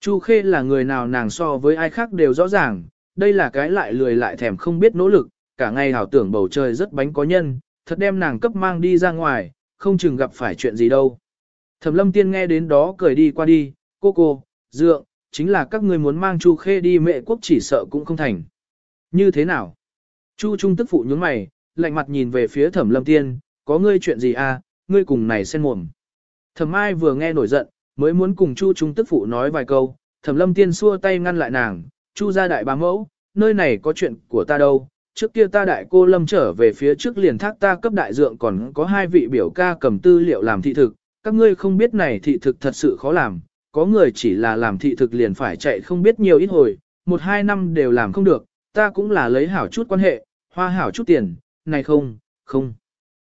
Chu Khê là người nào nàng so với ai khác đều rõ ràng, đây là cái lại lười lại thèm không biết nỗ lực, cả ngày hảo tưởng bầu trời rất bánh có nhân, thật đem nàng cấp mang đi ra ngoài, không chừng gặp phải chuyện gì đâu. Thẩm lâm tiên nghe đến đó cười đi qua đi, cô cô, dượng, chính là các ngươi muốn mang Chu Khê đi mẹ quốc chỉ sợ cũng không thành. Như thế nào? Chu Trung tức phụ nhướng mày, lạnh mặt nhìn về phía thẩm lâm tiên, có ngươi chuyện gì à, ngươi cùng này sen mồm. Thẩm ai vừa nghe nổi giận, mới muốn cùng Chu Trung tức phụ nói vài câu, Thẩm Lâm Tiên xua tay ngăn lại nàng, "Chu gia đại bá mẫu, nơi này có chuyện của ta đâu, trước kia ta đại cô Lâm trở về phía trước liền thác ta cấp đại dượng còn có hai vị biểu ca cầm tư liệu làm thị thực, các ngươi không biết này thị thực thật sự khó làm, có người chỉ là làm thị thực liền phải chạy không biết nhiều ít hồi, một hai năm đều làm không được, ta cũng là lấy hảo chút quan hệ, hoa hảo chút tiền, này không, không.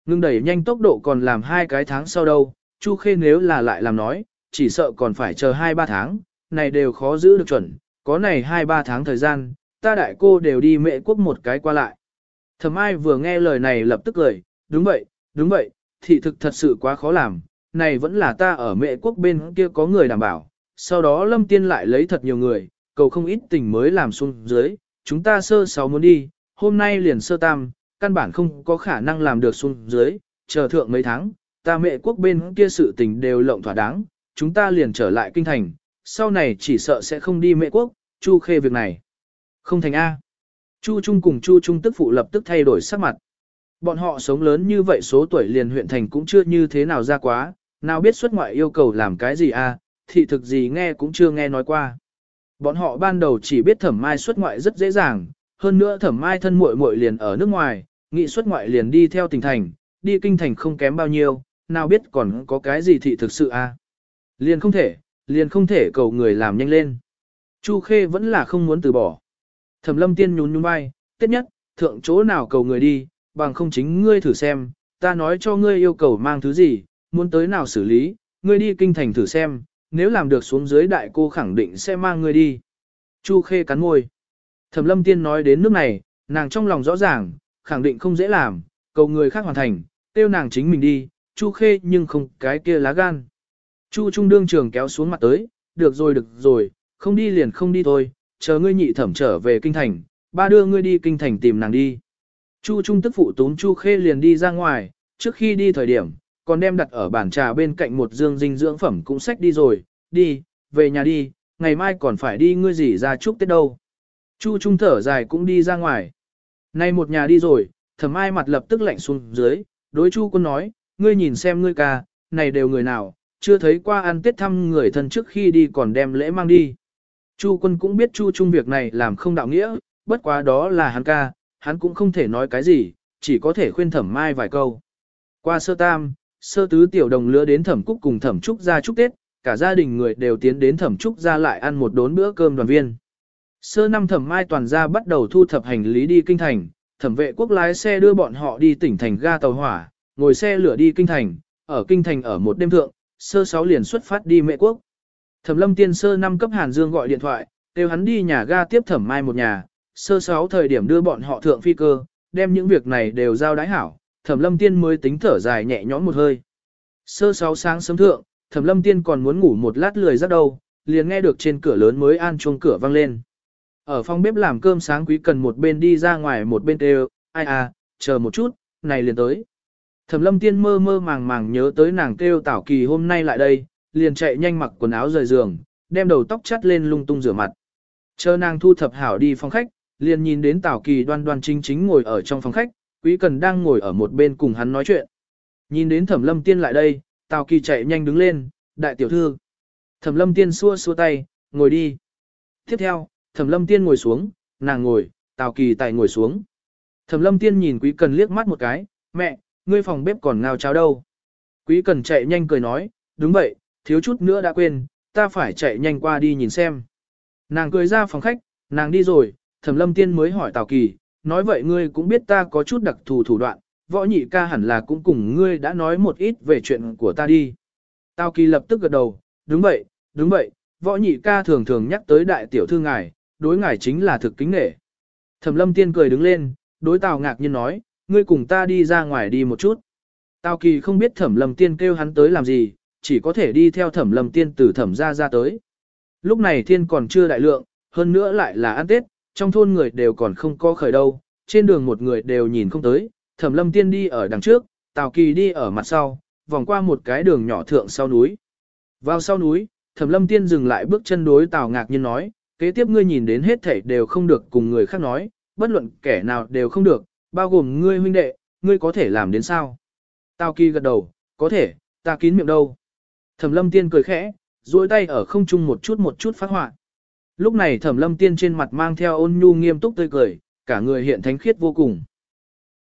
Ngưng đẩy nhanh tốc độ còn làm hai cái tháng sau đâu, Chu Khê nếu là lại làm nói, chỉ sợ còn phải chờ hai ba tháng, này đều khó giữ được chuẩn, có này hai ba tháng thời gian, ta đại cô đều đi mẹ quốc một cái qua lại. Thẩm ai vừa nghe lời này lập tức cười, đúng vậy, đúng vậy, thị thực thật sự quá khó làm, này vẫn là ta ở mẹ quốc bên kia có người đảm bảo, sau đó lâm tiên lại lấy thật nhiều người, cầu không ít tình mới làm xuống dưới, chúng ta sơ sáu muốn đi, hôm nay liền sơ tam, căn bản không có khả năng làm được xuống dưới, chờ thượng mấy tháng, ta mẹ quốc bên kia sự tình đều lộng thỏa đáng, chúng ta liền trở lại kinh thành, sau này chỉ sợ sẽ không đi mẹ quốc, chu khê việc này. Không thành A. Chu Trung cùng Chu Trung tức phụ lập tức thay đổi sắc mặt. Bọn họ sống lớn như vậy số tuổi liền huyện thành cũng chưa như thế nào ra quá, nào biết xuất ngoại yêu cầu làm cái gì a, thị thực gì nghe cũng chưa nghe nói qua. Bọn họ ban đầu chỉ biết thẩm mai xuất ngoại rất dễ dàng, hơn nữa thẩm mai thân muội muội liền ở nước ngoài, nghị xuất ngoại liền đi theo tỉnh thành, đi kinh thành không kém bao nhiêu, nào biết còn có cái gì thị thực sự a. Liền không thể, liền không thể cầu người làm nhanh lên. Chu Khê vẫn là không muốn từ bỏ. Thẩm lâm tiên nhún nhún vai, tiết nhất, thượng chỗ nào cầu người đi, bằng không chính ngươi thử xem, ta nói cho ngươi yêu cầu mang thứ gì, muốn tới nào xử lý, ngươi đi kinh thành thử xem, nếu làm được xuống dưới đại cô khẳng định sẽ mang ngươi đi. Chu khê cắn môi. Thẩm lâm tiên nói đến nước này, nàng trong lòng rõ ràng, khẳng định không dễ làm, cầu người khác hoàn thành, tiêu nàng chính mình đi, chu khê nhưng không cái kia lá gan. Chu trung đương trường kéo xuống mặt tới, được rồi được rồi, không đi liền không đi thôi, chờ ngươi nhị thẩm trở về kinh thành, ba đưa ngươi đi kinh thành tìm nàng đi. Chu Trung tức phụ tốn Chu Khê liền đi ra ngoài, trước khi đi thời điểm, còn đem đặt ở bàn trà bên cạnh một dương dinh dưỡng phẩm cũng xách đi rồi, đi, về nhà đi, ngày mai còn phải đi ngươi gì ra chúc Tết đâu. Chu Trung thở dài cũng đi ra ngoài. Nay một nhà đi rồi, thẩm ai mặt lập tức lạnh xuống dưới, đối Chu quân nói, ngươi nhìn xem ngươi ca, này đều người nào, chưa thấy qua ăn Tết thăm người thân trước khi đi còn đem lễ mang đi. Chu quân cũng biết Chu Trung việc này làm không đạo nghĩa, bất quá đó là hắn ca, hắn cũng không thể nói cái gì, chỉ có thể khuyên thẩm mai vài câu. Qua sơ tam, sơ tứ tiểu đồng lứa đến thẩm cúc cùng thẩm trúc ra chúc Tết, cả gia đình người đều tiến đến thẩm trúc ra lại ăn một đốn bữa cơm đoàn viên. Sơ năm thẩm mai toàn gia bắt đầu thu thập hành lý đi kinh thành, thẩm vệ quốc lái xe đưa bọn họ đi tỉnh thành ga tàu hỏa, ngồi xe lửa đi kinh thành, ở kinh thành ở một đêm thượng, sơ sáu liền xuất phát đi mẹ quốc. Thẩm lâm tiên sơ năm cấp Hàn Dương gọi điện thoại, kêu hắn đi nhà ga tiếp thẩm mai một nhà, sơ sáu thời điểm đưa bọn họ thượng phi cơ, đem những việc này đều giao đái hảo, thẩm lâm tiên mới tính thở dài nhẹ nhõm một hơi. Sơ sáu sáng sớm thượng, thẩm lâm tiên còn muốn ngủ một lát lười rất đâu, liền nghe được trên cửa lớn mới an chuông cửa vang lên. Ở phòng bếp làm cơm sáng quý cần một bên đi ra ngoài một bên kêu, ai à, chờ một chút, này liền tới. Thẩm lâm tiên mơ mơ màng màng nhớ tới nàng kêu tảo kỳ hôm nay lại đây, liền chạy nhanh mặc quần áo rời giường, đem đầu tóc chắt lên lung tung rửa mặt. Chờ nàng thu thập hảo đi phòng khách, liền nhìn đến Tào Kỳ đoan đoan chính chính ngồi ở trong phòng khách, Quý Cần đang ngồi ở một bên cùng hắn nói chuyện. Nhìn đến Thẩm Lâm Tiên lại đây, Tào Kỳ chạy nhanh đứng lên, đại tiểu thư. Thẩm Lâm Tiên xua xua tay, ngồi đi. Tiếp theo, Thẩm Lâm Tiên ngồi xuống, nàng ngồi, Tào Kỳ tại ngồi xuống. Thẩm Lâm Tiên nhìn Quý Cần liếc mắt một cái, mẹ, ngươi phòng bếp còn ngao cháo đâu. Quý Cần chạy nhanh cười nói, đúng vậy, thiếu chút nữa đã quên, ta phải chạy nhanh qua đi nhìn xem. Nàng cười ra phòng khách, nàng đi rồi, thẩm lâm tiên mới hỏi Tào Kỳ, nói vậy ngươi cũng biết ta có chút đặc thù thủ đoạn, võ nhị ca hẳn là cũng cùng ngươi đã nói một ít về chuyện của ta đi. Tào Kỳ lập tức gật đầu, đúng vậy, đúng vậy, võ nhị ca thường thường nhắc tới đại tiểu thư ngài, đối ngài chính là thực kính nể. Thẩm lâm tiên cười đứng lên, đối Tào ngạc nhiên nói, ngươi cùng ta đi ra ngoài đi một chút. Tào Kỳ không biết thẩm lâm tiên kêu hắn tới làm gì, chỉ có thể đi theo thẩm lâm tiên từ thẩm ra ra tới. Lúc này thiên còn chưa đại lượng, hơn nữa lại là ăn Tết, trong thôn người đều còn không có khởi đâu, trên đường một người đều nhìn không tới, thẩm lâm tiên đi ở đằng trước, Tào Kỳ đi ở mặt sau, vòng qua một cái đường nhỏ thượng sau núi. Vào sau núi, thẩm lâm tiên dừng lại bước chân đối Tào ngạc nhiên nói, kế tiếp ngươi nhìn đến hết thảy đều không được cùng người khác nói, bất luận kẻ nào đều không được, bao gồm ngươi huynh đệ, ngươi có thể làm đến sao? Tào Kỳ gật đầu, có thể, ta kín miệng đâu. Thẩm lâm tiên cười khẽ, duỗi tay ở không trung một chút một chút phát họa. Lúc này thẩm lâm tiên trên mặt mang theo ôn nhu nghiêm túc tươi cười, cả người hiện thánh khiết vô cùng.